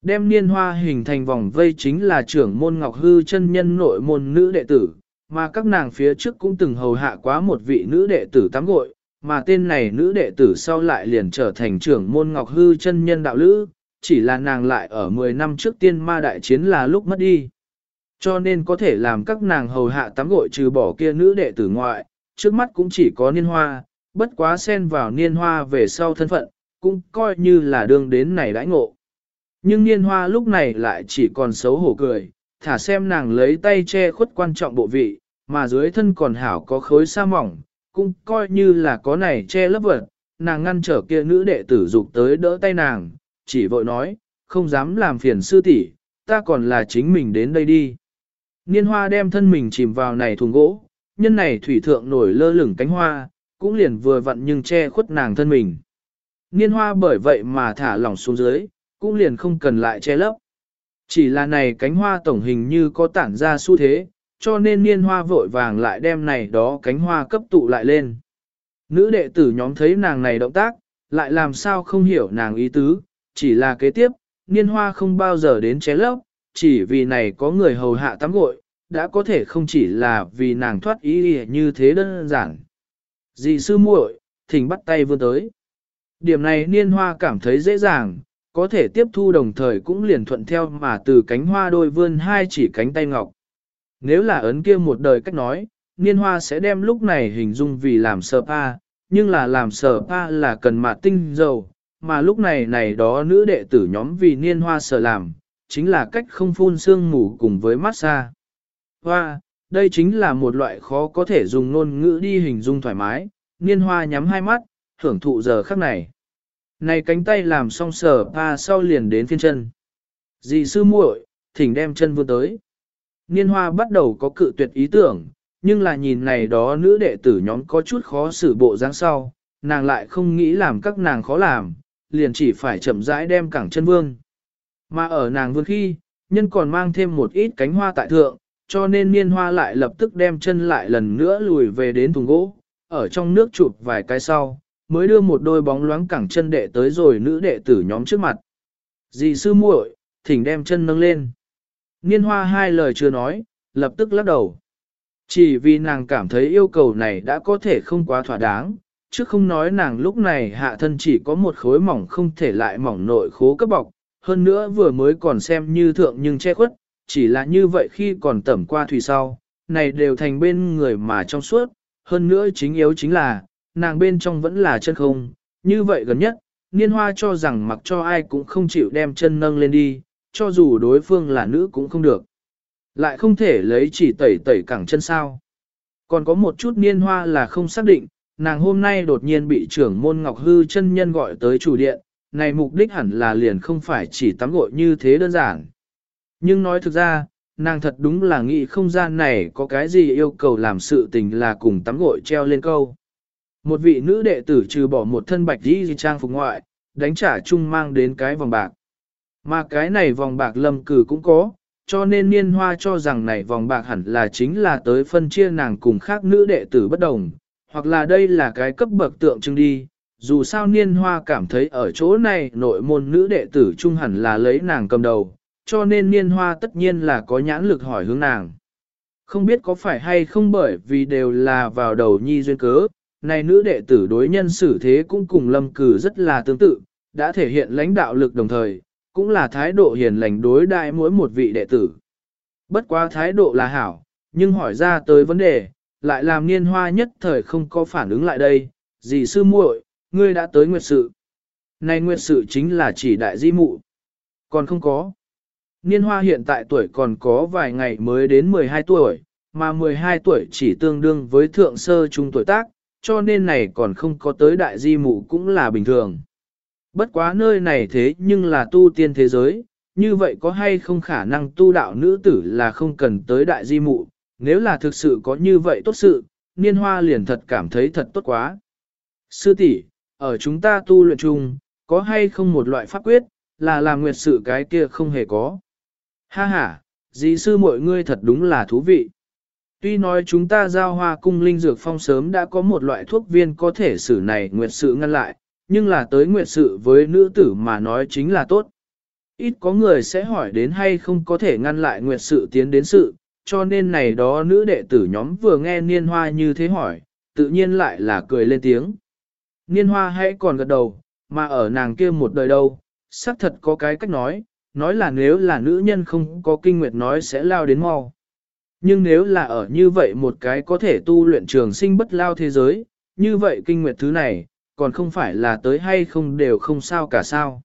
Đem niên hoa hình thành vòng vây chính là trưởng môn ngọc hư chân nhân nội môn nữ đệ tử, mà các nàng phía trước cũng từng hầu hạ quá một vị nữ đệ tử tắm gội, mà tên này nữ đệ tử sau lại liền trở thành trưởng môn ngọc hư chân nhân đạo lữ, chỉ là nàng lại ở 10 năm trước tiên ma đại chiến là lúc mất đi. Cho nên có thể làm các nàng hầu hạ tắm gội trừ bỏ kia nữ đệ tử ngoại, trước mắt cũng chỉ có niên hoa, bất quá xen vào niên hoa về sau thân phận, cũng coi như là đương đến này đãi ngộ. Nhưng niên hoa lúc này lại chỉ còn xấu hổ cười, thả xem nàng lấy tay che khuất quan trọng bộ vị, mà dưới thân còn hảo có khối sa mỏng, cũng coi như là có này che lấp vật, nàng ngăn trở kia nữ đệ tử dục tới đỡ tay nàng, chỉ vội nói, không dám làm phiền sư tỷ, ta còn là chính mình đến đây đi. Niên hoa đem thân mình chìm vào này thùng gỗ, nhân này thủy thượng nổi lơ lửng cánh hoa, cũng liền vừa vặn nhưng che khuất nàng thân mình. Niên hoa bởi vậy mà thả lỏng xuống dưới, cũng liền không cần lại che lấp. Chỉ là này cánh hoa tổng hình như có tản ra xu thế, cho nên niên hoa vội vàng lại đem này đó cánh hoa cấp tụ lại lên. Nữ đệ tử nhóm thấy nàng này động tác, lại làm sao không hiểu nàng ý tứ, chỉ là kế tiếp, niên hoa không bao giờ đến ché lấp, chỉ vì này có người hầu hạ tắm gội, đã có thể không chỉ là vì nàng thoát ý như thế đơn giản. Dì sư muội, thỉnh bắt tay vươn tới. Điểm này niên hoa cảm thấy dễ dàng, có thể tiếp thu đồng thời cũng liền thuận theo mà từ cánh hoa đôi vươn hai chỉ cánh tay ngọc. Nếu là ấn kia một đời cách nói, niên hoa sẽ đem lúc này hình dung vì làm sờ pa, nhưng là làm sờ pa là cần mạt tinh dầu, mà lúc này này đó nữ đệ tử nhóm vì niên hoa sợ làm, chính là cách không phun sương mù cùng với massage. Hoa, đây chính là một loại khó có thể dùng ngôn ngữ đi hình dung thoải mái, niên hoa nhắm hai mắt, hưởng thụ giờ khắc này. Này cánh tay làm xong sở pa sau liền đến phiên chân. Dì sư muội, thỉnh đem chân vươn tới. Niên hoa bắt đầu có cự tuyệt ý tưởng, nhưng là nhìn này đó nữ đệ tử nhóm có chút khó xử bộ dáng sau, nàng lại không nghĩ làm các nàng khó làm, liền chỉ phải chậm rãi đem cẳng chân vương. Mà ở nàng vương khi, nhân còn mang thêm một ít cánh hoa tại thượng, cho nên niên hoa lại lập tức đem chân lại lần nữa lùi về đến thùng gỗ, ở trong nước chụp vài cái sau, mới đưa một đôi bóng loáng cẳng chân đệ tới rồi nữ đệ tử nhóm trước mặt. Dì sư muội, thỉnh đem chân nâng lên. Niên hoa hai lời chưa nói, lập tức lắc đầu. Chỉ vì nàng cảm thấy yêu cầu này đã có thể không quá thỏa đáng, chứ không nói nàng lúc này hạ thân chỉ có một khối mỏng không thể lại mỏng nội khố cấp bọc, hơn nữa vừa mới còn xem như thượng nhưng che khuất, chỉ là như vậy khi còn tẩm qua thủy sau, này đều thành bên người mà trong suốt, hơn nữa chính yếu chính là, nàng bên trong vẫn là chân không, như vậy gần nhất, niên hoa cho rằng mặc cho ai cũng không chịu đem chân nâng lên đi, cho dù đối phương là nữ cũng không được. Lại không thể lấy chỉ tẩy tẩy cẳng chân sao. Còn có một chút niên hoa là không xác định, nàng hôm nay đột nhiên bị trưởng môn Ngọc Hư chân nhân gọi tới chủ điện, này mục đích hẳn là liền không phải chỉ tắm gội như thế đơn giản. Nhưng nói thực ra, nàng thật đúng là nghĩ không gian này có cái gì yêu cầu làm sự tình là cùng tắm gội treo lên câu. Một vị nữ đệ tử trừ bỏ một thân bạch đi trang phục ngoại, đánh trả chung mang đến cái vòng bạc. Mà cái này vòng bạc lâm cử cũng có, cho nên niên hoa cho rằng này vòng bạc hẳn là chính là tới phân chia nàng cùng khác nữ đệ tử bất đồng, hoặc là đây là cái cấp bậc tượng trưng đi. Dù sao niên hoa cảm thấy ở chỗ này nội môn nữ đệ tử trung hẳn là lấy nàng cầm đầu, cho nên niên hoa tất nhiên là có nhãn lực hỏi hướng nàng. Không biết có phải hay không bởi vì đều là vào đầu nhi duyên cớ, này nữ đệ tử đối nhân xử thế cũng cùng lâm cử rất là tương tự, đã thể hiện lãnh đạo lực đồng thời, cũng là thái độ hiền lành đối đại mỗi một vị đệ tử. Bất quá thái độ là hảo, nhưng hỏi ra tới vấn đề, lại làm niên hoa nhất thời không có phản ứng lại đây, gì sư muội, ngươi đã tới nguyệt sự. Này nguyệt sự chính là chỉ đại di mụ. Còn không có. Niên hoa hiện tại tuổi còn có vài ngày mới đến 12 tuổi, mà 12 tuổi chỉ tương đương với thượng sơ trung tuổi tác, cho nên này còn không có tới đại di mụ cũng là bình thường. Bất quá nơi này thế nhưng là tu tiên thế giới, như vậy có hay không khả năng tu đạo nữ tử là không cần tới đại di mụ, nếu là thực sự có như vậy tốt sự, niên hoa liền thật cảm thấy thật tốt quá. Sư tỷ, ở chúng ta tu luyện chung, có hay không một loại pháp quyết, là làm nguyệt sự cái kia không hề có. Ha ha, dì sư mọi ngươi thật đúng là thú vị. Tuy nói chúng ta giao hoa cung linh dược phong sớm đã có một loại thuốc viên có thể xử này nguyệt sự ngăn lại, nhưng là tới nguyệt sự với nữ tử mà nói chính là tốt. Ít có người sẽ hỏi đến hay không có thể ngăn lại nguyệt sự tiến đến sự, cho nên này đó nữ đệ tử nhóm vừa nghe niên hoa như thế hỏi, tự nhiên lại là cười lên tiếng. Niên hoa hãy còn gật đầu, mà ở nàng kia một đời đâu, xác thật có cái cách nói, nói là nếu là nữ nhân không có kinh nguyệt nói sẽ lao đến mau. Nhưng nếu là ở như vậy một cái có thể tu luyện trường sinh bất lao thế giới, như vậy kinh nguyệt thứ này, còn không phải là tới hay không đều không sao cả sao.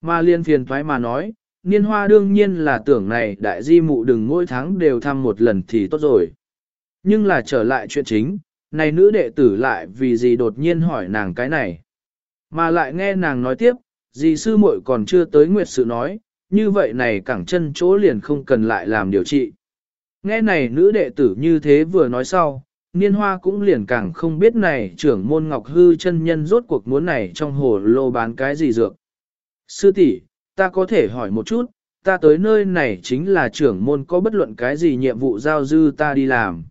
Mà liên phiền thoái mà nói, niên hoa đương nhiên là tưởng này đại di mụ đừng mỗi tháng đều thăm một lần thì tốt rồi. Nhưng là trở lại chuyện chính, này nữ đệ tử lại vì gì đột nhiên hỏi nàng cái này. Mà lại nghe nàng nói tiếp, dì sư muội còn chưa tới nguyệt sự nói, như vậy này cẳng chân chỗ liền không cần lại làm điều trị. Nghe này nữ đệ tử như thế vừa nói sau, niên hoa cũng liền càng không biết này trưởng môn ngọc hư chân nhân rốt cuộc muốn này trong hồ lô bán cái gì dược. Sư tỷ, ta có thể hỏi một chút, ta tới nơi này chính là trưởng môn có bất luận cái gì nhiệm vụ giao dư ta đi làm.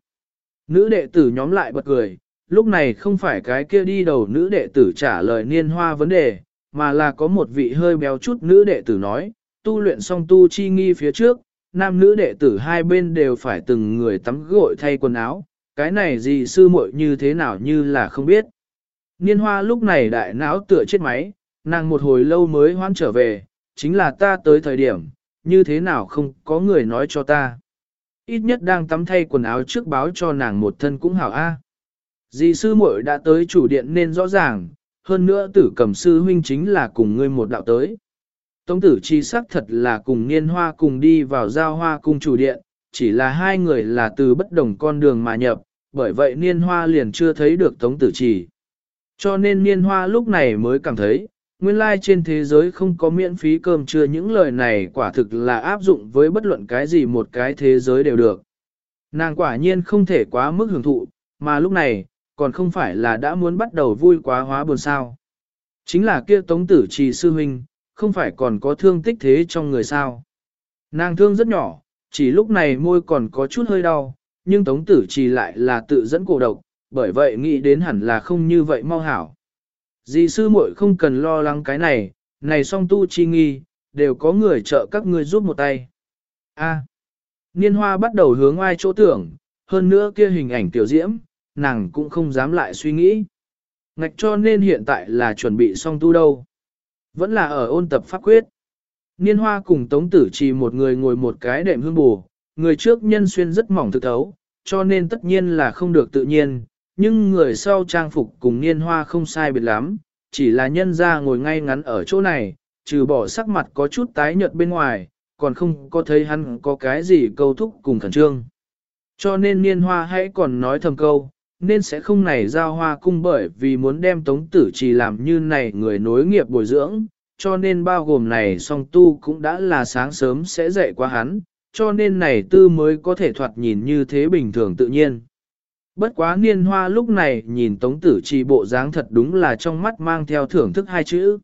Nữ đệ tử nhóm lại bật cười, lúc này không phải cái kia đi đầu nữ đệ tử trả lời niên hoa vấn đề, mà là có một vị hơi béo chút nữ đệ tử nói, tu luyện xong tu chi nghi phía trước, nam nữ đệ tử hai bên đều phải từng người tắm gội thay quần áo, cái này gì sư muội như thế nào như là không biết. Niên hoa lúc này đại não tựa chết máy, nàng một hồi lâu mới hoan trở về, chính là ta tới thời điểm, như thế nào không có người nói cho ta. Ít nhất đang tắm thay quần áo trước báo cho nàng một thân cũng hảo a. Dì sư muội đã tới chủ điện nên rõ ràng, hơn nữa tử cầm sư huynh chính là cùng ngươi một đạo tới. Tống tử chi sắc thật là cùng niên hoa cùng đi vào giao hoa cung chủ điện, chỉ là hai người là từ bất đồng con đường mà nhập, bởi vậy niên hoa liền chưa thấy được tống tử chi. Cho nên niên hoa lúc này mới cảm thấy, nguyên lai trên thế giới không có miễn phí cơm trưa những lời này quả thực là áp dụng với bất luận cái gì một cái thế giới đều được. Nàng quả nhiên không thể quá mức hưởng thụ, mà lúc này, còn không phải là đã muốn bắt đầu vui quá hóa buồn sao. Chính là kia tống tử trì sư huynh, không phải còn có thương tích thế trong người sao. Nàng thương rất nhỏ, chỉ lúc này môi còn có chút hơi đau, nhưng tống tử trì lại là tự dẫn cổ độc, bởi vậy nghĩ đến hẳn là không như vậy mau hảo. Dì sư muội không cần lo lắng cái này, này song tu chi nghi, đều có người trợ các ngươi giúp một tay. A. Niên hoa bắt đầu hướng ai chỗ tưởng, hơn nữa kia hình ảnh tiểu diễm, nàng cũng không dám lại suy nghĩ. Ngạch cho nên hiện tại là chuẩn bị song tu đâu. Vẫn là ở ôn tập pháp quyết. Niên hoa cùng tống tử chỉ một người ngồi một cái đệm hương bù, người trước nhân xuyên rất mỏng thực thấu, cho nên tất nhiên là không được tự nhiên, nhưng người sau trang phục cùng niên hoa không sai biệt lắm, chỉ là nhân ra ngồi ngay ngắn ở chỗ này, trừ bỏ sắc mặt có chút tái nhợt bên ngoài, còn không có thấy hắn có cái gì câu thúc cùng khẩn trương. Cho nên niên hoa hãy còn nói thầm câu, nên sẽ không này giao hoa cung bởi vì muốn đem tống tử chỉ làm như này người nối nghiệp bồi dưỡng, cho nên bao gồm này song tu cũng đã là sáng sớm sẽ dậy qua hắn, cho nên này tư mới có thể thoạt nhìn như thế bình thường tự nhiên. Bất quá niên hoa lúc này nhìn tống tử trì bộ dáng thật đúng là trong mắt mang theo thưởng thức hai chữ.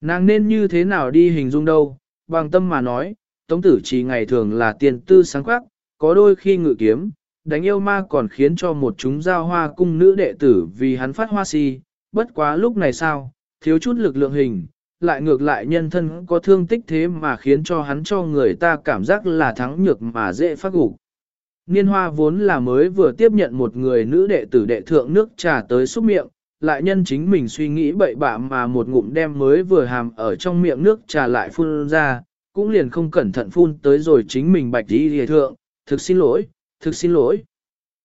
Nàng nên như thế nào đi hình dung đâu, bằng tâm mà nói, tống tử trì ngày thường là tiền tư sáng quắc, có đôi khi ngự kiếm, đánh yêu ma còn khiến cho một chúng giao hoa cung nữ đệ tử vì hắn phát hoa si, bất quá lúc này sao, thiếu chút lực lượng hình, lại ngược lại nhân thân có thương tích thế mà khiến cho hắn cho người ta cảm giác là thắng nhược mà dễ phát gục. Niên hoa vốn là mới vừa tiếp nhận một người nữ đệ tử đệ thượng nước trà tới xúc miệng, lại nhân chính mình suy nghĩ bậy bạ mà một ngụm đem mới vừa hàm ở trong miệng nước trà lại phun ra, cũng liền không cẩn thận phun tới rồi chính mình bạch đi hề thượng, thực xin lỗi, thực xin lỗi.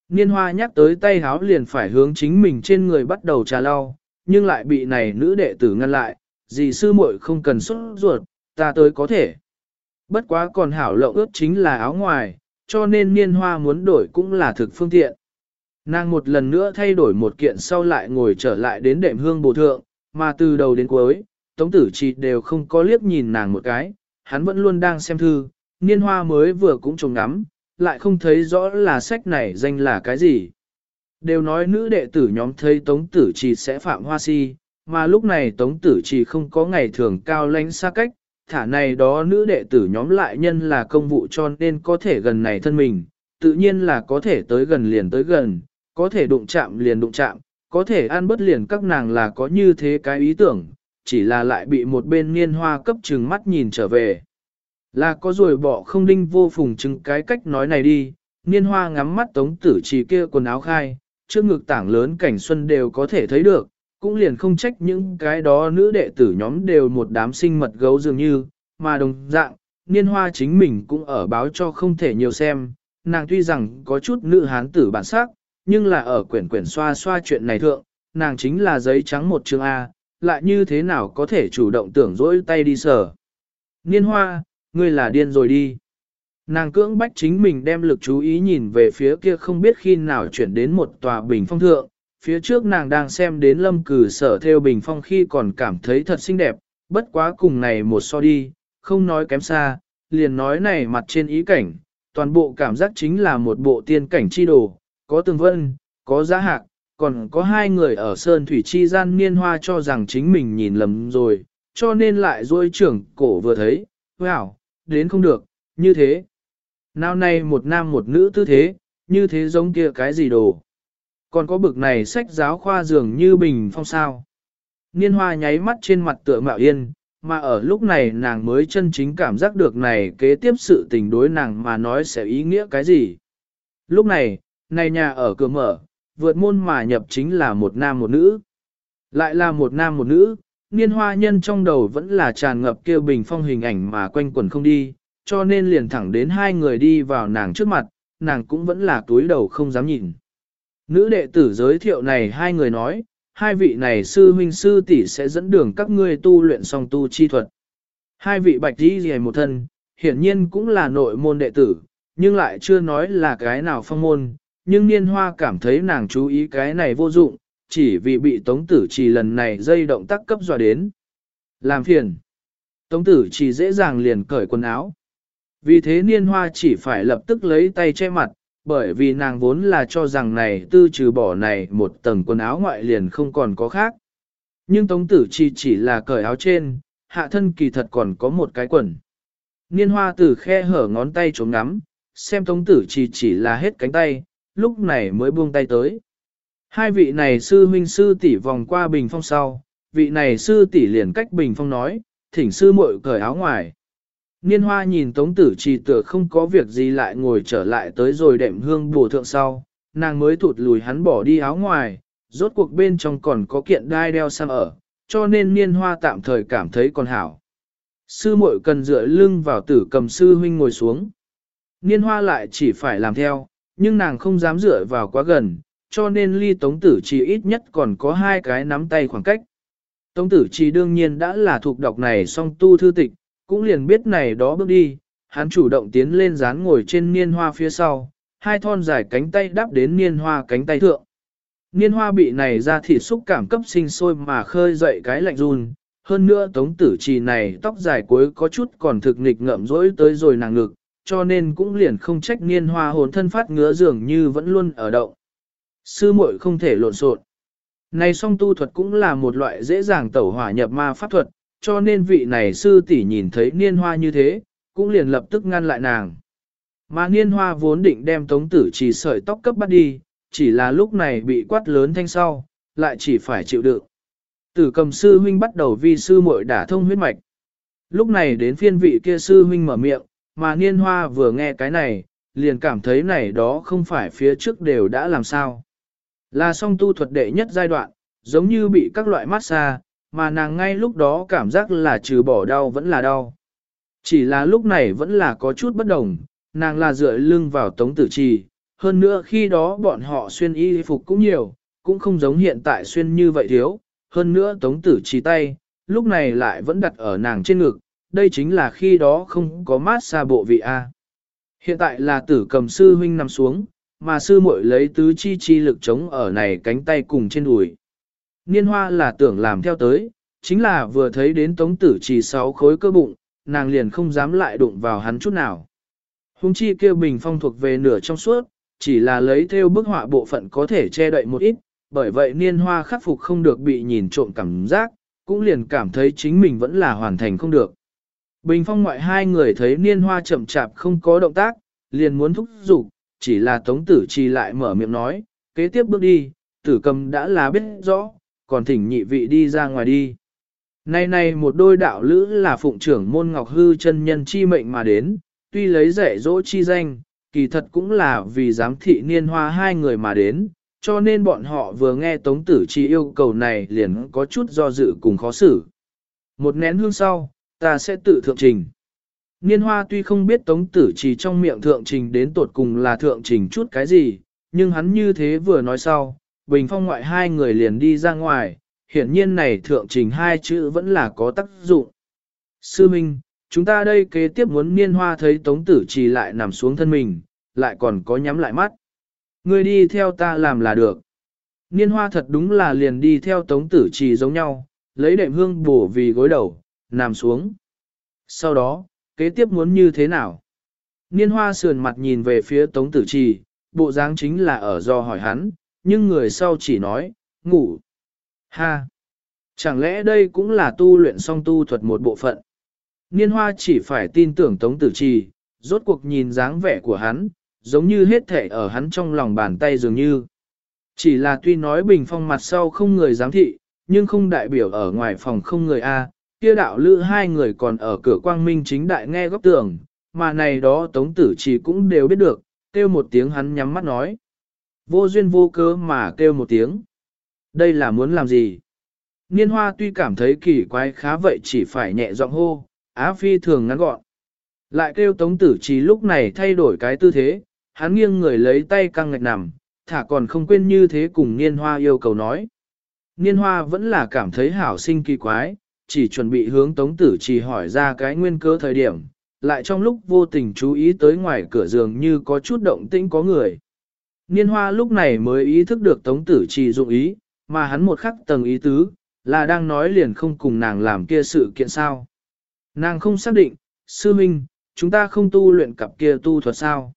Niên hoa nhắc tới tay háo liền phải hướng chính mình trên người bắt đầu trà lau, nhưng lại bị này nữ đệ tử ngăn lại, dì sư muội không cần xuất ruột, ta tới có thể. Bất quá còn hảo lộng ướt chính là áo ngoài, cho nên niên hoa muốn đổi cũng là thực phương tiện. Nàng một lần nữa thay đổi một kiện sau lại ngồi trở lại đến đệm hương bồ thượng, mà từ đầu đến cuối, tống tử chỉ đều không có liếc nhìn nàng một cái, hắn vẫn luôn đang xem thư, niên hoa mới vừa cũng trông ngắm, lại không thấy rõ là sách này danh là cái gì. Đều nói nữ đệ tử nhóm thấy tống tử Trì sẽ phạm hoa si, mà lúc này tống tử Trì không có ngày thường cao lãnh xa cách, thả này đó nữ đệ tử nhóm lại nhân là công vụ cho nên có thể gần này thân mình, tự nhiên là có thể tới gần liền tới gần, có thể đụng chạm liền đụng chạm, có thể ăn bất liền các nàng là có như thế cái ý tưởng, chỉ là lại bị một bên niên hoa cấp trừng mắt nhìn trở về. Là có rồi bỏ không đinh vô phùng chứng cái cách nói này đi, niên hoa ngắm mắt tống tử trì kia quần áo khai, trước ngực tảng lớn cảnh xuân đều có thể thấy được, cũng liền không trách những cái đó nữ đệ tử nhóm đều một đám sinh mật gấu dường như, mà đồng dạng, niên hoa chính mình cũng ở báo cho không thể nhiều xem, nàng tuy rằng có chút nữ hán tử bản sắc, nhưng là ở quyển quyển xoa xoa chuyện này thượng, nàng chính là giấy trắng một chương A, lại như thế nào có thể chủ động tưởng dỗi tay đi sở. Niên hoa, ngươi là điên rồi đi. Nàng cưỡng bách chính mình đem lực chú ý nhìn về phía kia không biết khi nào chuyển đến một tòa bình phong thượng, phía trước nàng đang xem đến lâm cử sở theo bình phong khi còn cảm thấy thật xinh đẹp, bất quá cùng này một so đi, không nói kém xa, liền nói này mặt trên ý cảnh, toàn bộ cảm giác chính là một bộ tiên cảnh chi đồ, có tường vân, có giá hạc, còn có hai người ở sơn thủy chi gian niên hoa cho rằng chính mình nhìn lầm rồi, cho nên lại dôi trưởng cổ vừa thấy, wow, đến không được, như thế. Nào này một nam một nữ tư thế, như thế giống kia cái gì đồ. Còn có bực này sách giáo khoa dường như bình phong sao. Niên hoa nháy mắt trên mặt tựa mạo yên, mà ở lúc này nàng mới chân chính cảm giác được này kế tiếp sự tình đối nàng mà nói sẽ ý nghĩa cái gì. Lúc này, này nhà ở cửa mở, vượt môn mà nhập chính là một nam một nữ. Lại là một nam một nữ, niên hoa nhân trong đầu vẫn là tràn ngập kêu bình phong hình ảnh mà quanh quẩn không đi, cho nên liền thẳng đến hai người đi vào nàng trước mặt, nàng cũng vẫn là túi đầu không dám nhìn. Nữ đệ tử giới thiệu này hai người nói, hai vị này sư huynh sư tỷ sẽ dẫn đường các ngươi tu luyện song tu chi thuật. Hai vị bạch đi gì một thân, hiển nhiên cũng là nội môn đệ tử, nhưng lại chưa nói là cái nào phong môn, nhưng niên hoa cảm thấy nàng chú ý cái này vô dụng, chỉ vì bị tống tử Trì lần này dây động tác cấp dọa đến. Làm phiền. Tống tử Trì dễ dàng liền cởi quần áo. Vì thế niên hoa chỉ phải lập tức lấy tay che mặt, bởi vì nàng vốn là cho rằng này tư trừ bỏ này một tầng quần áo ngoại liền không còn có khác. Nhưng tống tử Trì chỉ là cởi áo trên, hạ thân kỳ thật còn có một cái quần. Niên hoa từ khe hở ngón tay chống ngắm, xem tống tử Trì chỉ là hết cánh tay, lúc này mới buông tay tới. Hai vị này sư huynh sư tỷ vòng qua bình phong sau, vị này sư tỷ liền cách bình phong nói, thỉnh sư muội cởi áo ngoài. Niên hoa nhìn tống tử trì tựa không có việc gì lại ngồi trở lại tới rồi đệm hương bổ thượng sau, nàng mới thụt lùi hắn bỏ đi áo ngoài, rốt cuộc bên trong còn có kiện đai đeo sang ở, cho nên niên hoa tạm thời cảm thấy còn hảo. Sư muội cần dựa lưng vào tử cầm sư huynh ngồi xuống. Niên hoa lại chỉ phải làm theo, nhưng nàng không dám dựa vào quá gần, cho nên ly tống tử chỉ ít nhất còn có hai cái nắm tay khoảng cách. Tống tử chỉ đương nhiên đã là thuộc đọc này song tu thư tịch, cũng liền biết này đó bước đi, hắn chủ động tiến lên dán ngồi trên niên hoa phía sau, hai thon dài cánh tay đáp đến niên hoa cánh tay thượng. Niên hoa bị này ra thịt xúc cảm cấp sinh sôi mà khơi dậy cái lạnh run, hơn nữa tống tử trì này tóc dài cuối có chút còn thực nghịch ngậm rỗi tới rồi nàng ngực, cho nên cũng liền không trách niên hoa hồn thân phát ngứa dường như vẫn luôn ở động. Sư muội không thể lộn xộn. Này song tu thuật cũng là một loại dễ dàng tẩu hỏa nhập ma pháp thuật, cho nên vị này sư tỷ nhìn thấy niên hoa như thế, cũng liền lập tức ngăn lại nàng. Mà niên hoa vốn định đem tống tử chỉ sợi tóc cấp bắt đi, chỉ là lúc này bị quát lớn thanh sau, lại chỉ phải chịu đựng. Tử cầm sư huynh bắt đầu vi sư muội đả thông huyết mạch. Lúc này đến phiên vị kia sư huynh mở miệng, mà niên hoa vừa nghe cái này, liền cảm thấy này đó không phải phía trước đều đã làm sao. Là song tu thuật đệ nhất giai đoạn, giống như bị các loại massage, mà nàng ngay lúc đó cảm giác là trừ bỏ đau vẫn là đau. Chỉ là lúc này vẫn là có chút bất đồng, nàng là dựa lưng vào tống tử trì, hơn nữa khi đó bọn họ xuyên y phục cũng nhiều, cũng không giống hiện tại xuyên như vậy thiếu, hơn nữa tống tử trì tay, lúc này lại vẫn đặt ở nàng trên ngực, đây chính là khi đó không có mát xa bộ vị A. Hiện tại là tử cầm sư huynh nằm xuống, mà sư muội lấy tứ chi chi lực chống ở này cánh tay cùng trên đùi. Niên hoa là tưởng làm theo tới, chính là vừa thấy đến tống tử chỉ sáu khối cơ bụng, nàng liền không dám lại đụng vào hắn chút nào. Hùng chi kêu bình phong thuộc về nửa trong suốt, chỉ là lấy theo bức họa bộ phận có thể che đậy một ít, bởi vậy niên hoa khắc phục không được bị nhìn trộm cảm giác, cũng liền cảm thấy chính mình vẫn là hoàn thành không được. Bình phong ngoại hai người thấy niên hoa chậm chạp không có động tác, liền muốn thúc giục, chỉ là tống tử Chi lại mở miệng nói, kế tiếp bước đi, tử cầm đã là biết rõ, còn thỉnh nhị vị đi ra ngoài đi. Nay này một đôi đạo lữ là phụng trưởng môn ngọc hư chân nhân chi mệnh mà đến, tuy lấy rẻ dỗ chi danh, kỳ thật cũng là vì giám thị niên hoa hai người mà đến, cho nên bọn họ vừa nghe tống tử chi yêu cầu này liền có chút do dự cùng khó xử. Một nén hương sau, ta sẽ tự thượng trình. Niên hoa tuy không biết tống tử chỉ trong miệng thượng trình đến tột cùng là thượng trình chút cái gì, nhưng hắn như thế vừa nói sau, bình phong ngoại hai người liền đi ra ngoài, hiển nhiên này thượng trình hai chữ vẫn là có tác dụng. Sư Minh, chúng ta đây kế tiếp muốn niên hoa thấy tống tử chỉ lại nằm xuống thân mình, lại còn có nhắm lại mắt. Người đi theo ta làm là được. Niên hoa thật đúng là liền đi theo tống tử chỉ giống nhau, lấy đệm hương bổ vì gối đầu, nằm xuống. Sau đó, kế tiếp muốn như thế nào? Niên hoa sườn mặt nhìn về phía tống tử trì, bộ dáng chính là ở do hỏi hắn, nhưng người sau chỉ nói, ngủ. Ha! Chẳng lẽ đây cũng là tu luyện song tu thuật một bộ phận? Niên hoa chỉ phải tin tưởng tống tử trì, rốt cuộc nhìn dáng vẻ của hắn, giống như hết thể ở hắn trong lòng bàn tay dường như. Chỉ là tuy nói bình phong mặt sau không người giám thị, nhưng không đại biểu ở ngoài phòng không người A, kia đạo lữ hai người còn ở cửa quang minh chính đại nghe góc tường, mà này đó tống tử chỉ cũng đều biết được, kêu một tiếng hắn nhắm mắt nói. Vô duyên vô cớ mà kêu một tiếng. Đây là muốn làm gì? Niên hoa tuy cảm thấy kỳ quái khá vậy chỉ phải nhẹ giọng hô, Á Phi thường ngắn gọn. Lại kêu Tống Tử chỉ lúc này thay đổi cái tư thế, hắn nghiêng người lấy tay căng ngạch nằm, thả còn không quên như thế cùng Niên Hoa yêu cầu nói. Niên Hoa vẫn là cảm thấy hảo sinh kỳ quái, chỉ chuẩn bị hướng Tống Tử Trì hỏi ra cái nguyên cơ thời điểm, lại trong lúc vô tình chú ý tới ngoài cửa giường như có chút động tĩnh có người. Niên Hoa lúc này mới ý thức được Tống Tử Trì dụng ý, mà hắn một khắc tầng ý tứ, là đang nói liền không cùng nàng làm kia sự kiện sao. Nàng không xác định, sư minh, chúng ta không tu luyện cặp kia tu thuật sao.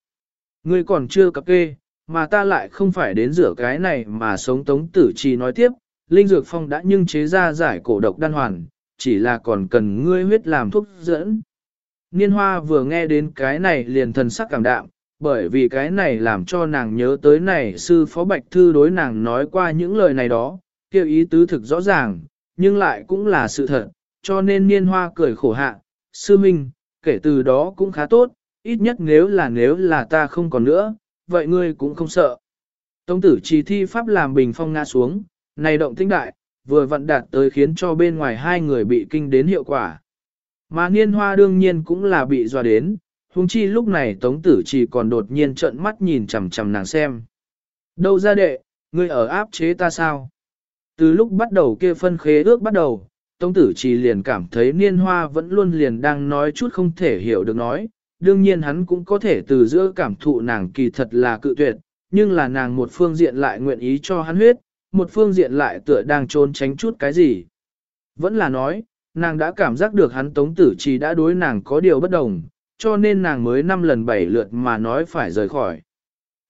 Ngươi còn chưa cặp kê, mà ta lại không phải đến rửa cái này mà sống tống tử trì nói tiếp, Linh Dược Phong đã nhưng chế ra giải cổ độc đan hoàn, chỉ là còn cần ngươi huyết làm thuốc dẫn. Niên hoa vừa nghe đến cái này liền thần sắc cảm đạm, bởi vì cái này làm cho nàng nhớ tới này sư phó Bạch Thư đối nàng nói qua những lời này đó, kêu ý tứ thực rõ ràng, nhưng lại cũng là sự thật, cho nên niên hoa cười khổ hạ, sư minh, kể từ đó cũng khá tốt, ít nhất nếu là nếu là ta không còn nữa, vậy ngươi cũng không sợ. Tông tử chỉ thi pháp làm bình phong ngã xuống, này động tinh đại, vừa vận đạt tới khiến cho bên ngoài hai người bị kinh đến hiệu quả. Mà niên hoa đương nhiên cũng là bị dọa đến, huống chi lúc này tống tử chỉ còn đột nhiên trợn mắt nhìn chằm chằm nàng xem. Đâu ra đệ, ngươi ở áp chế ta sao? Từ lúc bắt đầu kia phân khế ước bắt đầu, tống Tử Trì liền cảm thấy niên hoa vẫn luôn liền đang nói chút không thể hiểu được nói, đương nhiên hắn cũng có thể từ giữa cảm thụ nàng kỳ thật là cự tuyệt, nhưng là nàng một phương diện lại nguyện ý cho hắn huyết, một phương diện lại tựa đang trốn tránh chút cái gì. Vẫn là nói, nàng đã cảm giác được hắn Tống Tử chỉ đã đối nàng có điều bất đồng, cho nên nàng mới năm lần bảy lượt mà nói phải rời khỏi.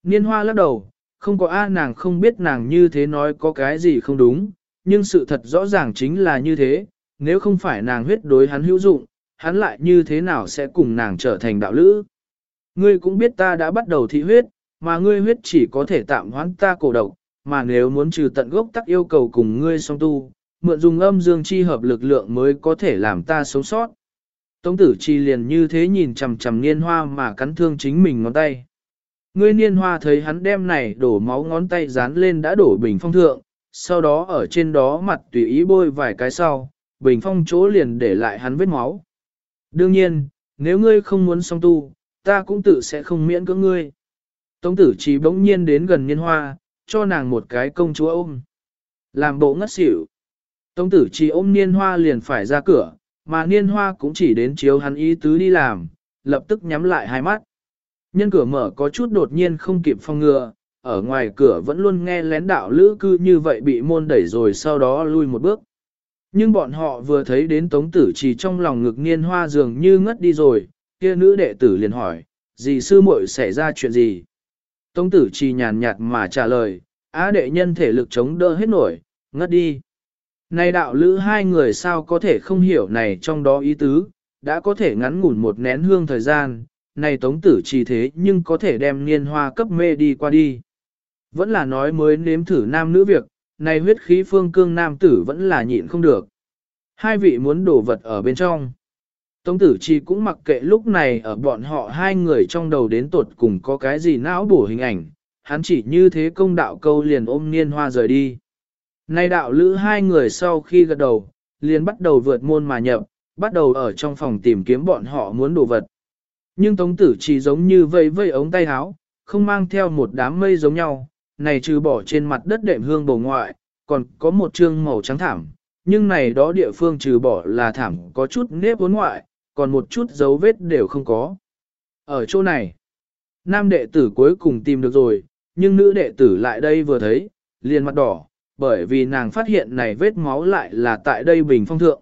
Niên hoa lắc đầu, không có A nàng không biết nàng như thế nói có cái gì không đúng, nhưng sự thật rõ ràng chính là như thế, nếu không phải nàng huyết đối hắn hữu dụng, hắn lại như thế nào sẽ cùng nàng trở thành đạo lữ. Ngươi cũng biết ta đã bắt đầu thị huyết, mà ngươi huyết chỉ có thể tạm hoãn ta cổ độc, mà nếu muốn trừ tận gốc tắc yêu cầu cùng ngươi song tu, mượn dùng âm dương chi hợp lực lượng mới có thể làm ta sống sót. Tống tử chi liền như thế nhìn chằm chằm niên hoa mà cắn thương chính mình ngón tay. Ngươi niên hoa thấy hắn đem này đổ máu ngón tay dán lên đã đổ bình phong thượng, sau đó ở trên đó mặt tùy ý bôi vài cái sau, bình phong chỗ liền để lại hắn vết máu. Đương nhiên, nếu ngươi không muốn song tu, ta cũng tự sẽ không miễn cưỡng ngươi. Tống tử chỉ bỗng nhiên đến gần niên hoa, cho nàng một cái công chúa ôm. Làm bộ ngất xỉu. Tống tử chỉ ôm niên hoa liền phải ra cửa, mà niên hoa cũng chỉ đến chiếu hắn ý tứ đi làm, lập tức nhắm lại hai mắt. Nhân cửa mở có chút đột nhiên không kịp phong ngừa, ở ngoài cửa vẫn luôn nghe lén đạo lữ cư như vậy bị môn đẩy rồi sau đó lui một bước. Nhưng bọn họ vừa thấy đến tống tử chỉ trong lòng ngực niên hoa dường như ngất đi rồi, kia nữ đệ tử liền hỏi, gì sư muội xảy ra chuyện gì? Tống tử chỉ nhàn nhạt mà trả lời, á đệ nhân thể lực chống đỡ hết nổi, ngất đi. Này đạo lữ hai người sao có thể không hiểu này trong đó ý tứ, đã có thể ngắn ngủn một nén hương thời gian, này tống tử chỉ thế nhưng có thể đem niên hoa cấp mê đi qua đi. Vẫn là nói mới nếm thử nam nữ việc, này huyết khí phương cương nam tử vẫn là nhịn không được. Hai vị muốn đổ vật ở bên trong. Tống tử chi cũng mặc kệ lúc này ở bọn họ hai người trong đầu đến tột cùng có cái gì não bổ hình ảnh, hắn chỉ như thế công đạo câu liền ôm niên hoa rời đi. Nay đạo lữ hai người sau khi gật đầu, liền bắt đầu vượt môn mà nhập, bắt đầu ở trong phòng tìm kiếm bọn họ muốn đồ vật. Nhưng tống tử chỉ giống như vây vây ống tay áo, không mang theo một đám mây giống nhau, này trừ bỏ trên mặt đất đệm hương bầu ngoại, còn có một trương màu trắng thảm, nhưng này đó địa phương trừ bỏ là thảm có chút nếp vốn ngoại, còn một chút dấu vết đều không có. Ở chỗ này, nam đệ tử cuối cùng tìm được rồi, nhưng nữ đệ tử lại đây vừa thấy, liền mặt đỏ, bởi vì nàng phát hiện này vết máu lại là tại đây bình phong thượng.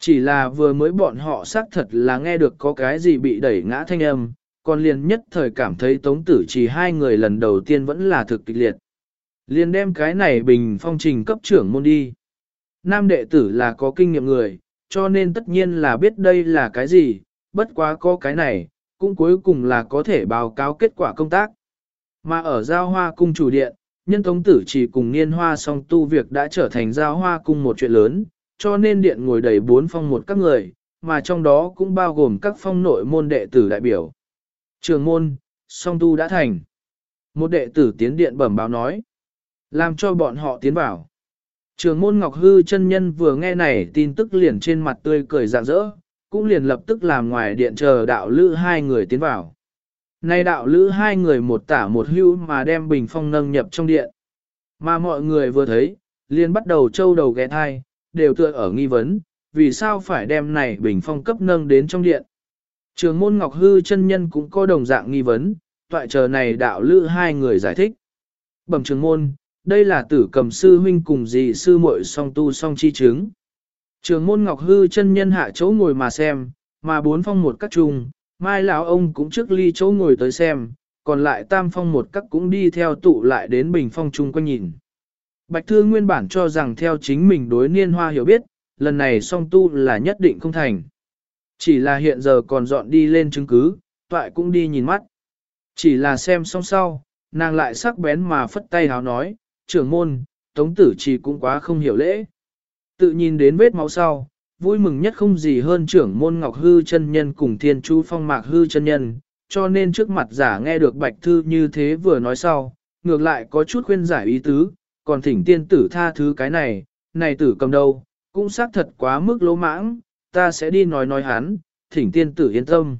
Chỉ là vừa mới bọn họ xác thật là nghe được có cái gì bị đẩy ngã thanh âm, còn liền nhất thời cảm thấy tống tử chỉ hai người lần đầu tiên vẫn là thực kịch liệt. Liền đem cái này bình phong trình cấp trưởng môn đi. Nam đệ tử là có kinh nghiệm người, cho nên tất nhiên là biết đây là cái gì, bất quá có cái này, cũng cuối cùng là có thể báo cáo kết quả công tác. Mà ở giao hoa cung chủ điện, nhân tống tử chỉ cùng niên hoa song tu việc đã trở thành giao hoa cung một chuyện lớn, cho nên điện ngồi đầy bốn phong một các người, mà trong đó cũng bao gồm các phong nội môn đệ tử đại biểu. Trường môn, song tu đã thành. Một đệ tử tiến điện bẩm báo nói. Làm cho bọn họ tiến vào. Trường môn Ngọc Hư chân nhân vừa nghe này tin tức liền trên mặt tươi cười rạng rỡ, cũng liền lập tức làm ngoài điện chờ đạo lữ hai người tiến vào. Nay đạo lữ hai người một tả một hưu mà đem bình phong nâng nhập trong điện. Mà mọi người vừa thấy, liền bắt đầu trâu đầu ghé thai, đều tựa ở nghi vấn, vì sao phải đem này bình phong cấp nâng đến trong điện. Trường môn Ngọc Hư chân nhân cũng có đồng dạng nghi vấn, toại chờ này đạo lữ hai người giải thích. Bẩm trường môn, đây là tử cầm sư huynh cùng dì sư muội song tu song chi chứng. Trường môn Ngọc Hư chân nhân hạ chỗ ngồi mà xem, mà bốn phong một các trùng, mai lão ông cũng trước ly chỗ ngồi tới xem, còn lại tam phong một các cũng đi theo tụ lại đến bình phong chung quanh nhìn. Bạch Thư nguyên bản cho rằng theo chính mình đối niên hoa hiểu biết, lần này song tu là nhất định không thành. Chỉ là hiện giờ còn dọn đi lên chứng cứ, toại cũng đi nhìn mắt. Chỉ là xem xong sau, nàng lại sắc bén mà phất tay háo nói, trưởng môn, tống tử chỉ cũng quá không hiểu lễ. Tự nhìn đến vết máu sau, vui mừng nhất không gì hơn trưởng môn ngọc hư chân nhân cùng thiên chu phong mạc hư chân nhân, cho nên trước mặt giả nghe được bạch thư như thế vừa nói sau, ngược lại có chút khuyên giải ý tứ, còn thỉnh tiên tử tha thứ cái này, này tử cầm đâu, cũng xác thật quá mức lỗ mãng, ta sẽ đi nói nói hắn, thỉnh tiên tử yên tâm.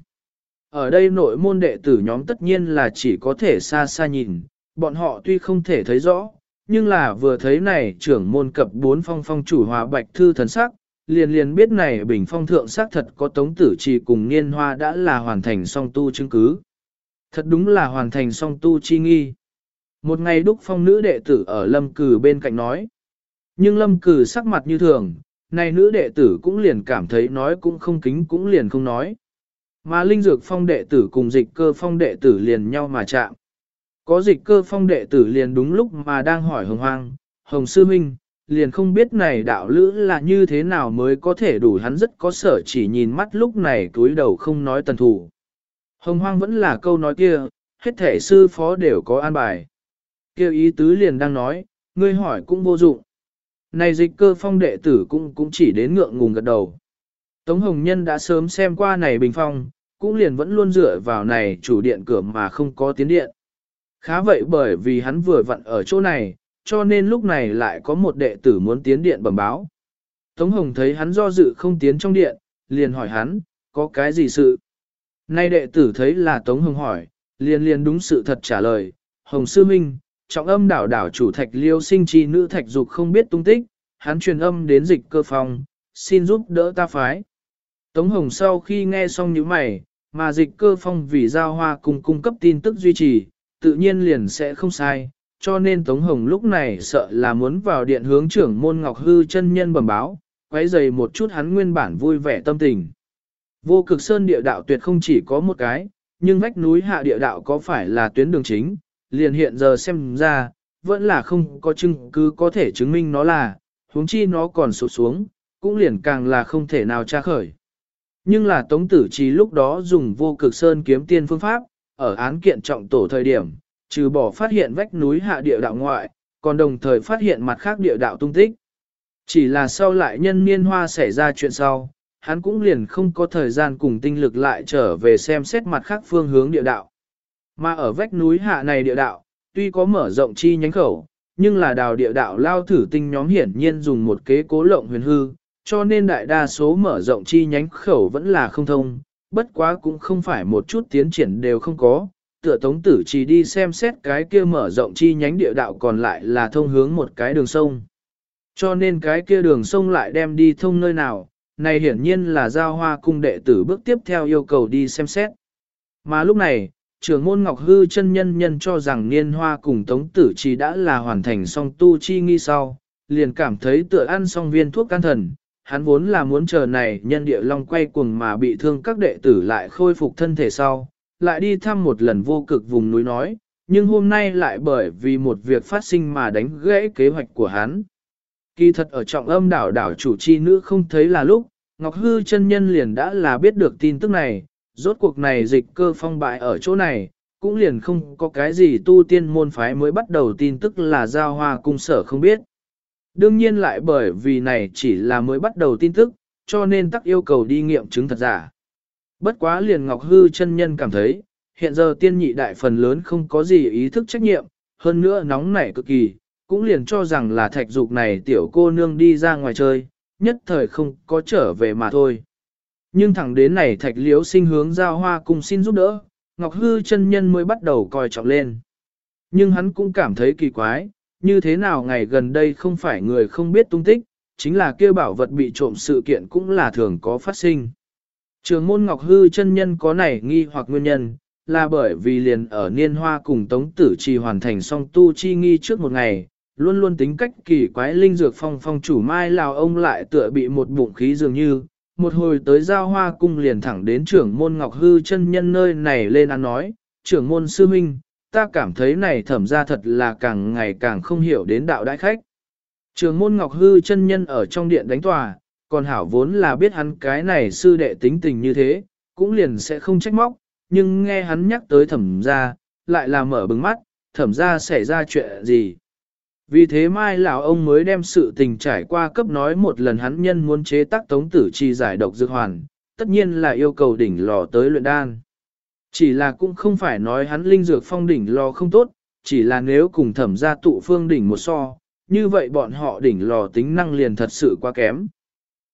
Ở đây nội môn đệ tử nhóm tất nhiên là chỉ có thể xa xa nhìn, bọn họ tuy không thể thấy rõ, nhưng là vừa thấy này trưởng môn cập bốn phong phong chủ hòa bạch thư thần sắc, liền liền biết này bình phong thượng xác thật có tống tử trì cùng niên hoa đã là hoàn thành song tu chứng cứ. Thật đúng là hoàn thành song tu chi nghi. Một ngày đúc phong nữ đệ tử ở lâm cử bên cạnh nói. Nhưng lâm cử sắc mặt như thường, này nữ đệ tử cũng liền cảm thấy nói cũng không kính cũng liền không nói. Mà linh dược phong đệ tử cùng dịch cơ phong đệ tử liền nhau mà chạm. Có dịch cơ phong đệ tử liền đúng lúc mà đang hỏi hồng hoang, hồng sư minh, liền không biết này đạo lữ là như thế nào mới có thể đủ hắn rất có sở chỉ nhìn mắt lúc này túi đầu không nói tần thủ. Hồng hoang vẫn là câu nói kia, hết thể sư phó đều có an bài. Kêu ý tứ liền đang nói, ngươi hỏi cũng vô dụng. Này dịch cơ phong đệ tử cũng cũng chỉ đến ngượng ngùng gật đầu. Tống Hồng Nhân đã sớm xem qua này bình phong, cũng liền vẫn luôn dựa vào này chủ điện cửa mà không có tiến điện. Khá vậy bởi vì hắn vừa vặn ở chỗ này, cho nên lúc này lại có một đệ tử muốn tiến điện bẩm báo. Tống Hồng thấy hắn do dự không tiến trong điện, liền hỏi hắn, có cái gì sự? Nay đệ tử thấy là Tống Hồng hỏi, liền liền đúng sự thật trả lời, Hồng Sư Minh, trọng âm đảo đảo chủ thạch liêu sinh chi nữ thạch dục không biết tung tích, hắn truyền âm đến dịch cơ phòng, xin giúp đỡ ta phái. Tống Hồng sau khi nghe xong những mày, mà dịch cơ phong vì giao hoa cùng cung cấp tin tức duy trì, tự nhiên liền sẽ không sai, cho nên Tống Hồng lúc này sợ là muốn vào điện hướng trưởng môn Ngọc Hư chân nhân bẩm báo, quấy dày một chút hắn nguyên bản vui vẻ tâm tình. Vô cực sơn địa đạo tuyệt không chỉ có một cái, nhưng vách núi hạ địa đạo có phải là tuyến đường chính, liền hiện giờ xem ra, vẫn là không có chứng cứ có thể chứng minh nó là, huống chi nó còn sụt xuống, cũng liền càng là không thể nào tra khởi. Nhưng là Tống Tử Trí lúc đó dùng vô cực sơn kiếm tiên phương pháp, ở án kiện trọng tổ thời điểm, trừ bỏ phát hiện vách núi hạ địa đạo ngoại, còn đồng thời phát hiện mặt khác địa đạo tung tích. Chỉ là sau lại nhân niên hoa xảy ra chuyện sau, hắn cũng liền không có thời gian cùng tinh lực lại trở về xem xét mặt khác phương hướng địa đạo. Mà ở vách núi hạ này địa đạo, tuy có mở rộng chi nhánh khẩu, nhưng là đào địa đạo lao thử tinh nhóm hiển nhiên dùng một kế cố lộng huyền hư, cho nên đại đa số mở rộng chi nhánh khẩu vẫn là không thông, bất quá cũng không phải một chút tiến triển đều không có, tựa tống tử chỉ đi xem xét cái kia mở rộng chi nhánh địa đạo còn lại là thông hướng một cái đường sông. Cho nên cái kia đường sông lại đem đi thông nơi nào, này hiển nhiên là giao hoa cung đệ tử bước tiếp theo yêu cầu đi xem xét. Mà lúc này, trưởng môn Ngọc Hư chân nhân nhân cho rằng niên hoa cùng tống tử chỉ đã là hoàn thành xong tu chi nghi sau, liền cảm thấy tựa ăn xong viên thuốc can thần, hắn vốn là muốn chờ này nhân địa long quay cuồng mà bị thương các đệ tử lại khôi phục thân thể sau, lại đi thăm một lần vô cực vùng núi nói, nhưng hôm nay lại bởi vì một việc phát sinh mà đánh gãy kế hoạch của hắn. Kỳ thật ở trọng âm đảo đảo chủ chi nữ không thấy là lúc, Ngọc Hư chân nhân liền đã là biết được tin tức này, rốt cuộc này dịch cơ phong bại ở chỗ này, cũng liền không có cái gì tu tiên môn phái mới bắt đầu tin tức là giao hoa cung sở không biết. Đương nhiên lại bởi vì này chỉ là mới bắt đầu tin tức, cho nên tắc yêu cầu đi nghiệm chứng thật giả. Bất quá liền Ngọc Hư chân nhân cảm thấy, hiện giờ tiên nhị đại phần lớn không có gì ý thức trách nhiệm, hơn nữa nóng nảy cực kỳ, cũng liền cho rằng là thạch dục này tiểu cô nương đi ra ngoài chơi, nhất thời không có trở về mà thôi. Nhưng thẳng đến này thạch liếu sinh hướng giao hoa cùng xin giúp đỡ, Ngọc Hư chân nhân mới bắt đầu coi trọng lên. Nhưng hắn cũng cảm thấy kỳ quái, như thế nào ngày gần đây không phải người không biết tung tích, chính là kêu bảo vật bị trộm sự kiện cũng là thường có phát sinh. Trường môn Ngọc Hư chân nhân có này nghi hoặc nguyên nhân, là bởi vì liền ở niên hoa cùng tống tử trì hoàn thành song tu chi nghi trước một ngày, luôn luôn tính cách kỳ quái linh dược phong phong chủ mai lào ông lại tựa bị một bụng khí dường như, một hồi tới giao hoa cung liền thẳng đến trưởng môn Ngọc Hư chân nhân nơi này lên ăn nói, trưởng môn sư minh, ta cảm thấy này thẩm ra thật là càng ngày càng không hiểu đến đạo đại khách. Trường môn Ngọc Hư chân nhân ở trong điện đánh tòa, còn hảo vốn là biết hắn cái này sư đệ tính tình như thế, cũng liền sẽ không trách móc, nhưng nghe hắn nhắc tới thẩm ra, lại là mở bừng mắt, thẩm ra xảy ra chuyện gì. Vì thế mai lão ông mới đem sự tình trải qua cấp nói một lần hắn nhân muốn chế tác tống tử chi giải độc dược hoàn, tất nhiên là yêu cầu đỉnh lò tới luyện đan. Chỉ là cũng không phải nói hắn linh dược phong đỉnh lò không tốt, chỉ là nếu cùng thẩm gia tụ phương đỉnh một so, như vậy bọn họ đỉnh lò tính năng liền thật sự quá kém.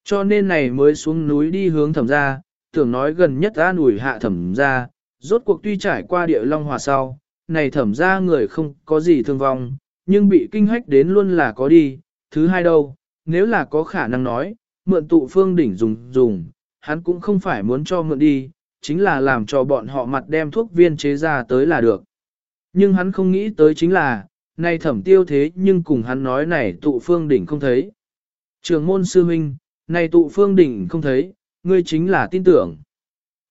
Cho nên này mới xuống núi đi hướng thẩm gia, tưởng nói gần nhất an ủi hạ thẩm gia, rốt cuộc tuy trải qua địa long hòa sau, này thẩm gia người không có gì thương vong, nhưng bị kinh hách đến luôn là có đi, thứ hai đâu, nếu là có khả năng nói, mượn tụ phương đỉnh dùng dùng, hắn cũng không phải muốn cho mượn đi, chính là làm cho bọn họ mặt đem thuốc viên chế ra tới là được. Nhưng hắn không nghĩ tới chính là, nay thẩm tiêu thế nhưng cùng hắn nói này tụ phương đỉnh không thấy. Trường môn sư huynh, này tụ phương đỉnh không thấy, ngươi chính là tin tưởng.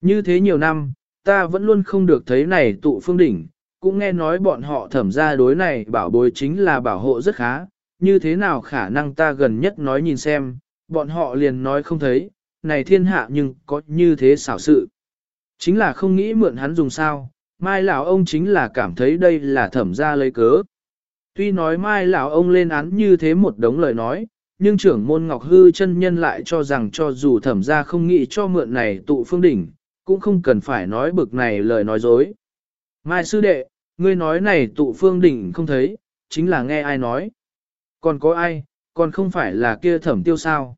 Như thế nhiều năm, ta vẫn luôn không được thấy này tụ phương đỉnh, cũng nghe nói bọn họ thẩm ra đối này bảo bối chính là bảo hộ rất khá, như thế nào khả năng ta gần nhất nói nhìn xem, bọn họ liền nói không thấy, này thiên hạ nhưng có như thế xảo sự. Chính là không nghĩ mượn hắn dùng sao, mai lão ông chính là cảm thấy đây là thẩm ra lấy cớ. Tuy nói mai lão ông lên án như thế một đống lời nói, nhưng trưởng môn Ngọc Hư chân nhân lại cho rằng cho dù thẩm ra không nghĩ cho mượn này tụ phương đỉnh, cũng không cần phải nói bực này lời nói dối. Mai sư đệ, ngươi nói này tụ phương đỉnh không thấy, chính là nghe ai nói. Còn có ai, còn không phải là kia thẩm tiêu sao.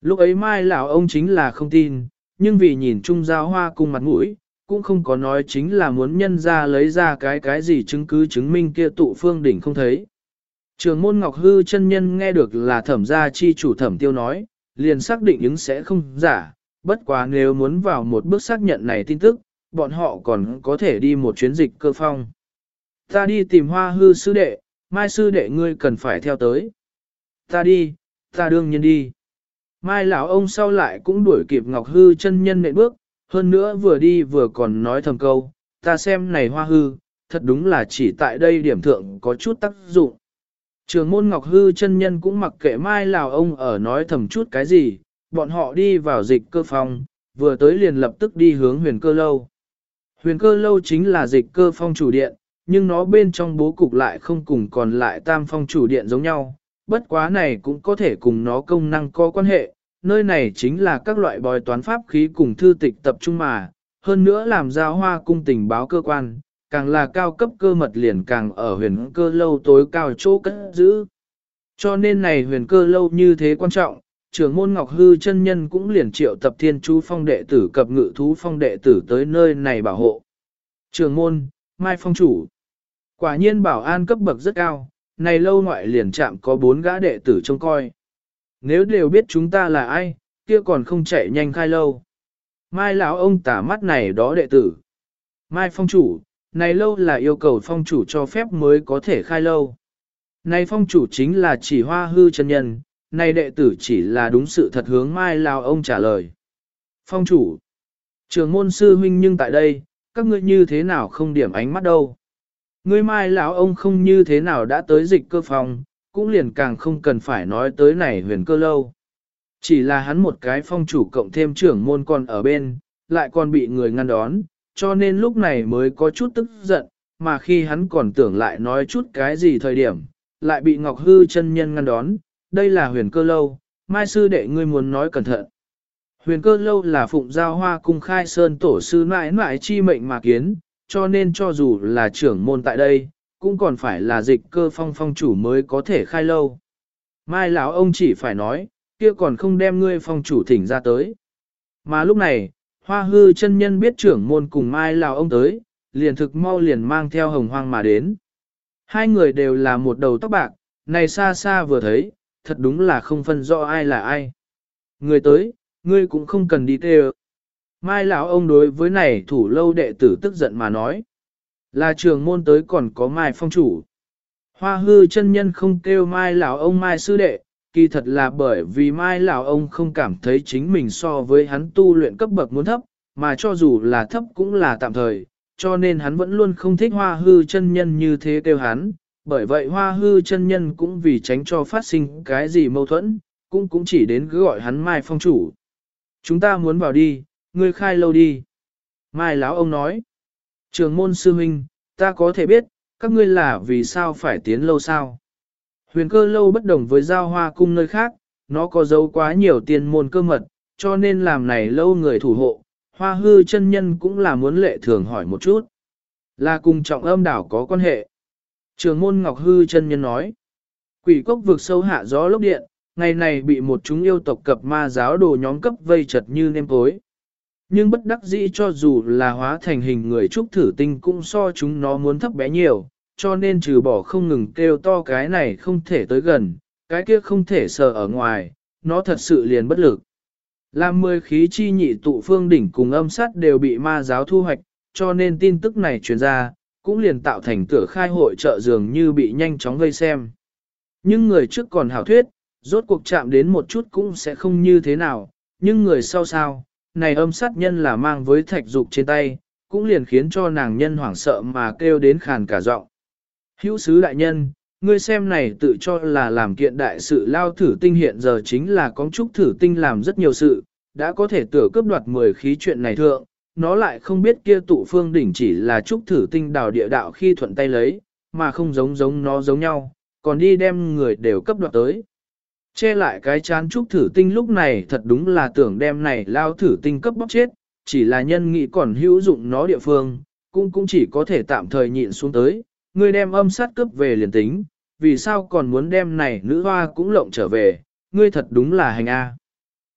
Lúc ấy mai lão ông chính là không tin, nhưng vì nhìn chung giao hoa cùng mặt mũi, cũng không có nói chính là muốn nhân ra lấy ra cái cái gì chứng cứ chứng minh kia tụ phương đỉnh không thấy. Trường môn Ngọc Hư chân nhân nghe được là thẩm gia chi chủ thẩm tiêu nói, liền xác định ứng sẽ không giả, bất quá nếu muốn vào một bước xác nhận này tin tức, bọn họ còn có thể đi một chuyến dịch cơ phong. Ta đi tìm hoa hư sư đệ, mai sư đệ ngươi cần phải theo tới. Ta đi, ta đương nhiên đi. Mai lão ông sau lại cũng đuổi kịp Ngọc Hư chân nhân nệ bước, hơn nữa vừa đi vừa còn nói thầm câu, ta xem này hoa hư, thật đúng là chỉ tại đây điểm thượng có chút tác dụng. Trường môn Ngọc Hư chân nhân cũng mặc kệ mai lão ông ở nói thầm chút cái gì, bọn họ đi vào dịch cơ phong, vừa tới liền lập tức đi hướng huyền cơ lâu. Huyền cơ lâu chính là dịch cơ phong chủ điện, nhưng nó bên trong bố cục lại không cùng còn lại tam phong chủ điện giống nhau, bất quá này cũng có thể cùng nó công năng có quan hệ, nơi này chính là các loại bòi toán pháp khí cùng thư tịch tập trung mà, hơn nữa làm giao hoa cung tình báo cơ quan, càng là cao cấp cơ mật liền càng ở huyền cơ lâu tối cao chỗ cất giữ. Cho nên này huyền cơ lâu như thế quan trọng, trưởng môn Ngọc Hư chân nhân cũng liền triệu tập thiên chú phong đệ tử cập ngự thú phong đệ tử tới nơi này bảo hộ. Trường môn, Mai Phong chủ. Quả nhiên bảo an cấp bậc rất cao, này lâu ngoại liền chạm có bốn gã đệ tử trông coi. Nếu đều biết chúng ta là ai, kia còn không chạy nhanh khai lâu. Mai lão ông tả mắt này đó đệ tử. Mai phong chủ, này lâu là yêu cầu phong chủ cho phép mới có thể khai lâu. Này phong chủ chính là chỉ hoa hư chân nhân, này đệ tử chỉ là đúng sự thật hướng Mai lão ông trả lời. Phong chủ, trường môn sư huynh nhưng tại đây, các ngươi như thế nào không điểm ánh mắt đâu. Ngươi mai lão ông không như thế nào đã tới dịch cơ phòng, cũng liền càng không cần phải nói tới này huyền cơ lâu. Chỉ là hắn một cái phong chủ cộng thêm trưởng môn còn ở bên, lại còn bị người ngăn đón, cho nên lúc này mới có chút tức giận, mà khi hắn còn tưởng lại nói chút cái gì thời điểm, lại bị Ngọc Hư chân nhân ngăn đón, đây là huyền cơ lâu, mai sư đệ ngươi muốn nói cẩn thận. Huyền cơ lâu là phụng giao hoa cung khai sơn tổ sư mãi mãi chi mệnh mà kiến, cho nên cho dù là trưởng môn tại đây, cũng còn phải là dịch cơ phong phong chủ mới có thể khai lâu. Mai lão ông chỉ phải nói, kia còn không đem ngươi phong chủ thỉnh ra tới. Mà lúc này, hoa hư chân nhân biết trưởng môn cùng Mai lão ông tới, liền thực mau liền mang theo hồng hoang mà đến. Hai người đều là một đầu tóc bạc, này xa xa vừa thấy, thật đúng là không phân rõ ai là ai. Người tới, ngươi cũng không cần đi tê Mai lão ông đối với này thủ lâu đệ tử tức giận mà nói. Là trường môn tới còn có Mai phong chủ. Hoa hư chân nhân không kêu Mai lão ông Mai sư đệ, kỳ thật là bởi vì Mai lão ông không cảm thấy chính mình so với hắn tu luyện cấp bậc muốn thấp, mà cho dù là thấp cũng là tạm thời, cho nên hắn vẫn luôn không thích hoa hư chân nhân như thế kêu hắn, bởi vậy hoa hư chân nhân cũng vì tránh cho phát sinh cái gì mâu thuẫn, cũng cũng chỉ đến cứ gọi hắn Mai phong chủ. Chúng ta muốn vào đi, ngươi khai lâu đi. Mai lão ông nói, trường môn sư huynh, ta có thể biết, các ngươi là vì sao phải tiến lâu sao? Huyền cơ lâu bất đồng với giao hoa cung nơi khác, nó có dấu quá nhiều tiền môn cơ mật, cho nên làm này lâu người thủ hộ, hoa hư chân nhân cũng là muốn lệ thường hỏi một chút. Là cùng trọng âm đảo có quan hệ. Trường môn Ngọc Hư chân nhân nói, quỷ cốc vực sâu hạ gió lốc điện, ngày này bị một chúng yêu tộc cập ma giáo đồ nhóm cấp vây chật như nêm tối. Nhưng bất đắc dĩ cho dù là hóa thành hình người trúc thử tinh cũng so chúng nó muốn thấp bé nhiều, cho nên trừ bỏ không ngừng kêu to cái này không thể tới gần, cái kia không thể sờ ở ngoài, nó thật sự liền bất lực. Làm mười khí chi nhị tụ phương đỉnh cùng âm sát đều bị ma giáo thu hoạch, cho nên tin tức này truyền ra, cũng liền tạo thành tựa khai hội trợ dường như bị nhanh chóng gây xem. Nhưng người trước còn hảo thuyết, rốt cuộc chạm đến một chút cũng sẽ không như thế nào, nhưng người sau sao, này âm sát nhân là mang với thạch dục trên tay, cũng liền khiến cho nàng nhân hoảng sợ mà kêu đến khàn cả giọng. Hữu sứ đại nhân, ngươi xem này tự cho là làm kiện đại sự lao thử tinh hiện giờ chính là con trúc thử tinh làm rất nhiều sự, đã có thể tửa cướp đoạt 10 khí chuyện này thượng, nó lại không biết kia tụ phương đỉnh chỉ là trúc thử tinh đào địa đạo khi thuận tay lấy, mà không giống giống nó giống nhau, còn đi đem người đều cấp đoạt tới. Che lại cái chán trúc thử tinh lúc này thật đúng là tưởng đem này lao thử tinh cấp bóc chết, chỉ là nhân nghĩ còn hữu dụng nó địa phương, cũng cũng chỉ có thể tạm thời nhịn xuống tới, ngươi đem âm sát cướp về liền tính, vì sao còn muốn đem này nữ hoa cũng lộng trở về, ngươi thật đúng là hành A.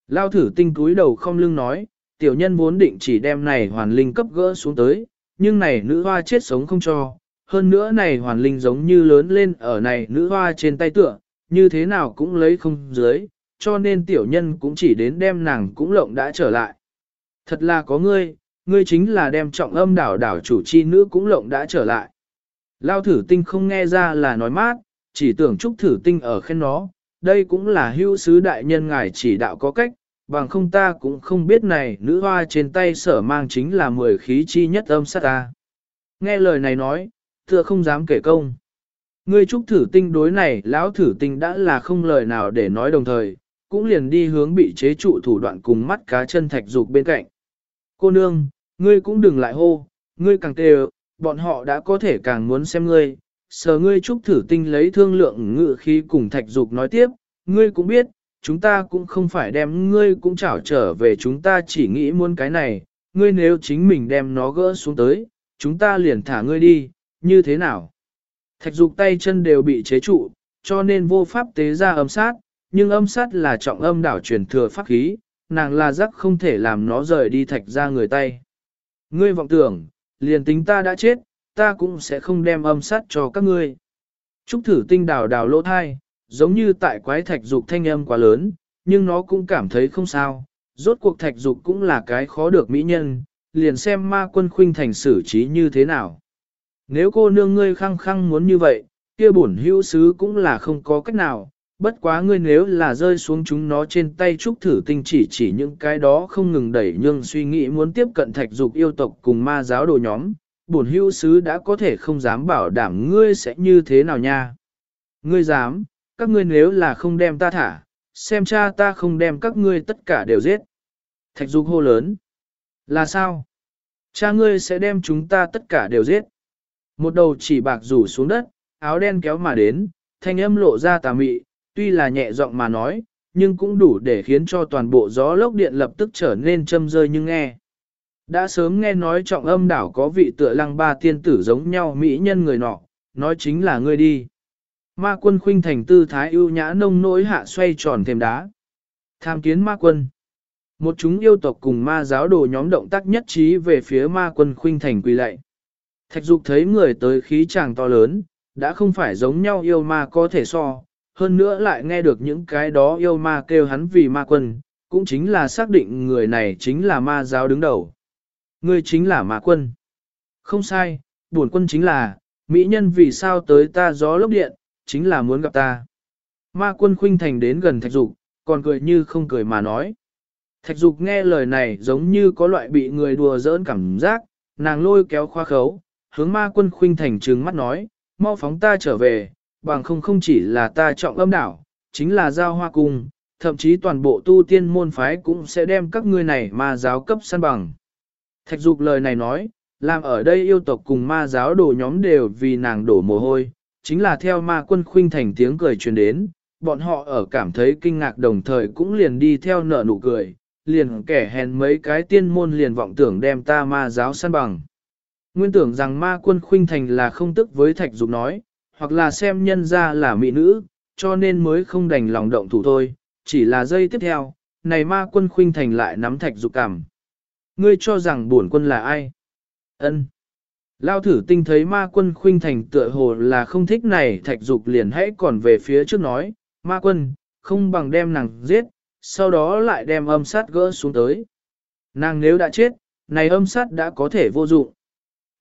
Lao thử tinh túi đầu không lưng nói, tiểu nhân vốn định chỉ đem này hoàn linh cấp gỡ xuống tới, nhưng này nữ hoa chết sống không cho, hơn nữa này hoàn linh giống như lớn lên ở này nữ hoa trên tay tựa, như thế nào cũng lấy không dưới, cho nên tiểu nhân cũng chỉ đến đem nàng cũng lộng đã trở lại. Thật là có ngươi, ngươi chính là đem trọng âm đảo đảo chủ chi nữ cũng lộng đã trở lại. Lao thử tinh không nghe ra là nói mát, chỉ tưởng chúc thử tinh ở khen nó, đây cũng là hưu sứ đại nhân ngài chỉ đạo có cách, bằng không ta cũng không biết này nữ hoa trên tay sở mang chính là mười khí chi nhất âm sát ta. Nghe lời này nói, tựa không dám kể công. Ngươi trúc thử tinh đối này, lão thử tinh đã là không lời nào để nói đồng thời, cũng liền đi hướng bị chế trụ thủ đoạn cùng mắt cá chân thạch dục bên cạnh. Cô nương, ngươi cũng đừng lại hô, ngươi càng tê bọn họ đã có thể càng muốn xem ngươi, Sở ngươi trúc thử tinh lấy thương lượng ngự khí cùng thạch dục nói tiếp, ngươi cũng biết, chúng ta cũng không phải đem ngươi cũng trảo trở về chúng ta chỉ nghĩ muốn cái này, ngươi nếu chính mình đem nó gỡ xuống tới, chúng ta liền thả ngươi đi, như thế nào? Thạch dục tay chân đều bị chế trụ, cho nên vô pháp tế ra âm sát, nhưng âm sát là trọng âm đảo truyền thừa pháp khí, nàng là giác không thể làm nó rời đi thạch ra người tay. Ngươi vọng tưởng, liền tính ta đã chết, ta cũng sẽ không đem âm sát cho các ngươi. Trúc thử tinh đào đào lỗ thai, giống như tại quái thạch dục thanh âm quá lớn, nhưng nó cũng cảm thấy không sao. Rốt cuộc thạch dục cũng là cái khó được mỹ nhân, liền xem ma quân khuynh thành xử trí như thế nào. Nếu cô nương ngươi khăng khăng muốn như vậy, kia bổn hữu sứ cũng là không có cách nào, bất quá ngươi nếu là rơi xuống chúng nó trên tay trúc thử tinh chỉ chỉ những cái đó không ngừng đẩy nhưng suy nghĩ muốn tiếp cận thạch dục yêu tộc cùng ma giáo đồ nhóm, bổn hữu sứ đã có thể không dám bảo đảm ngươi sẽ như thế nào nha. Ngươi dám, các ngươi nếu là không đem ta thả, xem cha ta không đem các ngươi tất cả đều giết. Thạch dục hô lớn. Là sao? Cha ngươi sẽ đem chúng ta tất cả đều giết. Một đầu chỉ bạc rủ xuống đất, áo đen kéo mà đến, thanh âm lộ ra tà mị, tuy là nhẹ giọng mà nói, nhưng cũng đủ để khiến cho toàn bộ gió lốc điện lập tức trở nên châm rơi nhưng nghe. Đã sớm nghe nói trọng âm đảo có vị tựa lăng ba tiên tử giống nhau mỹ nhân người nọ, nói chính là ngươi đi. Ma quân khuynh thành tư thái ưu nhã nông nỗi hạ xoay tròn thêm đá. Tham kiến ma quân. Một chúng yêu tộc cùng ma giáo đồ nhóm động tác nhất trí về phía ma quân khuynh thành quỳ lạy. Thạch dục thấy người tới khí chàng to lớn, đã không phải giống nhau yêu ma có thể so, hơn nữa lại nghe được những cái đó yêu ma kêu hắn vì ma quân, cũng chính là xác định người này chính là ma giáo đứng đầu. Người chính là ma quân. Không sai, buồn quân chính là, mỹ nhân vì sao tới ta gió lốc điện, chính là muốn gặp ta. Ma quân khuynh thành đến gần thạch dục, còn cười như không cười mà nói. Thạch dục nghe lời này giống như có loại bị người đùa giỡn cảm giác, nàng lôi kéo khoa khấu, hướng ma quân khuynh thành trừng mắt nói, mau phóng ta trở về, bằng không không chỉ là ta trọng âm đảo, chính là giao hoa cung, thậm chí toàn bộ tu tiên môn phái cũng sẽ đem các ngươi này ma giáo cấp săn bằng. Thạch dục lời này nói, làm ở đây yêu tộc cùng ma giáo đổ nhóm đều vì nàng đổ mồ hôi, chính là theo ma quân khuynh thành tiếng cười truyền đến, bọn họ ở cảm thấy kinh ngạc đồng thời cũng liền đi theo nợ nụ cười, liền kẻ hèn mấy cái tiên môn liền vọng tưởng đem ta ma giáo săn bằng. Nguyên tưởng rằng ma quân khuynh thành là không tức với thạch dục nói, hoặc là xem nhân ra là mỹ nữ, cho nên mới không đành lòng động thủ thôi, chỉ là giây tiếp theo, này ma quân khuynh thành lại nắm thạch dục cảm. Ngươi cho rằng bổn quân là ai? Ân. Lao thử tinh thấy ma quân khuynh thành tựa hồ là không thích này thạch dục liền hãy còn về phía trước nói, ma quân, không bằng đem nàng giết, sau đó lại đem âm sát gỡ xuống tới. Nàng nếu đã chết, này âm sát đã có thể vô dụng.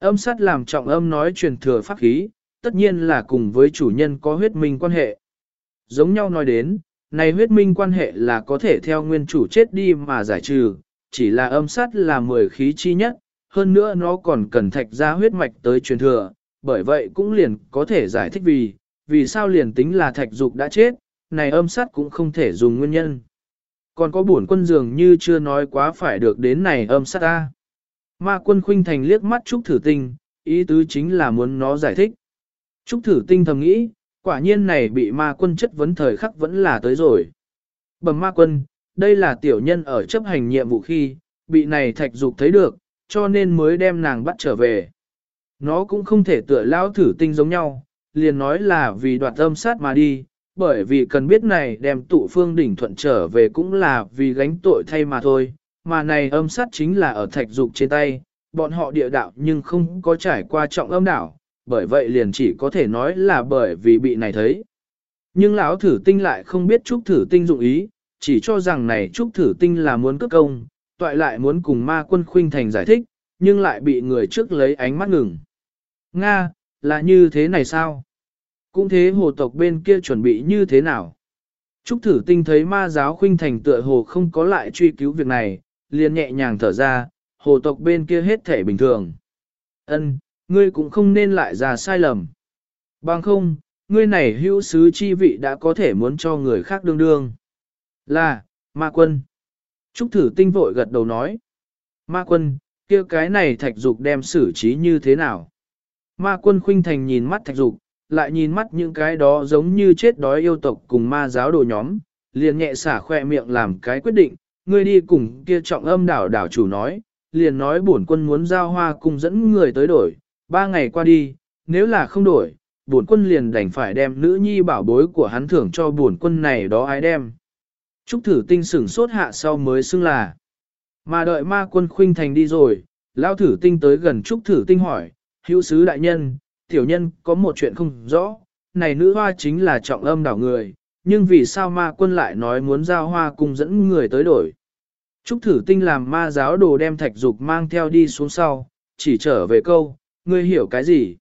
Âm sát làm trọng âm nói truyền thừa pháp khí, tất nhiên là cùng với chủ nhân có huyết minh quan hệ. Giống nhau nói đến, này huyết minh quan hệ là có thể theo nguyên chủ chết đi mà giải trừ, chỉ là âm sát là mười khí chi nhất, hơn nữa nó còn cần thạch ra huyết mạch tới truyền thừa, bởi vậy cũng liền có thể giải thích vì, vì sao liền tính là thạch dục đã chết, này âm sát cũng không thể dùng nguyên nhân. Còn có bổn quân dường như chưa nói quá phải được đến này âm sát ta. Ma quân khuynh thành liếc mắt Trúc Thử Tinh, ý tứ chính là muốn nó giải thích. Trúc Thử Tinh thầm nghĩ, quả nhiên này bị ma quân chất vấn thời khắc vẫn là tới rồi. Bẩm ma quân, đây là tiểu nhân ở chấp hành nhiệm vụ khi, bị này thạch dục thấy được, cho nên mới đem nàng bắt trở về. Nó cũng không thể tựa lao thử tinh giống nhau, liền nói là vì đoạt âm sát mà đi, bởi vì cần biết này đem tụ phương đỉnh thuận trở về cũng là vì gánh tội thay mà thôi, mà này âm sát chính là ở thạch dục trên tay, bọn họ địa đạo nhưng không có trải qua trọng âm đảo, bởi vậy liền chỉ có thể nói là bởi vì bị này thấy. Nhưng lão thử tinh lại không biết trúc thử tinh dụng ý, chỉ cho rằng này trúc thử tinh là muốn cướp công, toại lại muốn cùng ma quân khuynh thành giải thích, nhưng lại bị người trước lấy ánh mắt ngừng. Nga, là như thế này sao? Cũng thế hồ tộc bên kia chuẩn bị như thế nào? Trúc thử tinh thấy ma giáo khuynh thành tựa hồ không có lại truy cứu việc này, liền nhẹ nhàng thở ra, hồ tộc bên kia hết thể bình thường. Ân, ngươi cũng không nên lại ra sai lầm. Bằng không, ngươi này hữu sứ chi vị đã có thể muốn cho người khác đương đương. Là, ma quân. Trúc thử tinh vội gật đầu nói. Ma quân, kia cái này thạch dục đem xử trí như thế nào? Ma quân khuynh thành nhìn mắt thạch dục, lại nhìn mắt những cái đó giống như chết đói yêu tộc cùng ma giáo đồ nhóm, liền nhẹ xả khoe miệng làm cái quyết định, ngươi đi cùng kia trọng âm đảo đảo chủ nói, liền nói bổn quân muốn giao hoa cùng dẫn người tới đổi, ba ngày qua đi, nếu là không đổi, bổn quân liền đành phải đem nữ nhi bảo bối của hắn thưởng cho bổn quân này đó ai đem. Trúc thử tinh sửng sốt hạ sau mới xưng là. Mà đợi ma quân khuynh thành đi rồi, lao thử tinh tới gần Trúc thử tinh hỏi, hữu sứ đại nhân, tiểu nhân có một chuyện không rõ, này nữ hoa chính là trọng âm đảo người, nhưng vì sao ma quân lại nói muốn giao hoa cùng dẫn người tới đổi. Trúc thử tinh làm ma giáo đồ đem thạch dục mang theo đi xuống sau, chỉ trở về câu, ngươi hiểu cái gì?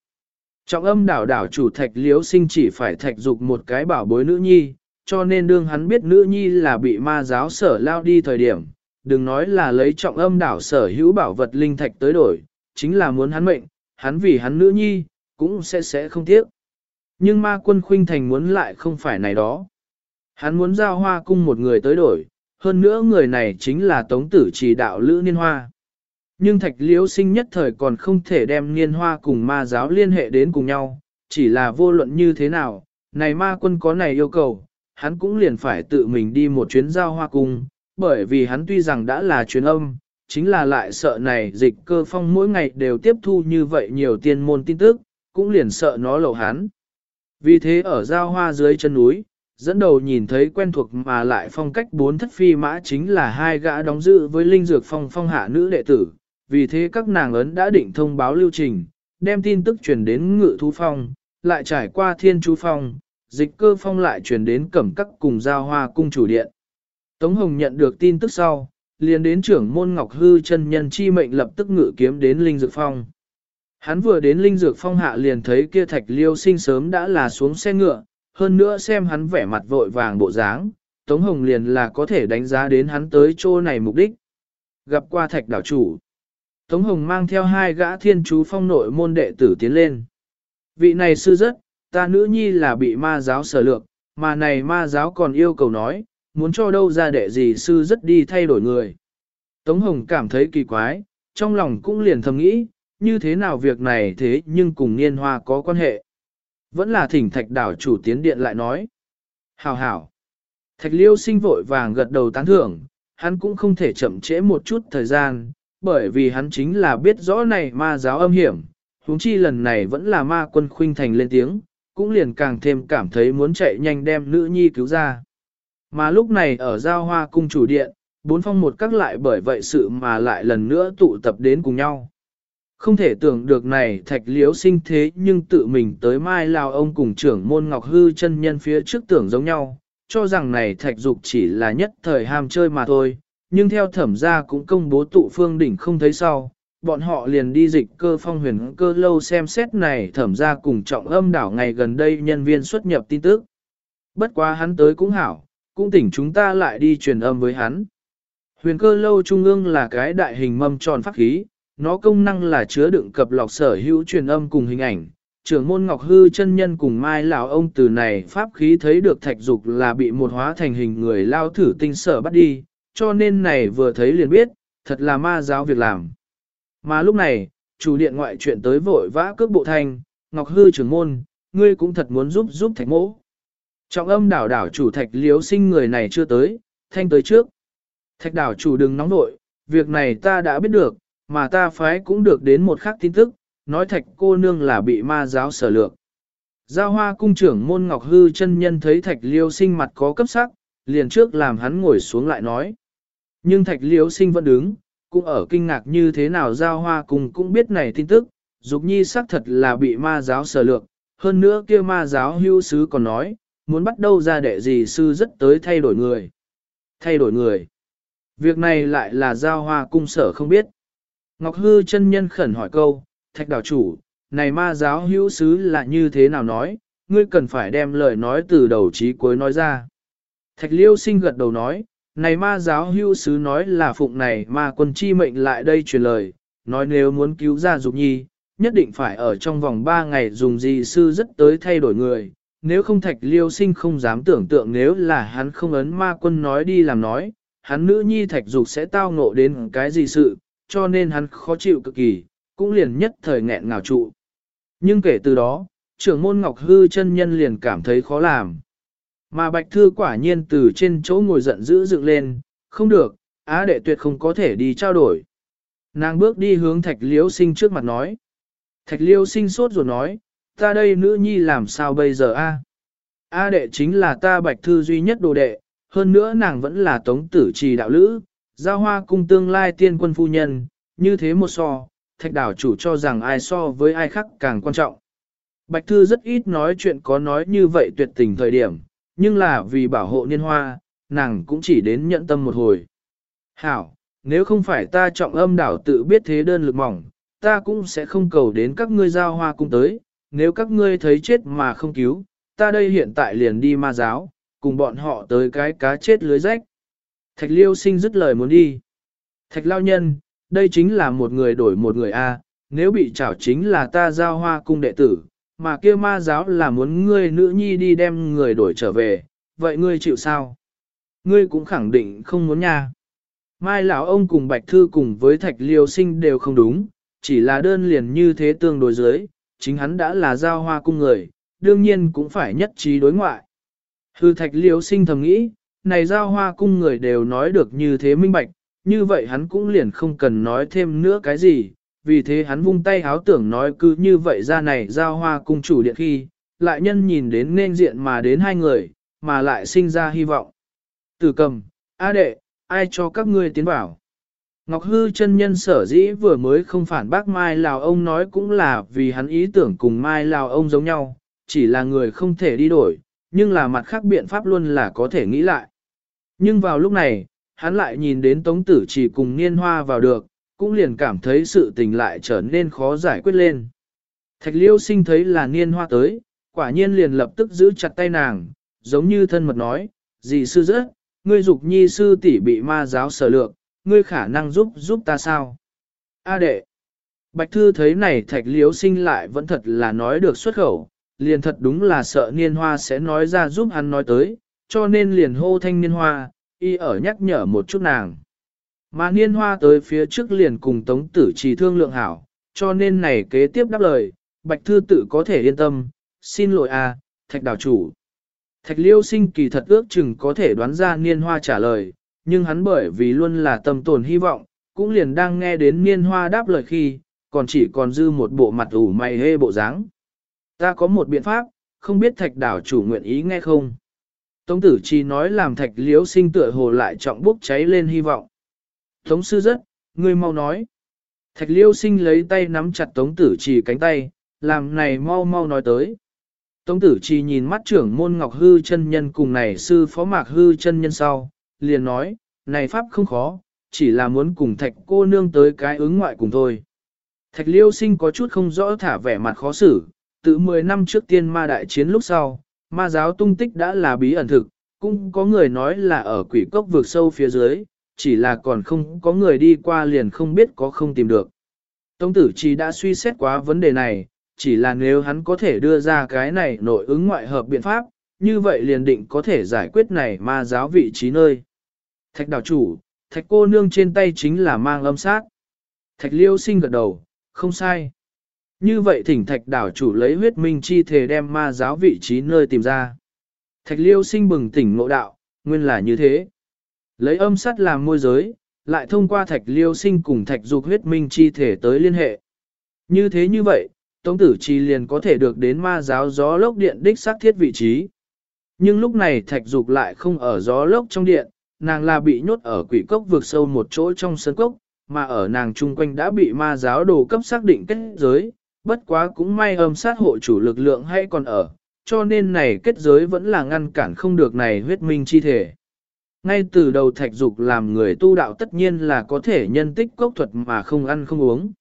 Trọng âm đảo đảo chủ thạch liếu sinh chỉ phải thạch dục một cái bảo bối nữ nhi, cho nên đương hắn biết nữ nhi là bị ma giáo sở lao đi thời điểm, đừng nói là lấy trọng âm đảo sở hữu bảo vật linh thạch tới đổi, chính là muốn hắn mệnh, hắn vì hắn nữ nhi, cũng sẽ sẽ không tiếc. Nhưng ma quân khuynh thành muốn lại không phải này đó. Hắn muốn giao hoa cung một người tới đổi, hơn nữa người này chính là tống tử chỉ đạo lữ niên hoa. Nhưng thạch liễu sinh nhất thời còn không thể đem niên hoa cùng ma giáo liên hệ đến cùng nhau, chỉ là vô luận như thế nào, này ma quân có này yêu cầu, hắn cũng liền phải tự mình đi một chuyến giao hoa cung, bởi vì hắn tuy rằng đã là chuyến âm, chính là lại sợ này dịch cơ phong mỗi ngày đều tiếp thu như vậy nhiều tiên môn tin tức, cũng liền sợ nó lậu hắn. Vì thế ở giao hoa dưới chân núi, dẫn đầu nhìn thấy quen thuộc mà lại phong cách bốn thất phi mã chính là hai gã đóng dự với linh dược phong phong hạ nữ đệ tử, vì thế các nàng ấn đã định thông báo lưu trình, đem tin tức truyền đến ngự thú phong, lại trải qua thiên chú phong, dịch cơ phong lại truyền đến cẩm các cùng giao hoa cung chủ điện. Tống Hồng nhận được tin tức sau, liền đến trưởng môn Ngọc Hư chân nhân chi mệnh lập tức ngự kiếm đến Linh Dược Phong. Hắn vừa đến Linh Dược Phong hạ liền thấy kia thạch liêu sinh sớm đã là xuống xe ngựa, hơn nữa xem hắn vẻ mặt vội vàng bộ dáng, Tống Hồng liền là có thể đánh giá đến hắn tới chỗ này mục đích. Gặp qua thạch đảo chủ. Tống Hồng mang theo hai gã thiên chú phong nội môn đệ tử tiến lên. Vị này sư rất, ta nữ nhi là bị ma giáo sở lược, mà này ma giáo còn yêu cầu nói, muốn cho đâu ra đệ gì sư rất đi thay đổi người. Tống Hồng cảm thấy kỳ quái, trong lòng cũng liền thầm nghĩ, như thế nào việc này thế nhưng cùng niên hoa có quan hệ. Vẫn là thỉnh thạch đảo chủ tiến điện lại nói. Hảo hảo. Thạch liêu sinh vội vàng gật đầu tán thưởng, hắn cũng không thể chậm trễ một chút thời gian, bởi vì hắn chính là biết rõ này ma giáo âm hiểm, huống chi lần này vẫn là ma quân khuynh thành lên tiếng, cũng liền càng thêm cảm thấy muốn chạy nhanh đem nữ nhi cứu ra. Mà lúc này ở giao hoa cung chủ điện, bốn phong một các lại bởi vậy sự mà lại lần nữa tụ tập đến cùng nhau. Không thể tưởng được này thạch liếu sinh thế nhưng tự mình tới mai lao ông cùng trưởng môn ngọc hư chân nhân phía trước tưởng giống nhau, cho rằng này thạch dục chỉ là nhất thời ham chơi mà thôi, nhưng theo thẩm gia cũng công bố tụ phương đỉnh không thấy sau, bọn họ liền đi dịch cơ phong huyền cơ lâu xem xét này thẩm gia cùng trọng âm đảo ngày gần đây nhân viên xuất nhập tin tức. Bất quá hắn tới cũng hảo, cũng tỉnh chúng ta lại đi truyền âm với hắn. Huyền cơ lâu trung ương là cái đại hình mâm tròn pháp khí, nó công năng là chứa đựng cập lọc sở hữu truyền âm cùng hình ảnh. Trưởng môn Ngọc Hư chân nhân cùng Mai lão ông từ này pháp khí thấy được thạch dục là bị một hóa thành hình người lao thử tinh sở bắt đi, cho nên này vừa thấy liền biết, thật là ma giáo việc làm. Mà lúc này, chủ điện ngoại chuyện tới vội vã cước bộ thành, Ngọc Hư trưởng môn, ngươi cũng thật muốn giúp giúp thạch mỗ. Trọng âm đảo đảo chủ thạch liếu sinh người này chưa tới, thanh tới trước. Thạch đảo chủ đừng nóng nội, việc này ta đã biết được, mà ta phái cũng được đến một khắc tin tức, nói thạch cô nương là bị ma giáo sở lược. Giao hoa cung trưởng môn ngọc hư chân nhân thấy thạch liêu sinh mặt có cấp sắc, liền trước làm hắn ngồi xuống lại nói. Nhưng thạch liêu sinh vẫn đứng, cũng ở kinh ngạc như thế nào giao hoa cung cũng biết này tin tức, dục nhi xác thật là bị ma giáo sở lược, hơn nữa kia ma giáo hưu sứ còn nói, muốn bắt đâu ra đệ gì sư rất tới thay đổi người. Thay đổi người. Việc này lại là giao hoa cung sở không biết. Ngọc Hư chân nhân khẩn hỏi câu, thạch đảo chủ, này ma giáo hữu sứ là như thế nào nói, ngươi cần phải đem lời nói từ đầu chí cuối nói ra. Thạch liêu sinh gật đầu nói, này ma giáo hữu sứ nói là phụng này ma quân chi mệnh lại đây truyền lời, nói nếu muốn cứu ra dục nhi, nhất định phải ở trong vòng 3 ngày dùng gì sư rất tới thay đổi người, nếu không thạch liêu sinh không dám tưởng tượng nếu là hắn không ấn ma quân nói đi làm nói, hắn nữ nhi thạch dục sẽ tao ngộ đến cái gì sự, cho nên hắn khó chịu cực kỳ, cũng liền nhất thời nghẹn ngào trụ. Nhưng kể từ đó, trưởng môn Ngọc Hư chân nhân liền cảm thấy khó làm. Mà Bạch Thư quả nhiên từ trên chỗ ngồi giận dữ dựng lên, không được, á đệ tuyệt không có thể đi trao đổi. Nàng bước đi hướng thạch liễu sinh trước mặt nói. Thạch liễu sinh sốt rồi nói, ta đây nữ nhi làm sao bây giờ a? A đệ chính là ta bạch thư duy nhất đồ đệ, hơn nữa nàng vẫn là tống tử trì đạo lữ, giao hoa cung tương lai tiên quân phu nhân, như thế một so, thạch đảo chủ cho rằng ai so với ai khác càng quan trọng. Bạch thư rất ít nói chuyện có nói như vậy tuyệt tình thời điểm, nhưng là vì bảo hộ niên hoa, nàng cũng chỉ đến nhận tâm một hồi. Hảo, nếu không phải ta trọng âm đảo tự biết thế đơn lực mỏng, ta cũng sẽ không cầu đến các ngươi giao hoa cung tới, nếu các ngươi thấy chết mà không cứu, ta đây hiện tại liền đi ma giáo, cùng bọn họ tới cái cá chết lưới rách. Thạch liêu sinh dứt lời muốn đi. Thạch lao nhân, đây chính là một người đổi một người A, nếu bị trảo chính là ta giao hoa cung đệ tử, mà kia ma giáo là muốn ngươi nữ nhi đi đem người đổi trở về, vậy ngươi chịu sao? Ngươi cũng khẳng định không muốn nha. Mai lão ông cùng Bạch Thư cùng với Thạch Liêu Sinh đều không đúng, chỉ là đơn liền như thế tương đối dưới, chính hắn đã là giao hoa cung người, đương nhiên cũng phải nhất trí đối ngoại. Hư thạch Liêu sinh thầm nghĩ, này giao hoa cung người đều nói được như thế minh bạch, như vậy hắn cũng liền không cần nói thêm nữa cái gì, vì thế hắn vung tay háo tưởng nói cứ như vậy ra này giao hoa cung chủ điện khi, lại nhân nhìn đến nên diện mà đến hai người, mà lại sinh ra hy vọng. Tử cầm, A đệ, ai cho các ngươi tiến vào? Ngọc Hư chân nhân sở dĩ vừa mới không phản bác Mai Lào ông nói cũng là vì hắn ý tưởng cùng Mai Lào ông giống nhau, chỉ là người không thể đi đổi, nhưng là mặt khác biện pháp luôn là có thể nghĩ lại. Nhưng vào lúc này, hắn lại nhìn đến Tống Tử chỉ cùng Niên Hoa vào được, cũng liền cảm thấy sự tình lại trở nên khó giải quyết lên. Thạch Liêu sinh thấy là Niên Hoa tới, quả nhiên liền lập tức giữ chặt tay nàng, giống như thân mật nói, dì sư rất, ngươi dục nhi sư tỷ bị ma giáo sở lượng, ngươi khả năng giúp giúp ta sao? A đệ. Bạch Thư thấy này thạch liếu sinh lại vẫn thật là nói được xuất khẩu, liền thật đúng là sợ niên hoa sẽ nói ra giúp hắn nói tới, cho nên liền hô thanh niên hoa, y ở nhắc nhở một chút nàng. Mà niên hoa tới phía trước liền cùng tống tử trì thương lượng hảo, cho nên này kế tiếp đáp lời, Bạch Thư tự có thể yên tâm, xin lỗi a, thạch đảo chủ. Thạch liêu sinh kỳ thật ước chừng có thể đoán ra niên hoa trả lời, nhưng hắn bởi vì luôn là tâm tồn hy vọng, cũng liền đang nghe đến niên hoa đáp lời khi, còn chỉ còn dư một bộ mặt ủ mày hê bộ dáng. Ta có một biện pháp, không biết thạch đảo chủ nguyện ý nghe không? Tống tử chi nói làm thạch liễu sinh tựa hồ lại trọng bốc cháy lên hy vọng. Tống sư rất, ngươi mau nói. Thạch liễu sinh lấy tay nắm chặt tống tử chi cánh tay, làm này mau mau nói tới. Tống tử chi nhìn mắt trưởng môn ngọc hư chân nhân cùng này sư phó mạc hư chân nhân sau, liền nói, này pháp không khó, chỉ là muốn cùng thạch cô nương tới cái ứng ngoại cùng thôi. Thạch liêu sinh có chút không rõ thả vẻ mặt khó xử, từ 10 năm trước tiên ma đại chiến lúc sau, ma giáo tung tích đã là bí ẩn thực, cũng có người nói là ở quỷ cốc vượt sâu phía dưới, chỉ là còn không có người đi qua liền không biết có không tìm được. Tông tử chỉ đã suy xét quá vấn đề này, chỉ là nếu hắn có thể đưa ra cái này nội ứng ngoại hợp biện pháp, như vậy liền định có thể giải quyết này ma giáo vị trí nơi. Thạch đảo chủ, thạch cô nương trên tay chính là mang âm sát. Thạch liêu sinh gật đầu, không sai. Như vậy thỉnh thạch đảo chủ lấy huyết minh chi thể đem ma giáo vị trí nơi tìm ra. Thạch liêu sinh bừng tỉnh ngộ đạo, nguyên là như thế. Lấy âm sắt làm môi giới, lại thông qua thạch liêu sinh cùng thạch dục huyết minh chi thể tới liên hệ. Như thế như vậy, Tống tử chi liền có thể được đến ma giáo gió lốc điện đích xác thiết vị trí. Nhưng lúc này thạch dục lại không ở gió lốc trong điện, nàng là bị nhốt ở quỷ cốc vượt sâu một chỗ trong sân cốc, mà ở nàng chung quanh đã bị ma giáo đồ cấp xác định kết giới, bất quá cũng may âm sát hộ chủ lực lượng hay còn ở, cho nên này kết giới vẫn là ngăn cản không được này huyết minh chi thể. Ngay từ đầu thạch dục làm người tu đạo tất nhiên là có thể nhân tích cốc thuật mà không ăn không uống.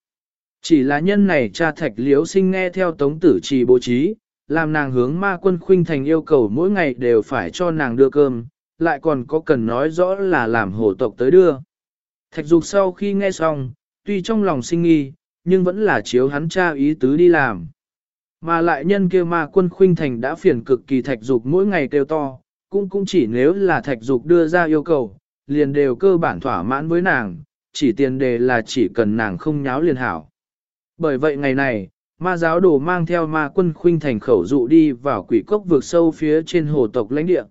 Chỉ là nhân này cha thạch liếu sinh nghe theo tống tử trì bố trí, làm nàng hướng ma quân khuynh thành yêu cầu mỗi ngày đều phải cho nàng đưa cơm, lại còn có cần nói rõ là làm hổ tộc tới đưa. Thạch dục sau khi nghe xong, tuy trong lòng sinh nghi, nhưng vẫn là chiếu hắn cha ý tứ đi làm. Mà lại nhân kia ma quân khuynh thành đã phiền cực kỳ thạch dục mỗi ngày kêu to, cũng cũng chỉ nếu là thạch dục đưa ra yêu cầu, liền đều cơ bản thỏa mãn với nàng, chỉ tiền đề là chỉ cần nàng không nháo liền hảo. Bởi vậy ngày này, ma giáo đồ mang theo ma quân khuynh thành khẩu dụ đi vào quỷ cốc vượt sâu phía trên hồ tộc lãnh địa.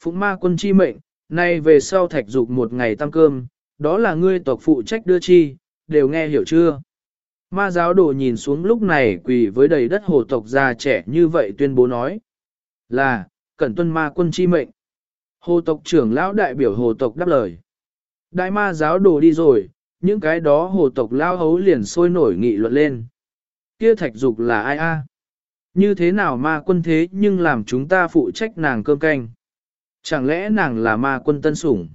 Phụng ma quân chi mệnh, nay về sau thạch dục một ngày tăng cơm, đó là ngươi tộc phụ trách đưa chi, đều nghe hiểu chưa? Ma giáo đồ nhìn xuống lúc này quỳ với đầy đất hồ tộc già trẻ như vậy tuyên bố nói. Là, cẩn tuân ma quân chi mệnh. Hồ tộc trưởng lão đại biểu hồ tộc đáp lời. Đại ma giáo đồ đi rồi, những cái đó hồ tộc lao hấu liền sôi nổi nghị luận lên. Kia thạch dục là ai a? Như thế nào ma quân thế nhưng làm chúng ta phụ trách nàng cơm canh? Chẳng lẽ nàng là ma quân tân sủng?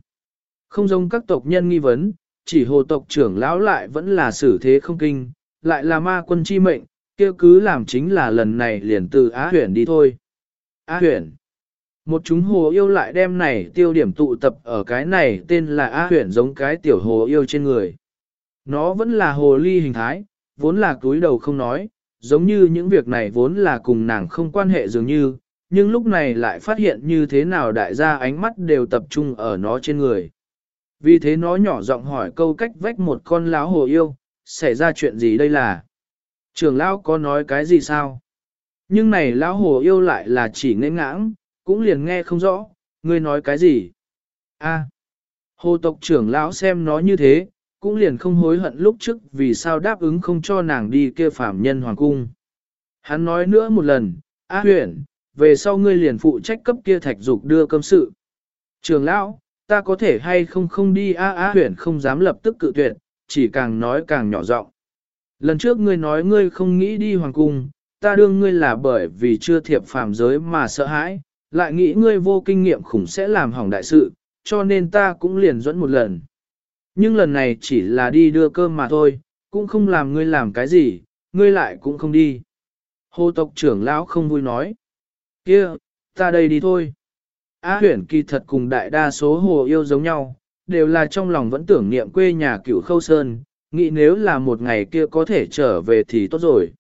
Không giống các tộc nhân nghi vấn, chỉ hồ tộc trưởng lão lại vẫn là xử thế không kinh, lại là ma quân chi mệnh, kia cứ làm chính là lần này liền từ Á huyển đi thôi. Á huyển. Một chúng hồ yêu lại đem này tiêu điểm tụ tập ở cái này tên là Á huyển giống cái tiểu hồ yêu trên người. Nó vẫn là hồ ly hình thái, vốn là túi đầu không nói, giống như những việc này vốn là cùng nàng không quan hệ dường như, nhưng lúc này lại phát hiện như thế nào đại gia ánh mắt đều tập trung ở nó trên người. Vì thế nó nhỏ giọng hỏi câu cách vách một con láo hồ yêu, xảy ra chuyện gì đây là? Trường lão có nói cái gì sao? Nhưng này lão hồ yêu lại là chỉ ngây ngãng, cũng liền nghe không rõ, ngươi nói cái gì? A. À, hồ tộc trưởng lão xem nó như thế, cũng liền không hối hận lúc trước vì sao đáp ứng không cho nàng đi kia phạm nhân hoàng cung. Hắn nói nữa một lần, A huyền, về sau ngươi liền phụ trách cấp kia thạch dục đưa cơm sự. Trường lão, ta có thể hay không không đi A A huyền không dám lập tức cự tuyệt, chỉ càng nói càng nhỏ giọng. Lần trước ngươi nói ngươi không nghĩ đi hoàng cung, ta đương ngươi là bởi vì chưa thiệp phàm giới mà sợ hãi, lại nghĩ ngươi vô kinh nghiệm khủng sẽ làm hỏng đại sự, cho nên ta cũng liền dẫn một lần. Nhưng lần này chỉ là đi đưa cơm mà thôi, cũng không làm ngươi làm cái gì, ngươi lại cũng không đi. Hồ tộc trưởng lão không vui nói. kia, ta đây đi thôi. Á huyển kỳ thật cùng đại đa số hồ yêu giống nhau, đều là trong lòng vẫn tưởng niệm quê nhà cựu khâu sơn, nghĩ nếu là một ngày kia có thể trở về thì tốt rồi.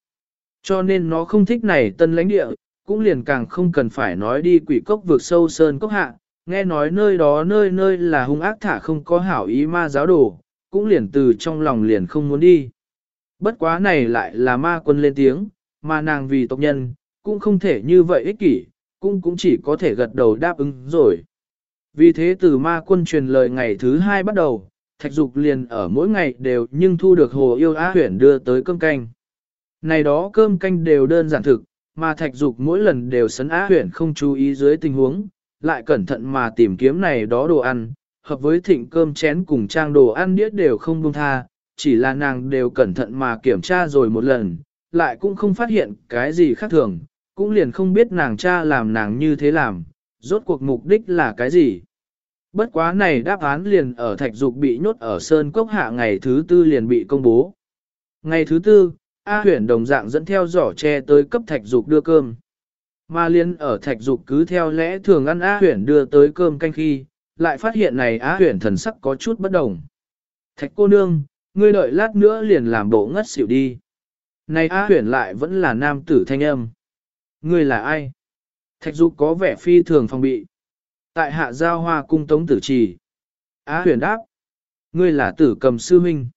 Cho nên nó không thích này tân lãnh địa, cũng liền càng không cần phải nói đi quỷ cốc vượt sâu sơn cốc hạ, nghe nói nơi đó nơi nơi là hung ác thả không có hảo ý ma giáo đồ, cũng liền từ trong lòng liền không muốn đi. Bất quá này lại là ma quân lên tiếng, mà nàng vì tộc nhân, cũng không thể như vậy ích kỷ, cũng cũng chỉ có thể gật đầu đáp ứng rồi. Vì thế từ ma quân truyền lời ngày thứ hai bắt đầu, thạch dục liền ở mỗi ngày đều nhưng thu được hồ yêu á huyển đưa tới cơm canh. Này đó cơm canh đều đơn giản thực, mà thạch dục mỗi lần đều sấn á huyển không chú ý dưới tình huống, lại cẩn thận mà tìm kiếm này đó đồ ăn, hợp với thịnh cơm chén cùng trang đồ ăn đĩa đều không buông tha, chỉ là nàng đều cẩn thận mà kiểm tra rồi một lần, lại cũng không phát hiện cái gì khác thường, cũng liền không biết nàng cha làm nàng như thế làm, rốt cuộc mục đích là cái gì. Bất quá này đáp án liền ở thạch dục bị nhốt ở Sơn Cốc Hạ ngày thứ tư liền bị công bố. Ngày thứ tư, A huyển đồng dạng dẫn theo giỏ tre tới cấp thạch dục đưa cơm. Mà liên ở thạch dục cứ theo lẽ thường ăn A huyển đưa tới cơm canh khi, lại phát hiện này A huyển thần sắc có chút bất đồng. Thạch cô nương, ngươi đợi lát nữa liền làm bộ ngất xỉu đi. Này A huyển lại vẫn là nam tử thanh âm. Ngươi là ai? Thạch dục có vẻ phi thường phòng bị. Tại hạ giao hoa cung tống tử trì. Á huyền đáp. Ngươi là tử cầm sư huynh.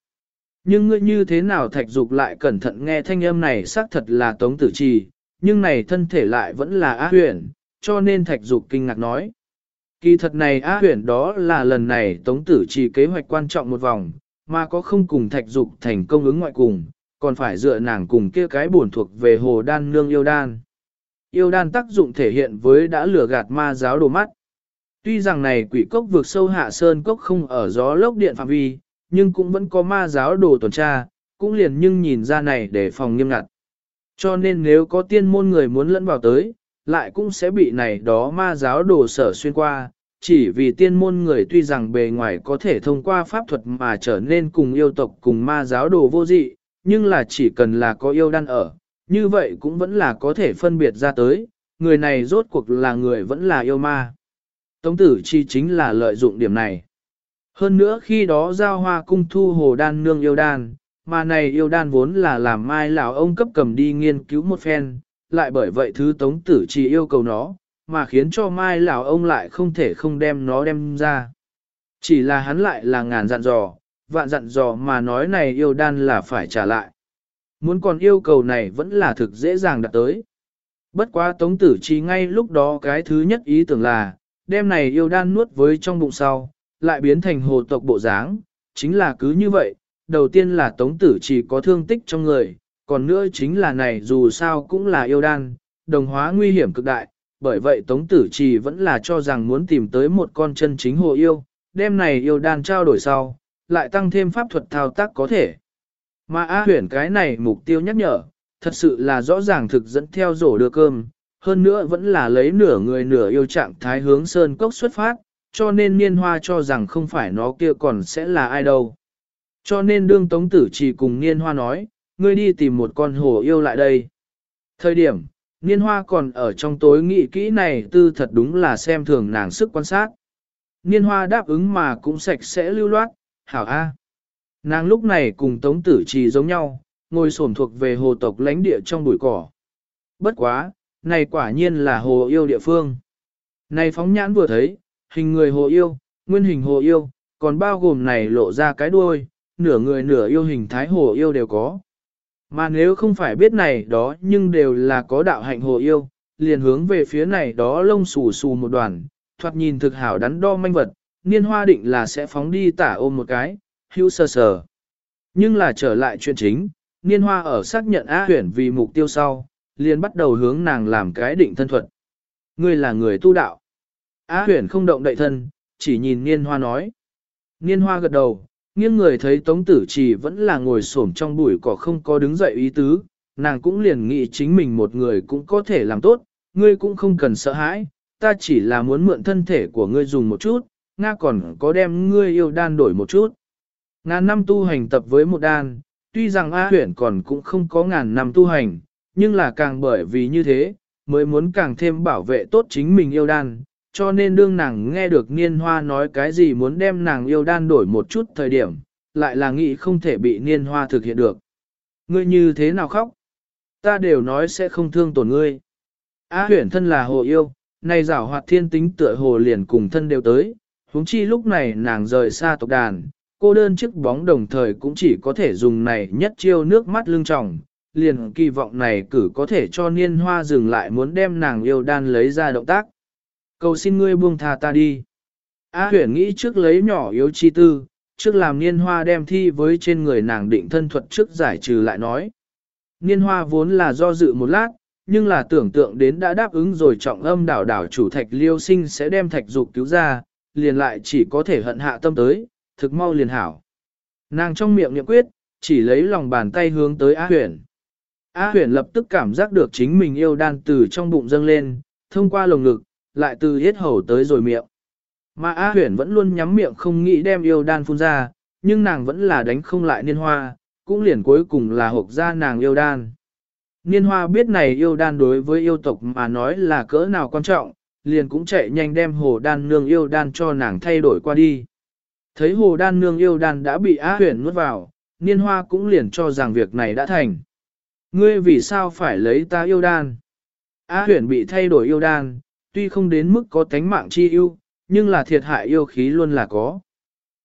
Nhưng ngươi như thế nào thạch dục lại cẩn thận nghe thanh âm này xác thật là tống tử trì, nhưng này thân thể lại vẫn là á huyền, cho nên thạch dục kinh ngạc nói. Kỳ thật này á huyền đó là lần này tống tử trì kế hoạch quan trọng một vòng, mà có không cùng thạch dục thành công ứng ngoại cùng, còn phải dựa nàng cùng kia cái bổn thuộc về hồ đan nương yêu đan. Yêu đan tác dụng thể hiện với đã lừa gạt ma giáo đồ mắt. Tuy rằng này quỷ cốc vượt sâu hạ sơn cốc không ở gió lốc điện phạm vi, nhưng cũng vẫn có ma giáo đồ tuần tra, cũng liền nhưng nhìn ra này để phòng nghiêm ngặt. Cho nên nếu có tiên môn người muốn lẫn vào tới, lại cũng sẽ bị này đó ma giáo đồ sở xuyên qua, chỉ vì tiên môn người tuy rằng bề ngoài có thể thông qua pháp thuật mà trở nên cùng yêu tộc cùng ma giáo đồ vô dị, nhưng là chỉ cần là có yêu đan ở, như vậy cũng vẫn là có thể phân biệt ra tới, người này rốt cuộc là người vẫn là yêu ma. Tống tử chi chính là lợi dụng điểm này. Hơn nữa khi đó giao hoa cung thu hồ đan nương yêu đan, mà này yêu đan vốn là làm mai lão ông cấp cầm đi nghiên cứu một phen, lại bởi vậy thứ tống tử chi yêu cầu nó, mà khiến cho mai lão ông lại không thể không đem nó đem ra. Chỉ là hắn lại là ngàn dặn dò, vạn dặn dò mà nói này yêu đan là phải trả lại. Muốn còn yêu cầu này vẫn là thực dễ dàng đạt tới. Bất quá tống tử chi ngay lúc đó cái thứ nhất ý tưởng là, đem này yêu đan nuốt với trong bụng sau, lại biến thành hồ tộc bộ dáng, chính là cứ như vậy, đầu tiên là tống tử Chi có thương tích trong người, còn nữa chính là này dù sao cũng là yêu đan, đồng hóa nguy hiểm cực đại, bởi vậy tống tử Chi vẫn là cho rằng muốn tìm tới một con chân chính hồ yêu, đem này yêu đan trao đổi sau, lại tăng thêm pháp thuật thao tác có thể. Mà A huyển cái này mục tiêu nhắc nhở, thật sự là rõ ràng thực dẫn theo rổ đưa cơm, hơn nữa vẫn là lấy nửa người nửa yêu trạng thái hướng sơn cốc xuất phát, cho nên niên hoa cho rằng không phải nó kia còn sẽ là ai đâu. Cho nên đương tống tử chỉ cùng niên hoa nói, ngươi đi tìm một con hổ yêu lại đây. Thời điểm, niên hoa còn ở trong tối nghị kỹ này tư thật đúng là xem thường nàng sức quan sát. Niên hoa đáp ứng mà cũng sạch sẽ lưu loát, hảo a. Nàng lúc này cùng tống tử trì giống nhau, ngồi xổm thuộc về hồ tộc lãnh địa trong bụi cỏ. Bất quá, này quả nhiên là hồ yêu địa phương. Này phóng nhãn vừa thấy, hình người hồ yêu, nguyên hình hồ yêu, còn bao gồm này lộ ra cái đuôi, nửa người nửa yêu hình thái hồ yêu đều có. Mà nếu không phải biết này đó nhưng đều là có đạo hạnh hồ yêu, liền hướng về phía này đó lông xù xù một đoàn, thoạt nhìn thực hảo đắn đo manh vật, niên hoa định là sẽ phóng đi tả ôm một cái, hữu sơ sờ. Nhưng là trở lại chuyện chính, niên hoa ở xác nhận A huyển vì mục tiêu sau, liền bắt đầu hướng nàng làm cái định thân thuật. Ngươi là người tu đạo. A huyển không động đậy thân, chỉ nhìn niên hoa nói. Niên hoa gật đầu, nghiêng người thấy tống tử chỉ vẫn là ngồi xổm trong bụi cỏ không có đứng dậy ý tứ, nàng cũng liền nghĩ chính mình một người cũng có thể làm tốt, ngươi cũng không cần sợ hãi, ta chỉ là muốn mượn thân thể của ngươi dùng một chút, Nga còn có đem ngươi yêu đan đổi một chút. Ngàn năm tu hành tập với một đan, tuy rằng A huyển còn cũng không có ngàn năm tu hành, nhưng là càng bởi vì như thế, mới muốn càng thêm bảo vệ tốt chính mình yêu đan, cho nên đương nàng nghe được niên hoa nói cái gì muốn đem nàng yêu đan đổi một chút thời điểm, lại là nghĩ không thể bị niên hoa thực hiện được. Ngươi như thế nào khóc? Ta đều nói sẽ không thương tổn ngươi. A huyển thân là hồ yêu, nay giảo hoạt thiên tính tựa hồ liền cùng thân đều tới, huống chi lúc này nàng rời xa tộc đàn, cô đơn chiếc bóng đồng thời cũng chỉ có thể dùng này nhất chiêu nước mắt lưng tròng, liền kỳ vọng này cử có thể cho niên hoa dừng lại muốn đem nàng yêu đan lấy ra động tác. Cầu xin ngươi buông tha ta đi. A huyển nghĩ trước lấy nhỏ yếu chi tư, trước làm niên hoa đem thi với trên người nàng định thân thuật trước giải trừ lại nói. Niên hoa vốn là do dự một lát, nhưng là tưởng tượng đến đã đáp ứng rồi trọng âm đảo đảo chủ thạch liêu sinh sẽ đem thạch dục cứu ra, liền lại chỉ có thể hận hạ tâm tới, thực mau liền hảo. Nàng trong miệng niệm quyết, chỉ lấy lòng bàn tay hướng tới A huyền. A huyền lập tức cảm giác được chính mình yêu đan từ trong bụng dâng lên, thông qua lồng ngực, lại từ hết hầu tới rồi miệng. Mà A huyền vẫn luôn nhắm miệng không nghĩ đem yêu đan phun ra, nhưng nàng vẫn là đánh không lại niên hoa, cũng liền cuối cùng là hộp ra nàng yêu đan. Niên hoa biết này yêu đan đối với yêu tộc mà nói là cỡ nào quan trọng, liền cũng chạy nhanh đem hồ đan nương yêu đan cho nàng thay đổi qua đi. Thấy hồ đan nương yêu đan đã bị á huyền nuốt vào, niên hoa cũng liền cho rằng việc này đã thành. Ngươi vì sao phải lấy ta yêu đan? Á huyền bị thay đổi yêu đan, tuy không đến mức có tánh mạng chi yêu, nhưng là thiệt hại yêu khí luôn là có.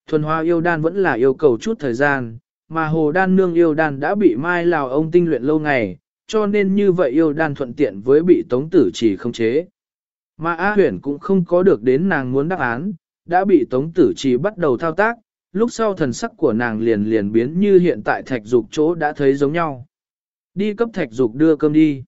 Thuần hoa yêu đan vẫn là yêu cầu chút thời gian, mà hồ đan nương yêu đan đã bị mai lào ông tinh luyện lâu ngày, cho nên như vậy yêu đan thuận tiện với bị tống tử chỉ không chế. Mà A huyền cũng không có được đến nàng muốn đáp án, đã bị tống tử trì bắt đầu thao tác, lúc sau thần sắc của nàng liền liền biến như hiện tại thạch dục chỗ đã thấy giống nhau. Đi cấp thạch dục đưa cơm đi.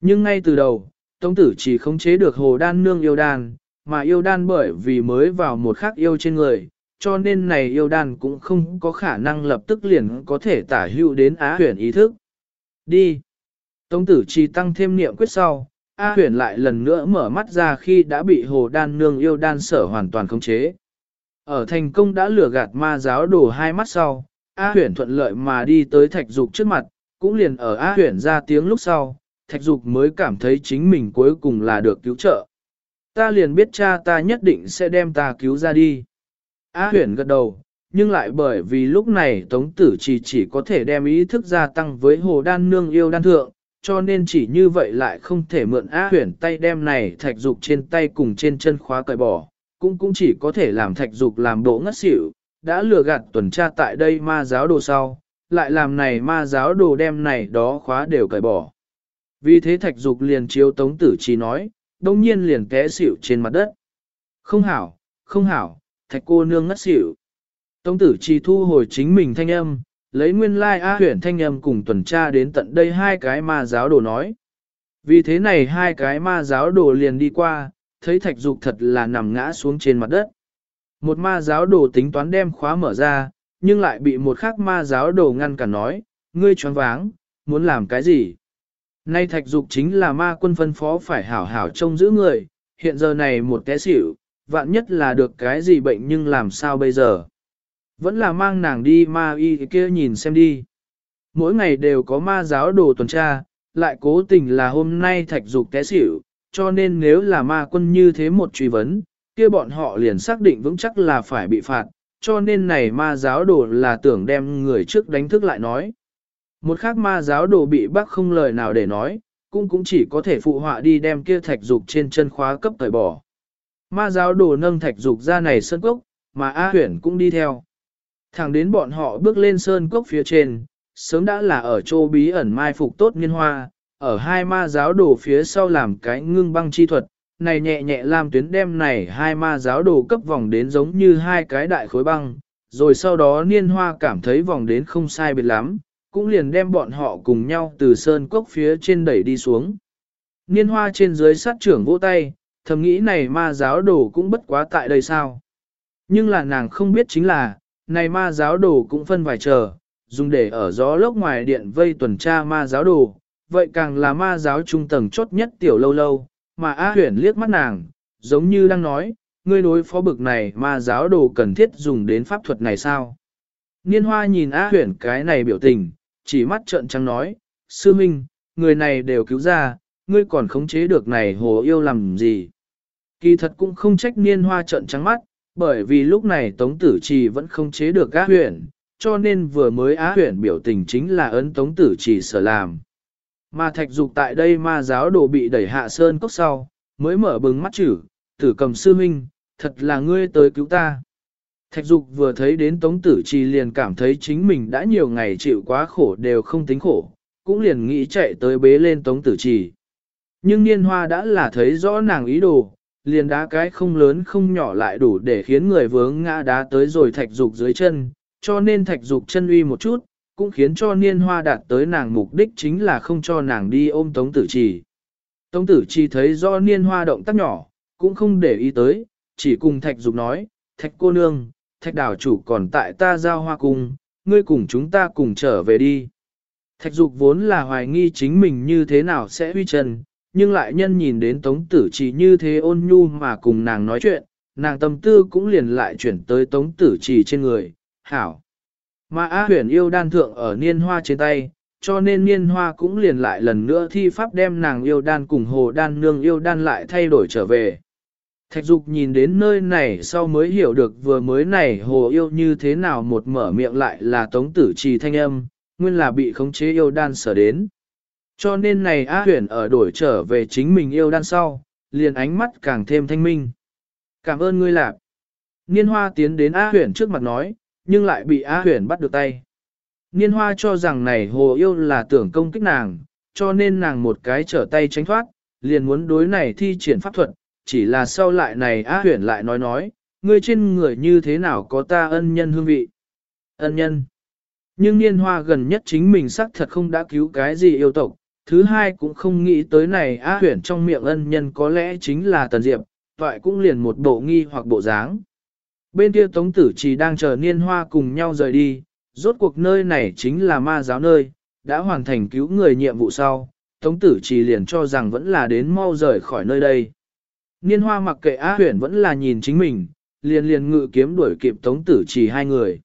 Nhưng ngay từ đầu, tống tử trì không chế được hồ đan nương yêu đan, mà yêu đan bởi vì mới vào một khắc yêu trên người, cho nên này yêu đan cũng không có khả năng lập tức liền có thể tả hữu đến Á huyền ý thức. Đi. Tống tử trì tăng thêm niệm quyết sau, A huyền lại lần nữa mở mắt ra khi đã bị hồ đan nương yêu đan sở hoàn toàn khống chế. Ở thành công đã lừa gạt ma giáo đổ hai mắt sau, A huyền thuận lợi mà đi tới thạch dục trước mặt, cũng liền ở A huyền ra tiếng lúc sau, thạch dục mới cảm thấy chính mình cuối cùng là được cứu trợ. Ta liền biết cha ta nhất định sẽ đem ta cứu ra đi. A huyền gật đầu, nhưng lại bởi vì lúc này tống tử chỉ chỉ có thể đem ý thức gia tăng với hồ đan nương yêu đan thượng, cho nên chỉ như vậy lại không thể mượn A huyển tay đem này thạch dục trên tay cùng trên chân khóa cởi bỏ, cũng cũng chỉ có thể làm thạch dục làm bộ ngất xỉu, đã lừa gạt tuần tra tại đây ma giáo đồ sau, lại làm này ma giáo đồ đem này đó khóa đều cởi bỏ. Vì thế thạch dục liền chiếu tống tử trí nói, đông nhiên liền té xỉu trên mặt đất. Không hảo, không hảo, thạch cô nương ngất xỉu. Tống tử trí thu hồi chính mình thanh âm, lấy nguyên lai A huyển thanh âm cùng tuần tra đến tận đây hai cái ma giáo đồ nói. Vì thế này hai cái ma giáo đồ liền đi qua, thấy thạch dục thật là nằm ngã xuống trên mặt đất. Một ma giáo đồ tính toán đem khóa mở ra, nhưng lại bị một khác ma giáo đồ ngăn cản nói, ngươi choáng váng, muốn làm cái gì? Nay thạch dục chính là ma quân phân phó phải hảo hảo trông giữ người, hiện giờ này một té xỉu, vạn nhất là được cái gì bệnh nhưng làm sao bây giờ? Vẫn là mang nàng đi ma y kia nhìn xem đi. Mỗi ngày đều có ma giáo đồ tuần tra, lại cố tình là hôm nay thạch dục té xỉu, cho nên nếu là ma quân như thế một truy vấn, kia bọn họ liền xác định vững chắc là phải bị phạt, cho nên này ma giáo đồ là tưởng đem người trước đánh thức lại nói. Một khác ma giáo đồ bị bác không lời nào để nói, cũng cũng chỉ có thể phụ họa đi đem kia thạch dục trên chân khóa cấp tẩy bỏ. Ma giáo đồ nâng thạch dục ra này sân cốc, mà A huyển cũng đi theo. Thẳng đến bọn họ bước lên sơn cốc phía trên, sớm đã là ở chỗ bí ẩn mai phục tốt niên hoa, ở hai ma giáo đồ phía sau làm cái ngưng băng chi thuật, này nhẹ nhẹ làm tuyến đem này hai ma giáo đồ cấp vòng đến giống như hai cái đại khối băng, rồi sau đó niên hoa cảm thấy vòng đến không sai biệt lắm, cũng liền đem bọn họ cùng nhau từ sơn cốc phía trên đẩy đi xuống. Niên hoa trên dưới sát trưởng vỗ tay, thầm nghĩ này ma giáo đồ cũng bất quá tại đây sao. Nhưng là nàng không biết chính là, này ma giáo đồ cũng phân vài chờ, dùng để ở gió lốc ngoài điện vây tuần tra ma giáo đồ, vậy càng là ma giáo trung tầng chốt nhất tiểu lâu lâu, mà A huyển liếc mắt nàng, giống như đang nói, ngươi đối phó bực này ma giáo đồ cần thiết dùng đến pháp thuật này sao? Niên hoa nhìn A huyển cái này biểu tình, chỉ mắt trợn trắng nói, sư minh, người này đều cứu ra, ngươi còn khống chế được này hồ yêu làm gì? Kỳ thật cũng không trách niên hoa trợn trắng mắt, bởi vì lúc này Tống Tử Trì vẫn không chế được Á Huyền, cho nên vừa mới Á Huyền biểu tình chính là ấn Tống Tử Trì sở làm. Mà thạch dục tại đây ma giáo đồ bị đẩy hạ sơn cốc sau, mới mở bừng mắt chữ, tử cầm sư huynh, thật là ngươi tới cứu ta. Thạch dục vừa thấy đến tống tử trì liền cảm thấy chính mình đã nhiều ngày chịu quá khổ đều không tính khổ, cũng liền nghĩ chạy tới bế lên tống tử trì. Nhưng niên hoa đã là thấy rõ nàng ý đồ, liền đá cái không lớn không nhỏ lại đủ để khiến người vướng ngã đá tới rồi thạch dục dưới chân, cho nên thạch dục chân uy một chút, cũng khiến cho niên hoa đạt tới nàng mục đích chính là không cho nàng đi ôm tống tử trì. Tống tử trì thấy do niên hoa động tác nhỏ, cũng không để ý tới, chỉ cùng thạch dục nói, thạch cô nương, thạch đảo chủ còn tại ta giao hoa cung, ngươi cùng chúng ta cùng trở về đi. Thạch dục vốn là hoài nghi chính mình như thế nào sẽ huy chân, nhưng lại nhân nhìn đến tống tử trì như thế ôn nhu mà cùng nàng nói chuyện, nàng tâm tư cũng liền lại chuyển tới tống tử trì trên người, hảo. Mà A huyền yêu đan thượng ở niên hoa trên tay, cho nên niên hoa cũng liền lại lần nữa thi pháp đem nàng yêu đan cùng hồ đan nương yêu đan lại thay đổi trở về. Thạch dục nhìn đến nơi này sau mới hiểu được vừa mới này hồ yêu như thế nào một mở miệng lại là tống tử trì thanh âm, nguyên là bị khống chế yêu đan sở đến. Cho nên này A huyền ở đổi trở về chính mình yêu đan sau, liền ánh mắt càng thêm thanh minh. Cảm ơn ngươi lạc. Niên hoa tiến đến A huyền trước mặt nói, nhưng lại bị A huyền bắt được tay. Niên hoa cho rằng này hồ yêu là tưởng công kích nàng, cho nên nàng một cái trở tay tránh thoát, liền muốn đối này thi triển pháp thuật, chỉ là sau lại này A huyền lại nói nói, ngươi trên người như thế nào có ta ân nhân hương vị. Ân nhân. Nhưng niên hoa gần nhất chính mình xác thật không đã cứu cái gì yêu tộc, thứ hai cũng không nghĩ tới này A huyển trong miệng ân nhân có lẽ chính là Tần Diệp, vậy cũng liền một bộ nghi hoặc bộ dáng. Bên kia Tống Tử chỉ đang chờ niên hoa cùng nhau rời đi, rốt cuộc nơi này chính là ma giáo nơi, đã hoàn thành cứu người nhiệm vụ sau, Tống Tử chỉ liền cho rằng vẫn là đến mau rời khỏi nơi đây. Niên hoa mặc kệ Á huyển vẫn là nhìn chính mình, liền liền ngự kiếm đuổi kịp Tống Tử chỉ hai người.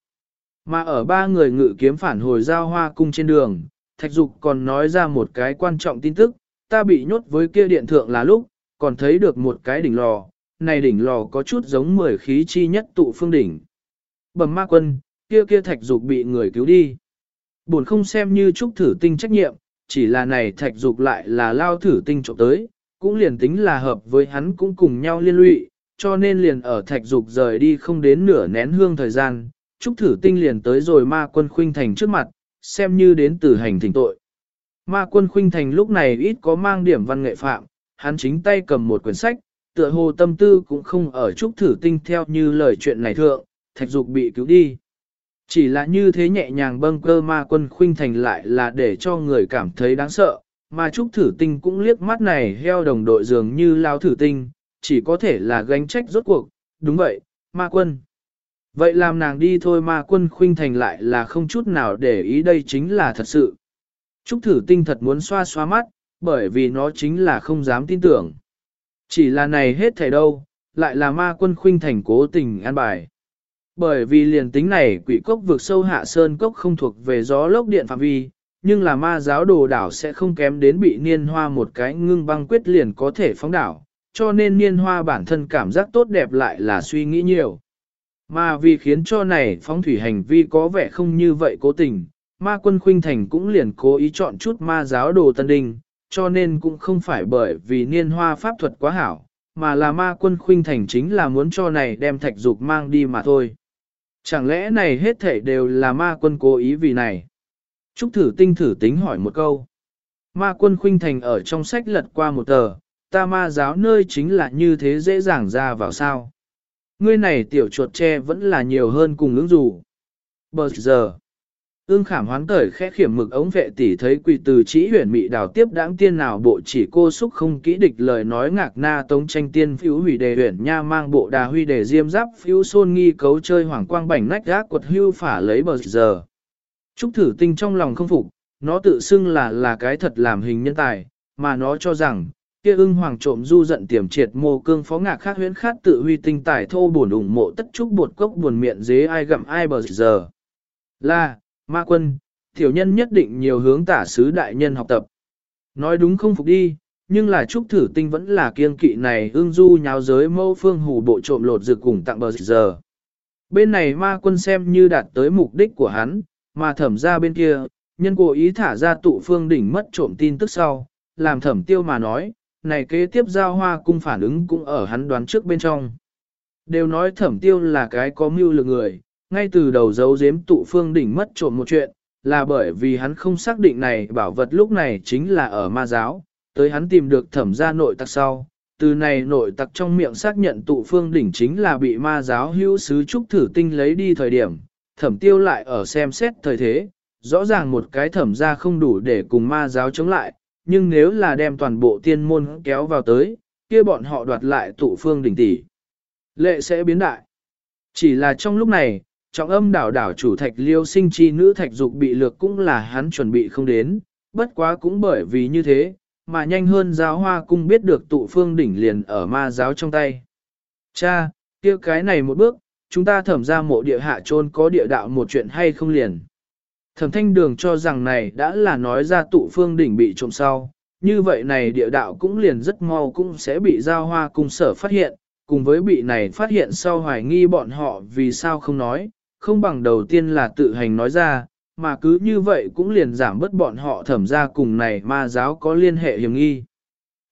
Mà ở ba người ngự kiếm phản hồi giao hoa cung trên đường, Thạch Dục còn nói ra một cái quan trọng tin tức, ta bị nhốt với kia điện thượng là lúc, còn thấy được một cái đỉnh lò, này đỉnh lò có chút giống mười khí chi nhất tụ phương đỉnh. Bẩm ma quân, kia kia thạch dục bị người cứu đi. Buồn không xem như trúc thử tinh trách nhiệm, chỉ là này thạch dục lại là lao thử tinh trộm tới, cũng liền tính là hợp với hắn cũng cùng nhau liên lụy, cho nên liền ở thạch dục rời đi không đến nửa nén hương thời gian, trúc thử tinh liền tới rồi ma quân khuynh thành trước mặt, xem như đến từ hành thỉnh tội. Ma quân khuynh thành lúc này ít có mang điểm văn nghệ phạm, hắn chính tay cầm một quyển sách, tựa hồ tâm tư cũng không ở trúc thử tinh theo như lời chuyện này thượng, thạch dục bị cứu đi. Chỉ là như thế nhẹ nhàng bâng cơ ma quân khuynh thành lại là để cho người cảm thấy đáng sợ, mà trúc thử tinh cũng liếc mắt này heo đồng đội dường như lao thử tinh, chỉ có thể là gánh trách rốt cuộc, đúng vậy, ma quân. Vậy làm nàng đi thôi ma quân khuynh thành lại là không chút nào để ý đây chính là thật sự. Trúc thử tinh thật muốn xoa xoa mắt, bởi vì nó chính là không dám tin tưởng. Chỉ là này hết thảy đâu, lại là ma quân khuynh thành cố tình an bài. Bởi vì liền tính này quỷ cốc vượt sâu hạ sơn cốc không thuộc về gió lốc điện phạm vi, nhưng là ma giáo đồ đảo sẽ không kém đến bị niên hoa một cái ngưng băng quyết liền có thể phóng đảo, cho nên niên hoa bản thân cảm giác tốt đẹp lại là suy nghĩ nhiều. Mà vì khiến cho này phóng thủy hành vi có vẻ không như vậy cố tình, ma quân khuynh thành cũng liền cố ý chọn chút ma giáo đồ tân đình, cho nên cũng không phải bởi vì niên hoa pháp thuật quá hảo, mà là ma quân khuynh thành chính là muốn cho này đem thạch dục mang đi mà thôi. Chẳng lẽ này hết thể đều là ma quân cố ý vì này? Trúc thử tinh thử tính hỏi một câu. Ma quân khuynh thành ở trong sách lật qua một tờ, ta ma giáo nơi chính là như thế dễ dàng ra vào sao. Ngươi này tiểu chuột tre vẫn là nhiều hơn cùng ứng dù. Bờ giờ, ương khảm hoán cởi khẽ khiểm mực ống vệ tỷ thấy quỳ từ chỉ huyền mị đào tiếp đáng tiên nào bộ chỉ cô xúc không kỹ địch lời nói ngạc na tống tranh tiên phiếu hủy đề huyền nha mang bộ đà huy đề diêm giáp phiếu xôn nghi cấu chơi hoàng quang bảnh nách gác quật hưu phả lấy bờ giờ. Trúc thử tinh trong lòng không phục, nó tự xưng là là cái thật làm hình nhân tài, mà nó cho rằng, kia ưng hoàng trộm du giận tiềm triệt mô cương phó ngạc khác huyễn khát tự huy tinh tài thô buồn ủng mộ tất trúc bột cốc buồn miệng dế ai gặm ai bờ giờ. Là, ma quân, tiểu nhân nhất định nhiều hướng tả sứ đại nhân học tập. Nói đúng không phục đi, nhưng là trúc thử tinh vẫn là kiên kỵ này ương du nháo giới mâu phương hủ bộ trộm lột rực cùng tặng bờ giờ. Bên này ma quân xem như đạt tới mục đích của hắn, mà thẩm ra bên kia, nhân cố ý thả ra tụ phương đỉnh mất trộm tin tức sau, làm thẩm tiêu mà nói, này kế tiếp giao hoa cung phản ứng cũng ở hắn đoán trước bên trong. Đều nói thẩm tiêu là cái có mưu lực người, ngay từ đầu giấu giếm tụ phương đỉnh mất trộm một chuyện, là bởi vì hắn không xác định này bảo vật lúc này chính là ở ma giáo, tới hắn tìm được thẩm gia nội tặc sau. Từ này nội tặc trong miệng xác nhận tụ phương đỉnh chính là bị ma giáo hữu sứ trúc thử tinh lấy đi thời điểm, thẩm tiêu lại ở xem xét thời thế, rõ ràng một cái thẩm gia không đủ để cùng ma giáo chống lại, nhưng nếu là đem toàn bộ tiên môn kéo vào tới, kia bọn họ đoạt lại tụ phương đỉnh tỷ. Lệ sẽ biến đại. Chỉ là trong lúc này, trọng âm đảo đảo chủ thạch liêu sinh chi nữ thạch dục bị lược cũng là hắn chuẩn bị không đến, bất quá cũng bởi vì như thế, mà nhanh hơn giáo hoa cung biết được tụ phương đỉnh liền ở ma giáo trong tay. Cha, kia cái này một bước, chúng ta thẩm ra mộ địa hạ trôn có địa đạo một chuyện hay không liền. Thẩm thanh đường cho rằng này đã là nói ra tụ phương đỉnh bị trộm sau, như vậy này địa đạo cũng liền rất mau cũng sẽ bị giao hoa cung sở phát hiện, cùng với bị này phát hiện sau hoài nghi bọn họ vì sao không nói, không bằng đầu tiên là tự hành nói ra, mà cứ như vậy cũng liền giảm bớt bọn họ thẩm ra cùng này ma giáo có liên hệ hiểm nghi.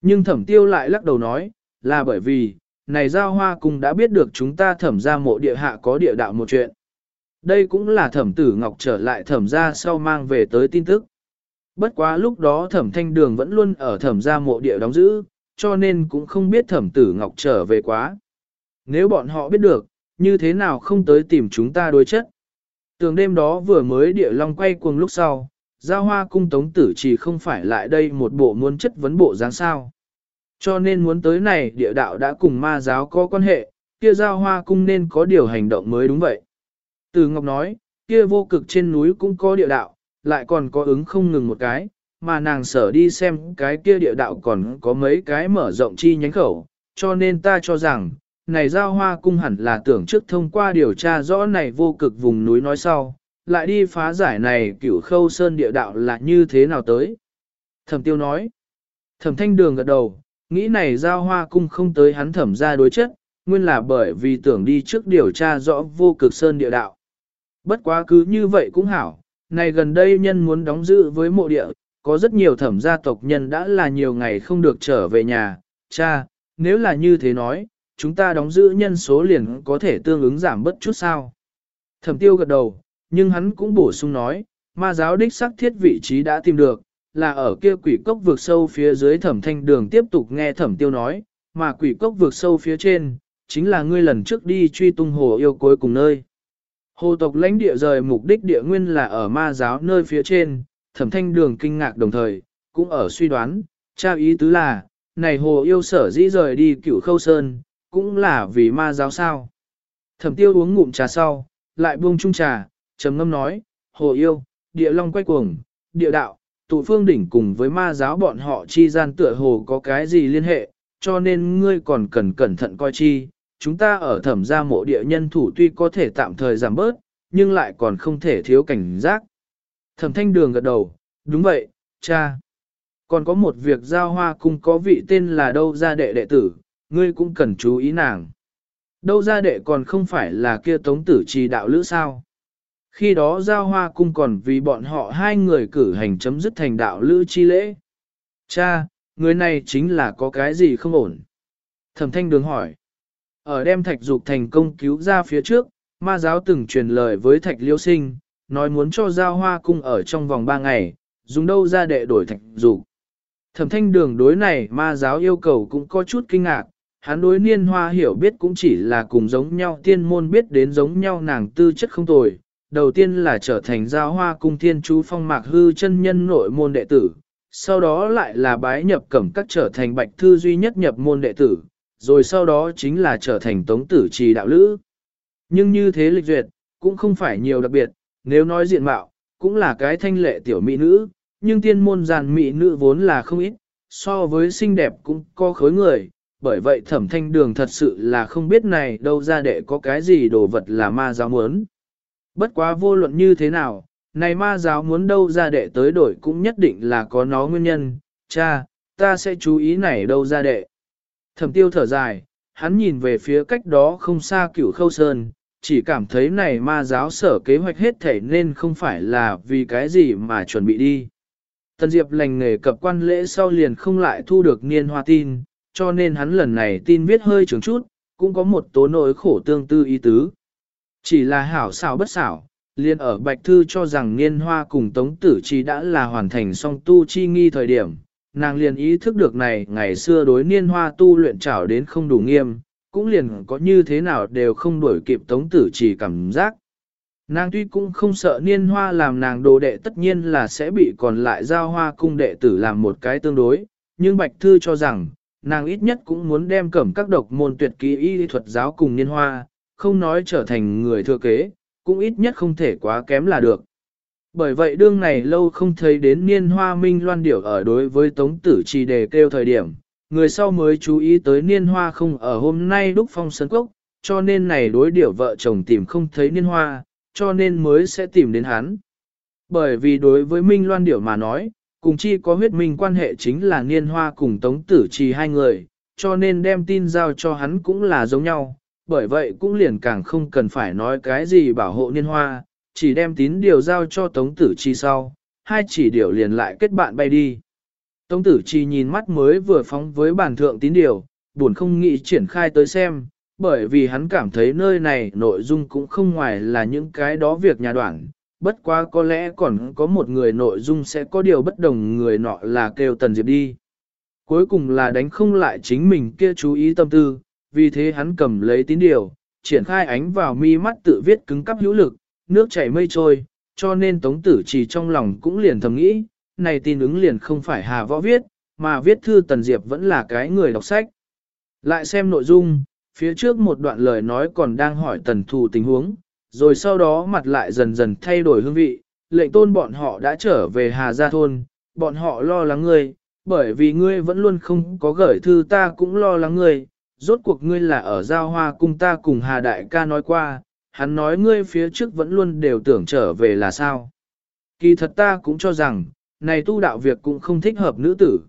Nhưng thẩm tiêu lại lắc đầu nói, là bởi vì, này giao hoa cung đã biết được chúng ta thẩm ra mộ địa hạ có địa đạo một chuyện. Đây cũng là thẩm tử ngọc trở lại thẩm ra sau mang về tới tin tức. Bất quá lúc đó thẩm thanh đường vẫn luôn ở thẩm ra mộ địa đóng giữ, cho nên cũng không biết thẩm tử ngọc trở về quá. Nếu bọn họ biết được, như thế nào không tới tìm chúng ta đối chất. Tường đêm đó vừa mới địa long quay cuồng lúc sau, giao hoa cung tống tử chỉ không phải lại đây một bộ muôn chất vấn bộ dáng sao. Cho nên muốn tới này địa đạo đã cùng ma giáo có quan hệ, kia giao hoa cung nên có điều hành động mới đúng vậy. Từ Ngọc nói, kia vô cực trên núi cũng có địa đạo, lại còn có ứng không ngừng một cái, mà nàng sở đi xem cái kia địa đạo còn có mấy cái mở rộng chi nhánh khẩu, cho nên ta cho rằng, này giao hoa cung hẳn là tưởng trước thông qua điều tra rõ này vô cực vùng núi nói sau, lại đi phá giải này cửu khâu sơn địa đạo là như thế nào tới. Thẩm tiêu nói, thẩm thanh đường gật đầu, nghĩ này giao hoa cung không tới hắn thẩm ra đối chất, nguyên là bởi vì tưởng đi trước điều tra rõ vô cực sơn địa đạo. Bất quá cứ như vậy cũng hảo, này gần đây nhân muốn đóng giữ với mộ địa, có rất nhiều thẩm gia tộc nhân đã là nhiều ngày không được trở về nhà, cha, nếu là như thế nói, chúng ta đóng giữ nhân số liền có thể tương ứng giảm bất chút sao. Thẩm tiêu gật đầu, nhưng hắn cũng bổ sung nói, ma giáo đích xác thiết vị trí đã tìm được, là ở kia quỷ cốc vượt sâu phía dưới thẩm thanh đường tiếp tục nghe thẩm tiêu nói, mà quỷ cốc vượt sâu phía trên, chính là ngươi lần trước đi truy tung hồ yêu cuối cùng nơi. Hồ tộc lãnh địa rời mục đích địa nguyên là ở ma giáo nơi phía trên, thẩm thanh đường kinh ngạc đồng thời, cũng ở suy đoán, trao ý tứ là, này hồ yêu sở dĩ rời đi cửu khâu sơn, cũng là vì ma giáo sao. Thẩm tiêu uống ngụm trà sau, lại buông chung trà, trầm ngâm nói, hồ yêu, địa long quay cuồng, địa đạo, tụ phương đỉnh cùng với ma giáo bọn họ chi gian tựa hồ có cái gì liên hệ, cho nên ngươi còn cần cẩn thận coi chi, chúng ta ở thẩm gia mộ địa nhân thủ tuy có thể tạm thời giảm bớt, nhưng lại còn không thể thiếu cảnh giác. Thẩm thanh đường gật đầu, đúng vậy, cha. Còn có một việc giao hoa cung có vị tên là đâu gia đệ đệ tử, ngươi cũng cần chú ý nàng. Đâu gia đệ còn không phải là kia tống tử trì đạo lữ sao. Khi đó giao hoa cung còn vì bọn họ hai người cử hành chấm dứt thành đạo lữ chi lễ. Cha, người này chính là có cái gì không ổn? Thẩm thanh đường hỏi. Ở đem thạch dục thành công cứu ra phía trước, ma giáo từng truyền lời với thạch liêu sinh, nói muốn cho giao hoa cung ở trong vòng 3 ngày, dùng đâu ra đệ đổi thạch dục. Thẩm thanh đường đối này ma giáo yêu cầu cũng có chút kinh ngạc, hắn đối niên hoa hiểu biết cũng chỉ là cùng giống nhau tiên môn biết đến giống nhau nàng tư chất không tồi. Đầu tiên là trở thành giao hoa cung thiên chú phong mạc hư chân nhân nội môn đệ tử, sau đó lại là bái nhập cẩm các trở thành bạch thư duy nhất nhập môn đệ tử, rồi sau đó chính là trở thành tống tử trì đạo lữ. Nhưng như thế lịch duyệt, cũng không phải nhiều đặc biệt, nếu nói diện mạo, cũng là cái thanh lệ tiểu mỹ nữ, nhưng tiên môn giàn mỹ nữ vốn là không ít, so với xinh đẹp cũng có khối người, bởi vậy thẩm thanh đường thật sự là không biết này đâu ra để có cái gì đồ vật là ma giáo muốn. Bất quá vô luận như thế nào, này ma giáo muốn đâu ra đệ tới đổi cũng nhất định là có nó nguyên nhân, cha, ta sẽ chú ý này đâu ra đệ. Thẩm tiêu thở dài, hắn nhìn về phía cách đó không xa cửu khâu sơn, chỉ cảm thấy này ma giáo sở kế hoạch hết thể nên không phải là vì cái gì mà chuẩn bị đi. Tần Diệp lành nghề cập quan lễ sau liền không lại thu được niên hoa tin, cho nên hắn lần này tin viết hơi trường chút, cũng có một tố nỗi khổ tương tư ý tứ. Chỉ là hảo xảo bất xảo, liền ở Bạch Thư cho rằng niên hoa cùng Tống Tử Chi đã là hoàn thành song tu chi nghi thời điểm, nàng liền ý thức được này ngày xưa đối niên hoa tu luyện trảo đến không đủ nghiêm, cũng liền có như thế nào đều không đuổi kịp Tống Tử chỉ cảm giác. Nàng tuy cũng không sợ niên hoa làm nàng đồ đệ tất nhiên là sẽ bị còn lại giao hoa cung đệ tử làm một cái tương đối, nhưng Bạch Thư cho rằng, nàng ít nhất cũng muốn đem cẩm các độc môn tuyệt kỹ y thuật giáo cùng niên hoa, không nói trở thành người thừa kế, cũng ít nhất không thể quá kém là được. Bởi vậy đương này lâu không thấy đến niên hoa minh loan điểu ở đối với tống tử trì đề kêu thời điểm, người sau mới chú ý tới niên hoa không ở hôm nay đúc phong sân cốc, cho nên này đối điểu vợ chồng tìm không thấy niên hoa, cho nên mới sẽ tìm đến hắn. Bởi vì đối với minh loan điểu mà nói, cùng chi có huyết minh quan hệ chính là niên hoa cùng tống tử trì hai người, cho nên đem tin giao cho hắn cũng là giống nhau, bởi vậy cũng liền càng không cần phải nói cái gì bảo hộ niên hoa, chỉ đem tín điều giao cho tống tử chi sau, hai chỉ điều liền lại kết bạn bay đi. Tống tử chi nhìn mắt mới vừa phóng với bản thượng tín điều, buồn không nghĩ triển khai tới xem, bởi vì hắn cảm thấy nơi này nội dung cũng không ngoài là những cái đó việc nhà đoạn, bất quá có lẽ còn có một người nội dung sẽ có điều bất đồng người nọ là kêu Tần Diệp đi. Cuối cùng là đánh không lại chính mình kia chú ý tâm tư, vì thế hắn cầm lấy tín điều, triển khai ánh vào mi mắt tự viết cứng cắp hữu lực, nước chảy mây trôi, cho nên Tống Tử chỉ trong lòng cũng liền thầm nghĩ, này tin ứng liền không phải Hà Võ viết, mà viết thư Tần Diệp vẫn là cái người đọc sách. Lại xem nội dung, phía trước một đoạn lời nói còn đang hỏi Tần Thù tình huống, rồi sau đó mặt lại dần dần thay đổi hương vị, lệnh tôn bọn họ đã trở về Hà Gia Thôn, bọn họ lo lắng ngươi, bởi vì ngươi vẫn luôn không có gửi thư ta cũng lo lắng ngươi, rốt cuộc ngươi là ở Giao Hoa cung ta cùng Hà Đại ca nói qua, hắn nói ngươi phía trước vẫn luôn đều tưởng trở về là sao. Kỳ thật ta cũng cho rằng, này tu đạo việc cũng không thích hợp nữ tử.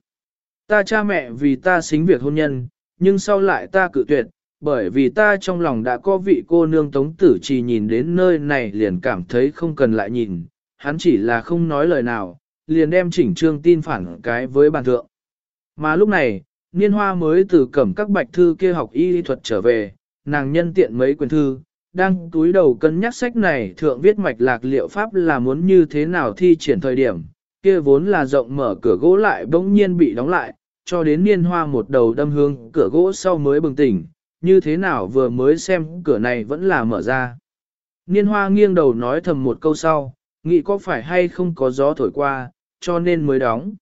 Ta cha mẹ vì ta xính việc hôn nhân, nhưng sau lại ta cự tuyệt, bởi vì ta trong lòng đã có vị cô nương tống tử chỉ nhìn đến nơi này liền cảm thấy không cần lại nhìn, hắn chỉ là không nói lời nào, liền đem chỉnh trương tin phản cái với bàn thượng. Mà lúc này, niên hoa mới từ cẩm các bạch thư kia học y thuật trở về, nàng nhân tiện mấy quyền thư, đang túi đầu cân nhắc sách này thượng viết mạch lạc liệu pháp là muốn như thế nào thi triển thời điểm, kia vốn là rộng mở cửa gỗ lại bỗng nhiên bị đóng lại, cho đến niên hoa một đầu đâm hương cửa gỗ sau mới bừng tỉnh, như thế nào vừa mới xem cửa này vẫn là mở ra. Niên hoa nghiêng đầu nói thầm một câu sau, nghĩ có phải hay không có gió thổi qua, cho nên mới đóng.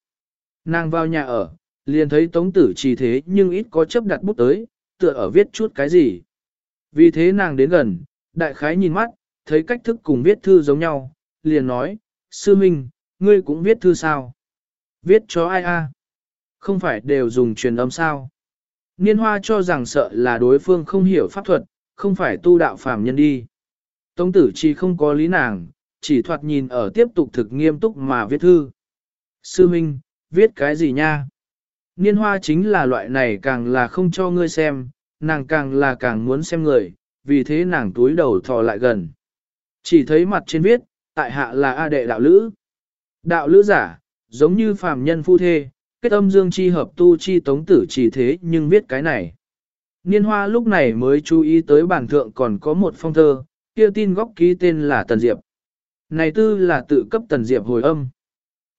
Nàng vào nhà ở, liền thấy tống tử chỉ thế nhưng ít có chấp đặt bút tới, tựa ở viết chút cái gì. Vì thế nàng đến gần, đại khái nhìn mắt, thấy cách thức cùng viết thư giống nhau, liền nói, sư minh, ngươi cũng viết thư sao? Viết cho ai a? Không phải đều dùng truyền âm sao? Niên hoa cho rằng sợ là đối phương không hiểu pháp thuật, không phải tu đạo phàm nhân đi. Tống tử chi không có lý nàng, chỉ thoạt nhìn ở tiếp tục thực nghiêm túc mà viết thư. Sư Minh, viết cái gì nha? Niên hoa chính là loại này càng là không cho ngươi xem, nàng càng là càng muốn xem người, vì thế nàng túi đầu thò lại gần. Chỉ thấy mặt trên viết, tại hạ là A đệ đạo lữ. Đạo lữ giả, giống như phàm nhân phu thê, kết âm dương chi hợp tu chi tống tử chỉ thế nhưng viết cái này. Niên hoa lúc này mới chú ý tới bản thượng còn có một phong thơ, kia tin góc ký tên là Tần Diệp. Này tư là tự cấp Tần Diệp hồi âm.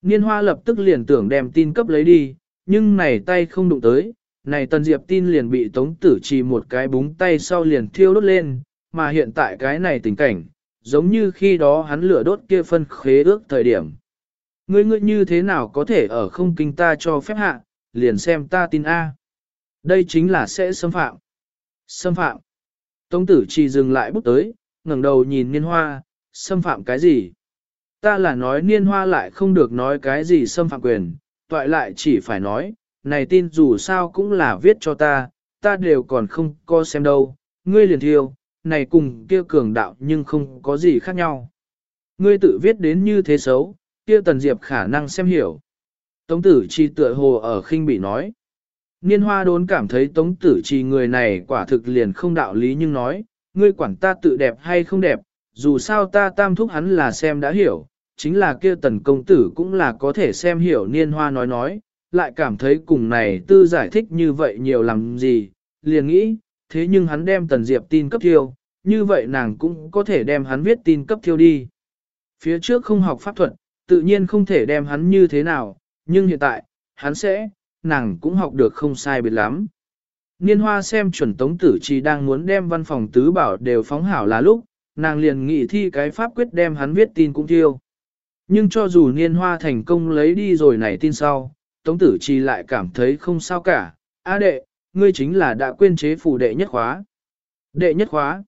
Niên hoa lập tức liền tưởng đem tin cấp lấy đi, nhưng này tay không đụng tới, này tần diệp tin liền bị tống tử trì một cái búng tay sau liền thiêu đốt lên, mà hiện tại cái này tình cảnh, giống như khi đó hắn lửa đốt kia phân khế ước thời điểm. Ngươi ngươi như thế nào có thể ở không kinh ta cho phép hạ, liền xem ta tin A. Đây chính là sẽ xâm phạm. Xâm phạm. Tống tử trì dừng lại bút tới, ngẩng đầu nhìn niên hoa, xâm phạm cái gì? Ta là nói niên hoa lại không được nói cái gì xâm phạm quyền, toại lại chỉ phải nói, này tin dù sao cũng là viết cho ta, ta đều còn không có xem đâu, ngươi liền thiêu, này cùng kia cường đạo nhưng không có gì khác nhau. Ngươi tự viết đến như thế xấu, kia tần diệp khả năng xem hiểu. Tống tử chi tựa hồ ở khinh bị nói. Niên hoa đốn cảm thấy tống tử chi người này quả thực liền không đạo lý nhưng nói, ngươi quản ta tự đẹp hay không đẹp, dù sao ta tam thúc hắn là xem đã hiểu, chính là kia tần công tử cũng là có thể xem hiểu niên hoa nói nói, lại cảm thấy cùng này tư giải thích như vậy nhiều làm gì, liền nghĩ, thế nhưng hắn đem tần diệp tin cấp thiêu, như vậy nàng cũng có thể đem hắn viết tin cấp thiêu đi. Phía trước không học pháp thuật, tự nhiên không thể đem hắn như thế nào, nhưng hiện tại, hắn sẽ, nàng cũng học được không sai biệt lắm. Niên hoa xem chuẩn tống tử chỉ đang muốn đem văn phòng tứ bảo đều phóng hảo là lúc, nàng liền nghĩ thi cái pháp quyết đem hắn viết tin cũng thiêu. Nhưng cho dù niên hoa thành công lấy đi rồi này tin sau, tống tử Chi lại cảm thấy không sao cả. A đệ, ngươi chính là đã quên chế phủ đệ nhất khóa. Đệ nhất khóa.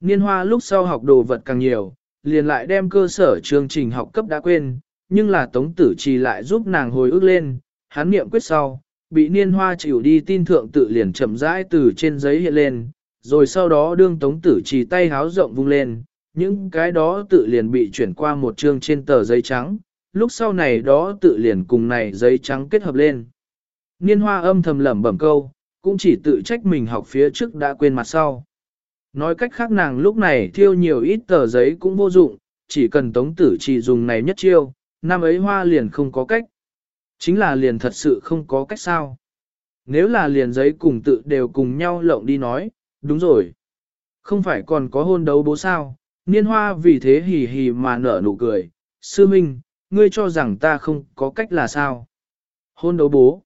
Niên hoa lúc sau học đồ vật càng nhiều, liền lại đem cơ sở chương trình học cấp đã quên, nhưng là tống tử Chi lại giúp nàng hồi ức lên, hắn niệm quyết sau, bị niên hoa chịu đi tin thượng tự liền chậm rãi từ trên giấy hiện lên, rồi sau đó đương tống tử Chi tay háo rộng vung lên, những cái đó tự liền bị chuyển qua một chương trên tờ giấy trắng, lúc sau này đó tự liền cùng này giấy trắng kết hợp lên. Niên hoa âm thầm lẩm bẩm câu, cũng chỉ tự trách mình học phía trước đã quên mặt sau. Nói cách khác nàng lúc này thiêu nhiều ít tờ giấy cũng vô dụng, chỉ cần tống tử chỉ dùng này nhất chiêu, năm ấy hoa liền không có cách. Chính là liền thật sự không có cách sao. Nếu là liền giấy cùng tự đều cùng nhau lộng đi nói, đúng rồi. Không phải còn có hôn đấu bố sao, niên hoa vì thế hì hì mà nở nụ cười. Sư Minh, ngươi cho rằng ta không có cách là sao? Hôn đấu bố.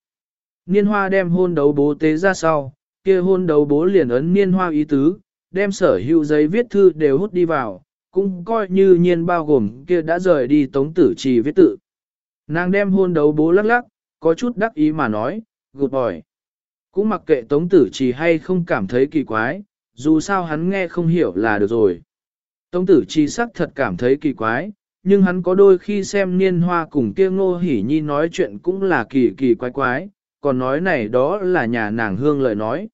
Niên hoa đem hôn đấu bố tế ra sau, kia hôn đấu bố liền ấn niên hoa ý tứ, đem sở hữu giấy viết thư đều hút đi vào, cũng coi như nhiên bao gồm kia đã rời đi tống tử trì viết tự. Nàng đem hôn đấu bố lắc lắc, có chút đắc ý mà nói, gụt bòi. Cũng mặc kệ tống tử trì hay không cảm thấy kỳ quái, dù sao hắn nghe không hiểu là được rồi. Tống tử trì sắc thật cảm thấy kỳ quái, nhưng hắn có đôi khi xem niên hoa cùng kia ngô hỉ nhi nói chuyện cũng là kỳ kỳ quái quái, còn nói này đó là nhà nàng hương lời nói.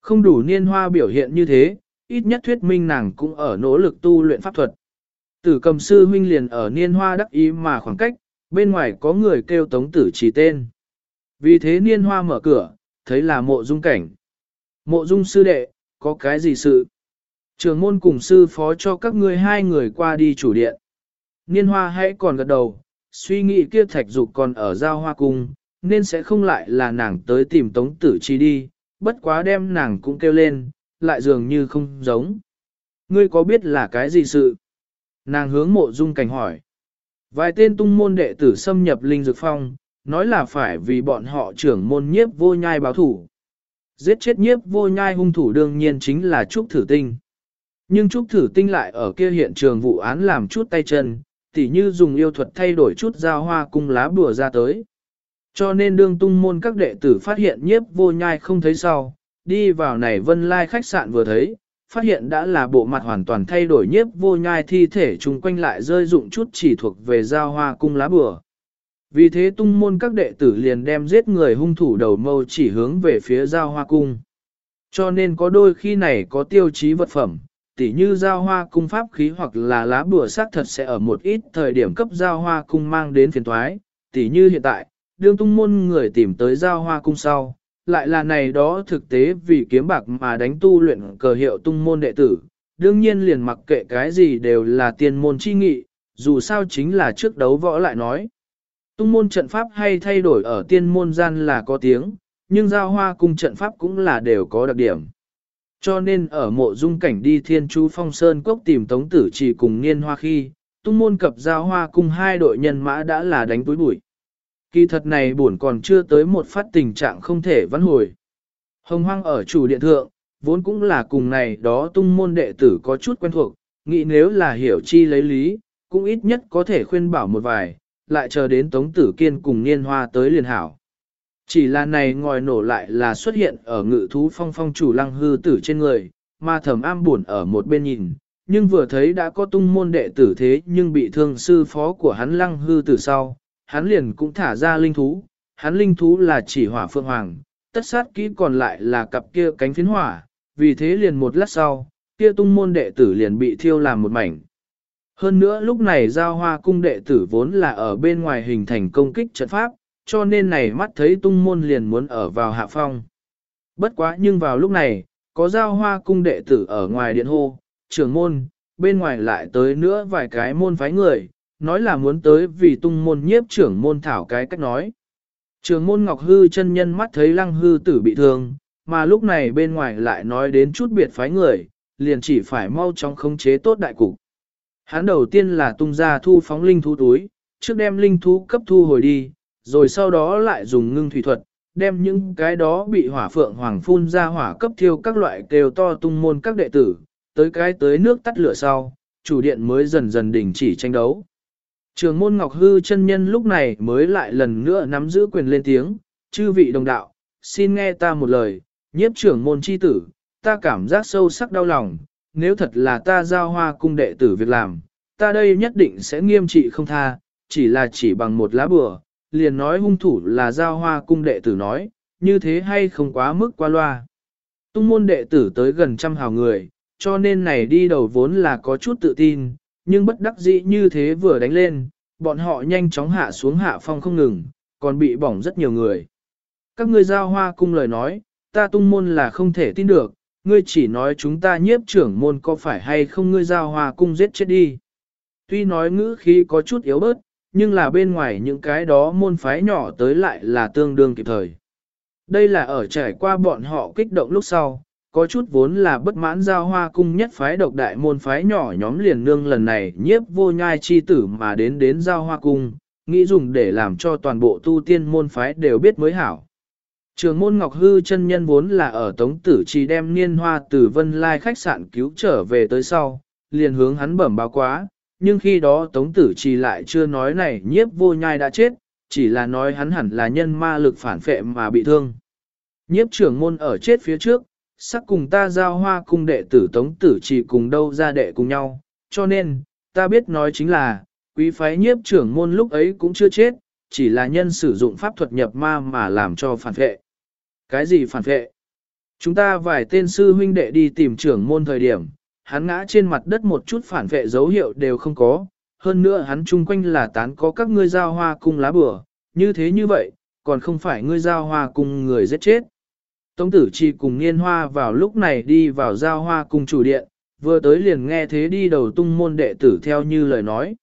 Không đủ niên hoa biểu hiện như thế, ít nhất thuyết minh nàng cũng ở nỗ lực tu luyện pháp thuật. Tử cầm sư huynh liền ở niên hoa đắc ý mà khoảng cách, bên ngoài có người kêu tống tử chỉ tên. Vì thế niên hoa mở cửa, thấy là mộ dung cảnh. Mộ dung sư đệ, có cái gì sự? Trường môn cùng sư phó cho các ngươi hai người qua đi chủ điện. Niên hoa hãy còn gật đầu, suy nghĩ kia thạch dục còn ở giao hoa cung, nên sẽ không lại là nàng tới tìm tống tử chi đi, bất quá đem nàng cũng kêu lên, lại dường như không giống. Ngươi có biết là cái gì sự? Nàng hướng mộ dung cảnh hỏi. Vài tên tung môn đệ tử xâm nhập linh dược phong, nói là phải vì bọn họ trưởng môn nhiếp vô nhai báo thủ. Giết chết nhiếp vô nhai hung thủ đương nhiên chính là Trúc Thử Tinh. Nhưng Trúc Thử Tinh lại ở kia hiện trường vụ án làm chút tay chân, tỉ như dùng yêu thuật thay đổi chút giao hoa cung lá bùa ra tới. Cho nên đương tung môn các đệ tử phát hiện nhiếp vô nhai không thấy sau, đi vào này vân lai khách sạn vừa thấy, phát hiện đã là bộ mặt hoàn toàn thay đổi nhiếp vô nhai thi thể chung quanh lại rơi dụng chút chỉ thuộc về giao hoa cung lá bừa. Vì thế tung môn các đệ tử liền đem giết người hung thủ đầu mâu chỉ hướng về phía giao hoa cung. Cho nên có đôi khi này có tiêu chí vật phẩm, tỉ như giao hoa cung pháp khí hoặc là lá bùa xác thật sẽ ở một ít thời điểm cấp giao hoa cung mang đến phiền thoái, tỉ như hiện tại, đương tung môn người tìm tới giao hoa cung sau, lại là này đó thực tế vì kiếm bạc mà đánh tu luyện cờ hiệu tung môn đệ tử, đương nhiên liền mặc kệ cái gì đều là tiền môn chi nghị, dù sao chính là trước đấu võ lại nói. Tung môn trận pháp hay thay đổi ở tiên môn gian là có tiếng, nhưng giao hoa cung trận pháp cũng là đều có đặc điểm. Cho nên ở mộ dung cảnh đi thiên chú phong sơn cốc tìm tống tử chỉ cùng niên hoa khi, tung môn cập giao hoa cùng hai đội nhân mã đã là đánh túi bụi. Kỳ thật này buồn còn chưa tới một phát tình trạng không thể vãn hồi. Hồng hoang ở chủ điện thượng, vốn cũng là cùng này đó tung môn đệ tử có chút quen thuộc, nghĩ nếu là hiểu chi lấy lý, cũng ít nhất có thể khuyên bảo một vài, lại chờ đến Tống Tử Kiên cùng Niên Hoa tới liền hảo. Chỉ là này ngòi nổ lại là xuất hiện ở ngự thú phong phong chủ lăng hư tử trên người, mà thẩm am buồn ở một bên nhìn, nhưng vừa thấy đã có tung môn đệ tử thế nhưng bị thương sư phó của hắn lăng hư tử sau, hắn liền cũng thả ra linh thú, hắn linh thú là chỉ hỏa phượng hoàng, tất sát kỹ còn lại là cặp kia cánh phiến hỏa, vì thế liền một lát sau, kia tung môn đệ tử liền bị thiêu làm một mảnh. Hơn nữa lúc này giao hoa cung đệ tử vốn là ở bên ngoài hình thành công kích trận pháp, cho nên này mắt thấy tung môn liền muốn ở vào hạ phong. Bất quá nhưng vào lúc này, có giao hoa cung đệ tử ở ngoài điện hô, trưởng môn, bên ngoài lại tới nữa vài cái môn phái người, nói là muốn tới vì tung môn nhiếp trưởng môn thảo cái cách nói. Trường môn Ngọc Hư chân nhân mắt thấy lăng hư tử bị thương, mà lúc này bên ngoài lại nói đến chút biệt phái người, liền chỉ phải mau chóng khống chế tốt đại cục. Hắn đầu tiên là tung ra thu phóng linh thú túi, trước đem linh thú cấp thu hồi đi, rồi sau đó lại dùng ngưng thủy thuật, đem những cái đó bị hỏa phượng hoàng phun ra hỏa cấp thiêu các loại kêu to tung môn các đệ tử, tới cái tới nước tắt lửa sau, chủ điện mới dần dần đình chỉ tranh đấu. Trường môn Ngọc Hư chân nhân lúc này mới lại lần nữa nắm giữ quyền lên tiếng, chư vị đồng đạo, xin nghe ta một lời, nhiếp trưởng môn chi tử, ta cảm giác sâu sắc đau lòng, nếu thật là ta giao hoa cung đệ tử việc làm, ta đây nhất định sẽ nghiêm trị không tha, chỉ là chỉ bằng một lá bừa, liền nói hung thủ là giao hoa cung đệ tử nói, như thế hay không quá mức qua loa. Tung môn đệ tử tới gần trăm hào người, cho nên này đi đầu vốn là có chút tự tin, nhưng bất đắc dĩ như thế vừa đánh lên, bọn họ nhanh chóng hạ xuống hạ phong không ngừng, còn bị bỏng rất nhiều người. Các ngươi giao hoa cung lời nói, ta tung môn là không thể tin được, ngươi chỉ nói chúng ta nhiếp trưởng môn có phải hay không ngươi giao hoa cung giết chết đi. Tuy nói ngữ khí có chút yếu bớt, nhưng là bên ngoài những cái đó môn phái nhỏ tới lại là tương đương kịp thời. Đây là ở trải qua bọn họ kích động lúc sau, có chút vốn là bất mãn giao hoa cung nhất phái độc đại môn phái nhỏ nhóm liền nương lần này nhiếp vô nhai chi tử mà đến đến giao hoa cung, nghĩ dùng để làm cho toàn bộ tu tiên môn phái đều biết mới hảo. Trường môn Ngọc Hư chân nhân vốn là ở Tống Tử chỉ đem niên hoa từ Vân Lai khách sạn cứu trở về tới sau, liền hướng hắn bẩm báo quá, nhưng khi đó Tống Tử Trì lại chưa nói này nhiếp vô nhai đã chết, chỉ là nói hắn hẳn là nhân ma lực phản phệ mà bị thương. Nhiếp trưởng môn ở chết phía trước, sắc cùng ta giao hoa cung đệ tử Tống Tử Trì cùng đâu ra đệ cùng nhau, cho nên, ta biết nói chính là, quý phái nhiếp trưởng môn lúc ấy cũng chưa chết, chỉ là nhân sử dụng pháp thuật nhập ma mà làm cho phản phệ. Cái gì phản phệ Chúng ta vài tên sư huynh đệ đi tìm trưởng môn thời điểm, hắn ngã trên mặt đất một chút phản vệ dấu hiệu đều không có, hơn nữa hắn chung quanh là tán có các ngươi giao hoa cung lá bừa, như thế như vậy, còn không phải ngươi giao hoa cung người giết chết. Tống tử chi cùng niên hoa vào lúc này đi vào giao hoa cung chủ điện, vừa tới liền nghe thế đi đầu tung môn đệ tử theo như lời nói.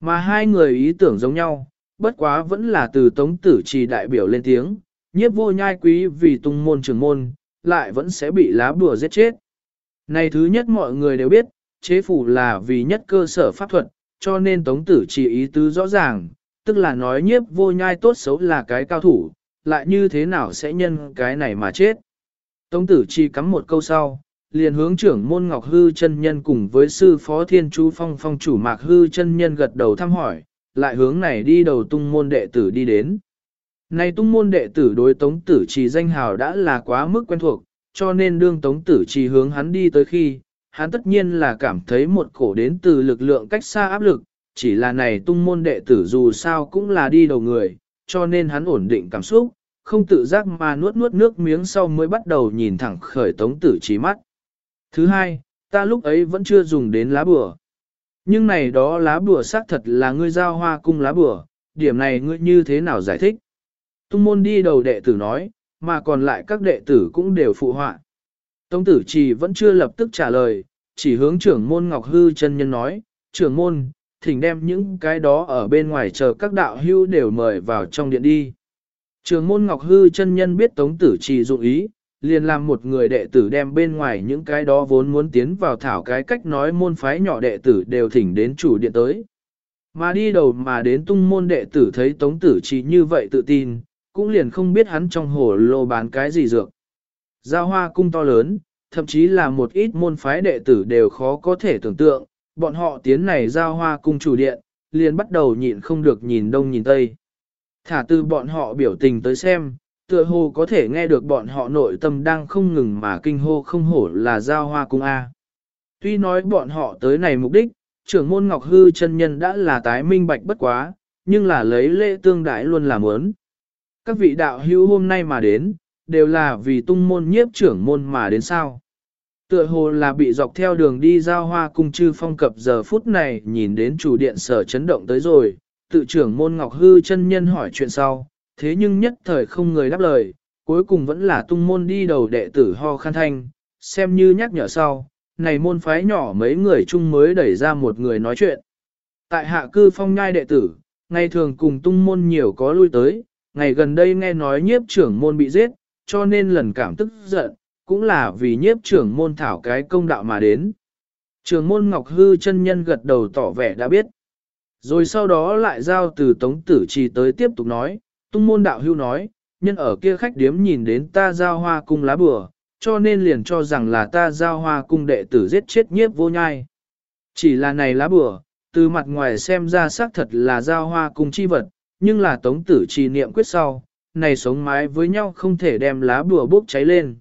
Mà hai người ý tưởng giống nhau, bất quá vẫn là từ tống tử chỉ đại biểu lên tiếng, nhiếp vô nhai quý vì tung môn trưởng môn, lại vẫn sẽ bị lá bùa giết chết. Này thứ nhất mọi người đều biết, chế phủ là vì nhất cơ sở pháp thuật, cho nên tống tử chỉ ý tứ rõ ràng, tức là nói nhiếp vô nhai tốt xấu là cái cao thủ, lại như thế nào sẽ nhân cái này mà chết. Tống tử chỉ cắm một câu sau, liền hướng trưởng môn Ngọc Hư chân nhân cùng với sư phó thiên chú phong phong chủ mạc hư chân nhân gật đầu thăm hỏi, lại hướng này đi đầu tung môn đệ tử đi đến. Này tung môn đệ tử đối tống tử trì danh hào đã là quá mức quen thuộc, cho nên đương tống tử trì hướng hắn đi tới khi, hắn tất nhiên là cảm thấy một cổ đến từ lực lượng cách xa áp lực, chỉ là này tung môn đệ tử dù sao cũng là đi đầu người, cho nên hắn ổn định cảm xúc, không tự giác mà nuốt nuốt nước miếng sau mới bắt đầu nhìn thẳng khởi tống tử trí mắt. Thứ hai, ta lúc ấy vẫn chưa dùng đến lá bùa. Nhưng này đó lá bùa xác thật là ngươi giao hoa cung lá bùa, điểm này ngươi như thế nào giải thích? Tung môn đi đầu đệ tử nói, mà còn lại các đệ tử cũng đều phụ họa. Tống tử chỉ vẫn chưa lập tức trả lời, chỉ hướng trưởng môn Ngọc Hư chân nhân nói, trưởng môn, thỉnh đem những cái đó ở bên ngoài chờ các đạo hưu đều mời vào trong điện đi. Trưởng môn Ngọc Hư chân nhân biết tống tử Trì dụng ý, liền làm một người đệ tử đem bên ngoài những cái đó vốn muốn tiến vào thảo cái cách nói môn phái nhỏ đệ tử đều thỉnh đến chủ điện tới. Mà đi đầu mà đến tung môn đệ tử thấy tống tử Trì như vậy tự tin, cũng liền không biết hắn trong hồ lô bán cái gì dược. Giao hoa cung to lớn, thậm chí là một ít môn phái đệ tử đều khó có thể tưởng tượng, bọn họ tiến này giao hoa cung chủ điện, liền bắt đầu nhịn không được nhìn đông nhìn tây. Thả từ bọn họ biểu tình tới xem, tựa hồ có thể nghe được bọn họ nội tâm đang không ngừng mà kinh hô không hổ là giao hoa cung A. Tuy nói bọn họ tới này mục đích, trưởng môn Ngọc Hư chân nhân đã là tái minh bạch bất quá, nhưng là lấy lễ tương đãi luôn là muốn. Các vị đạo hữu hôm nay mà đến, đều là vì tung môn nhiếp trưởng môn mà đến sao. Tựa hồ là bị dọc theo đường đi giao hoa cung chư phong cập giờ phút này nhìn đến chủ điện sở chấn động tới rồi, tự trưởng môn Ngọc Hư chân nhân hỏi chuyện sau, thế nhưng nhất thời không người đáp lời, cuối cùng vẫn là tung môn đi đầu đệ tử ho khăn thanh, xem như nhắc nhở sau, này môn phái nhỏ mấy người chung mới đẩy ra một người nói chuyện. Tại hạ cư phong nhai đệ tử, ngày thường cùng tung môn nhiều có lui tới, ngày gần đây nghe nói nhiếp trưởng môn bị giết, cho nên lần cảm tức giận, cũng là vì nhiếp trưởng môn thảo cái công đạo mà đến. Trưởng môn Ngọc Hư chân nhân gật đầu tỏ vẻ đã biết. Rồi sau đó lại giao từ Tống Tử Trì tới tiếp tục nói, tung môn đạo hưu nói, nhân ở kia khách điếm nhìn đến ta giao hoa cung lá bừa, cho nên liền cho rằng là ta giao hoa cung đệ tử giết chết nhiếp vô nhai. Chỉ là này lá bừa, từ mặt ngoài xem ra xác thật là giao hoa cung chi vật, nhưng là Tống Tử Trì niệm quyết sau, này sống mái với nhau không thể đem lá bùa bốc cháy lên.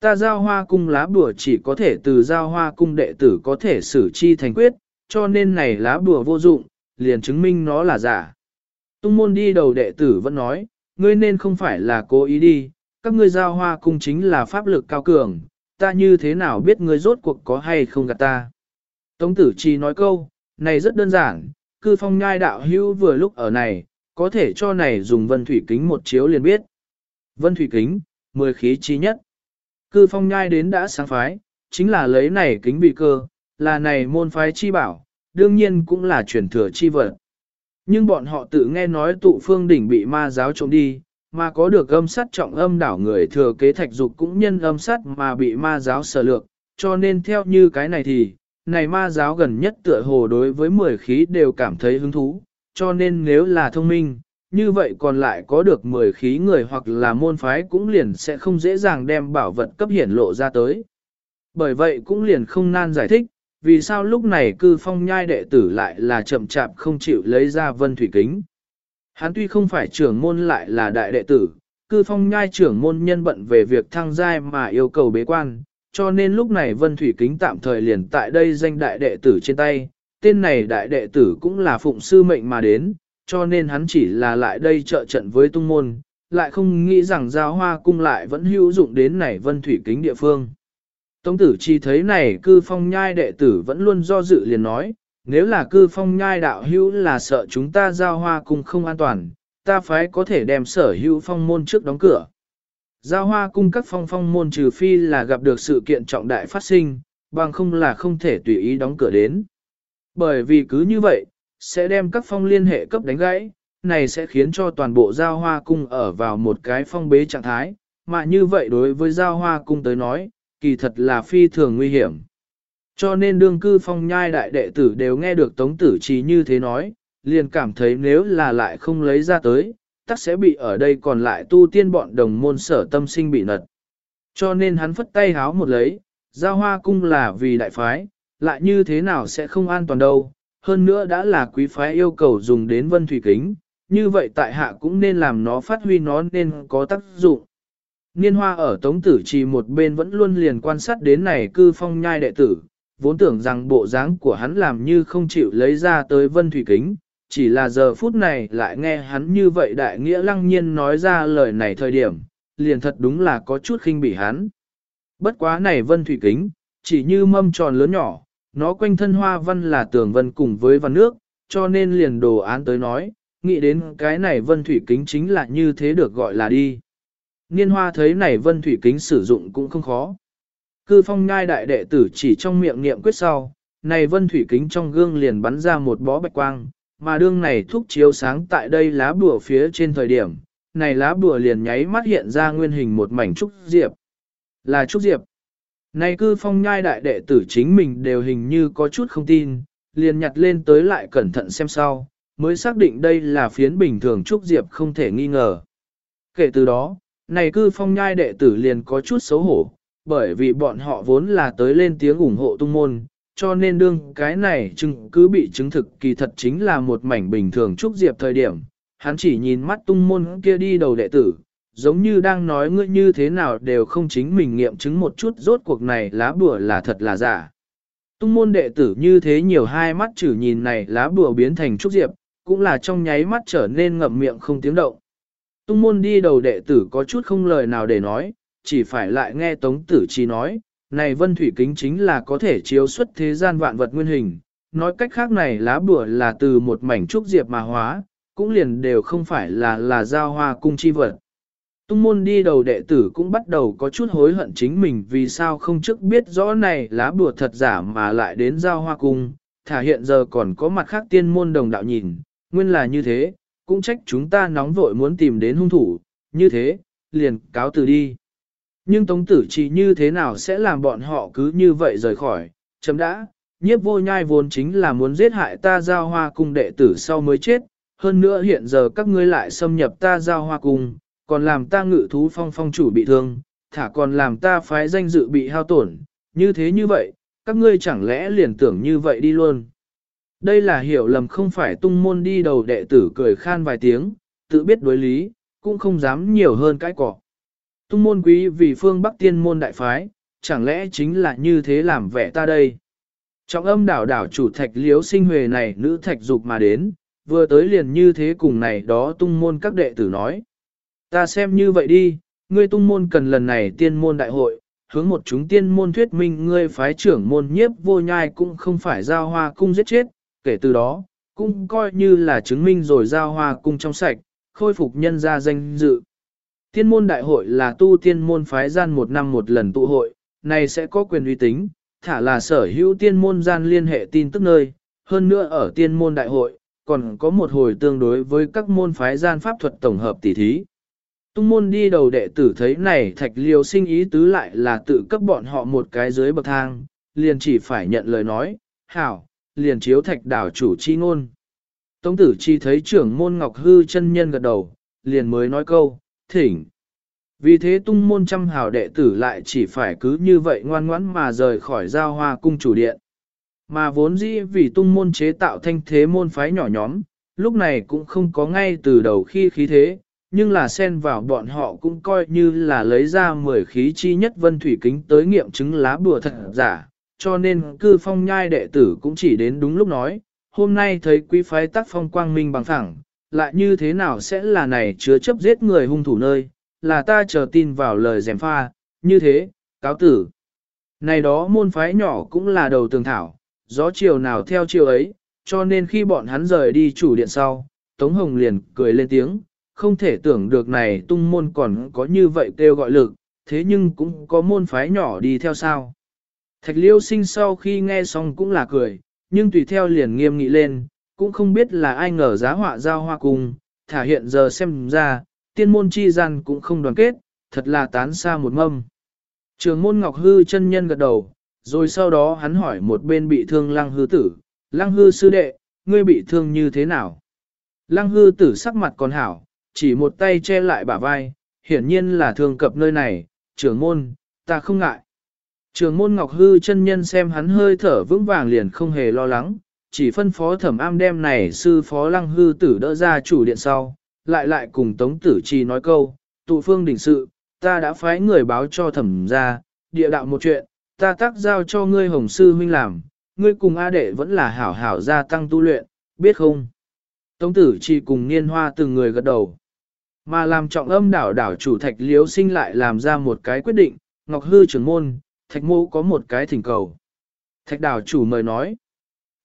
Ta giao hoa cung lá bùa chỉ có thể từ giao hoa cung đệ tử có thể xử chi thành quyết, cho nên này lá bùa vô dụng, liền chứng minh nó là giả. Tung môn đi đầu đệ tử vẫn nói, ngươi nên không phải là cố ý đi, các ngươi giao hoa cung chính là pháp lực cao cường, ta như thế nào biết ngươi rốt cuộc có hay không gạt ta. Tống tử chi nói câu, này rất đơn giản, cư phong nhai đạo hữu vừa lúc ở này, có thể cho này dùng vân thủy kính một chiếu liền biết. Vân thủy kính, mười khí chi nhất. Cư phong nhai đến đã sáng phái, chính là lấy này kính bị cơ, là này môn phái chi bảo, đương nhiên cũng là truyền thừa chi vật. Nhưng bọn họ tự nghe nói tụ phương đỉnh bị ma giáo trộm đi, mà có được âm sát trọng âm đảo người thừa kế thạch dục cũng nhân âm sát mà bị ma giáo sở lược, cho nên theo như cái này thì, này ma giáo gần nhất tựa hồ đối với mười khí đều cảm thấy hứng thú, cho nên nếu là thông minh, như vậy còn lại có được 10 khí người hoặc là môn phái cũng liền sẽ không dễ dàng đem bảo vật cấp hiển lộ ra tới. Bởi vậy cũng liền không nan giải thích, vì sao lúc này cư phong nhai đệ tử lại là chậm chạp không chịu lấy ra vân thủy kính. Hắn tuy không phải trưởng môn lại là đại đệ tử, cư phong nhai trưởng môn nhân bận về việc thăng giai mà yêu cầu bế quan, cho nên lúc này vân thủy kính tạm thời liền tại đây danh đại đệ tử trên tay, tên này đại đệ tử cũng là phụng sư mệnh mà đến, cho nên hắn chỉ là lại đây trợ trận với tung môn, lại không nghĩ rằng giao hoa cung lại vẫn hữu dụng đến này vân thủy kính địa phương. Tông tử chi thấy này cư phong nhai đệ tử vẫn luôn do dự liền nói, nếu là cư phong nhai đạo hữu là sợ chúng ta giao hoa cung không an toàn, ta phái có thể đem sở hữu phong môn trước đóng cửa. Giao hoa cung các phong phong môn trừ phi là gặp được sự kiện trọng đại phát sinh, bằng không là không thể tùy ý đóng cửa đến. Bởi vì cứ như vậy, sẽ đem các phong liên hệ cấp đánh gãy, này sẽ khiến cho toàn bộ giao hoa cung ở vào một cái phong bế trạng thái, mà như vậy đối với giao hoa cung tới nói, kỳ thật là phi thường nguy hiểm. Cho nên đương cư phong nhai đại đệ tử đều nghe được tống tử trí như thế nói, liền cảm thấy nếu là lại không lấy ra tới, tắc sẽ bị ở đây còn lại tu tiên bọn đồng môn sở tâm sinh bị nật. Cho nên hắn phất tay háo một lấy, giao hoa cung là vì đại phái, lại như thế nào sẽ không an toàn đâu, hơn nữa đã là quý phái yêu cầu dùng đến vân thủy kính, như vậy tại hạ cũng nên làm nó phát huy nó nên có tác dụng. Niên hoa ở tống tử trì một bên vẫn luôn liền quan sát đến này cư phong nhai đệ tử, vốn tưởng rằng bộ dáng của hắn làm như không chịu lấy ra tới vân thủy kính, chỉ là giờ phút này lại nghe hắn như vậy đại nghĩa lăng nhiên nói ra lời này thời điểm, liền thật đúng là có chút khinh bỉ hắn. Bất quá này vân thủy kính, chỉ như mâm tròn lớn nhỏ, nó quanh thân hoa văn là tường vân cùng với văn nước, cho nên liền đồ án tới nói, nghĩ đến cái này vân thủy kính chính là như thế được gọi là đi. Niên hoa thấy này vân thủy kính sử dụng cũng không khó. Cư phong ngai đại đệ tử chỉ trong miệng niệm quyết sau, này vân thủy kính trong gương liền bắn ra một bó bạch quang, mà đương này thúc chiếu sáng tại đây lá bùa phía trên thời điểm, này lá bùa liền nháy mắt hiện ra nguyên hình một mảnh trúc diệp. Là trúc diệp. Này cư phong nhai đại đệ tử chính mình đều hình như có chút không tin, liền nhặt lên tới lại cẩn thận xem sau, mới xác định đây là phiến bình thường trúc diệp không thể nghi ngờ. Kể từ đó, này cư phong nhai đệ tử liền có chút xấu hổ, bởi vì bọn họ vốn là tới lên tiếng ủng hộ tung môn, cho nên đương cái này chứng cứ bị chứng thực kỳ thật chính là một mảnh bình thường trúc diệp thời điểm. Hắn chỉ nhìn mắt tung môn kia đi đầu đệ tử, giống như đang nói ngươi như thế nào đều không chính mình nghiệm chứng một chút rốt cuộc này lá bùa là thật là giả. Tung môn đệ tử như thế nhiều hai mắt chử nhìn này lá bùa biến thành trúc diệp, cũng là trong nháy mắt trở nên ngậm miệng không tiếng động. Tung môn đi đầu đệ tử có chút không lời nào để nói, chỉ phải lại nghe Tống Tử Chi nói, này vân thủy kính chính là có thể chiếu xuất thế gian vạn vật nguyên hình, nói cách khác này lá bùa là từ một mảnh trúc diệp mà hóa, cũng liền đều không phải là là giao hoa cung chi vật. Tung môn đi đầu đệ tử cũng bắt đầu có chút hối hận chính mình vì sao không trước biết rõ này lá bùa thật giả mà lại đến giao hoa cung, thả hiện giờ còn có mặt khác tiên môn đồng đạo nhìn, nguyên là như thế, cũng trách chúng ta nóng vội muốn tìm đến hung thủ, như thế, liền cáo từ đi. Nhưng Tống Tử chỉ như thế nào sẽ làm bọn họ cứ như vậy rời khỏi, chấm đã, nhiếp vô nhai vốn chính là muốn giết hại ta giao hoa cung đệ tử sau mới chết, hơn nữa hiện giờ các ngươi lại xâm nhập ta giao hoa cung, còn làm ta ngự thú phong phong chủ bị thương, thả còn làm ta phái danh dự bị hao tổn, như thế như vậy, các ngươi chẳng lẽ liền tưởng như vậy đi luôn. Đây là hiểu lầm không phải tung môn đi đầu đệ tử cười khan vài tiếng, tự biết đối lý, cũng không dám nhiều hơn cái cỏ. Tung môn quý vì phương Bắc tiên môn đại phái, chẳng lẽ chính là như thế làm vẻ ta đây. Trong âm đảo đảo chủ thạch liếu sinh huề này nữ thạch dục mà đến, vừa tới liền như thế cùng này đó tung môn các đệ tử nói. Ta xem như vậy đi, ngươi tung môn cần lần này tiên môn đại hội, hướng một chúng tiên môn thuyết minh ngươi phái trưởng môn nhiếp vô nhai cũng không phải giao hoa cung giết chết, kể từ đó, cũng coi như là chứng minh rồi giao hoa cung trong sạch, khôi phục nhân ra danh dự. Tiên môn đại hội là tu tiên môn phái gian một năm một lần tụ hội, này sẽ có quyền uy tín, thả là sở hữu tiên môn gian liên hệ tin tức nơi, hơn nữa ở tiên môn đại hội, còn có một hồi tương đối với các môn phái gian pháp thuật tổng hợp tỷ thí. Tung môn đi đầu đệ tử thấy này thạch liều sinh ý tứ lại là tự cấp bọn họ một cái dưới bậc thang, liền chỉ phải nhận lời nói, hảo, liền chiếu thạch đảo chủ chi ngôn. Tống tử chi thấy trưởng môn ngọc hư chân nhân gật đầu, liền mới nói câu, thỉnh. Vì thế tung môn trăm hào đệ tử lại chỉ phải cứ như vậy ngoan ngoãn mà rời khỏi giao hoa cung chủ điện. Mà vốn dĩ vì tung môn chế tạo thanh thế môn phái nhỏ nhóm, lúc này cũng không có ngay từ đầu khi khí thế, nhưng là xen vào bọn họ cũng coi như là lấy ra 10 khí chi nhất vân thủy kính tới nghiệm chứng lá bùa thật giả, cho nên cư phong nhai đệ tử cũng chỉ đến đúng lúc nói, hôm nay thấy quý phái tác phong quang minh bằng thẳng, lại như thế nào sẽ là này chứa chấp giết người hung thủ nơi, là ta chờ tin vào lời dèm pha, như thế, cáo tử. Này đó môn phái nhỏ cũng là đầu tường thảo, gió chiều nào theo chiều ấy, cho nên khi bọn hắn rời đi chủ điện sau, Tống Hồng liền cười lên tiếng, không thể tưởng được này tung môn còn có như vậy kêu gọi lực, thế nhưng cũng có môn phái nhỏ đi theo sao. Thạch liêu sinh sau khi nghe xong cũng là cười, nhưng tùy theo liền nghiêm nghị lên, cũng không biết là ai ngờ giá họa giao hoa cùng, thả hiện giờ xem ra, tiên môn chi gian cũng không đoàn kết, thật là tán xa một mâm. Trường môn Ngọc Hư chân nhân gật đầu, rồi sau đó hắn hỏi một bên bị thương lăng hư tử, lăng hư sư đệ, ngươi bị thương như thế nào? Lăng hư tử sắc mặt còn hảo, chỉ một tay che lại bả vai, hiển nhiên là thương cập nơi này, trưởng môn, ta không ngại. Trường môn Ngọc Hư chân nhân xem hắn hơi thở vững vàng liền không hề lo lắng, chỉ phân phó thẩm am đem này sư phó lăng hư tử đỡ ra chủ điện sau, lại lại cùng tống tử chi nói câu, tụ phương đỉnh sự, ta đã phái người báo cho thẩm ra, địa đạo một chuyện, ta tác giao cho ngươi hồng sư huynh làm, ngươi cùng A đệ vẫn là hảo hảo gia tăng tu luyện, biết không? Tống tử chi cùng niên hoa từng người gật đầu. Mà làm trọng âm đảo đảo chủ thạch liếu sinh lại làm ra một cái quyết định, Ngọc Hư trưởng môn, thạch mô có một cái thỉnh cầu. Thạch đảo chủ mời nói,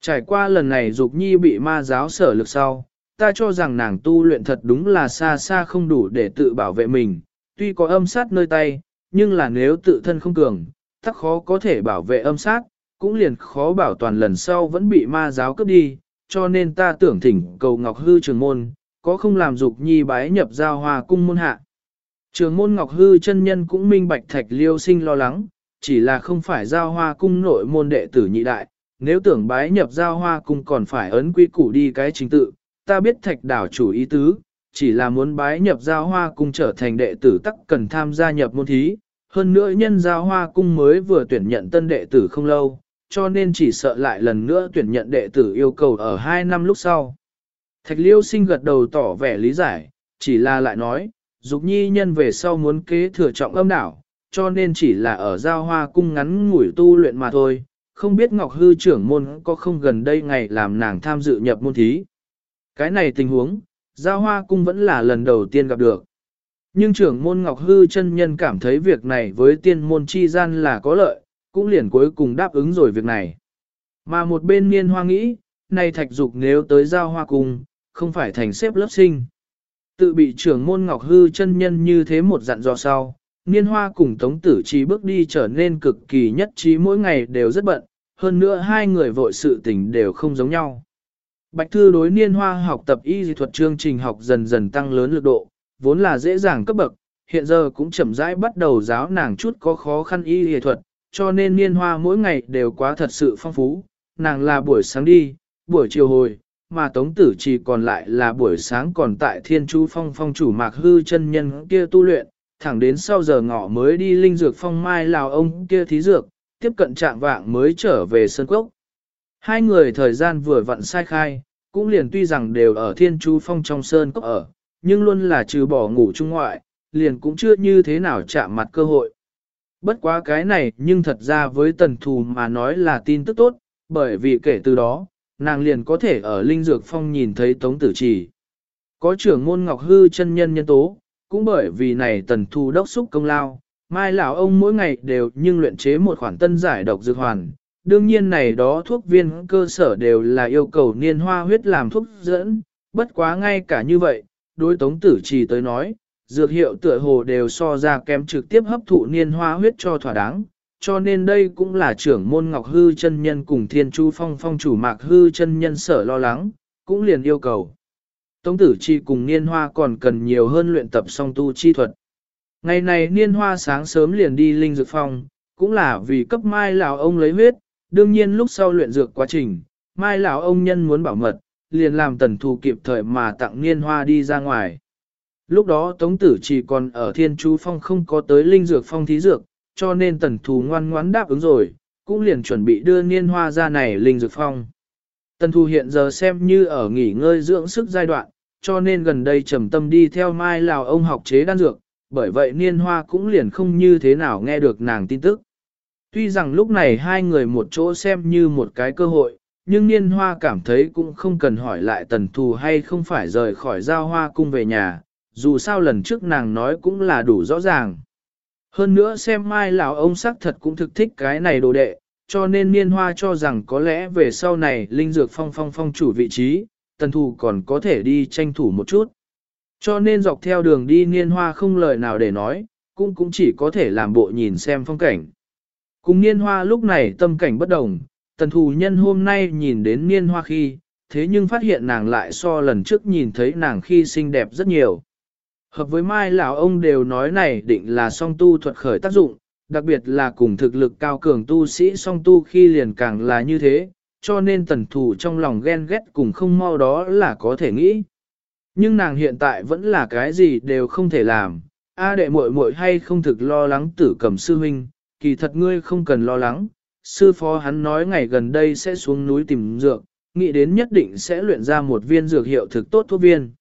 trải qua lần này dục nhi bị ma giáo sở lực sau, ta cho rằng nàng tu luyện thật đúng là xa xa không đủ để tự bảo vệ mình, tuy có âm sát nơi tay, nhưng là nếu tự thân không cường, tắc khó có thể bảo vệ âm sát, cũng liền khó bảo toàn lần sau vẫn bị ma giáo cướp đi, cho nên ta tưởng thỉnh cầu Ngọc Hư trường môn, có không làm dục nhi bái nhập giao hòa cung môn hạ. Trường môn Ngọc Hư chân nhân cũng minh bạch thạch liêu sinh lo lắng, chỉ là không phải giao hoa cung nội môn đệ tử nhị đại, nếu tưởng bái nhập giao hoa cung còn phải ấn quy củ đi cái chính tự, ta biết thạch đảo chủ ý tứ, chỉ là muốn bái nhập giao hoa cung trở thành đệ tử tắc cần tham gia nhập môn thí, hơn nữa nhân giao hoa cung mới vừa tuyển nhận tân đệ tử không lâu, cho nên chỉ sợ lại lần nữa tuyển nhận đệ tử yêu cầu ở 2 năm lúc sau. Thạch liêu sinh gật đầu tỏ vẻ lý giải, chỉ là lại nói, dục nhi nhân về sau muốn kế thừa trọng âm đảo, cho nên chỉ là ở giao hoa cung ngắn ngủi tu luyện mà thôi, không biết Ngọc Hư trưởng môn có không gần đây ngày làm nàng tham dự nhập môn thí. Cái này tình huống, giao hoa cung vẫn là lần đầu tiên gặp được. Nhưng trưởng môn Ngọc Hư chân nhân cảm thấy việc này với tiên môn chi gian là có lợi, cũng liền cuối cùng đáp ứng rồi việc này. Mà một bên niên hoa nghĩ, này thạch dục nếu tới giao hoa cung, không phải thành xếp lớp sinh. Tự bị trưởng môn Ngọc Hư chân nhân như thế một dặn dò sau, niên hoa cùng tống tử trí bước đi trở nên cực kỳ nhất trí mỗi ngày đều rất bận, hơn nữa hai người vội sự tình đều không giống nhau. Bạch Thư đối niên hoa học tập y dị thuật chương trình học dần dần tăng lớn lực độ, vốn là dễ dàng cấp bậc, hiện giờ cũng chậm rãi bắt đầu giáo nàng chút có khó khăn y dị thuật, cho nên niên hoa mỗi ngày đều quá thật sự phong phú, nàng là buổi sáng đi, buổi chiều hồi, mà tống tử chỉ còn lại là buổi sáng còn tại thiên chú phong phong chủ mạc hư chân nhân kia tu luyện, thẳng đến sau giờ ngọ mới đi linh dược phong mai lào ông kia thí dược, tiếp cận trạng vạng mới trở về sơn cốc. Hai người thời gian vừa vặn sai khai, cũng liền tuy rằng đều ở thiên chú phong trong sơn cốc ở, nhưng luôn là trừ bỏ ngủ chung ngoại, liền cũng chưa như thế nào chạm mặt cơ hội. Bất quá cái này nhưng thật ra với tần thù mà nói là tin tức tốt, bởi vì kể từ đó, nàng liền có thể ở Linh Dược Phong nhìn thấy Tống Tử Trì. Có trưởng môn Ngọc Hư chân nhân nhân tố, cũng bởi vì này tần thu đốc xúc công lao, mai lão ông mỗi ngày đều nhưng luyện chế một khoản tân giải độc dược hoàn. Đương nhiên này đó thuốc viên cơ sở đều là yêu cầu niên hoa huyết làm thuốc dẫn, bất quá ngay cả như vậy, đối Tống Tử Trì tới nói, dược hiệu tựa hồ đều so ra kém trực tiếp hấp thụ niên hoa huyết cho thỏa đáng, cho nên đây cũng là trưởng môn Ngọc Hư chân nhân cùng Thiên Chu Phong phong chủ Mạc Hư chân nhân sở lo lắng, cũng liền yêu cầu. Tống tử chi cùng niên hoa còn cần nhiều hơn luyện tập song tu chi thuật. Ngày này niên hoa sáng sớm liền đi linh dược phong, cũng là vì cấp mai lão ông lấy huyết, đương nhiên lúc sau luyện dược quá trình, mai lão ông nhân muốn bảo mật, liền làm tần thù kịp thời mà tặng niên hoa đi ra ngoài. Lúc đó Tống Tử chỉ còn ở Thiên Chú Phong không có tới Linh Dược Phong thí dược, cho nên tần thù ngoan ngoãn đáp ứng rồi, cũng liền chuẩn bị đưa niên hoa ra này Linh Dược Phong. Tần thù hiện giờ xem như ở nghỉ ngơi dưỡng sức giai đoạn, cho nên gần đây trầm tâm đi theo Mai Lào ông học chế đan dược, bởi vậy niên hoa cũng liền không như thế nào nghe được nàng tin tức. Tuy rằng lúc này hai người một chỗ xem như một cái cơ hội, nhưng niên hoa cảm thấy cũng không cần hỏi lại tần thù hay không phải rời khỏi giao hoa cung về nhà, dù sao lần trước nàng nói cũng là đủ rõ ràng. Hơn nữa xem mai lão ông sắc thật cũng thực thích cái này đồ đệ, cho nên niên hoa cho rằng có lẽ về sau này linh dược phong phong phong chủ vị trí, tần thù còn có thể đi tranh thủ một chút. Cho nên dọc theo đường đi niên hoa không lời nào để nói, cũng cũng chỉ có thể làm bộ nhìn xem phong cảnh. Cùng niên hoa lúc này tâm cảnh bất đồng, tần thù nhân hôm nay nhìn đến niên hoa khi, thế nhưng phát hiện nàng lại so lần trước nhìn thấy nàng khi xinh đẹp rất nhiều. Hợp với Mai lão ông đều nói này định là song tu thuật khởi tác dụng, đặc biệt là cùng thực lực cao cường tu sĩ song tu khi liền càng là như thế, cho nên tần thủ trong lòng ghen ghét cùng không mau đó là có thể nghĩ. Nhưng nàng hiện tại vẫn là cái gì đều không thể làm, a đệ muội muội hay không thực lo lắng tử cầm sư huynh, kỳ thật ngươi không cần lo lắng, sư phó hắn nói ngày gần đây sẽ xuống núi tìm dược, nghĩ đến nhất định sẽ luyện ra một viên dược hiệu thực tốt thuốc viên.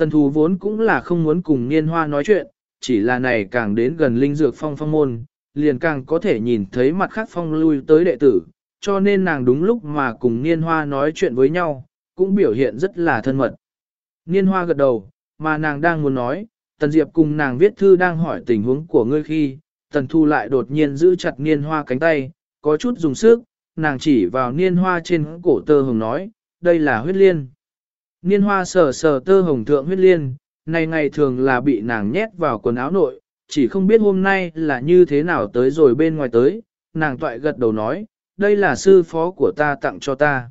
Tần thù vốn cũng là không muốn cùng niên hoa nói chuyện, chỉ là này càng đến gần linh dược phong phong môn, liền càng có thể nhìn thấy mặt khác phong lui tới đệ tử, cho nên nàng đúng lúc mà cùng niên hoa nói chuyện với nhau, cũng biểu hiện rất là thân mật. Niên hoa gật đầu, mà nàng đang muốn nói, tần diệp cùng nàng viết thư đang hỏi tình huống của ngươi khi, tần thu lại đột nhiên giữ chặt niên hoa cánh tay, có chút dùng sức, nàng chỉ vào niên hoa trên cổ tơ hồng nói, đây là huyết liên. Niên hoa sờ sờ tơ hồng thượng huyết liên, này ngày thường là bị nàng nhét vào quần áo nội, chỉ không biết hôm nay là như thế nào tới rồi bên ngoài tới, nàng toại gật đầu nói, đây là sư phó của ta tặng cho ta.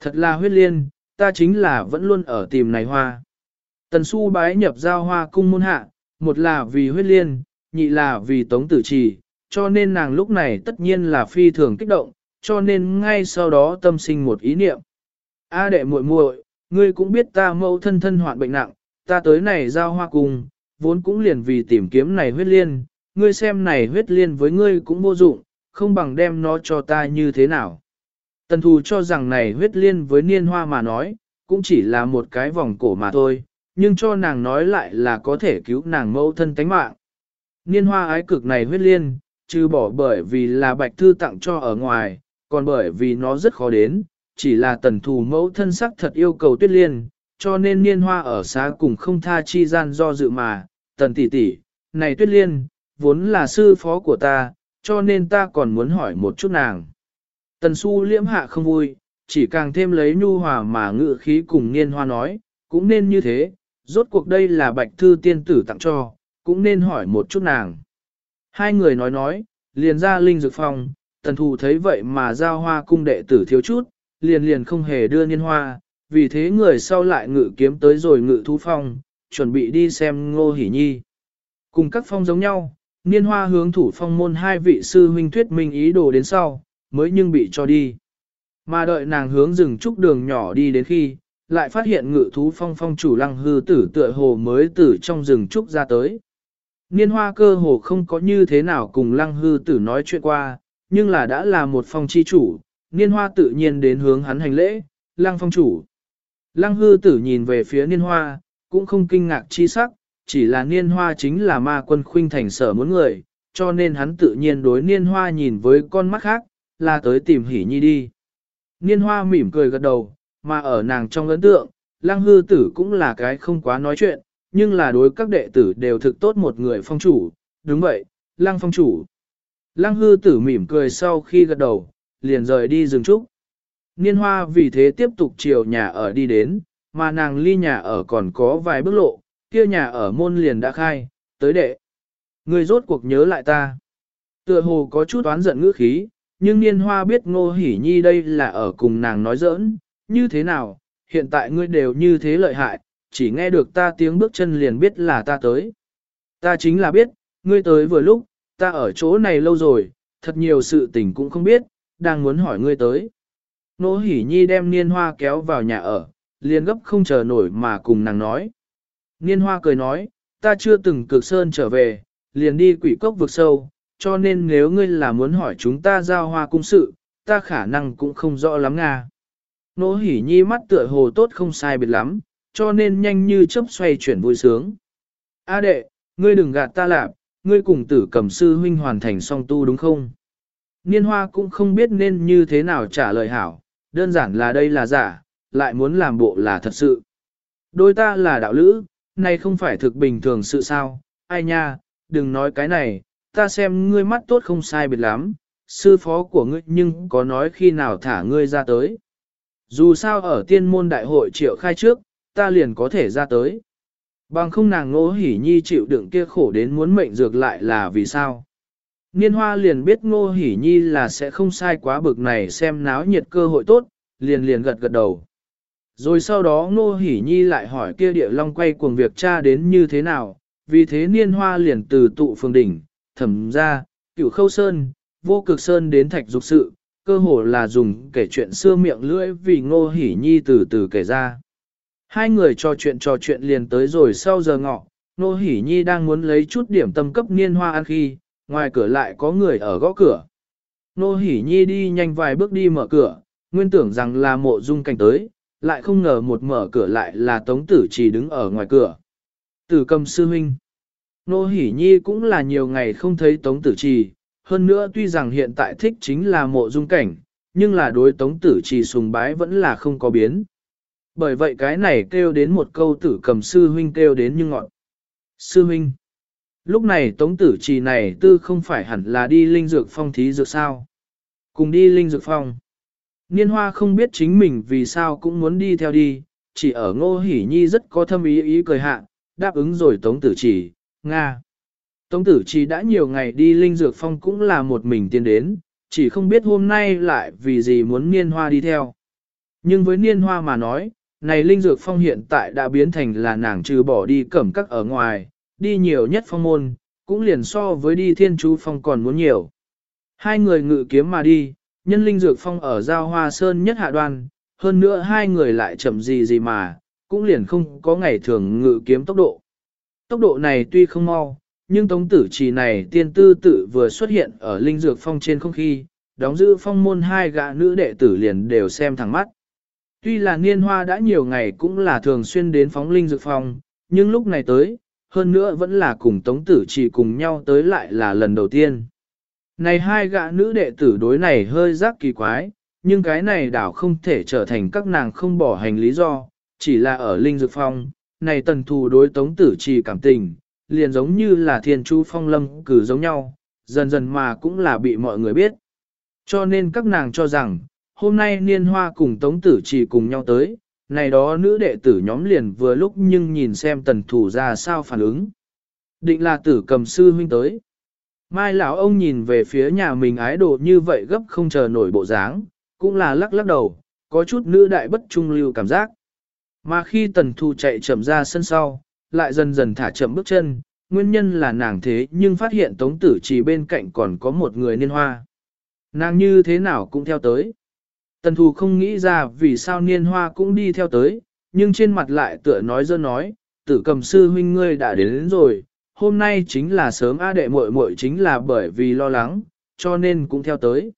Thật là huyết liên, ta chính là vẫn luôn ở tìm này hoa. Tần su bái nhập giao hoa cung môn hạ, một là vì huyết liên, nhị là vì tống tử trì, cho nên nàng lúc này tất nhiên là phi thường kích động, cho nên ngay sau đó tâm sinh một ý niệm. A đệ muội muội, ngươi cũng biết ta mẫu thân thân hoạn bệnh nặng, ta tới này giao hoa cùng, vốn cũng liền vì tìm kiếm này huyết liên, ngươi xem này huyết liên với ngươi cũng vô dụng, không bằng đem nó cho ta như thế nào. Tần thù cho rằng này huyết liên với niên hoa mà nói, cũng chỉ là một cái vòng cổ mà thôi, nhưng cho nàng nói lại là có thể cứu nàng mẫu thân tánh mạng. Niên hoa ái cực này huyết liên, trừ bỏ bởi vì là bạch thư tặng cho ở ngoài, còn bởi vì nó rất khó đến, chỉ là tần thù mẫu thân sắc thật yêu cầu tuyết liên, cho nên niên hoa ở xá cùng không tha chi gian do dự mà, tần tỷ tỷ, này tuyết liên, vốn là sư phó của ta, cho nên ta còn muốn hỏi một chút nàng. Tần su liễm hạ không vui, chỉ càng thêm lấy nhu hòa mà ngự khí cùng niên hoa nói, cũng nên như thế, rốt cuộc đây là bạch thư tiên tử tặng cho, cũng nên hỏi một chút nàng. Hai người nói nói, liền ra linh dược phòng, tần thù thấy vậy mà giao hoa cung đệ tử thiếu chút, liền liền không hề đưa niên hoa, vì thế người sau lại ngự kiếm tới rồi ngự thú phong, chuẩn bị đi xem ngô hỷ nhi. Cùng các phong giống nhau, niên hoa hướng thủ phong môn hai vị sư huynh thuyết minh ý đồ đến sau, mới nhưng bị cho đi. Mà đợi nàng hướng rừng trúc đường nhỏ đi đến khi, lại phát hiện ngự thú phong phong chủ lăng hư tử tựa hồ mới tử trong rừng trúc ra tới. Niên hoa cơ hồ không có như thế nào cùng lăng hư tử nói chuyện qua, nhưng là đã là một phong chi chủ, niên hoa tự nhiên đến hướng hắn hành lễ, lăng phong chủ. Lăng hư tử nhìn về phía niên hoa, cũng không kinh ngạc chi sắc, chỉ là niên hoa chính là ma quân khuynh thành sở muốn người, cho nên hắn tự nhiên đối niên hoa nhìn với con mắt khác, là tới tìm hỉ nhi đi. Niên hoa mỉm cười gật đầu, mà ở nàng trong ấn tượng, lăng hư tử cũng là cái không quá nói chuyện, nhưng là đối các đệ tử đều thực tốt một người phong chủ, đúng vậy, lăng phong chủ. Lăng hư tử mỉm cười sau khi gật đầu, liền rời đi rừng trúc. Niên hoa vì thế tiếp tục chiều nhà ở đi đến, mà nàng ly nhà ở còn có vài bước lộ, kia nhà ở môn liền đã khai, tới đệ. Người rốt cuộc nhớ lại ta. Tựa hồ có chút oán giận ngữ khí, nhưng niên hoa biết ngô hỉ nhi đây là ở cùng nàng nói giỡn, như thế nào, hiện tại ngươi đều như thế lợi hại, chỉ nghe được ta tiếng bước chân liền biết là ta tới. Ta chính là biết, ngươi tới vừa lúc, ta ở chỗ này lâu rồi, thật nhiều sự tình cũng không biết, đang muốn hỏi ngươi tới. Nô hỷ nhi đem niên hoa kéo vào nhà ở, liền gấp không chờ nổi mà cùng nàng nói. Niên hoa cười nói, ta chưa từng cực sơn trở về, liền đi quỷ cốc vực sâu, cho nên nếu ngươi là muốn hỏi chúng ta giao hoa cung sự, ta khả năng cũng không rõ lắm nga. Nô hỷ nhi mắt tựa hồ tốt không sai biệt lắm, cho nên nhanh như chớp xoay chuyển vui sướng. A đệ, ngươi đừng gạt ta lạp, ngươi cùng tử cầm sư huynh hoàn thành song tu đúng không? Niên hoa cũng không biết nên như thế nào trả lời hảo, đơn giản là đây là giả, lại muốn làm bộ là thật sự. Đôi ta là đạo lữ, này không phải thực bình thường sự sao, ai nha, đừng nói cái này, ta xem ngươi mắt tốt không sai biệt lắm, sư phó của ngươi nhưng có nói khi nào thả ngươi ra tới. Dù sao ở tiên môn đại hội triệu khai trước, ta liền có thể ra tới. Bằng không nàng ngỗ hỉ nhi chịu đựng kia khổ đến muốn mệnh dược lại là vì sao. Niên hoa liền biết ngô hỉ nhi là sẽ không sai quá bực này xem náo nhiệt cơ hội tốt, liền liền gật gật đầu. Rồi sau đó ngô hỉ nhi lại hỏi kia địa long quay cuồng việc cha đến như thế nào, vì thế niên hoa liền từ tụ phương đỉnh, thẩm ra, cửu khâu sơn, vô cực sơn đến thạch dục sự, cơ hồ là dùng kể chuyện xưa miệng lưỡi vì ngô hỉ nhi từ từ kể ra. Hai người trò chuyện trò chuyện liền tới rồi sau giờ ngọ, ngô hỉ nhi đang muốn lấy chút điểm tâm cấp niên hoa ăn khi, ngoài cửa lại có người ở gõ cửa. Nô hỉ nhi đi nhanh vài bước đi mở cửa, nguyên tưởng rằng là mộ dung cảnh tới, lại không ngờ một mở cửa lại là tống tử chỉ đứng ở ngoài cửa. Tử cầm sư huynh. Nô hỉ nhi cũng là nhiều ngày không thấy tống tử trì, hơn nữa tuy rằng hiện tại thích chính là mộ dung cảnh, nhưng là đối tống tử trì sùng bái vẫn là không có biến. Bởi vậy cái này kêu đến một câu tử cầm sư huynh kêu đến như ngọn. Sư huynh. Lúc này tống tử trì này tư không phải hẳn là đi linh dược phong thí dược sao. Cùng đi linh dược phong. Niên hoa không biết chính mình vì sao cũng muốn đi theo đi, chỉ ở ngô hỉ nhi rất có thâm ý ý cười hạ, đáp ứng rồi tống tử trì, Nga. Tống tử trì đã nhiều ngày đi linh dược phong cũng là một mình tiến đến, chỉ không biết hôm nay lại vì gì muốn niên hoa đi theo. Nhưng với niên hoa mà nói, này linh dược phong hiện tại đã biến thành là nàng trừ bỏ đi cẩm các ở ngoài, đi nhiều nhất phong môn, cũng liền so với đi thiên chú phong còn muốn nhiều. Hai người ngự kiếm mà đi, nhân linh dược phong ở giao hoa sơn nhất hạ đoan, hơn nữa hai người lại chậm gì gì mà, cũng liền không có ngày thường ngự kiếm tốc độ. Tốc độ này tuy không mau, nhưng tống tử trì này tiên tư tự vừa xuất hiện ở linh dược phong trên không khí, đóng giữ phong môn hai gã nữ đệ tử liền đều xem thẳng mắt. Tuy là niên hoa đã nhiều ngày cũng là thường xuyên đến phóng linh dược phong, nhưng lúc này tới, hơn nữa vẫn là cùng tống tử trì cùng nhau tới lại là lần đầu tiên. Này hai gã nữ đệ tử đối này hơi giác kỳ quái, nhưng cái này đảo không thể trở thành các nàng không bỏ hành lý do, chỉ là ở Linh Dược Phong, này tần thù đối tống tử trì cảm tình, liền giống như là thiên chu phong lâm cử giống nhau, dần dần mà cũng là bị mọi người biết. Cho nên các nàng cho rằng, hôm nay niên hoa cùng tống tử trì cùng nhau tới, này đó nữ đệ tử nhóm liền vừa lúc nhưng nhìn xem tần thủ ra sao phản ứng. Định là tử cầm sư huynh tới. Mai lão ông nhìn về phía nhà mình ái đồ như vậy gấp không chờ nổi bộ dáng, cũng là lắc lắc đầu, có chút nữ đại bất trung lưu cảm giác. Mà khi tần thu chạy chậm ra sân sau, lại dần dần thả chậm bước chân, nguyên nhân là nàng thế nhưng phát hiện tống tử chỉ bên cạnh còn có một người niên hoa. Nàng như thế nào cũng theo tới. Tần thù không nghĩ ra vì sao niên hoa cũng đi theo tới, nhưng trên mặt lại tựa nói dơ nói, tử cầm sư huynh ngươi đã đến, đến rồi, hôm nay chính là sớm A đệ muội muội chính là bởi vì lo lắng, cho nên cũng theo tới.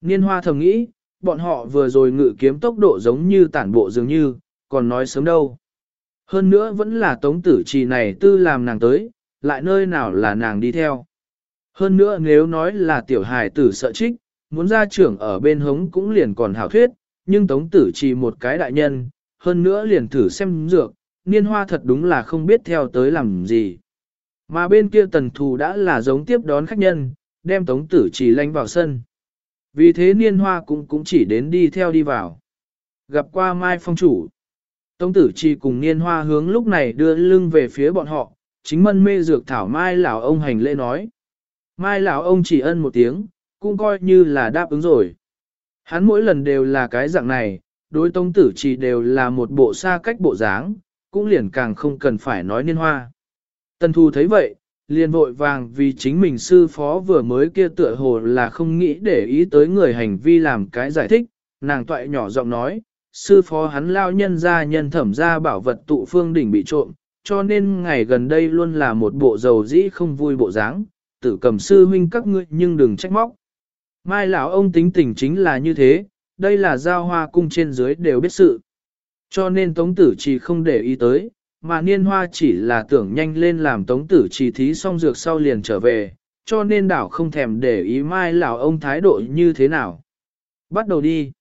Niên hoa thầm nghĩ, bọn họ vừa rồi ngự kiếm tốc độ giống như tản bộ dường như, còn nói sớm đâu. Hơn nữa vẫn là tống tử trì này tư làm nàng tới, lại nơi nào là nàng đi theo. Hơn nữa nếu nói là tiểu hài tử sợ trích, muốn ra trưởng ở bên hống cũng liền còn hảo thuyết, nhưng tống tử trì một cái đại nhân, hơn nữa liền thử xem dược, niên hoa thật đúng là không biết theo tới làm gì. Mà bên kia tần thù đã là giống tiếp đón khách nhân, đem tống tử trì lanh vào sân. Vì thế niên hoa cũng cũng chỉ đến đi theo đi vào. Gặp qua Mai Phong chủ. Tống tử trì cùng niên hoa hướng lúc này đưa lưng về phía bọn họ, chính mân mê dược thảo Mai lão ông hành lễ nói. Mai lão ông chỉ ân một tiếng, cũng coi như là đáp ứng rồi. Hắn mỗi lần đều là cái dạng này, đối tống tử chỉ đều là một bộ xa cách bộ dáng, cũng liền càng không cần phải nói niên hoa. Tần thu thấy vậy, liền vội vàng vì chính mình sư phó vừa mới kia tựa hồ là không nghĩ để ý tới người hành vi làm cái giải thích, nàng toại nhỏ giọng nói, sư phó hắn lao nhân ra nhân thẩm ra bảo vật tụ phương đỉnh bị trộm, cho nên ngày gần đây luôn là một bộ dầu dĩ không vui bộ dáng, tử cầm sư huynh các ngươi nhưng đừng trách móc. Mai lão ông tính tình chính là như thế, đây là giao hoa cung trên dưới đều biết sự. Cho nên tống tử chỉ không để ý tới, mà niên hoa chỉ là tưởng nhanh lên làm tống tử chỉ thí xong dược sau liền trở về, cho nên đảo không thèm để ý mai lão ông thái độ như thế nào. Bắt đầu đi.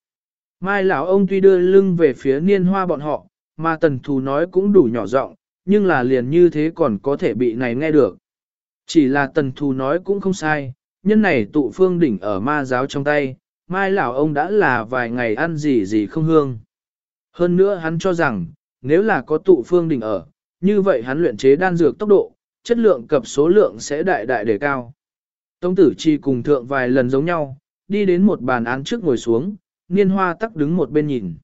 Mai lão ông tuy đưa lưng về phía niên hoa bọn họ, mà tần thù nói cũng đủ nhỏ giọng, nhưng là liền như thế còn có thể bị này nghe được. Chỉ là tần thù nói cũng không sai, nhân này tụ phương đỉnh ở ma giáo trong tay, mai lão ông đã là vài ngày ăn gì gì không hương. Hơn nữa hắn cho rằng, nếu là có tụ phương đỉnh ở, như vậy hắn luyện chế đan dược tốc độ, chất lượng cập số lượng sẽ đại đại đề cao. Tống tử chi cùng thượng vài lần giống nhau, đi đến một bàn án trước ngồi xuống, niên hoa tắc đứng một bên nhìn.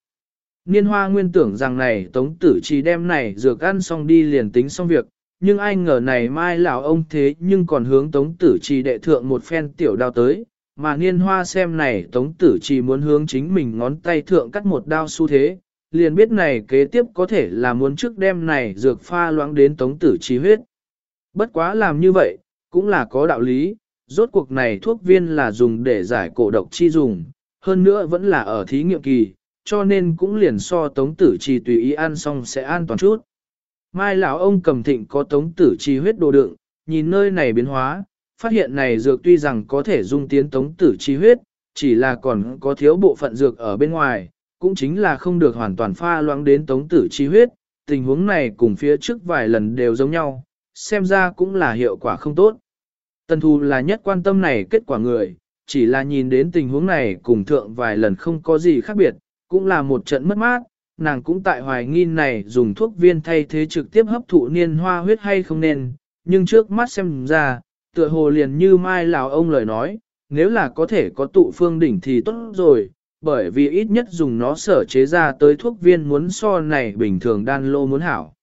Niên hoa nguyên tưởng rằng này tống tử chi đem này dược ăn xong đi liền tính xong việc, nhưng ai ngờ này mai lão ông thế nhưng còn hướng tống tử chi đệ thượng một phen tiểu đao tới, mà niên hoa xem này tống tử chi muốn hướng chính mình ngón tay thượng cắt một đao xu thế, liền biết này kế tiếp có thể là muốn trước đêm này dược pha loãng đến tống tử chi huyết. Bất quá làm như vậy, cũng là có đạo lý, rốt cuộc này thuốc viên là dùng để giải cổ độc chi dùng, hơn nữa vẫn là ở thí nghiệm kỳ, cho nên cũng liền so tống tử chi tùy ý ăn xong sẽ an toàn chút. Mai lão ông cầm thịnh có tống tử chi huyết đồ đựng, nhìn nơi này biến hóa, phát hiện này dược tuy rằng có thể dung tiến tống tử chi huyết, chỉ là còn có thiếu bộ phận dược ở bên ngoài, cũng chính là không được hoàn toàn pha loãng đến tống tử chi huyết, tình huống này cùng phía trước vài lần đều giống nhau, xem ra cũng là hiệu quả không tốt. Tần thù là nhất quan tâm này kết quả người, chỉ là nhìn đến tình huống này cùng thượng vài lần không có gì khác biệt, cũng là một trận mất mát, nàng cũng tại hoài nghi này dùng thuốc viên thay thế trực tiếp hấp thụ niên hoa huyết hay không nên, nhưng trước mắt xem ra, tựa hồ liền như mai lào ông lời nói, nếu là có thể có tụ phương đỉnh thì tốt rồi, bởi vì ít nhất dùng nó sở chế ra tới thuốc viên muốn so này bình thường đan lô muốn hảo.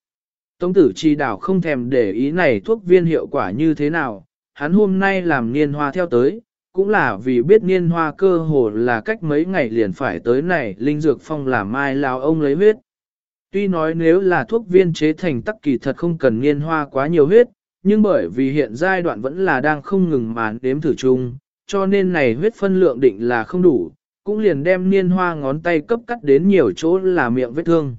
Tống tử chi đảo không thèm để ý này thuốc viên hiệu quả như thế nào, hắn hôm nay làm niên hoa theo tới, cũng là vì biết niên hoa cơ hồ là cách mấy ngày liền phải tới này linh dược phong làm mai lao ông lấy huyết. Tuy nói nếu là thuốc viên chế thành tắc kỳ thật không cần niên hoa quá nhiều huyết, nhưng bởi vì hiện giai đoạn vẫn là đang không ngừng mà đếm thử chung, cho nên này huyết phân lượng định là không đủ, cũng liền đem niên hoa ngón tay cấp cắt đến nhiều chỗ là miệng vết thương.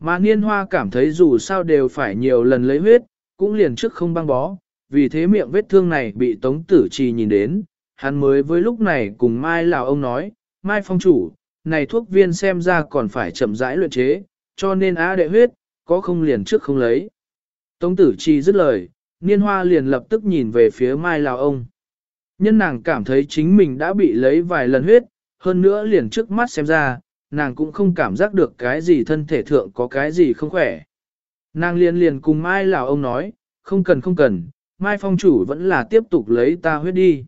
Mà niên hoa cảm thấy dù sao đều phải nhiều lần lấy huyết, cũng liền trước không băng bó, vì thế miệng vết thương này bị tống tử trì nhìn đến, hắn mới với lúc này cùng Mai lão ông nói, Mai phong chủ, này thuốc viên xem ra còn phải chậm rãi luyện chế, cho nên á đệ huyết, có không liền trước không lấy. Tống tử chi dứt lời, niên hoa liền lập tức nhìn về phía Mai lão ông. Nhân nàng cảm thấy chính mình đã bị lấy vài lần huyết, hơn nữa liền trước mắt xem ra, nàng cũng không cảm giác được cái gì thân thể thượng có cái gì không khỏe. Nàng liền liền cùng Mai lão ông nói, không cần không cần, Mai phong chủ vẫn là tiếp tục lấy ta huyết đi.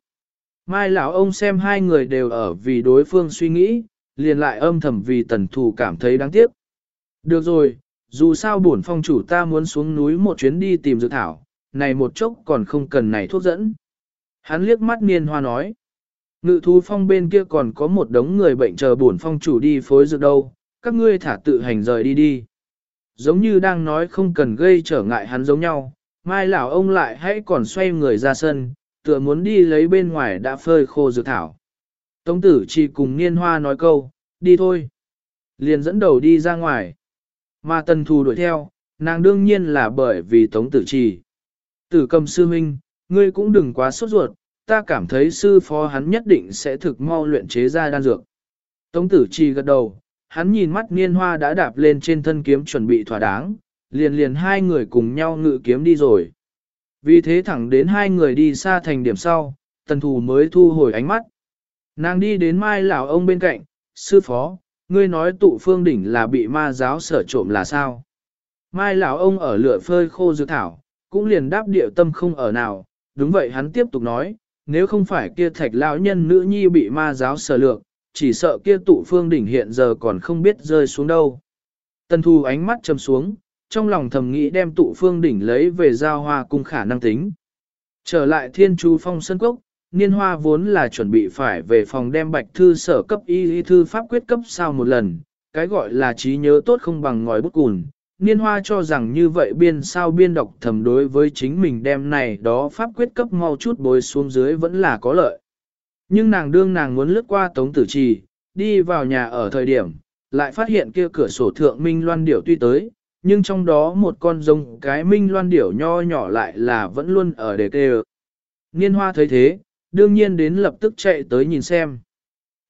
Mai lão ông xem hai người đều ở vì đối phương suy nghĩ, liền lại âm thầm vì tần thù cảm thấy đáng tiếc. Được rồi, dù sao bổn phong chủ ta muốn xuống núi một chuyến đi tìm dược thảo, này một chốc còn không cần này thuốc dẫn. Hắn liếc mắt niên hoa nói. Ngự thú phong bên kia còn có một đống người bệnh chờ bổn phong chủ đi phối dược đâu, các ngươi thả tự hành rời đi đi. Giống như đang nói không cần gây trở ngại hắn giống nhau, mai lão ông lại hãy còn xoay người ra sân, tựa muốn đi lấy bên ngoài đã phơi khô dược thảo. Tống tử chỉ cùng niên hoa nói câu, đi thôi. Liền dẫn đầu đi ra ngoài. Mà tần thù đuổi theo, nàng đương nhiên là bởi vì tống tử trì. Tử cầm sư huynh, ngươi cũng đừng quá sốt ruột, ta cảm thấy sư phó hắn nhất định sẽ thực mau luyện chế ra đan dược. Tống tử trì gật đầu, hắn nhìn mắt niên hoa đã đạp lên trên thân kiếm chuẩn bị thỏa đáng, liền liền hai người cùng nhau ngự kiếm đi rồi. Vì thế thẳng đến hai người đi xa thành điểm sau, tần thù mới thu hồi ánh mắt. Nàng đi đến mai lão ông bên cạnh, sư phó, ngươi nói tụ phương đỉnh là bị ma giáo sở trộm là sao? Mai lão ông ở lửa phơi khô dược thảo, cũng liền đáp điệu tâm không ở nào, đúng vậy hắn tiếp tục nói, nếu không phải kia thạch lão nhân nữ nhi bị ma giáo sở lược, chỉ sợ kia tụ phương đỉnh hiện giờ còn không biết rơi xuống đâu. Tần thù ánh mắt chầm xuống, trong lòng thầm nghĩ đem tụ phương đỉnh lấy về giao hoa cung khả năng tính. Trở lại thiên chu phong sân cốc, niên hoa vốn là chuẩn bị phải về phòng đem bạch thư sở cấp y y thư pháp quyết cấp sao một lần, cái gọi là trí nhớ tốt không bằng ngòi bút cùn. Niên hoa cho rằng như vậy biên sao biên đọc thầm đối với chính mình đem này đó pháp quyết cấp mau chút bồi xuống dưới vẫn là có lợi. Nhưng nàng đương nàng muốn lướt qua tống tử trì, đi vào nhà ở thời điểm, lại phát hiện kia cửa sổ thượng minh loan điểu tuy tới, nhưng trong đó một con rồng cái minh loan điểu nho nhỏ lại là vẫn luôn ở đề tê Niên hoa thấy thế, đương nhiên đến lập tức chạy tới nhìn xem.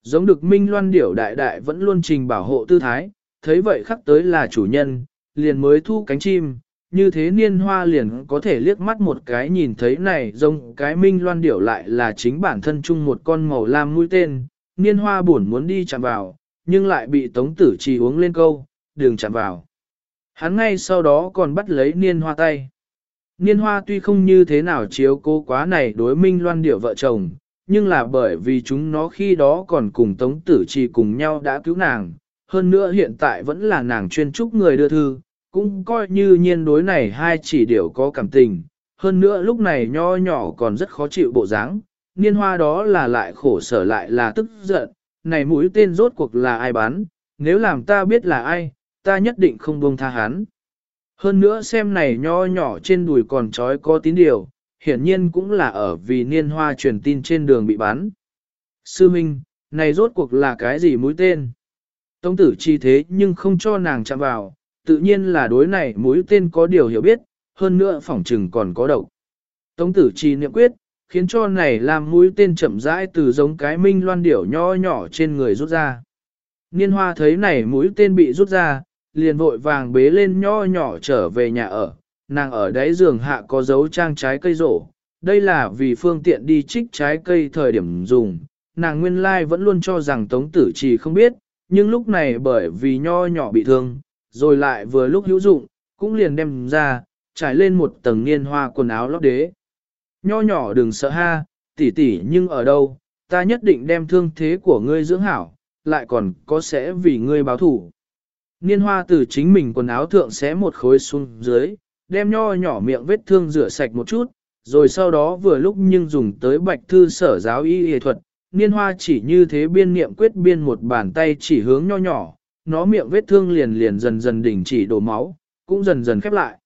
Giống được minh loan điểu đại đại vẫn luôn trình bảo hộ tư thái, thấy vậy khắc tới là chủ nhân, liền mới thu cánh chim, như thế niên hoa liền có thể liếc mắt một cái nhìn thấy này giống cái minh loan điểu lại là chính bản thân chung một con màu lam mũi tên, niên hoa buồn muốn đi chạm vào, nhưng lại bị tống tử trì uống lên câu, đường chạm vào. Hắn ngay sau đó còn bắt lấy niên hoa tay. Niên hoa tuy không như thế nào chiếu cố quá này đối minh loan điểu vợ chồng, nhưng là bởi vì chúng nó khi đó còn cùng tống tử trì cùng nhau đã cứu nàng, hơn nữa hiện tại vẫn là nàng chuyên trúc người đưa thư, cũng coi như nhiên đối này hai chỉ điểu có cảm tình, hơn nữa lúc này nho nhỏ còn rất khó chịu bộ dáng, niên hoa đó là lại khổ sở lại là tức giận, này mũi tên rốt cuộc là ai bán? nếu làm ta biết là ai, ta nhất định không buông tha hắn. Hơn nữa xem này nho nhỏ trên đùi còn trói có tín điều, hiển nhiên cũng là ở vì niên hoa truyền tin trên đường bị bắn. Sư Minh, này rốt cuộc là cái gì mũi tên? Tống tử chi thế nhưng không cho nàng chạm vào, tự nhiên là đối này mũi tên có điều hiểu biết, hơn nữa phỏng trừng còn có độc. Tống tử chi niệm quyết, khiến cho này làm mũi tên chậm rãi từ giống cái minh loan điểu nho nhỏ trên người rút ra. Niên hoa thấy này mũi tên bị rút ra, liền vội vàng bế lên nho nhỏ trở về nhà ở, nàng ở đáy giường hạ có dấu trang trái cây rổ, đây là vì phương tiện đi trích trái cây thời điểm dùng, nàng nguyên lai vẫn luôn cho rằng tống tử chỉ không biết, nhưng lúc này bởi vì nho nhỏ bị thương, rồi lại vừa lúc hữu dụng, cũng liền đem ra, trải lên một tầng niên hoa quần áo lót đế. Nho nhỏ đừng sợ ha, tỷ tỷ nhưng ở đâu, ta nhất định đem thương thế của ngươi dưỡng hảo, lại còn có sẽ vì ngươi báo thủ. Niên hoa từ chính mình quần áo thượng xé một khối xuống dưới, đem nho nhỏ miệng vết thương rửa sạch một chút, rồi sau đó vừa lúc nhưng dùng tới bạch thư sở giáo y y thuật, niên hoa chỉ như thế biên niệm quyết biên một bàn tay chỉ hướng nho nhỏ, nó miệng vết thương liền liền dần dần đỉnh chỉ đổ máu, cũng dần dần khép lại.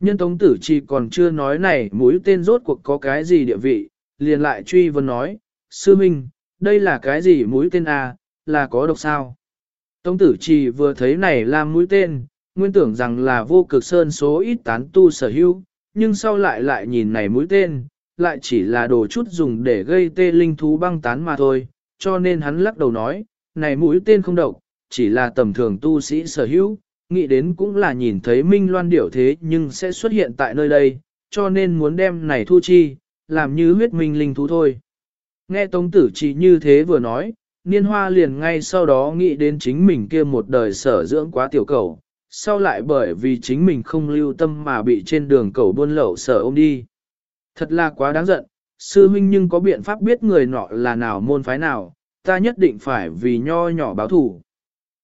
Nhân tống tử chỉ còn chưa nói này mũi tên rốt cuộc có cái gì địa vị, liền lại truy vấn nói, sư minh, đây là cái gì mũi tên à, là có độc sao? Tống tử trì vừa thấy này làm mũi tên, nguyên tưởng rằng là vô cực sơn số ít tán tu sở hữu, nhưng sau lại lại nhìn này mũi tên, lại chỉ là đồ chút dùng để gây tê linh thú băng tán mà thôi, cho nên hắn lắc đầu nói, này mũi tên không độc, chỉ là tầm thường tu sĩ sở hữu, nghĩ đến cũng là nhìn thấy minh loan điểu thế nhưng sẽ xuất hiện tại nơi đây, cho nên muốn đem này thu chi, làm như huyết minh linh thú thôi. Nghe Tống Tử chỉ như thế vừa nói, Niên Hoa liền ngay sau đó nghĩ đến chính mình kia một đời sở dưỡng quá tiểu cầu, sau lại bởi vì chính mình không lưu tâm mà bị trên đường cầu buôn lậu sở ôm đi. Thật là quá đáng giận, sư huynh nhưng có biện pháp biết người nọ là nào môn phái nào, ta nhất định phải vì nho nhỏ báo thủ.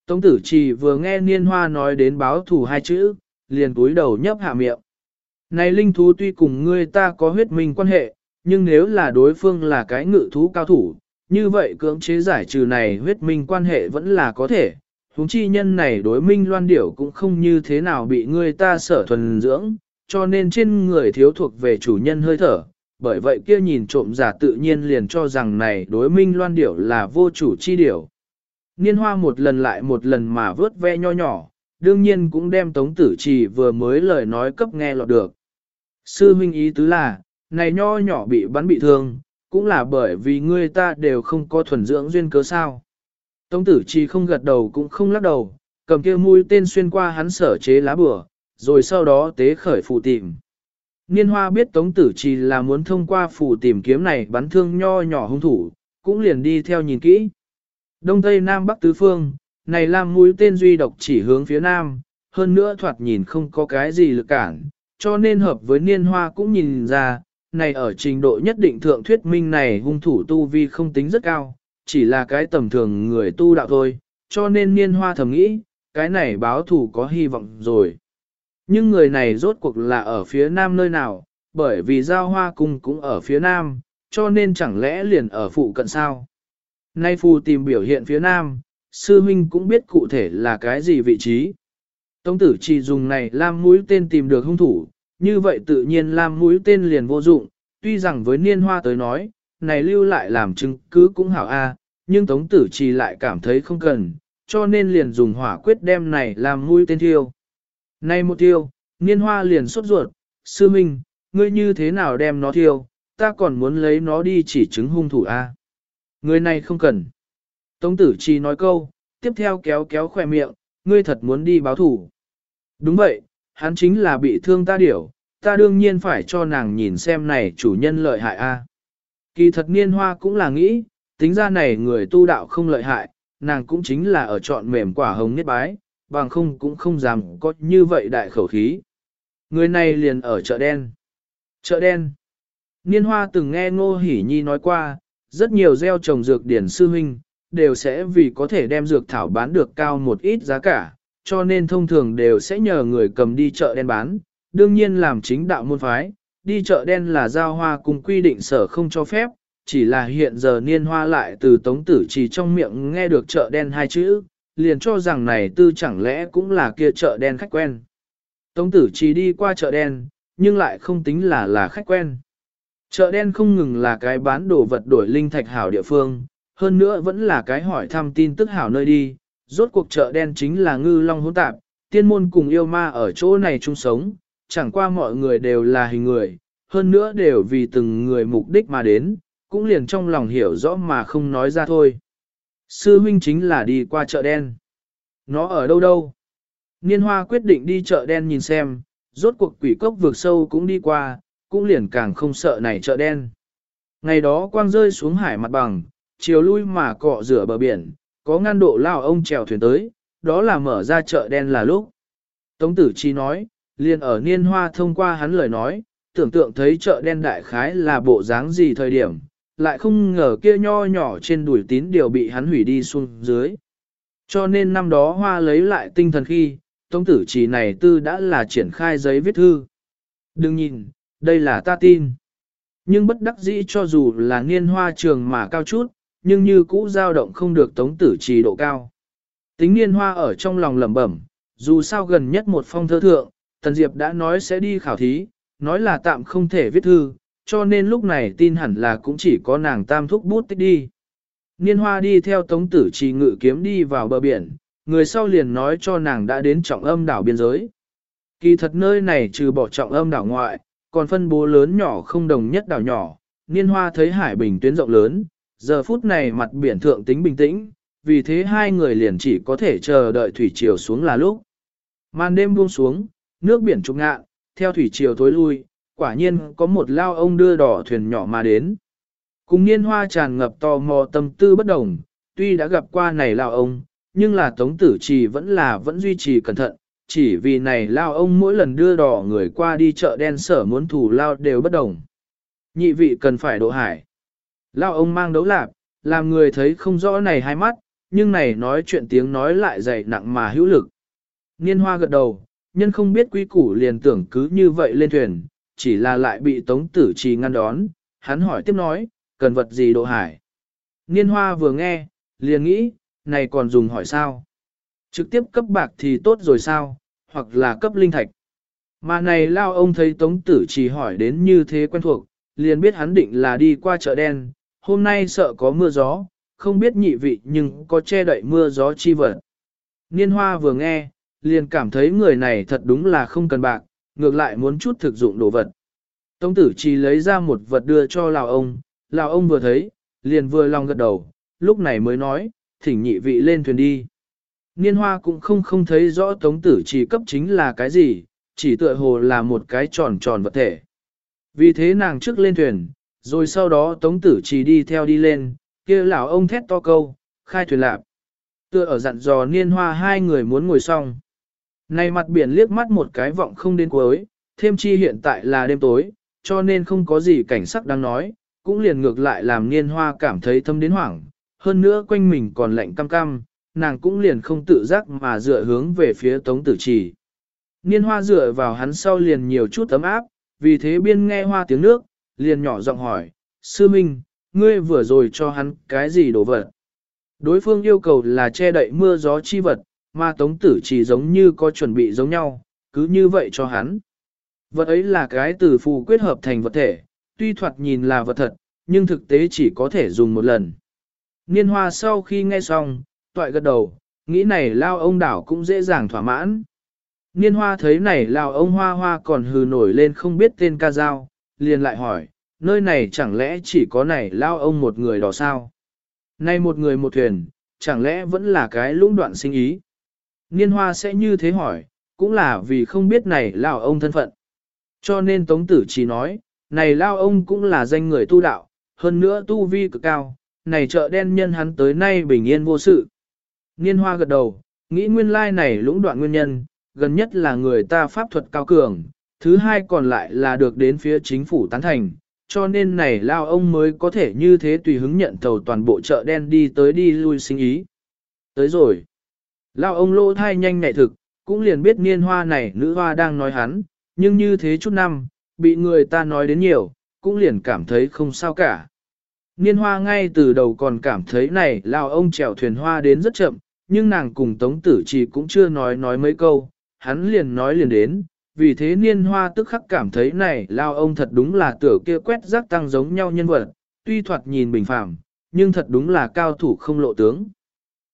Tống tử trì vừa nghe niên hoa nói đến báo thủ hai chữ, liền cúi đầu nhấp hạ miệng. Này linh thú tuy cùng ngươi ta có huyết minh quan hệ, nhưng nếu là đối phương là cái ngự thú cao thủ, như vậy cưỡng chế giải trừ này huyết minh quan hệ vẫn là có thể. Hùng chi nhân này đối minh loan điểu cũng không như thế nào bị người ta sở thuần dưỡng, cho nên trên người thiếu thuộc về chủ nhân hơi thở. Bởi vậy kia nhìn trộm giả tự nhiên liền cho rằng này đối minh loan điểu là vô chủ chi điểu. Niên hoa một lần lại một lần mà vớt ve nho nhỏ, đương nhiên cũng đem tống tử trì vừa mới lời nói cấp nghe lọt được. Sư huynh ý tứ là, này nho nhỏ bị bắn bị thương, cũng là bởi vì ngươi ta đều không có thuần dưỡng duyên cớ sao. Tống tử Chi không gật đầu cũng không lắc đầu, cầm kia mũi tên xuyên qua hắn sở chế lá bừa, rồi sau đó tế khởi phù tìm. Niên hoa biết tống tử Chi là muốn thông qua phù tìm kiếm này bắn thương nho nhỏ hung thủ, cũng liền đi theo nhìn kỹ. Đông Tây Nam Bắc Tứ Phương, này làm mũi tên duy độc chỉ hướng phía Nam, hơn nữa thoạt nhìn không có cái gì lực cản, cho nên hợp với niên hoa cũng nhìn ra, này ở trình độ nhất định thượng thuyết minh này hung thủ tu vi không tính rất cao, chỉ là cái tầm thường người tu đạo thôi, cho nên niên hoa thầm nghĩ, cái này báo thủ có hy vọng rồi. Nhưng người này rốt cuộc là ở phía nam nơi nào, bởi vì giao hoa cung cũng ở phía nam, cho nên chẳng lẽ liền ở phụ cận sao. Nay phù tìm biểu hiện phía nam, sư huynh cũng biết cụ thể là cái gì vị trí. Tông tử chỉ dùng này làm mũi tên tìm được hung thủ, như vậy tự nhiên làm mũi tên liền vô dụng, tuy rằng với niên hoa tới nói, này lưu lại làm chứng cứ cũng hảo a, nhưng tống tử Trì lại cảm thấy không cần, cho nên liền dùng hỏa quyết đem này làm mũi tên thiêu. Này một thiêu, niên hoa liền sốt ruột, sư minh, ngươi như thế nào đem nó thiêu, ta còn muốn lấy nó đi chỉ chứng hung thủ a. Người này không cần. Tống tử chi nói câu, tiếp theo kéo kéo khỏe miệng, ngươi thật muốn đi báo thủ. Đúng vậy, hắn chính là bị thương ta điểu, ta đương nhiên phải cho nàng nhìn xem này chủ nhân lợi hại a. Kỳ thật niên hoa cũng là nghĩ, tính ra này người tu đạo không lợi hại, nàng cũng chính là ở chọn mềm quả hồng nhất bái, bằng không cũng không dám có như vậy đại khẩu khí. Người này liền ở chợ đen. Chợ đen. Niên hoa từng nghe Ngô Hỷ Nhi nói qua, rất nhiều gieo trồng dược điển sư huynh, đều sẽ vì có thể đem dược thảo bán được cao một ít giá cả, cho nên thông thường đều sẽ nhờ người cầm đi chợ đen bán, đương nhiên làm chính đạo môn phái, đi chợ đen là giao hoa cùng quy định sở không cho phép, chỉ là hiện giờ niên hoa lại từ tống tử chỉ trong miệng nghe được chợ đen hai chữ, liền cho rằng này tư chẳng lẽ cũng là kia chợ đen khách quen. Tống tử chỉ đi qua chợ đen, nhưng lại không tính là là khách quen. Chợ đen không ngừng là cái bán đồ vật đổi linh thạch hảo địa phương, hơn nữa vẫn là cái hỏi thăm tin tức hảo nơi đi. Rốt cuộc chợ đen chính là ngư long hỗn tạp, tiên môn cùng yêu ma ở chỗ này chung sống, chẳng qua mọi người đều là hình người, hơn nữa đều vì từng người mục đích mà đến, cũng liền trong lòng hiểu rõ mà không nói ra thôi. Sư huynh chính là đi qua chợ đen. Nó ở đâu đâu? Niên hoa quyết định đi chợ đen nhìn xem, rốt cuộc quỷ cốc vượt sâu cũng đi qua, cũng liền càng không sợ này chợ đen. Ngày đó quang rơi xuống hải mặt bằng, chiều lui mà cọ rửa bờ biển, có ngăn độ lao ông trèo thuyền tới, đó là mở ra chợ đen là lúc. Tống tử chi nói, liền ở niên hoa thông qua hắn lời nói, tưởng tượng thấy chợ đen đại khái là bộ dáng gì thời điểm, lại không ngờ kia nho nhỏ trên đuổi tín điều bị hắn hủy đi xuống dưới. Cho nên năm đó hoa lấy lại tinh thần khi, tống tử chỉ này tư đã là triển khai giấy viết thư. Đừng nhìn, đây là ta tin. Nhưng bất đắc dĩ cho dù là niên hoa trường mà cao chút, nhưng như cũ dao động không được tống tử trì độ cao. Tính niên hoa ở trong lòng lẩm bẩm, dù sao gần nhất một phong thơ thượng, Tần Diệp đã nói sẽ đi khảo thí, nói là tạm không thể viết thư, cho nên lúc này tin hẳn là cũng chỉ có nàng tam thúc bút tích đi. Niên hoa đi theo tống tử trì ngự kiếm đi vào bờ biển, người sau liền nói cho nàng đã đến trọng âm đảo biên giới. Kỳ thật nơi này trừ bỏ trọng âm đảo ngoại, còn phân bố lớn nhỏ không đồng nhất đảo nhỏ, niên hoa thấy hải bình tuyến rộng lớn, giờ phút này mặt biển thượng tính bình tĩnh, vì thế hai người liền chỉ có thể chờ đợi thủy triều xuống là lúc. Màn đêm buông xuống, nước biển trục ngạn, theo thủy triều thối lui, quả nhiên có một lao ông đưa đỏ thuyền nhỏ mà đến. Cùng niên hoa tràn ngập tò mò tâm tư bất đồng, tuy đã gặp qua này lao ông, nhưng là tống tử trì vẫn là vẫn duy trì cẩn thận, chỉ vì này lao ông mỗi lần đưa đỏ người qua đi chợ đen sở muốn thủ lao đều bất đồng. Nhị vị cần phải độ hải. Lao ông mang đấu lạp, làm người thấy không rõ này hai mắt, nhưng này nói chuyện tiếng nói lại dày nặng mà hữu lực. Niên hoa gật đầu, nhân không biết quy củ liền tưởng cứ như vậy lên thuyền, chỉ là lại bị tống tử trì ngăn đón, hắn hỏi tiếp nói, cần vật gì độ hải. Niên hoa vừa nghe, liền nghĩ, này còn dùng hỏi sao? Trực tiếp cấp bạc thì tốt rồi sao, hoặc là cấp linh thạch. Mà này lao ông thấy tống tử trì hỏi đến như thế quen thuộc, liền biết hắn định là đi qua chợ đen, hôm nay sợ có mưa gió, không biết nhị vị nhưng có che đậy mưa gió chi vật. Niên hoa vừa nghe, liền cảm thấy người này thật đúng là không cần bạc, ngược lại muốn chút thực dụng đồ vật. Tống tử chỉ lấy ra một vật đưa cho lào ông, lào ông vừa thấy, liền vừa lòng gật đầu, lúc này mới nói, thỉnh nhị vị lên thuyền đi. Niên hoa cũng không không thấy rõ tống tử chỉ cấp chính là cái gì, chỉ tựa hồ là một cái tròn tròn vật thể. Vì thế nàng trước lên thuyền, rồi sau đó tống tử chỉ đi theo đi lên, kia lão ông thét to câu, khai thuyền lạp. Tựa ở dặn dò niên hoa hai người muốn ngồi xong. Này mặt biển liếc mắt một cái vọng không đến cuối, thêm chi hiện tại là đêm tối, cho nên không có gì cảnh sắc đang nói, cũng liền ngược lại làm niên hoa cảm thấy thâm đến hoảng, hơn nữa quanh mình còn lạnh cam cam, nàng cũng liền không tự giác mà dựa hướng về phía tống tử trì. Niên hoa dựa vào hắn sau liền nhiều chút tấm áp, vì thế biên nghe hoa tiếng nước, liền nhỏ giọng hỏi, sư minh, ngươi vừa rồi cho hắn cái gì đồ vật? Đối phương yêu cầu là che đậy mưa gió chi vật, mà tống tử chỉ giống như có chuẩn bị giống nhau, cứ như vậy cho hắn. Vật ấy là cái từ phù quyết hợp thành vật thể, tuy thoạt nhìn là vật thật, nhưng thực tế chỉ có thể dùng một lần. Niên hoa sau khi nghe xong, toại gật đầu, nghĩ này lao ông đảo cũng dễ dàng thỏa mãn. Niên hoa thấy này lao ông hoa hoa còn hừ nổi lên không biết tên ca dao, liền lại hỏi, nơi này chẳng lẽ chỉ có này lao ông một người đó sao? Nay một người một thuyền, chẳng lẽ vẫn là cái lũng đoạn sinh ý? Niên hoa sẽ như thế hỏi, cũng là vì không biết này lao ông thân phận. Cho nên Tống Tử chỉ nói, này lao ông cũng là danh người tu đạo, hơn nữa tu vi cực cao, này chợ đen nhân hắn tới nay bình yên vô sự. Niên hoa gật đầu, nghĩ nguyên lai này lũng đoạn nguyên nhân, gần nhất là người ta pháp thuật cao cường, thứ hai còn lại là được đến phía chính phủ tán thành, cho nên này lao ông mới có thể như thế tùy hứng nhận thầu toàn bộ chợ đen đi tới đi lui sinh ý. Tới rồi. Lao ông lỗ thai nhanh nhạy thực, cũng liền biết niên hoa này nữ hoa đang nói hắn, nhưng như thế chút năm, bị người ta nói đến nhiều, cũng liền cảm thấy không sao cả. Niên hoa ngay từ đầu còn cảm thấy này lao ông chèo thuyền hoa đến rất chậm, nhưng nàng cùng tống tử chỉ cũng chưa nói nói mấy câu, hắn liền nói liền đến, vì thế niên hoa tức khắc cảm thấy này lao ông thật đúng là tửa kia quét rác tăng giống nhau nhân vật, tuy thoạt nhìn bình phàm, nhưng thật đúng là cao thủ không lộ tướng.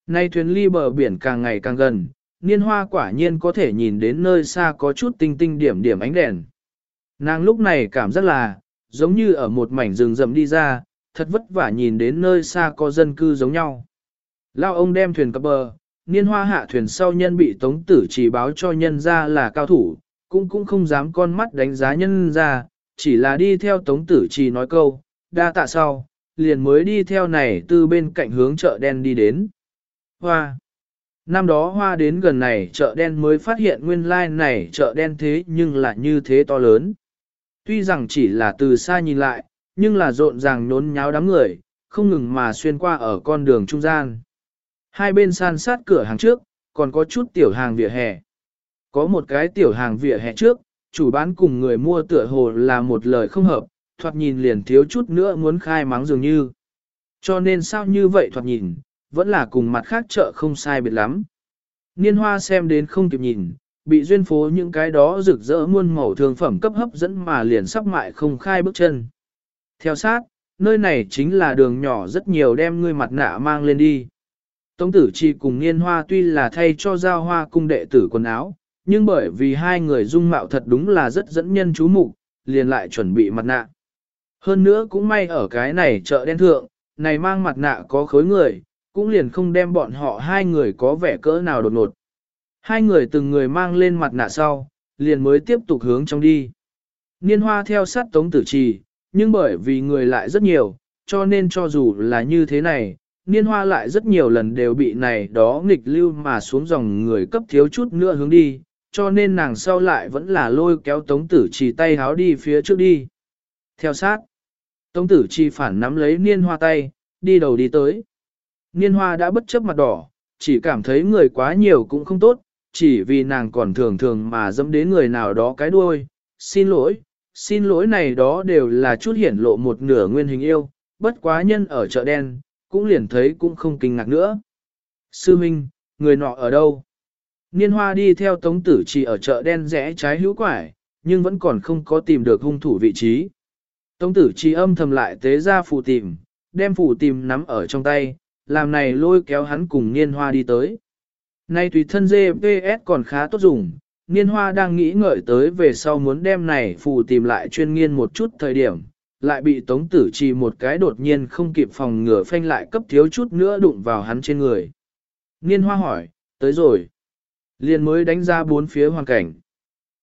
Nay thuyền ly bờ biển càng ngày càng gần, niên hoa quả nhiên có thể nhìn đến nơi xa có chút tinh tinh điểm điểm ánh đèn. Nàng lúc này cảm giác là, giống như ở một mảnh rừng rậm đi ra, thật vất vả nhìn đến nơi xa có dân cư giống nhau. Lao ông đem thuyền cập bờ, niên hoa hạ thuyền sau nhân bị tống tử chỉ báo cho nhân ra là cao thủ, cũng cũng không dám con mắt đánh giá nhân ra, chỉ là đi theo tống tử chỉ nói câu, đa tạ sau, liền mới đi theo này từ bên cạnh hướng chợ đen đi đến. Hoa Năm đó hoa đến gần này chợ đen mới phát hiện nguyên lai like này chợ đen thế nhưng lại như thế to lớn. Tuy rằng chỉ là từ xa nhìn lại, nhưng là rộn ràng nhốn nháo đám người, không ngừng mà xuyên qua ở con đường trung gian. Hai bên san sát cửa hàng trước, còn có chút tiểu hàng vỉa hè. Có một cái tiểu hàng vỉa hè trước, chủ bán cùng người mua tựa hồ là một lời không hợp, thoạt nhìn liền thiếu chút nữa muốn khai mắng dường như. Cho nên sao như vậy thoạt nhìn, vẫn là cùng mặt khác chợ không sai biệt lắm. Niên hoa xem đến không kịp nhìn, bị duyên phố những cái đó rực rỡ muôn màu thương phẩm cấp hấp dẫn mà liền sắp mại không khai bước chân. Theo sát, nơi này chính là đường nhỏ rất nhiều đem ngươi mặt nạ mang lên đi. Tống tử chi cùng niên hoa tuy là thay cho giao hoa cung đệ tử quần áo, nhưng bởi vì hai người dung mạo thật đúng là rất dẫn nhân chú mục, liền lại chuẩn bị mặt nạ. Hơn nữa cũng may ở cái này chợ đen thượng, này mang mặt nạ có khối người, cũng liền không đem bọn họ hai người có vẻ cỡ nào đột ngột. Hai người từng người mang lên mặt nạ sau, liền mới tiếp tục hướng trong đi. Niên hoa theo sát tống tử trì, nhưng bởi vì người lại rất nhiều, cho nên cho dù là như thế này, niên hoa lại rất nhiều lần đều bị này đó nghịch lưu mà xuống dòng người cấp thiếu chút nữa hướng đi, cho nên nàng sau lại vẫn là lôi kéo tống tử trì tay háo đi phía trước đi. Theo sát, tống tử trì phản nắm lấy niên hoa tay, đi đầu đi tới. Niên hoa đã bất chấp mặt đỏ, chỉ cảm thấy người quá nhiều cũng không tốt, chỉ vì nàng còn thường thường mà dẫm đến người nào đó cái đuôi. Xin lỗi, xin lỗi này đó đều là chút hiển lộ một nửa nguyên hình yêu, bất quá nhân ở chợ đen, cũng liền thấy cũng không kinh ngạc nữa. Sư Minh, người nọ ở đâu? Niên hoa đi theo tống tử chỉ ở chợ đen rẽ trái hữu quải, nhưng vẫn còn không có tìm được hung thủ vị trí. Tống tử chỉ âm thầm lại tế ra phù tìm, đem phù tìm nắm ở trong tay, làm này lôi kéo hắn cùng niên hoa đi tới. Nay tùy thân GPS còn khá tốt dùng, niên hoa đang nghĩ ngợi tới về sau muốn đem này phù tìm lại chuyên nghiên một chút thời điểm, lại bị tống tử chỉ một cái đột nhiên không kịp phòng ngừa phanh lại cấp thiếu chút nữa đụng vào hắn trên người. Niên hoa hỏi, tới rồi. Liền mới đánh ra bốn phía hoàn cảnh.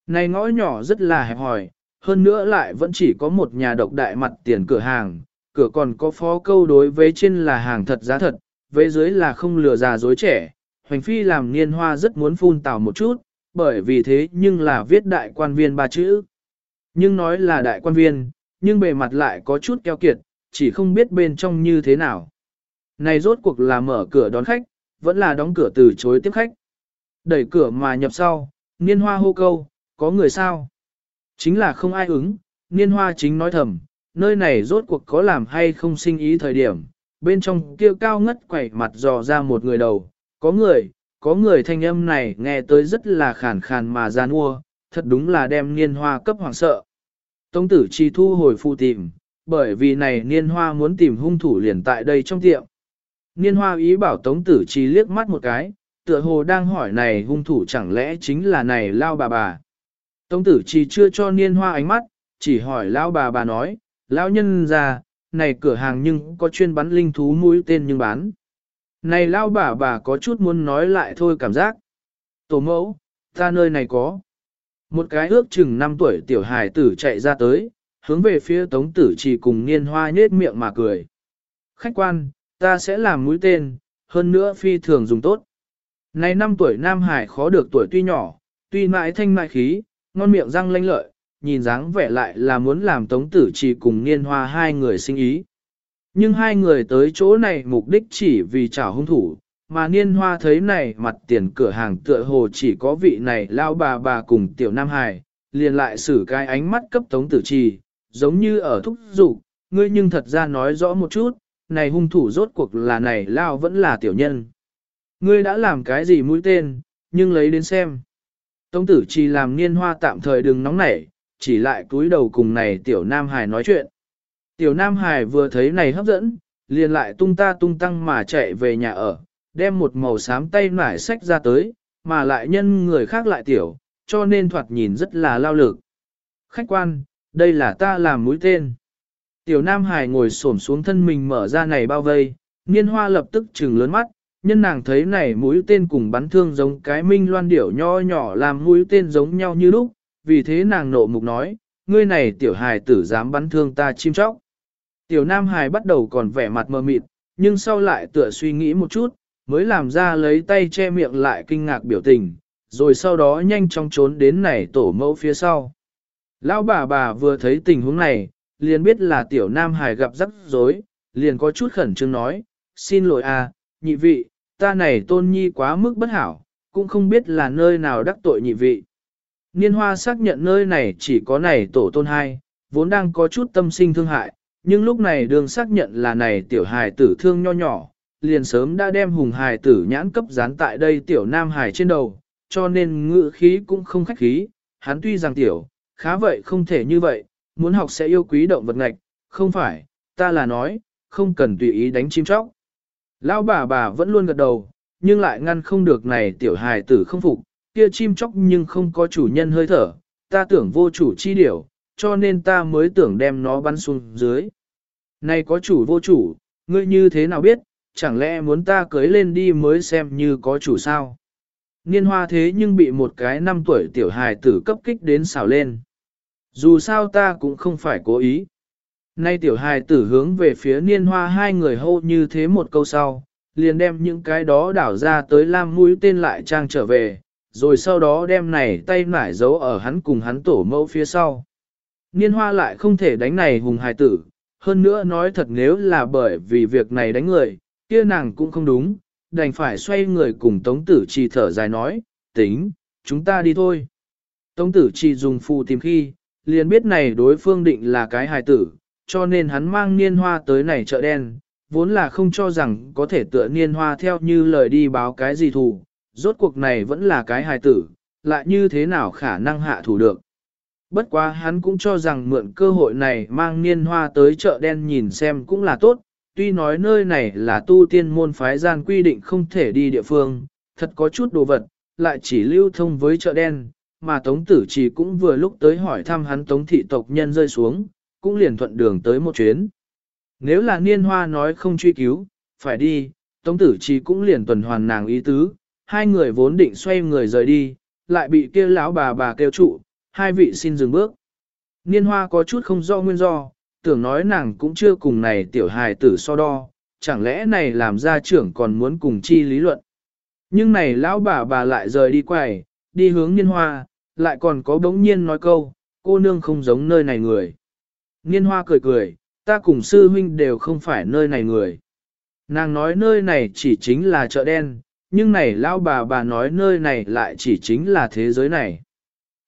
Này ngõ nhỏ rất là hẹp hòi, hơn nữa lại vẫn chỉ có một nhà độc đại mặt tiền cửa hàng, cửa còn có phó câu đối với trên là hàng thật giá thật, với dưới là không lừa già dối trẻ. Hoành phi làm niên hoa rất muốn phun tào một chút, bởi vì thế nhưng là viết đại quan viên ba chữ. Nhưng nói là đại quan viên, nhưng bề mặt lại có chút keo kiệt, chỉ không biết bên trong như thế nào. Này rốt cuộc là mở cửa đón khách, vẫn là đóng cửa từ chối tiếp khách. Đẩy cửa mà nhập sau, niên hoa hô câu, có người sao? Chính là không ai ứng, niên hoa chính nói thầm, nơi này rốt cuộc có làm hay không sinh ý thời điểm. Bên trong kia cao ngất quẩy mặt dò ra một người đầu, có người, có người thanh âm này nghe tới rất là khàn khàn mà gian ua, thật đúng là đem niên hoa cấp hoàng sợ. Tống tử chi thu hồi phụ tìm, bởi vì này niên hoa muốn tìm hung thủ liền tại đây trong tiệm. Niên hoa ý bảo tống tử chi liếc mắt một cái, tựa hồ đang hỏi này hung thủ chẳng lẽ chính là này lao bà bà. Tống tử chỉ chưa cho niên hoa ánh mắt, chỉ hỏi lao bà bà nói, lao nhân già này cửa hàng nhưng có chuyên bắn linh thú mũi tên nhưng bán. Này lao bà bà có chút muốn nói lại thôi cảm giác. Tổ mẫu, ta nơi này có. Một cái ước chừng 5 tuổi tiểu hài tử chạy ra tới, hướng về phía tống tử chỉ cùng niên hoa nhết miệng mà cười. Khách quan, ta sẽ làm mũi tên, hơn nữa phi thường dùng tốt. Này năm tuổi nam hải khó được tuổi tuy nhỏ, tuy mãi thanh mại khí, ngon miệng răng lanh lợi, nhìn dáng vẻ lại là muốn làm tống tử chỉ cùng niên hoa hai người sinh ý. Nhưng hai người tới chỗ này mục đích chỉ vì trả hung thủ, mà niên hoa thấy này mặt tiền cửa hàng tựa hồ chỉ có vị này lao bà bà cùng tiểu nam Hải liền lại xử cái ánh mắt cấp tống tử trì, giống như ở thúc dục ngươi nhưng thật ra nói rõ một chút, này hung thủ rốt cuộc là này lao vẫn là tiểu nhân. Ngươi đã làm cái gì mũi tên, nhưng lấy đến xem. Tống tử chỉ làm niên hoa tạm thời đừng nóng nảy, chỉ lại cúi đầu cùng này tiểu nam hài nói chuyện. Tiểu nam hài vừa thấy này hấp dẫn, liền lại tung ta tung tăng mà chạy về nhà ở, đem một màu xám tay nải sách ra tới, mà lại nhân người khác lại tiểu, cho nên thoạt nhìn rất là lao lực. Khách quan, đây là ta làm mũi tên. Tiểu Nam Hải ngồi xổm xuống thân mình mở ra này bao vây, niên hoa lập tức trừng lớn mắt, nhân nàng thấy này mũi tên cùng bắn thương giống cái minh loan điểu nho nhỏ làm mũi tên giống nhau như lúc, vì thế nàng nộ mục nói, ngươi này tiểu hài tử dám bắn thương ta chim chóc. Tiểu Nam hài bắt đầu còn vẻ mặt mờ mịt, nhưng sau lại tựa suy nghĩ một chút, mới làm ra lấy tay che miệng lại kinh ngạc biểu tình, rồi sau đó nhanh chóng trốn đến này tổ mẫu phía sau. Lão bà bà vừa thấy tình huống này, liền biết là tiểu nam hài gặp rắc rối, liền có chút khẩn trương nói, xin lỗi à, nhị vị, ta này tôn nhi quá mức bất hảo, cũng không biết là nơi nào đắc tội nhị vị. Niên hoa xác nhận nơi này chỉ có này tổ tôn hai, vốn đang có chút tâm sinh thương hại, nhưng lúc này đường xác nhận là này tiểu hài tử thương nho nhỏ, liền sớm đã đem hùng hài tử nhãn cấp dán tại đây tiểu nam hài trên đầu, cho nên ngữ khí cũng không khách khí, hắn tuy rằng tiểu, khá vậy không thể như vậy, muốn học sẽ yêu quý động vật ngạch, không phải, ta là nói, không cần tùy ý đánh chim chóc. Lão bà bà vẫn luôn gật đầu, nhưng lại ngăn không được này tiểu hài tử không phục, kia chim chóc nhưng không có chủ nhân hơi thở, ta tưởng vô chủ chi điểu, cho nên ta mới tưởng đem nó bắn xuống dưới. Này có chủ vô chủ, ngươi như thế nào biết, chẳng lẽ muốn ta cưới lên đi mới xem như có chủ sao? Niên hoa thế nhưng bị một cái năm tuổi tiểu hài tử cấp kích đến xảo lên. Dù sao ta cũng không phải cố ý. Nay tiểu hài tử hướng về phía niên hoa hai người hô như thế một câu sau, liền đem những cái đó đảo ra tới lam mũi tên lại trang trở về, rồi sau đó đem này tay nải giấu ở hắn cùng hắn tổ mẫu phía sau. Niên hoa lại không thể đánh này hùng hài tử, hơn nữa nói thật nếu là bởi vì việc này đánh người, kia nàng cũng không đúng, đành phải xoay người cùng Tống Tử Chi thở dài nói, tính, chúng ta đi thôi. Tống Tử Chi dùng phù tìm khi, liền biết này đối phương định là cái hài tử, cho nên hắn mang niên hoa tới này chợ đen, vốn là không cho rằng có thể tựa niên hoa theo như lời đi báo cái gì thù, rốt cuộc này vẫn là cái hài tử, lại như thế nào khả năng hạ thủ được. Bất quá hắn cũng cho rằng mượn cơ hội này mang niên hoa tới chợ đen nhìn xem cũng là tốt, tuy nói nơi này là tu tiên môn phái gian quy định không thể đi địa phương, thật có chút đồ vật, lại chỉ lưu thông với chợ đen, mà Tống Tử Chỉ cũng vừa lúc tới hỏi thăm hắn Tống thị tộc nhân rơi xuống, cũng liền thuận đường tới một chuyến. Nếu là niên hoa nói không truy cứu, phải đi, Tống Tử chi cũng liền tuần hoàn nàng ý tứ, hai người vốn định xoay người rời đi, lại bị kia lão bà bà kêu trụ, hai vị xin dừng bước. Niên hoa có chút không do nguyên do, tưởng nói nàng cũng chưa cùng này tiểu hài tử so đo, chẳng lẽ này làm gia trưởng còn muốn cùng chi lý luận. Nhưng này lão bà bà lại rời đi quầy, đi hướng niên hoa, lại còn có bỗng nhiên nói câu, cô nương không giống nơi này người. Niên hoa cười cười, ta cùng sư huynh đều không phải nơi này người. Nàng nói nơi này chỉ chính là chợ đen, nhưng này lão bà bà nói nơi này lại chỉ chính là thế giới này.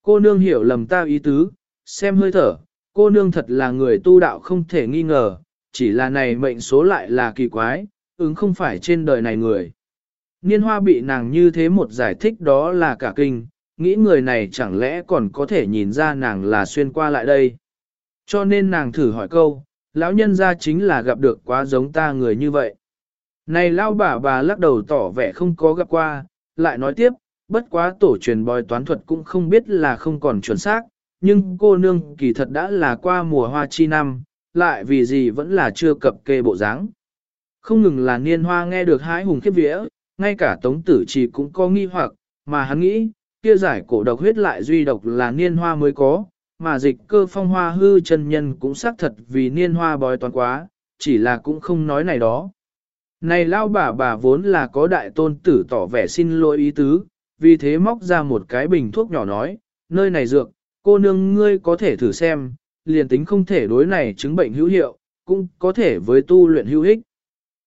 Cô nương hiểu lầm ta ý tứ, xem hơi thở, cô nương thật là người tu đạo không thể nghi ngờ, chỉ là này mệnh số lại là kỳ quái, ứng không phải trên đời này người. Niên hoa bị nàng như thế một giải thích đó là cả kinh, nghĩ người này chẳng lẽ còn có thể nhìn ra nàng là xuyên qua lại đây. Cho nên nàng thử hỏi câu, lão nhân ra chính là gặp được quá giống ta người như vậy. Này lao bà bà lắc đầu tỏ vẻ không có gặp qua, lại nói tiếp, bất quá tổ truyền bòi toán thuật cũng không biết là không còn chuẩn xác, nhưng cô nương kỳ thật đã là qua mùa hoa chi năm, lại vì gì vẫn là chưa cập kê bộ dáng. Không ngừng là niên hoa nghe được hái hùng khiếp vía, ngay cả tống tử chỉ cũng có nghi hoặc, mà hắn nghĩ, kia giải cổ độc huyết lại duy độc là niên hoa mới có, mà dịch cơ phong hoa hư chân nhân cũng xác thật vì niên hoa bói toán quá, chỉ là cũng không nói này đó. Này lao bà bà vốn là có đại tôn tử tỏ vẻ xin lỗi ý tứ, vì thế móc ra một cái bình thuốc nhỏ nói, nơi này dược, cô nương ngươi có thể thử xem, liền tính không thể đối này chứng bệnh hữu hiệu, cũng có thể với tu luyện hữu ích.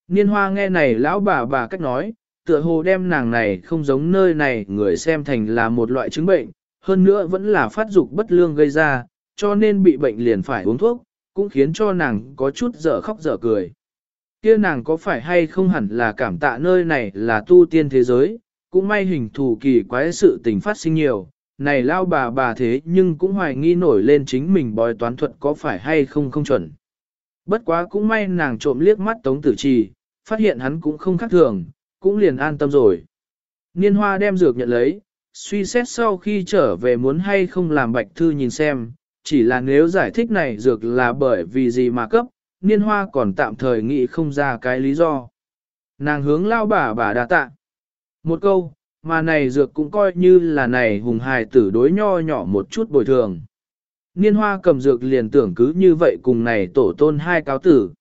Niên hoa nghe này lão bà bà cách nói, tựa hồ đem nàng này không giống nơi này người xem thành là một loại chứng bệnh, hơn nữa vẫn là phát dục bất lương gây ra, cho nên bị bệnh liền phải uống thuốc, cũng khiến cho nàng có chút dở khóc dở cười. Kia nàng có phải hay không hẳn là cảm tạ nơi này là tu tiên thế giới, cũng may hình thù kỳ quái sự tình phát sinh nhiều, này lao bà bà thế nhưng cũng hoài nghi nổi lên chính mình bói toán thuật có phải hay không không chuẩn. Bất quá cũng may nàng trộm liếc mắt tống tử trì, phát hiện hắn cũng không khác thường, cũng liền an tâm rồi. Niên hoa đem dược nhận lấy, suy xét sau khi trở về muốn hay không làm bạch thư nhìn xem, chỉ là nếu giải thích này dược là bởi vì gì mà cấp, niên hoa còn tạm thời nghĩ không ra cái lý do. Nàng hướng lao bà bà đà tạ. Một câu, mà này dược cũng coi như là này hùng hài tử đối nho nhỏ một chút bồi thường. Niên hoa cầm dược liền tưởng cứ như vậy cùng này tổ tôn hai cáo tử.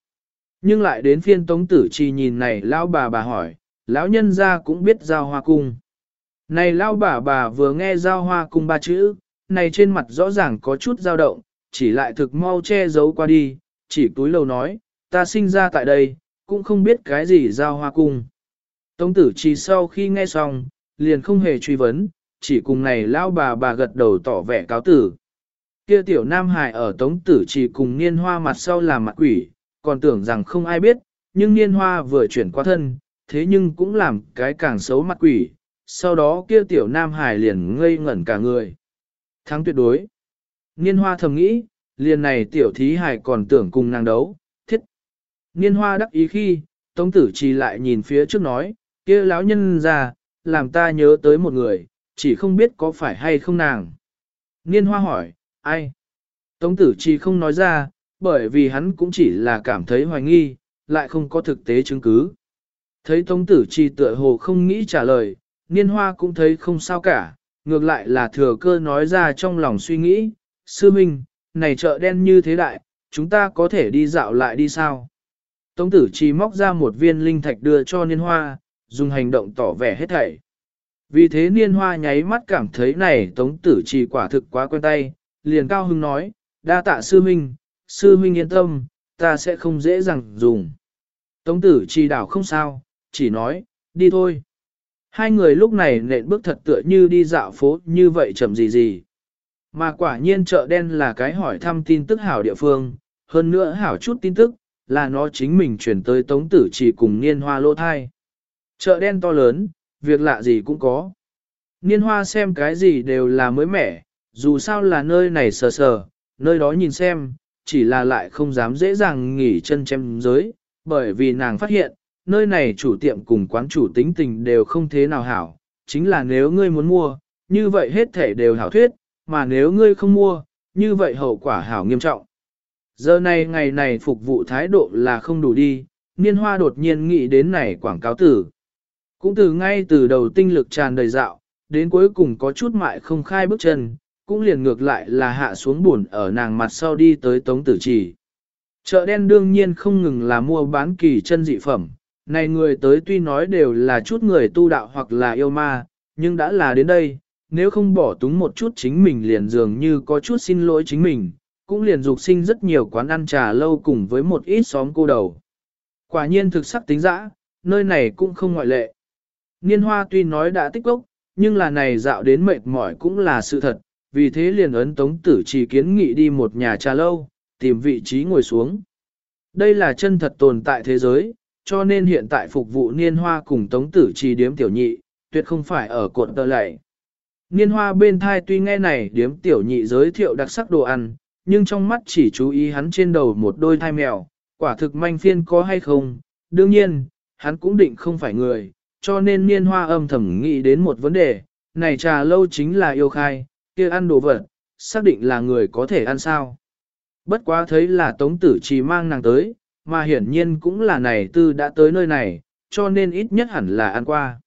Nhưng lại đến phiên tống tử chỉ nhìn này lão bà bà hỏi, lão nhân ra cũng biết giao hoa cung. Này lao bà bà vừa nghe giao hoa cung ba chữ, này trên mặt rõ ràng có chút dao động, chỉ lại thực mau che giấu qua đi, chỉ túi lầu nói, ta sinh ra tại đây, cũng không biết cái gì giao hoa cung. Tống tử chỉ sau khi nghe xong, liền không hề truy vấn, chỉ cùng này lao bà bà gật đầu tỏ vẻ cáo tử. kia tiểu nam hải ở tống tử chỉ cùng niên hoa mặt sau làm mặt quỷ, còn tưởng rằng không ai biết, nhưng niên hoa vừa chuyển qua thân, thế nhưng cũng làm cái càng xấu mặt quỷ, sau đó kia tiểu nam hải liền ngây ngẩn cả người. Thắng tuyệt đối. Niên hoa thầm nghĩ, liền này tiểu thí hải còn tưởng cùng nàng đấu, thiết. Niên hoa đắc ý khi, tống tử trì lại nhìn phía trước nói, kia lão nhân ra, làm ta nhớ tới một người, chỉ không biết có phải hay không nàng. Niên hoa hỏi, ai? Tống tử trì không nói ra, bởi vì hắn cũng chỉ là cảm thấy hoài nghi, lại không có thực tế chứng cứ. Thấy tống tử trì tựa hồ không nghĩ trả lời, niên hoa cũng thấy không sao cả, ngược lại là thừa cơ nói ra trong lòng suy nghĩ, sư minh, này chợ đen như thế đại, chúng ta có thể đi dạo lại đi sao? Tống tử chỉ móc ra một viên linh thạch đưa cho niên hoa, dùng hành động tỏ vẻ hết thảy. Vì thế niên hoa nháy mắt cảm thấy này tống tử chỉ quả thực quá quen tay, liền cao hưng nói, đa tạ sư minh, sư minh yên tâm, ta sẽ không dễ dàng dùng. Tống tử chỉ đảo không sao, chỉ nói, đi thôi. Hai người lúc này nện bước thật tựa như đi dạo phố như vậy chậm gì gì. Mà quả nhiên chợ đen là cái hỏi thăm tin tức hảo địa phương, hơn nữa hảo chút tin tức, là nó chính mình chuyển tới tống tử chỉ cùng niên hoa lô thai. Chợ đen to lớn, việc lạ gì cũng có. Niên hoa xem cái gì đều là mới mẻ, dù sao là nơi này sờ sờ, nơi đó nhìn xem, chỉ là lại không dám dễ dàng nghỉ chân chém giới, bởi vì nàng phát hiện, nơi này chủ tiệm cùng quán chủ tính tình đều không thế nào hảo, chính là nếu ngươi muốn mua, như vậy hết thể đều hảo thuyết, mà nếu ngươi không mua, như vậy hậu quả hảo nghiêm trọng. Giờ này ngày này phục vụ thái độ là không đủ đi, niên hoa đột nhiên nghĩ đến này quảng cáo tử. Cũng từ ngay từ đầu tinh lực tràn đầy dạo, đến cuối cùng có chút mại không khai bước chân, cũng liền ngược lại là hạ xuống buồn ở nàng mặt sau đi tới tống tử trì. Chợ đen đương nhiên không ngừng là mua bán kỳ chân dị phẩm, này người tới tuy nói đều là chút người tu đạo hoặc là yêu ma, nhưng đã là đến đây, nếu không bỏ túng một chút chính mình liền dường như có chút xin lỗi chính mình, cũng liền dục sinh rất nhiều quán ăn trà lâu cùng với một ít xóm cô đầu. Quả nhiên thực sắc tính dã, nơi này cũng không ngoại lệ. Niên hoa tuy nói đã tích gốc, nhưng là này dạo đến mệt mỏi cũng là sự thật, vì thế liền ấn tống tử chỉ kiến nghị đi một nhà trà lâu, tìm vị trí ngồi xuống. Đây là chân thật tồn tại thế giới, cho nên hiện tại phục vụ niên hoa cùng tống tử trì điếm tiểu nhị, tuyệt không phải ở cột tờ lệ. Niên hoa bên thai tuy nghe này điếm tiểu nhị giới thiệu đặc sắc đồ ăn, nhưng trong mắt chỉ chú ý hắn trên đầu một đôi thai mèo, quả thực manh phiên có hay không. Đương nhiên, hắn cũng định không phải người, cho nên niên hoa âm thầm nghĩ đến một vấn đề, này trà lâu chính là yêu khai, kia ăn đồ vật, xác định là người có thể ăn sao. Bất quá thấy là tống tử chỉ mang nàng tới, mà hiển nhiên cũng là này tư đã tới nơi này, cho nên ít nhất hẳn là ăn qua.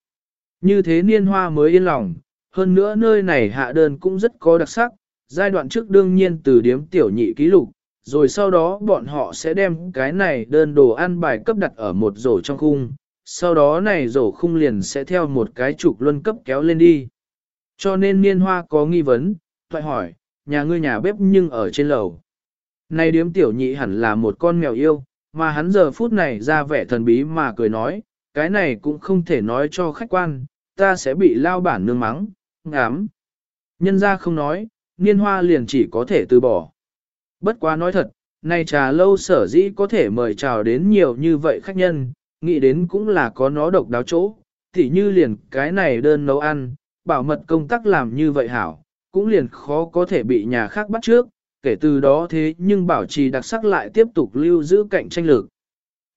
Như thế niên hoa mới yên lòng, hơn nữa nơi này hạ đơn cũng rất có đặc sắc, giai đoạn trước đương nhiên từ điếm tiểu nhị ký lục, rồi sau đó bọn họ sẽ đem cái này đơn đồ ăn bài cấp đặt ở một rổ trong khung, sau đó này rổ khung liền sẽ theo một cái trục luân cấp kéo lên đi. Cho nên niên hoa có nghi vấn, thoại hỏi, nhà ngươi nhà bếp nhưng ở trên lầu. Này điếm tiểu nhị hẳn là một con mèo yêu, mà hắn giờ phút này ra vẻ thần bí mà cười nói, cái này cũng không thể nói cho khách quan, ta sẽ bị lao bản nương mắng, ngám. Nhân ra không nói, niên hoa liền chỉ có thể từ bỏ. Bất quá nói thật, này trà lâu sở dĩ có thể mời chào đến nhiều như vậy khách nhân, nghĩ đến cũng là có nó độc đáo chỗ, thì như liền cái này đơn nấu ăn, bảo mật công tác làm như vậy hảo, cũng liền khó có thể bị nhà khác bắt trước, kể từ đó thế nhưng bảo trì đặc sắc lại tiếp tục lưu giữ cạnh tranh lực.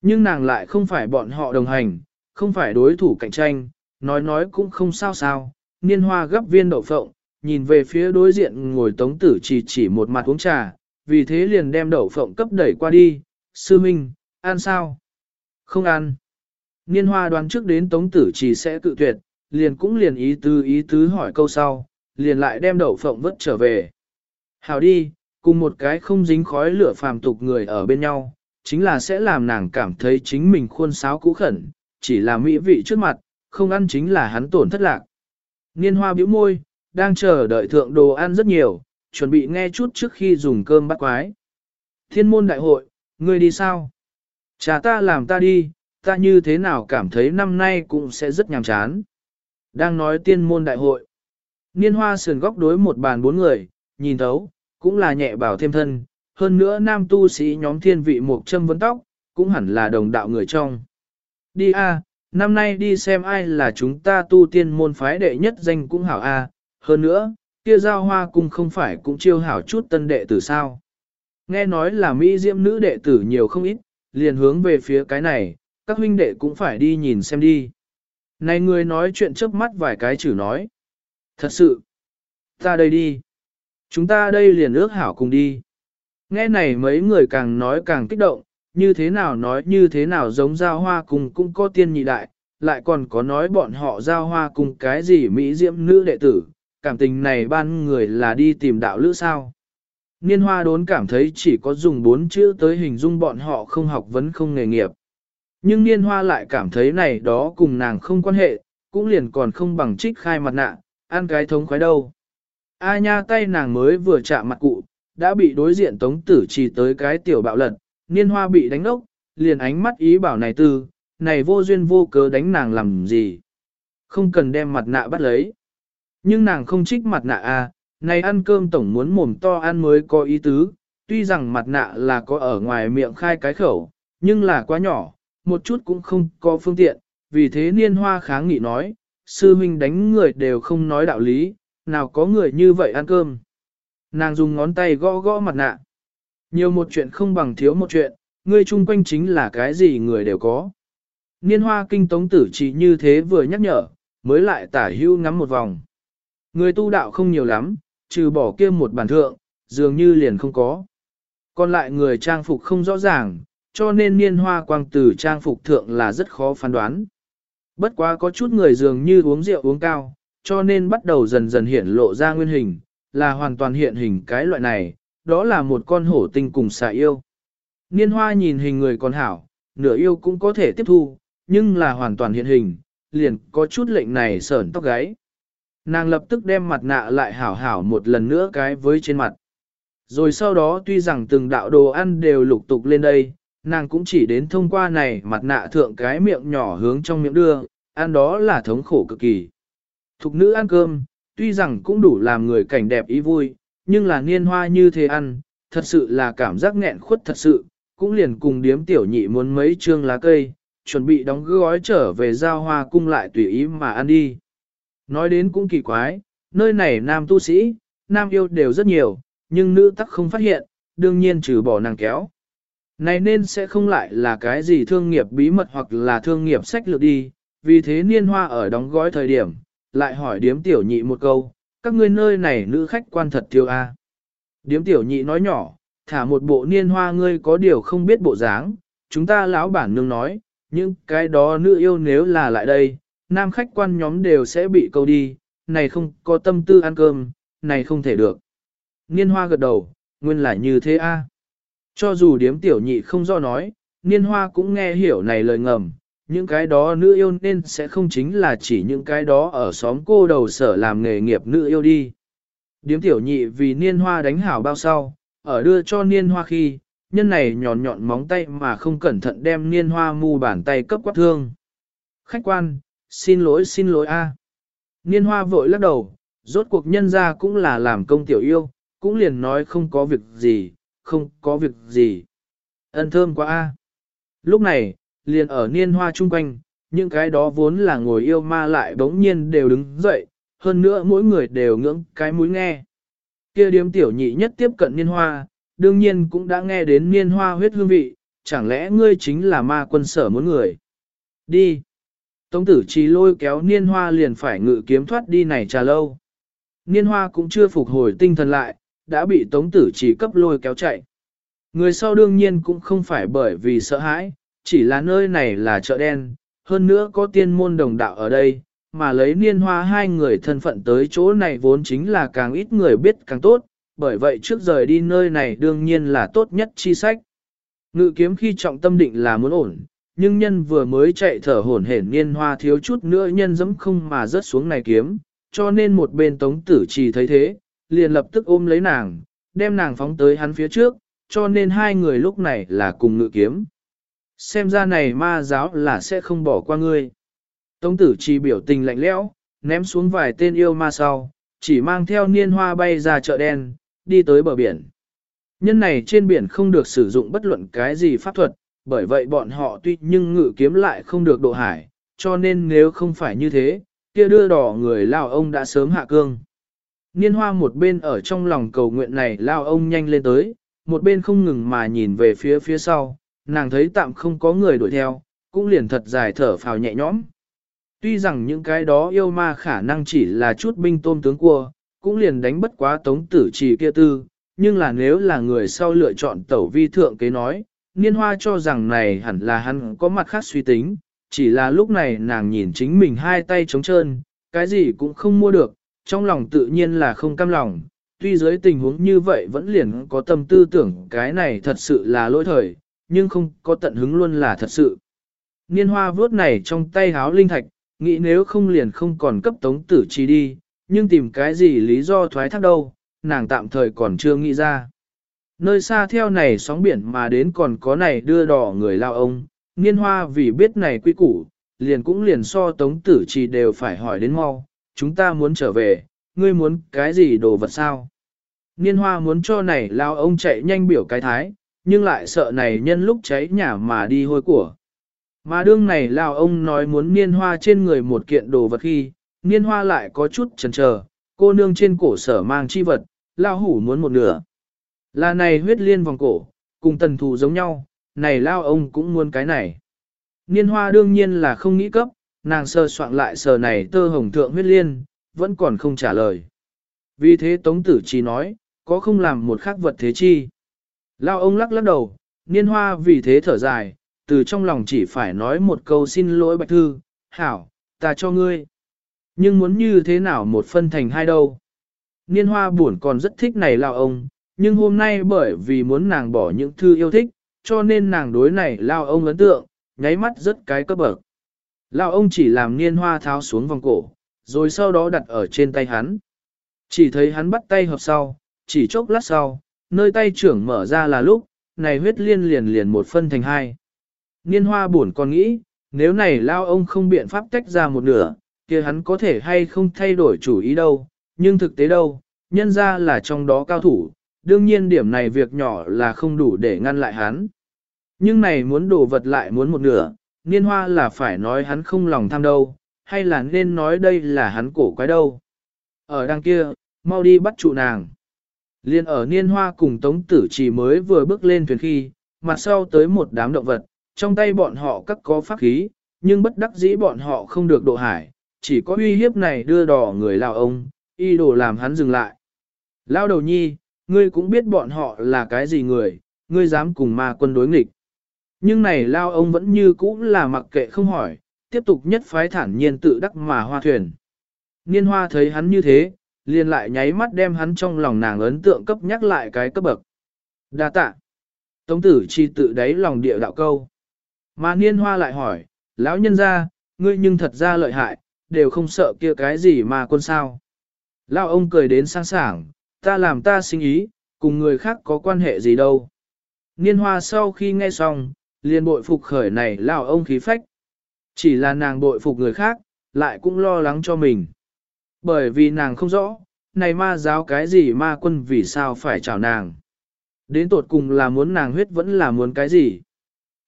Nhưng nàng lại không phải bọn họ đồng hành, không phải đối thủ cạnh tranh, nói nói cũng không sao sao, niên hoa gấp viên đậu phộng, nhìn về phía đối diện ngồi tống tử chỉ chỉ một mặt uống trà, vì thế liền đem đậu phộng cấp đẩy qua đi, sư minh, ăn sao? Không ăn. Niên hoa đoán trước đến tống tử chỉ sẽ cự tuyệt, liền cũng liền ý tứ ý tứ hỏi câu sau, liền lại đem đậu phộng vất trở về. Hào đi, cùng một cái không dính khói lửa phàm tục người ở bên nhau, chính là sẽ làm nàng cảm thấy chính mình khuôn sáo cũ khẩn, chỉ là mỹ vị trước mặt, không ăn chính là hắn tổn thất lạc. Niên hoa bĩu môi, đang chờ đợi thượng đồ ăn rất nhiều, chuẩn bị nghe chút trước khi dùng cơm bắt quái. Thiên môn đại hội, ngươi đi sao? Cha ta làm ta đi, ta như thế nào cảm thấy năm nay cũng sẽ rất nhàm chán. Đang nói tiên môn đại hội. Niên hoa sườn góc đối một bàn bốn người, nhìn thấu, cũng là nhẹ bảo thêm thân, hơn nữa nam tu sĩ nhóm thiên vị một châm vấn tóc, cũng hẳn là đồng đạo người trong. Đi a, năm nay đi xem ai là chúng ta tu tiên môn phái đệ nhất danh cũng hảo a, hơn nữa, kia giao hoa cung không phải cũng chiêu hảo chút tân đệ tử sao. Nghe nói là Mỹ diễm nữ đệ tử nhiều không ít, liền hướng về phía cái này, các huynh đệ cũng phải đi nhìn xem đi. Này người nói chuyện trước mắt vài cái chữ nói. Thật sự, ta đây đi. Chúng ta đây liền ước hảo cùng đi. Nghe này mấy người càng nói càng kích động, như thế nào nói như thế nào giống giao hoa cùng cũng có tiên nhị đại, lại còn có nói bọn họ giao hoa cùng cái gì Mỹ diễm nữ đệ tử, cảm tình này ban người là đi tìm đạo lữ sao. Niên hoa đốn cảm thấy chỉ có dùng bốn chữ tới hình dung bọn họ không học vấn không nghề nghiệp. Nhưng niên hoa lại cảm thấy này đó cùng nàng không quan hệ, cũng liền còn không bằng trích khai mặt nạ, ăn cái thống khoái đâu. A nha tay nàng mới vừa chạm mặt cụ, đã bị đối diện tống tử chỉ tới cái tiểu bạo lật, niên hoa bị đánh ốc, liền ánh mắt ý bảo này tư, này vô duyên vô cớ đánh nàng làm gì. Không cần đem mặt nạ bắt lấy. Nhưng nàng không trích mặt nạ a, này ăn cơm tổng muốn mồm to ăn mới có ý tứ, tuy rằng mặt nạ là có ở ngoài miệng khai cái khẩu, nhưng là quá nhỏ, một chút cũng không có phương tiện, vì thế niên hoa kháng nghị nói, sư huynh đánh người đều không nói đạo lý, nào có người như vậy ăn cơm. Nàng dùng ngón tay gõ gõ mặt nạ. Nhiều một chuyện không bằng thiếu một chuyện, người chung quanh chính là cái gì người đều có. Niên hoa kinh tống tử chỉ như thế vừa nhắc nhở, mới lại tả hưu ngắm một vòng. Người tu đạo không nhiều lắm, trừ bỏ kia một bản thượng, dường như liền không có. Còn lại người trang phục không rõ ràng, cho nên niên hoa quang tử trang phục thượng là rất khó phán đoán. Bất quá có chút người dường như uống rượu uống cao, cho nên bắt đầu dần dần hiện lộ ra nguyên hình, là hoàn toàn hiện hình cái loại này, đó là một con hổ tinh cùng xà yêu. Niên hoa nhìn hình người còn hảo, nửa yêu cũng có thể tiếp thu, nhưng là hoàn toàn hiện hình, liền có chút lệnh này sởn tóc gáy. Nàng lập tức đem mặt nạ lại hảo hảo một lần nữa cái với trên mặt. Rồi sau đó tuy rằng từng đạo đồ ăn đều lục tục lên đây, nàng cũng chỉ đến thông qua này mặt nạ thượng cái miệng nhỏ hướng trong miệng đưa, ăn đó là thống khổ cực kỳ. Thục nữ ăn cơm, tuy rằng cũng đủ làm người cảnh đẹp ý vui, nhưng là niên hoa như thế ăn, thật sự là cảm giác nghẹn khuất thật sự, cũng liền cùng điếm tiểu nhị muốn mấy chương lá cây, chuẩn bị đóng gói trở về giao hoa cung lại tùy ý mà ăn đi. Nói đến cũng kỳ quái, nơi này nam tu sĩ, nam yêu đều rất nhiều, nhưng nữ tắc không phát hiện, đương nhiên trừ bỏ nàng kéo. Này nên sẽ không lại là cái gì thương nghiệp bí mật hoặc là thương nghiệp sách lược đi, vì thế niên hoa ở đóng gói thời điểm, lại hỏi điếm tiểu nhị một câu, các ngươi nơi này nữ khách quan thật thiêu a. Điếm tiểu nhị nói nhỏ, thả một bộ niên hoa ngươi có điều không biết bộ dáng, chúng ta lão bản nương nói, những cái đó nữ yêu nếu là lại đây, nam khách quan nhóm đều sẽ bị câu đi, này không có tâm tư ăn cơm, này không thể được. Niên hoa gật đầu, nguyên là như thế a. Cho dù điếm tiểu nhị không do nói, niên hoa cũng nghe hiểu này lời ngầm, những cái đó nữ yêu nên sẽ không chính là chỉ những cái đó ở xóm cô đầu sở làm nghề nghiệp nữ yêu đi. Điếm tiểu nhị vì niên hoa đánh hảo bao sau, ở đưa cho niên hoa khi, nhân này nhọn nhọn móng tay mà không cẩn thận đem niên hoa mu bàn tay cấp quát thương. Khách quan, xin lỗi xin lỗi a. Niên hoa vội lắc đầu, rốt cuộc nhân ra cũng là làm công tiểu yêu, cũng liền nói không có việc gì, không có việc gì. Ân thơm quá a. Lúc này, liền ở niên hoa chung quanh, những cái đó vốn là ngồi yêu ma lại bỗng nhiên đều đứng dậy, hơn nữa mỗi người đều ngưỡng cái mũi nghe. Kia điếm tiểu nhị nhất tiếp cận niên hoa, đương nhiên cũng đã nghe đến niên hoa huyết hương vị, chẳng lẽ ngươi chính là ma quân sở muốn người. Đi. Tống tử trí lôi kéo niên hoa liền phải ngự kiếm thoát đi này trà lâu. Niên hoa cũng chưa phục hồi tinh thần lại, đã bị tống tử trí cấp lôi kéo chạy. Người sau đương nhiên cũng không phải bởi vì sợ hãi, chỉ là nơi này là chợ đen, hơn nữa có tiên môn đồng đạo ở đây, mà lấy niên hoa hai người thân phận tới chỗ này vốn chính là càng ít người biết càng tốt, bởi vậy trước rời đi nơi này đương nhiên là tốt nhất chi sách. Ngự kiếm khi trọng tâm định là muốn ổn, nhưng nhân vừa mới chạy thở hổn hển niên hoa thiếu chút nữa nhân dẫm không mà rớt xuống này kiếm, cho nên một bên tống tử chỉ thấy thế, liền lập tức ôm lấy nàng, đem nàng phóng tới hắn phía trước, cho nên hai người lúc này là cùng ngự kiếm. Xem ra này ma giáo là sẽ không bỏ qua ngươi. Tống tử chỉ biểu tình lạnh lẽo, ném xuống vài tên yêu ma sau, chỉ mang theo niên hoa bay ra chợ đen, đi tới bờ biển. Nhân này trên biển không được sử dụng bất luận cái gì pháp thuật, bởi vậy bọn họ tuy nhưng ngự kiếm lại không được độ hải, cho nên nếu không phải như thế, kia đưa đỏ người lao ông đã sớm hạ cương. Niên hoa một bên ở trong lòng cầu nguyện này lao ông nhanh lên tới, một bên không ngừng mà nhìn về phía phía sau, nàng thấy tạm không có người đuổi theo, cũng liền thật dài thở phào nhẹ nhõm. Tuy rằng những cái đó yêu ma khả năng chỉ là chút binh tôm tướng cua, cũng liền đánh bất quá tống tử trì kia tư, nhưng là nếu là người sau lựa chọn tẩu vi thượng kế nói, niên hoa cho rằng này hẳn là hắn có mặt khác suy tính, chỉ là lúc này nàng nhìn chính mình hai tay trống trơn, cái gì cũng không mua được, trong lòng tự nhiên là không cam lòng, tuy dưới tình huống như vậy vẫn liền có tâm tư tưởng cái này thật sự là lỗi thời, nhưng không có tận hứng luôn là thật sự. Niên hoa vớt này trong tay háo linh thạch, nghĩ nếu không liền không còn cấp tống tử chi đi, nhưng tìm cái gì lý do thoái thác đâu, nàng tạm thời còn chưa nghĩ ra. Nơi xa theo này sóng biển mà đến còn có này đưa đỏ người lao ông, niên hoa vì biết này quy củ, liền cũng liền so tống tử chi đều phải hỏi đến mau, chúng ta muốn trở về, ngươi muốn cái gì đồ vật sao? Niên hoa muốn cho này lao ông chạy nhanh biểu cái thái, nhưng lại sợ này nhân lúc cháy nhà mà đi hôi của. Mà đương này lao ông nói muốn niên hoa trên người một kiện đồ vật khi, niên hoa lại có chút chần chờ, cô nương trên cổ sở mang chi vật, lao hủ muốn một nửa. Là này huyết liên vòng cổ, cùng tần thù giống nhau, này lao ông cũng muốn cái này. Niên hoa đương nhiên là không nghĩ cấp, nàng sơ soạn lại sờ này tơ hồng thượng huyết liên, vẫn còn không trả lời. Vì thế Tống Tử chỉ nói, có không làm một khắc vật thế chi. Lao ông lắc lắc đầu, niên hoa vì thế thở dài, từ trong lòng chỉ phải nói một câu xin lỗi bạch thư, hảo, ta cho ngươi. Nhưng muốn như thế nào một phân thành hai đâu. Niên hoa buồn còn rất thích này lao ông, nhưng hôm nay bởi vì muốn nàng bỏ những thư yêu thích, cho nên nàng đối này lao ông ấn tượng, nháy mắt rất cái cấp bậc. Lao ông chỉ làm niên hoa tháo xuống vòng cổ, rồi sau đó đặt ở trên tay hắn. Chỉ thấy hắn bắt tay hợp sau, chỉ chốc lát sau, nơi tay trưởng mở ra là lúc, này huyết liên liền liền một phân thành hai. Niên hoa buồn còn nghĩ, nếu này lao ông không biện pháp tách ra một nửa, kia hắn có thể hay không thay đổi chủ ý đâu, nhưng thực tế đâu, nhân ra là trong đó cao thủ, đương nhiên điểm này việc nhỏ là không đủ để ngăn lại hắn. Nhưng này muốn đổ vật lại muốn một nửa, niên hoa là phải nói hắn không lòng tham đâu, hay là nên nói đây là hắn cổ quái đâu. Ở đằng kia, mau đi bắt trụ nàng. Liên ở niên hoa cùng tống tử chỉ mới vừa bước lên thuyền khi, mặt sau tới một đám động vật, trong tay bọn họ các có pháp khí, nhưng bất đắc dĩ bọn họ không được độ hải, chỉ có uy hiếp này đưa đỏ người lao ông, y đồ làm hắn dừng lại. Lao đầu nhi, ngươi cũng biết bọn họ là cái gì người, ngươi dám cùng ma quân đối nghịch. Nhưng này lao ông vẫn như cũ là mặc kệ không hỏi, tiếp tục nhất phái thản nhiên tự đắc mà hoa thuyền. Niên hoa thấy hắn như thế, liền lại nháy mắt đem hắn trong lòng nàng ấn tượng cấp nhắc lại cái cấp bậc. Đa tạ. Tống tử chi tự đáy lòng địa đạo câu. Mà niên hoa lại hỏi, lão nhân ra, ngươi nhưng thật ra lợi hại, đều không sợ kia cái gì mà quân sao. Lão ông cười đến sang sảng, ta làm ta sinh ý, cùng người khác có quan hệ gì đâu. Niên hoa sau khi nghe xong, liền bội phục khởi này lão ông khí phách. Chỉ là nàng bội phục người khác, lại cũng lo lắng cho mình. Bởi vì nàng không rõ, này ma giáo cái gì ma quân vì sao phải chào nàng. Đến tột cùng là muốn nàng huyết vẫn là muốn cái gì.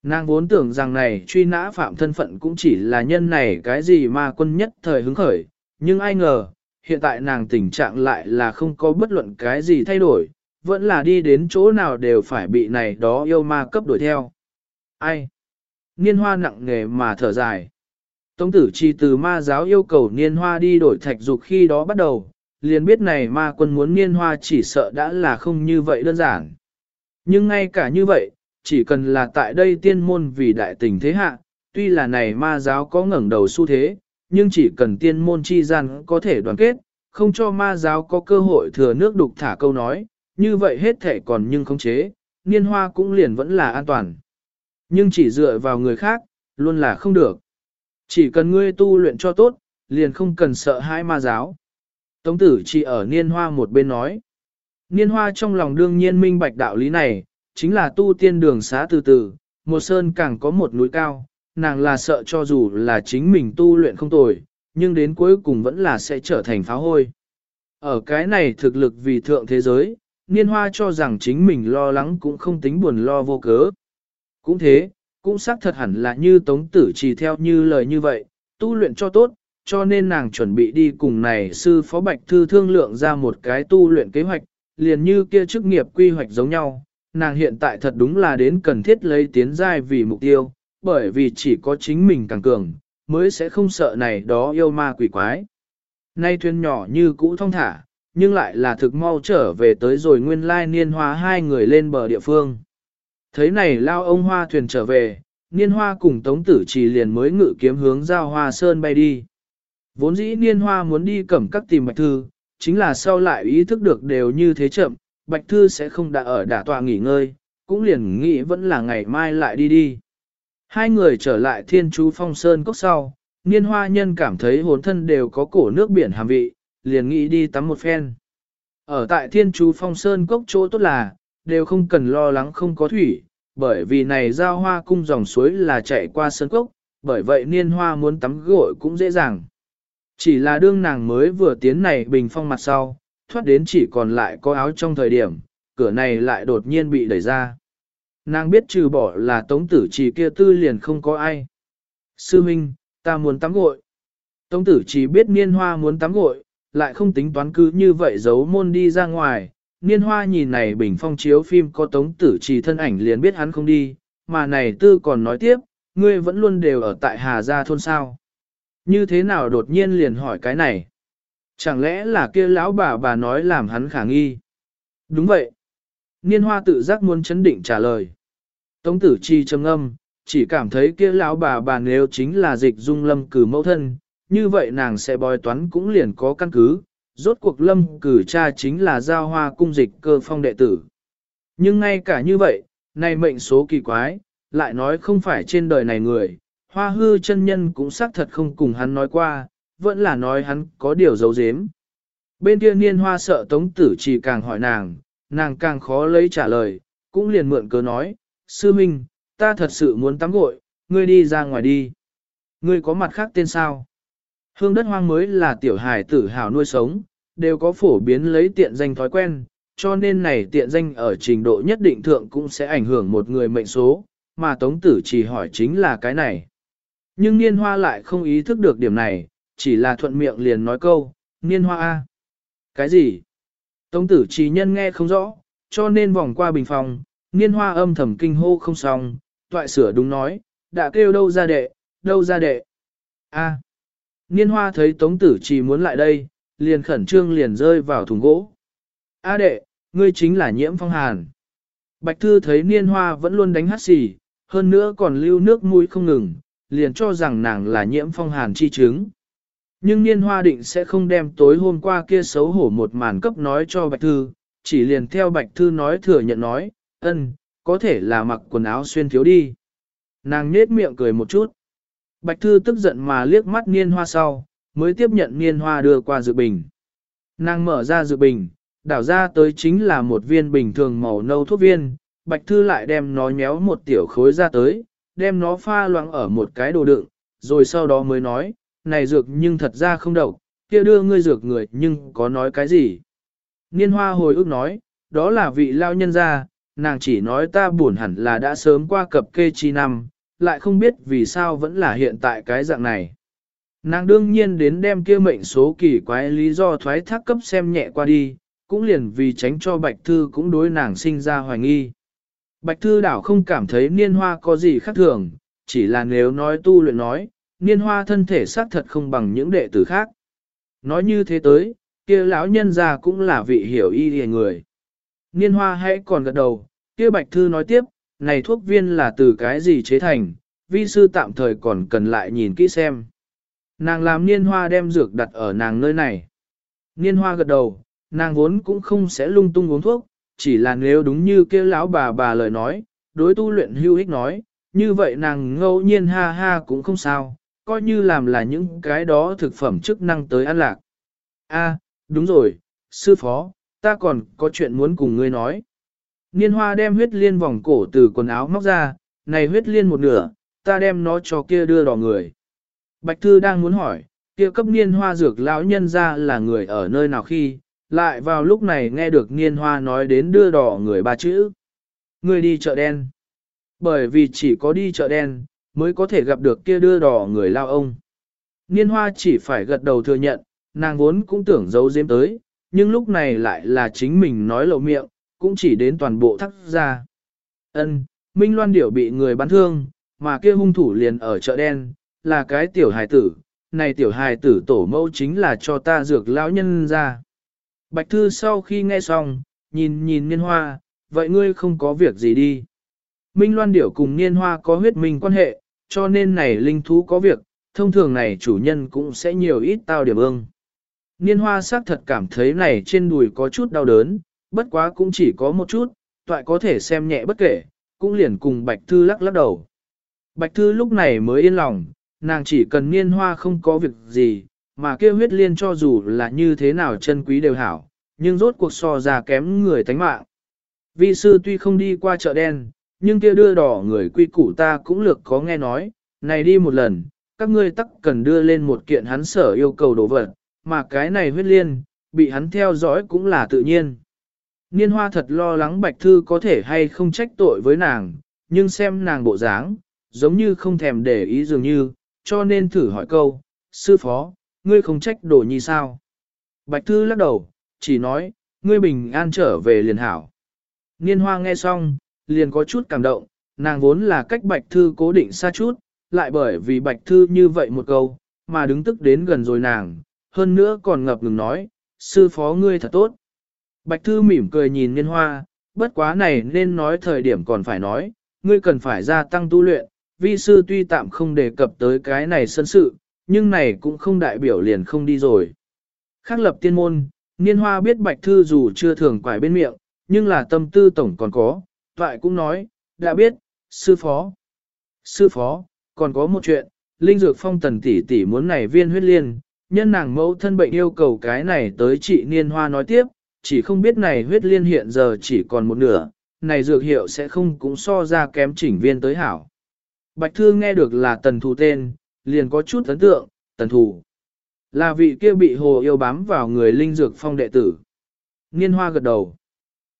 Nàng vốn tưởng rằng này truy nã phạm thân phận cũng chỉ là nhân này cái gì ma quân nhất thời hứng khởi, nhưng ai ngờ, hiện tại nàng tình trạng lại là không có bất luận cái gì thay đổi, vẫn là đi đến chỗ nào đều phải bị này đó yêu ma cấp đuổi theo. Ai? Niên hoa nặng nghề mà thở dài. Tống tử chi từ ma giáo yêu cầu niên hoa đi đổi thạch dục khi đó bắt đầu, liền biết này ma quân muốn niên hoa chỉ sợ đã là không như vậy đơn giản. Nhưng ngay cả như vậy, chỉ cần là tại đây tiên môn vì đại tình thế hạ, tuy là này ma giáo có ngẩng đầu xu thế, nhưng chỉ cần tiên môn chi gian có thể đoàn kết, không cho ma giáo có cơ hội thừa nước đục thả câu nói, như vậy hết thể còn nhưng không chế, niên hoa cũng liền vẫn là an toàn. Nhưng chỉ dựa vào người khác, luôn là không được. Chỉ cần ngươi tu luyện cho tốt, liền không cần sợ hai ma giáo. Tống tử chỉ ở niên hoa một bên nói. Niên hoa trong lòng đương nhiên minh bạch đạo lý này, chính là tu tiên đường xá từ từ, một sơn càng có một núi cao, nàng là sợ cho dù là chính mình tu luyện không tồi, nhưng đến cuối cùng vẫn là sẽ trở thành pháo hôi. Ở cái này thực lực vì thượng thế giới, niên hoa cho rằng chính mình lo lắng cũng không tính buồn lo vô cớ. Cũng thế, cũng xác thật hẳn là như tống tử chỉ theo như lời như vậy, tu luyện cho tốt, cho nên nàng chuẩn bị đi cùng này sư phó bạch thư thương lượng ra một cái tu luyện kế hoạch, liền như kia chức nghiệp quy hoạch giống nhau, nàng hiện tại thật đúng là đến cần thiết lấy tiến giai vì mục tiêu, bởi vì chỉ có chính mình càng cường, mới sẽ không sợ này đó yêu ma quỷ quái. Nay thuyền nhỏ như cũ thông thả, nhưng lại là thực mau trở về tới rồi nguyên lai niên hóa hai người lên bờ địa phương. Thấy này lao ông hoa thuyền trở về, niên hoa cùng tống tử chỉ liền mới ngự kiếm hướng giao hoa sơn bay đi. Vốn dĩ niên hoa muốn đi cẩm các tìm bạch thư, chính là sau lại ý thức được đều như thế chậm, bạch thư sẽ không đã ở đả tòa nghỉ ngơi, cũng liền nghĩ vẫn là ngày mai lại đi đi. Hai người trở lại thiên chú phong sơn cốc sau, niên hoa nhân cảm thấy hồn thân đều có cổ nước biển hàm vị, liền nghĩ đi tắm một phen. Ở tại thiên chú phong sơn cốc chỗ tốt là, đều không cần lo lắng không có thủy, bởi vì này giao hoa cung dòng suối là chạy qua sơn cốc, bởi vậy niên hoa muốn tắm gội cũng dễ dàng. Chỉ là đương nàng mới vừa tiến này bình phong mặt sau, thoát đến chỉ còn lại có áo trong thời điểm, cửa này lại đột nhiên bị đẩy ra. Nàng biết trừ bỏ là tống tử chỉ kia tư liền không có ai. Sư Minh, ta muốn tắm gội. Tống tử chỉ biết niên hoa muốn tắm gội, lại không tính toán cứ như vậy giấu môn đi ra ngoài. Niên hoa nhìn này bình phong chiếu phim có tống tử trì thân ảnh liền biết hắn không đi, mà này tư còn nói tiếp, ngươi vẫn luôn đều ở tại Hà Gia thôn sao. Như thế nào đột nhiên liền hỏi cái này? Chẳng lẽ là kia lão bà bà nói làm hắn khả nghi? Đúng vậy. Niên hoa tự giác muốn chấn định trả lời. Tống tử chi trầm âm, chỉ cảm thấy kia lão bà bà nếu chính là dịch dung lâm cử mẫu thân, như vậy nàng sẽ bói toán cũng liền có căn cứ, rốt cuộc lâm cử cha chính là giao hoa cung dịch cơ phong đệ tử. Nhưng ngay cả như vậy, này mệnh số kỳ quái, lại nói không phải trên đời này người, hoa hư chân nhân cũng xác thật không cùng hắn nói qua, vẫn là nói hắn có điều giấu giếm. Bên kia niên hoa sợ tống tử chỉ càng hỏi nàng, nàng càng khó lấy trả lời, cũng liền mượn cớ nói, sư minh, ta thật sự muốn tắm gội, ngươi đi ra ngoài đi. Ngươi có mặt khác tên sao? Hương đất hoang mới là tiểu hài tử hào nuôi sống, đều có phổ biến lấy tiện danh thói quen, cho nên này tiện danh ở trình độ nhất định thượng cũng sẽ ảnh hưởng một người mệnh số, mà tống tử chỉ hỏi chính là cái này. Nhưng niên hoa lại không ý thức được điểm này, chỉ là thuận miệng liền nói câu, niên hoa A. Cái gì? Tống tử chỉ nhân nghe không rõ, cho nên vòng qua bình phòng, niên hoa âm thầm kinh hô không xong, toại sửa đúng nói, đã kêu đâu ra đệ, đâu ra đệ. A. Niên hoa thấy tống tử chỉ muốn lại đây, liền khẩn trương liền rơi vào thùng gỗ. A đệ, ngươi chính là nhiễm phong hàn. Bạch thư thấy niên hoa vẫn luôn đánh hát xì, hơn nữa còn lưu nước mũi không ngừng, liền cho rằng nàng là nhiễm phong hàn chi chứng. Nhưng niên hoa định sẽ không đem tối hôm qua kia xấu hổ một màn cấp nói cho Bạch Thư, chỉ liền theo Bạch Thư nói thừa nhận nói, ân, có thể là mặc quần áo xuyên thiếu đi. Nàng nết miệng cười một chút. Bạch Thư tức giận mà liếc mắt niên hoa sau, mới tiếp nhận niên hoa đưa qua dự bình. Nàng mở ra dự bình, đảo ra tới chính là một viên bình thường màu nâu thuốc viên, Bạch Thư lại đem nó nhéo một tiểu khối ra tới, đem nó pha loãng ở một cái đồ đựng, rồi sau đó mới nói, này dược nhưng thật ra không độc, kia đưa ngươi dược người nhưng có nói cái gì. Niên hoa hồi ức nói, đó là vị lao nhân gia, nàng chỉ nói ta buồn hẳn là đã sớm qua cập kê chi năm, lại không biết vì sao vẫn là hiện tại cái dạng này. Nàng đương nhiên đến đem kia mệnh số kỳ quái lý do thoái thác cấp xem nhẹ qua đi, cũng liền vì tránh cho Bạch Thư cũng đối nàng sinh ra hoài nghi. Bạch Thư đảo không cảm thấy niên hoa có gì khác thường, chỉ là nếu nói tu luyện nói, niên hoa thân thể xác thật không bằng những đệ tử khác. Nói như thế tới, kia lão nhân già cũng là vị hiểu y hề người. Niên hoa hãy còn gật đầu, kia Bạch Thư nói tiếp, này thuốc viên là từ cái gì chế thành, vi sư tạm thời còn cần lại nhìn kỹ xem. Nàng làm niên hoa đem dược đặt ở nàng nơi này. Niên hoa gật đầu, nàng vốn cũng không sẽ lung tung uống thuốc, chỉ là nếu đúng như kia lão bà bà lời nói, đối tu luyện hưu ích nói, như vậy nàng ngẫu nhiên ha ha cũng không sao, coi như làm là những cái đó thực phẩm chức năng tới ăn lạc. A, đúng rồi, sư phó, ta còn có chuyện muốn cùng ngươi nói. Niên hoa đem huyết liên vòng cổ từ quần áo móc ra, này huyết liên một nửa, ta đem nó cho kia đưa đỏ người. Bạch Thư đang muốn hỏi, kia cấp niên hoa dược lão nhân ra là người ở nơi nào khi, lại vào lúc này nghe được niên hoa nói đến đưa đỏ người ba chữ. Người đi chợ đen. Bởi vì chỉ có đi chợ đen, mới có thể gặp được kia đưa đỏ người lao ông. Niên hoa chỉ phải gật đầu thừa nhận, nàng vốn cũng tưởng giấu giếm tới, nhưng lúc này lại là chính mình nói lộ miệng, cũng chỉ đến toàn bộ thắc ra. Ân, Minh Loan Điểu bị người bắn thương, mà kia hung thủ liền ở chợ đen, là cái tiểu hài tử, này tiểu hài tử tổ mẫu chính là cho ta dược lão nhân ra. Bạch Thư sau khi nghe xong, nhìn nhìn niên hoa, vậy ngươi không có việc gì đi. Minh Loan Điểu cùng niên hoa có huyết minh quan hệ, cho nên này linh thú có việc, thông thường này chủ nhân cũng sẽ nhiều ít tao điểm ương. Niên hoa xác thật cảm thấy này trên đùi có chút đau đớn, bất quá cũng chỉ có một chút, toại có thể xem nhẹ bất kể, cũng liền cùng Bạch Thư lắc lắc đầu. Bạch Thư lúc này mới yên lòng, nàng chỉ cần niên hoa không có việc gì, mà kêu huyết liên cho dù là như thế nào chân quý đều hảo, nhưng rốt cuộc so ra kém người tánh mạng. Vi sư tuy không đi qua chợ đen, nhưng kia đưa đỏ người quy củ ta cũng lược có nghe nói, này đi một lần, các ngươi tắc cần đưa lên một kiện hắn sở yêu cầu đồ vật, mà cái này huyết liên, bị hắn theo dõi cũng là tự nhiên. Niên hoa thật lo lắng Bạch Thư có thể hay không trách tội với nàng, nhưng xem nàng bộ dáng, giống như không thèm để ý dường như, cho nên thử hỏi câu, sư phó, ngươi không trách đồ nhi sao? Bạch Thư lắc đầu, chỉ nói, ngươi bình an trở về liền hảo. Niên hoa nghe xong, liền có chút cảm động, nàng vốn là cách Bạch Thư cố định xa chút, lại bởi vì Bạch Thư như vậy một câu, mà đứng tức đến gần rồi nàng, hơn nữa còn ngập ngừng nói, sư phó ngươi thật tốt. Bạch Thư mỉm cười nhìn Niên Hoa, bất quá này nên nói thời điểm còn phải nói, ngươi cần phải gia tăng tu luyện, vi sư tuy tạm không đề cập tới cái này sân sự, nhưng này cũng không đại biểu liền không đi rồi. Khác lập tiên môn, Niên Hoa biết Bạch Thư dù chưa thường quải bên miệng, nhưng là tâm tư tổng còn có, toại cũng nói, đã biết, sư phó. Sư phó, còn có một chuyện, Linh Dược Phong tần tỷ tỷ muốn này viên huyết liên, nhân nàng mẫu thân bệnh yêu cầu cái này tới chị Niên Hoa nói tiếp, chỉ không biết này huyết liên hiện giờ chỉ còn một nửa, này dược hiệu sẽ không cũng so ra kém chỉnh viên tới hảo. Bạch Thư nghe được là tần thù tên, liền có chút ấn tượng, tần thù. Là vị kia bị hồ yêu bám vào người linh dược phong đệ tử. Niên hoa gật đầu.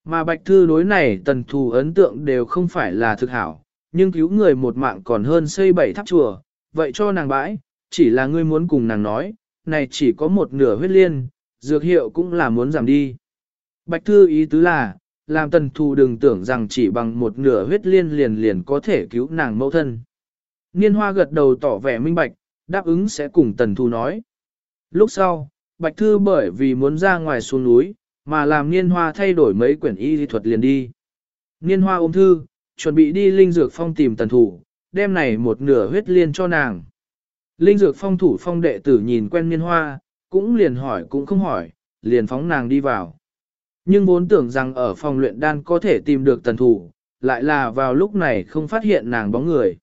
Mà Bạch Thư đối này tần thù ấn tượng đều không phải là thực hảo, nhưng cứu người một mạng còn hơn xây bảy tháp chùa, vậy cho nàng bãi, chỉ là ngươi muốn cùng nàng nói, này chỉ có một nửa huyết liên, dược hiệu cũng là muốn giảm đi. Bạch Thư ý tứ là, làm tần thù đừng tưởng rằng chỉ bằng một nửa huyết liên liền liền có thể cứu nàng mẫu thân. Niên hoa gật đầu tỏ vẻ minh bạch, đáp ứng sẽ cùng tần Thu nói. Lúc sau, Bạch Thư bởi vì muốn ra ngoài xuống núi, mà làm niên hoa thay đổi mấy quyển y lý thuật liền đi. Niên hoa ôm thư, chuẩn bị đi linh dược phong tìm tần thủ, đem này một nửa huyết liên cho nàng. Linh dược phong thủ phong đệ tử nhìn quen niên hoa, cũng liền hỏi cũng không hỏi, liền phóng nàng đi vào. Nhưng vốn tưởng rằng ở phòng luyện đan có thể tìm được tần thủ, lại là vào lúc này không phát hiện nàng bóng người.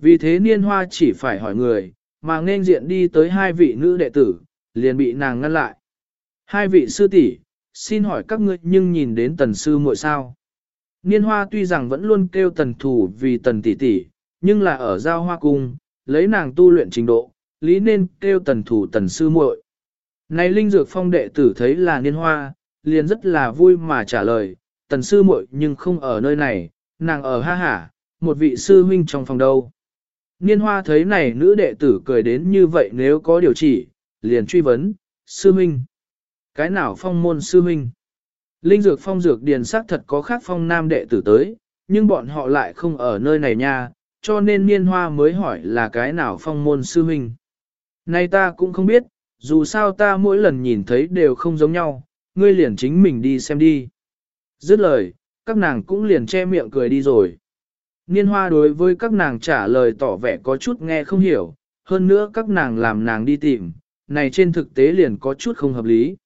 Vì thế niên hoa chỉ phải hỏi người, mà nên diện đi tới hai vị nữ đệ tử, liền bị nàng ngăn lại. Hai vị sư tỷ, xin hỏi các ngươi nhưng nhìn đến tần sư muội sao? Niên hoa tuy rằng vẫn luôn kêu tần thủ vì tần tỷ tỷ, nhưng là ở giao hoa cung, lấy nàng tu luyện trình độ, lý nên kêu tần thủ tần sư muội. Này linh dược phong đệ tử thấy là niên hoa, liền rất là vui mà trả lời, tần sư muội nhưng không ở nơi này, nàng ở ha hả, một vị sư huynh trong phòng đâu. Niên hoa thấy này nữ đệ tử cười đến như vậy nếu có điều chỉ, liền truy vấn, sư minh, Cái nào phong môn sư minh? Linh dược phong dược điền sắc thật có khác phong nam đệ tử tới, nhưng bọn họ lại không ở nơi này nha, cho nên niên hoa mới hỏi là cái nào phong môn sư minh? Này ta cũng không biết, dù sao ta mỗi lần nhìn thấy đều không giống nhau, ngươi liền chính mình đi xem đi. Dứt lời, các nàng cũng liền che miệng cười đi rồi. Niên hoa đối với các nàng trả lời tỏ vẻ có chút nghe không hiểu, hơn nữa các nàng làm nàng đi tìm, này trên thực tế liền có chút không hợp lý.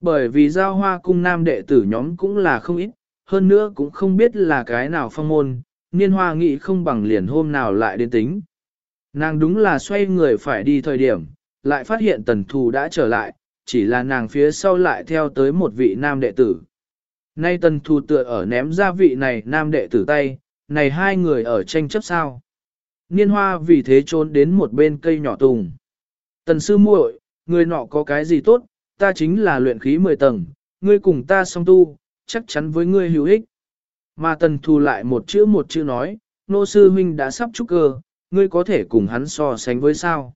Bởi vì giao hoa cung nam đệ tử nhóm cũng là không ít, hơn nữa cũng không biết là cái nào phong môn, niên hoa nghĩ không bằng liền hôm nào lại đến tính. Nàng đúng là xoay người phải đi thời điểm, lại phát hiện tần thù đã trở lại, chỉ là nàng phía sau lại theo tới một vị nam đệ tử. Nay tần thù tựa ở ném ra vị này nam đệ tử tay, này hai người ở tranh chấp sao. Niên hoa vì thế trốn đến một bên cây nhỏ tùng. Tần sư muội, người nọ có cái gì tốt, ta chính là luyện khí 10 tầng, ngươi cùng ta song tu, chắc chắn với ngươi hữu ích. Mà tần thù lại một chữ một chữ nói, nô sư huynh đã sắp trúc cơ, ngươi có thể cùng hắn so sánh với sao.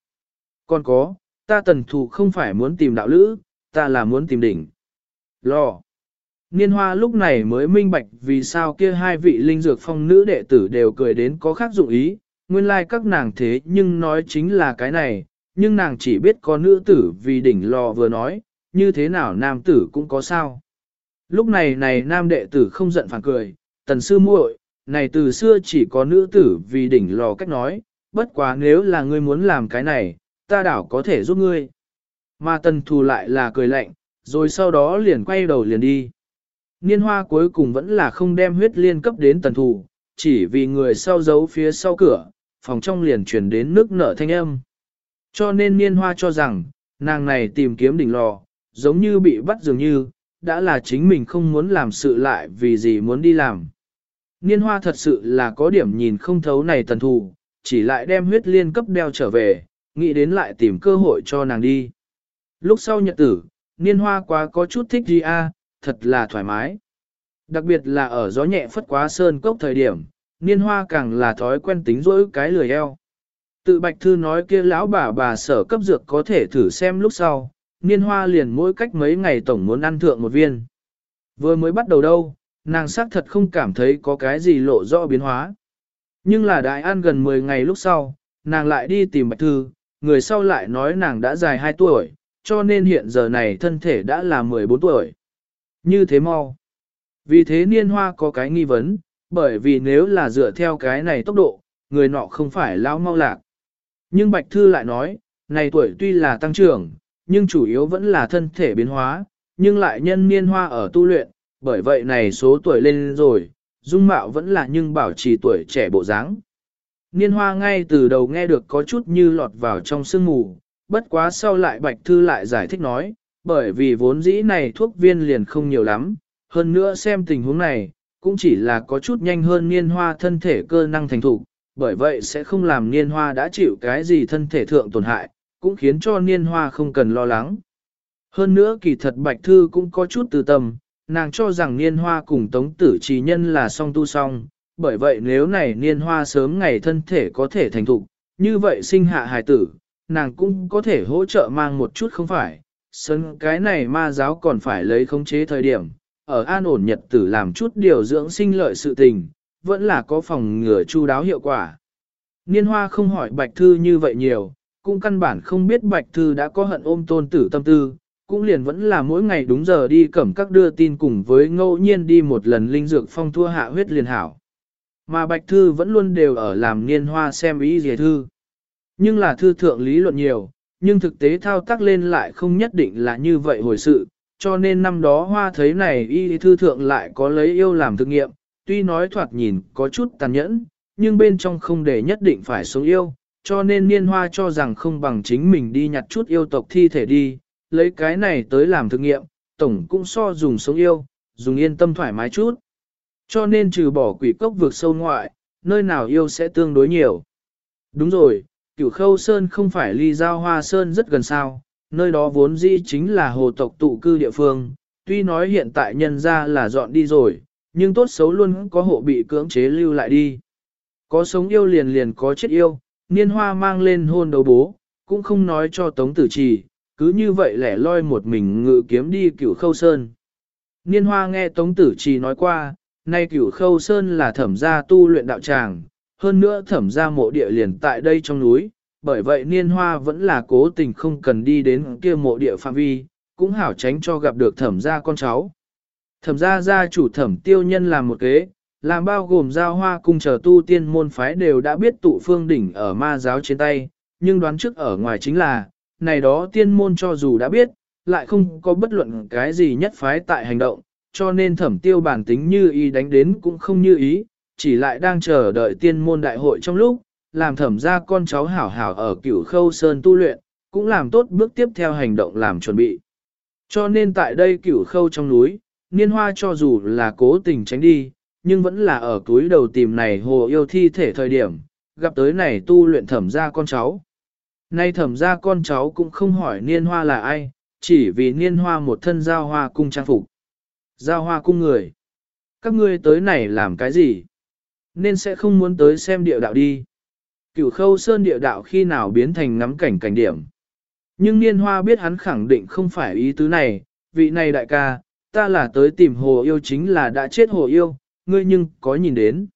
Còn có, ta tần thù không phải muốn tìm đạo lữ, ta là muốn tìm đỉnh. Lò. Niên hoa lúc này mới minh bạch vì sao kia hai vị linh dược phong nữ đệ tử đều cười đến có khác dụng ý, nguyên lai like các nàng thế nhưng nói chính là cái này, nhưng nàng chỉ biết có nữ tử vì đỉnh lò vừa nói, như thế nào nam tử cũng có sao. Lúc này này nam đệ tử không giận phản cười, tần sư muội, này từ xưa chỉ có nữ tử vì đỉnh lò cách nói, bất quá nếu là ngươi muốn làm cái này, ta đảo có thể giúp ngươi. Mà tần thù lại là cười lạnh, rồi sau đó liền quay đầu liền đi. Niên hoa cuối cùng vẫn là không đem huyết liên cấp đến tần thủ, chỉ vì người sau giấu phía sau cửa, phòng trong liền chuyển đến nước nở thanh âm. Cho nên niên hoa cho rằng, nàng này tìm kiếm đỉnh lò, giống như bị bắt dường như, đã là chính mình không muốn làm sự lại vì gì muốn đi làm. Niên hoa thật sự là có điểm nhìn không thấu này tần thủ, chỉ lại đem huyết liên cấp đeo trở về, nghĩ đến lại tìm cơ hội cho nàng đi. Lúc sau nhật tử, niên hoa quá có chút thích gì a, thật là thoải mái. Đặc biệt là ở gió nhẹ phất quá sơn cốc thời điểm, niên hoa càng là thói quen tính rỗi cái lười eo. Tự bạch thư nói kia lão bà bà sở cấp dược có thể thử xem lúc sau, niên hoa liền mỗi cách mấy ngày tổng muốn ăn thượng một viên. Vừa mới bắt đầu đâu, nàng xác thật không cảm thấy có cái gì lộ rõ biến hóa. Nhưng là đại ăn gần 10 ngày lúc sau, nàng lại đi tìm bạch thư, người sau lại nói nàng đã dài 2 tuổi, cho nên hiện giờ này thân thể đã là 14 tuổi. Như thế mau. Vì thế niên hoa có cái nghi vấn, bởi vì nếu là dựa theo cái này tốc độ, người nọ không phải lao mau lạc. Nhưng Bạch Thư lại nói, này tuổi tuy là tăng trưởng, nhưng chủ yếu vẫn là thân thể biến hóa, nhưng lại nhân niên hoa ở tu luyện, bởi vậy này số tuổi lên rồi, dung mạo vẫn là nhưng bảo trì tuổi trẻ bộ dáng. Niên hoa ngay từ đầu nghe được có chút như lọt vào trong sương mù, bất quá sau lại Bạch Thư lại giải thích nói, bởi vì vốn dĩ này thuốc viên liền không nhiều lắm, hơn nữa xem tình huống này, cũng chỉ là có chút nhanh hơn niên hoa thân thể cơ năng thành thục, bởi vậy sẽ không làm niên hoa đã chịu cái gì thân thể thượng tổn hại, cũng khiến cho niên hoa không cần lo lắng. Hơn nữa kỳ thật Bạch Thư cũng có chút từ tâm, nàng cho rằng niên hoa cùng tống tử trì nhân là song tu song, bởi vậy nếu này niên hoa sớm ngày thân thể có thể thành thục, như vậy sinh hạ hài tử, nàng cũng có thể hỗ trợ mang một chút không phải, sân cái này ma giáo còn phải lấy khống chế thời điểm, ở an ổn nhật tử làm chút điều dưỡng sinh lợi sự tình, vẫn là có phòng ngừa chu đáo hiệu quả. Niên hoa không hỏi Bạch Thư như vậy nhiều, cũng căn bản không biết Bạch Thư đã có hận ôm tôn tử tâm tư, cũng liền vẫn là mỗi ngày đúng giờ đi cẩm các đưa tin cùng với ngẫu nhiên đi một lần linh dược phong thua hạ huyết liền hảo. Mà Bạch Thư vẫn luôn đều ở làm niên hoa xem ý gì thư. Nhưng là thư thượng lý luận nhiều, nhưng thực tế thao tác lên lại không nhất định là như vậy hồi sự, cho nên năm đó hoa thấy này y thư thượng lại có lấy yêu làm thực nghiệm, tuy nói thoạt nhìn có chút tàn nhẫn, nhưng bên trong không để nhất định phải sống yêu, cho nên niên hoa cho rằng không bằng chính mình đi nhặt chút yêu tộc thi thể đi, lấy cái này tới làm thực nghiệm, tổng cũng so dùng sống yêu, dùng yên tâm thoải mái chút. Cho nên trừ bỏ quỷ cốc vượt sâu ngoại, nơi nào yêu sẽ tương đối nhiều. Đúng rồi, cửu khâu sơn không phải ly giao hoa sơn rất gần sao, nơi đó vốn dĩ chính là hồ tộc tụ cư địa phương, tuy nói hiện tại nhân ra là dọn đi rồi, nhưng tốt xấu luôn có hộ bị cưỡng chế lưu lại đi. Có sống yêu liền liền có chết yêu, niên hoa mang lên hôn đầu bố, cũng không nói cho tống tử trì, cứ như vậy lẻ loi một mình ngự kiếm đi cửu khâu sơn. Niên hoa nghe tống tử trì nói qua, nay cửu khâu sơn là thẩm gia tu luyện đạo tràng, hơn nữa thẩm gia mộ địa liền tại đây trong núi, bởi vậy niên hoa vẫn là cố tình không cần đi đến kia mộ địa phạm vi, cũng hảo tránh cho gặp được thẩm gia con cháu. Thẩm gia gia chủ thẩm tiêu nhân làm một kế, làm bao gồm giao hoa cung chờ tu tiên môn phái đều đã biết tụ phương đỉnh ở ma giáo trên tay, nhưng đoán trước ở ngoài chính là, này đó tiên môn cho dù đã biết, lại không có bất luận cái gì nhất phái tại hành động, cho nên thẩm tiêu bản tính như ý đánh đến cũng không như ý, chỉ lại đang chờ đợi tiên môn đại hội trong lúc, làm thẩm ra con cháu hảo hảo ở cửu khâu sơn tu luyện, cũng làm tốt bước tiếp theo hành động làm chuẩn bị. Cho nên tại đây cửu khâu trong núi, niên hoa cho dù là cố tình tránh đi, nhưng vẫn là ở túi đầu tìm này hồ yêu thi thể thời điểm, gặp tới này tu luyện thẩm ra con cháu. Nay thẩm ra con cháu cũng không hỏi niên hoa là ai, chỉ vì niên hoa một thân giao hoa cung trang phục. Giao hoa cung người. Các ngươi tới này làm cái gì? Nên sẽ không muốn tới xem địa đạo đi. Cửu khâu sơn địa đạo khi nào biến thành ngắm cảnh cảnh điểm. Nhưng niên hoa biết hắn khẳng định không phải ý tứ này, vị này đại ca, ta là tới tìm hồ yêu chính là đã chết hồ yêu, ngươi nhưng có nhìn đến.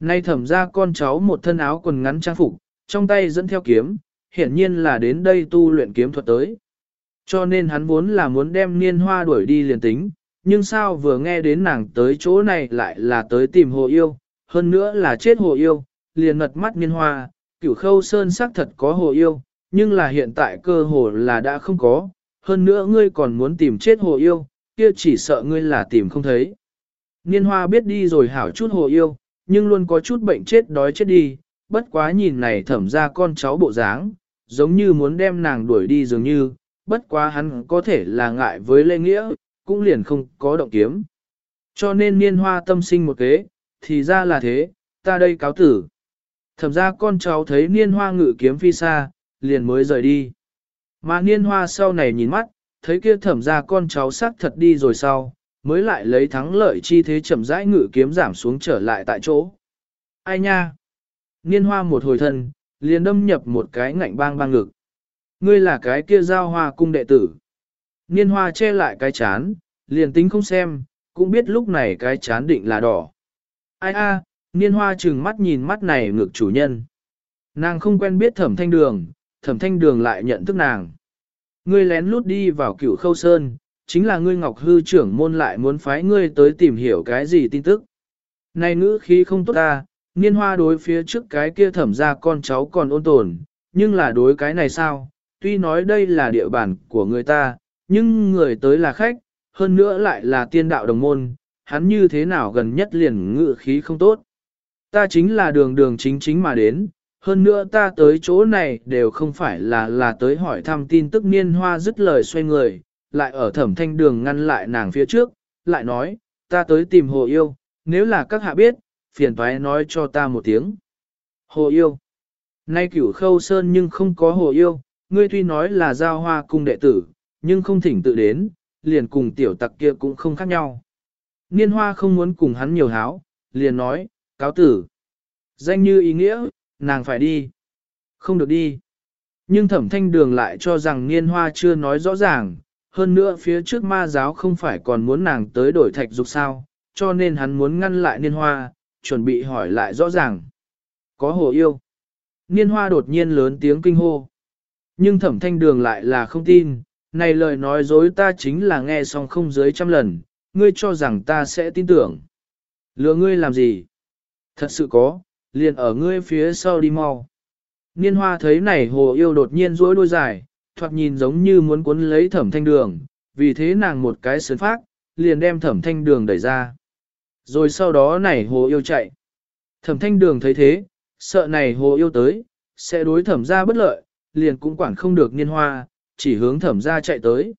Nay thẩm ra con cháu một thân áo quần ngắn trang phục, trong tay dẫn theo kiếm, hiển nhiên là đến đây tu luyện kiếm thuật tới. Cho nên hắn vốn là muốn đem niên hoa đuổi đi liền tính, nhưng sao vừa nghe đến nàng tới chỗ này lại là tới tìm hồ yêu, hơn nữa là chết hồ yêu, liền ngật mắt niên hoa, cửu khâu sơn xác thật có hồ yêu, nhưng là hiện tại cơ hồ là đã không có, hơn nữa ngươi còn muốn tìm chết hồ yêu, kia chỉ sợ ngươi là tìm không thấy. Niên hoa biết đi rồi hảo chút hồ yêu, nhưng luôn có chút bệnh chết đói chết đi, bất quá nhìn này thẩm ra con cháu bộ dáng, giống như muốn đem nàng đuổi đi dường như, bất quá hắn có thể là ngại với lê nghĩa, cũng liền không có động kiếm. Cho nên niên hoa tâm sinh một kế, thì ra là thế, ta đây cáo tử. Thẩm ra con cháu thấy niên hoa ngự kiếm phi xa, liền mới rời đi. Mà niên hoa sau này nhìn mắt, thấy kia thẩm ra con cháu xác thật đi rồi sau, mới lại lấy thắng lợi chi thế chậm rãi ngự kiếm giảm xuống trở lại tại chỗ. Ai nha? Niên hoa một hồi thân, liền đâm nhập một cái ngạnh bang bang ngực. Ngươi là cái kia giao hoa cung đệ tử. Niên hoa che lại cái chán, liền tính không xem, cũng biết lúc này cái chán định là đỏ. Ai a, niên hoa trừng mắt nhìn mắt này ngược chủ nhân. Nàng không quen biết thẩm thanh đường, thẩm thanh đường lại nhận thức nàng. Ngươi lén lút đi vào cửu khâu sơn, chính là ngươi ngọc hư trưởng môn lại muốn phái ngươi tới tìm hiểu cái gì tin tức. Này ngữ khí không tốt ta, niên hoa đối phía trước cái kia thẩm ra con cháu còn ôn tồn, nhưng là đối cái này sao, tuy nói đây là địa bàn của người ta, nhưng người tới là khách, hơn nữa lại là tiên đạo đồng môn, hắn như thế nào gần nhất liền ngự khí không tốt. Ta chính là đường đường chính chính mà đến, hơn nữa ta tới chỗ này đều không phải là là tới hỏi thăm tin tức niên hoa dứt lời xoay người, lại ở thẩm thanh đường ngăn lại nàng phía trước, lại nói, ta tới tìm hồ yêu, nếu là các hạ biết, phiền thoái nói cho ta một tiếng. Hồ yêu. Nay cửu khâu sơn nhưng không có hồ yêu, ngươi tuy nói là giao hoa cung đệ tử, nhưng không thỉnh tự đến, liền cùng tiểu tặc kia cũng không khác nhau. Niên hoa không muốn cùng hắn nhiều háo, liền nói, cáo tử. Danh như ý nghĩa, nàng phải đi. Không được đi. Nhưng thẩm thanh đường lại cho rằng niên hoa chưa nói rõ ràng, hơn nữa phía trước ma giáo không phải còn muốn nàng tới đổi thạch dục sao, cho nên hắn muốn ngăn lại niên hoa, chuẩn bị hỏi lại rõ ràng. Có hồ yêu. Niên hoa đột nhiên lớn tiếng kinh hô. Nhưng thẩm thanh đường lại là không tin, này lời nói dối ta chính là nghe xong không dưới trăm lần, ngươi cho rằng ta sẽ tin tưởng. Lừa ngươi làm gì? Thật sự có, liền ở ngươi phía sau đi mau. Niên hoa thấy này hồ yêu đột nhiên rối đôi dài, thoạt nhìn giống như muốn cuốn lấy thẩm thanh đường, vì thế nàng một cái sớn phát, liền đem thẩm thanh đường đẩy ra. Rồi sau đó này hồ yêu chạy. Thẩm thanh đường thấy thế, sợ này hồ yêu tới, sẽ đối thẩm ra bất lợi, liền cũng quản không được niên hoa, chỉ hướng thẩm ra chạy tới.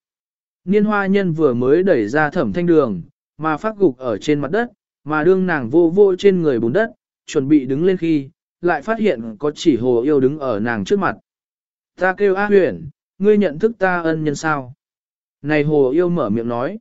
Niên hoa nhân vừa mới đẩy ra thẩm thanh đường, mà phát gục ở trên mặt đất, mà đương nàng vô vô trên người bùn đất, chuẩn bị đứng lên khi, lại phát hiện có chỉ hồ yêu đứng ở nàng trước mặt. Ta kêu A huyền, ngươi nhận thức ta ân nhân sao? Này hồ yêu mở miệng nói.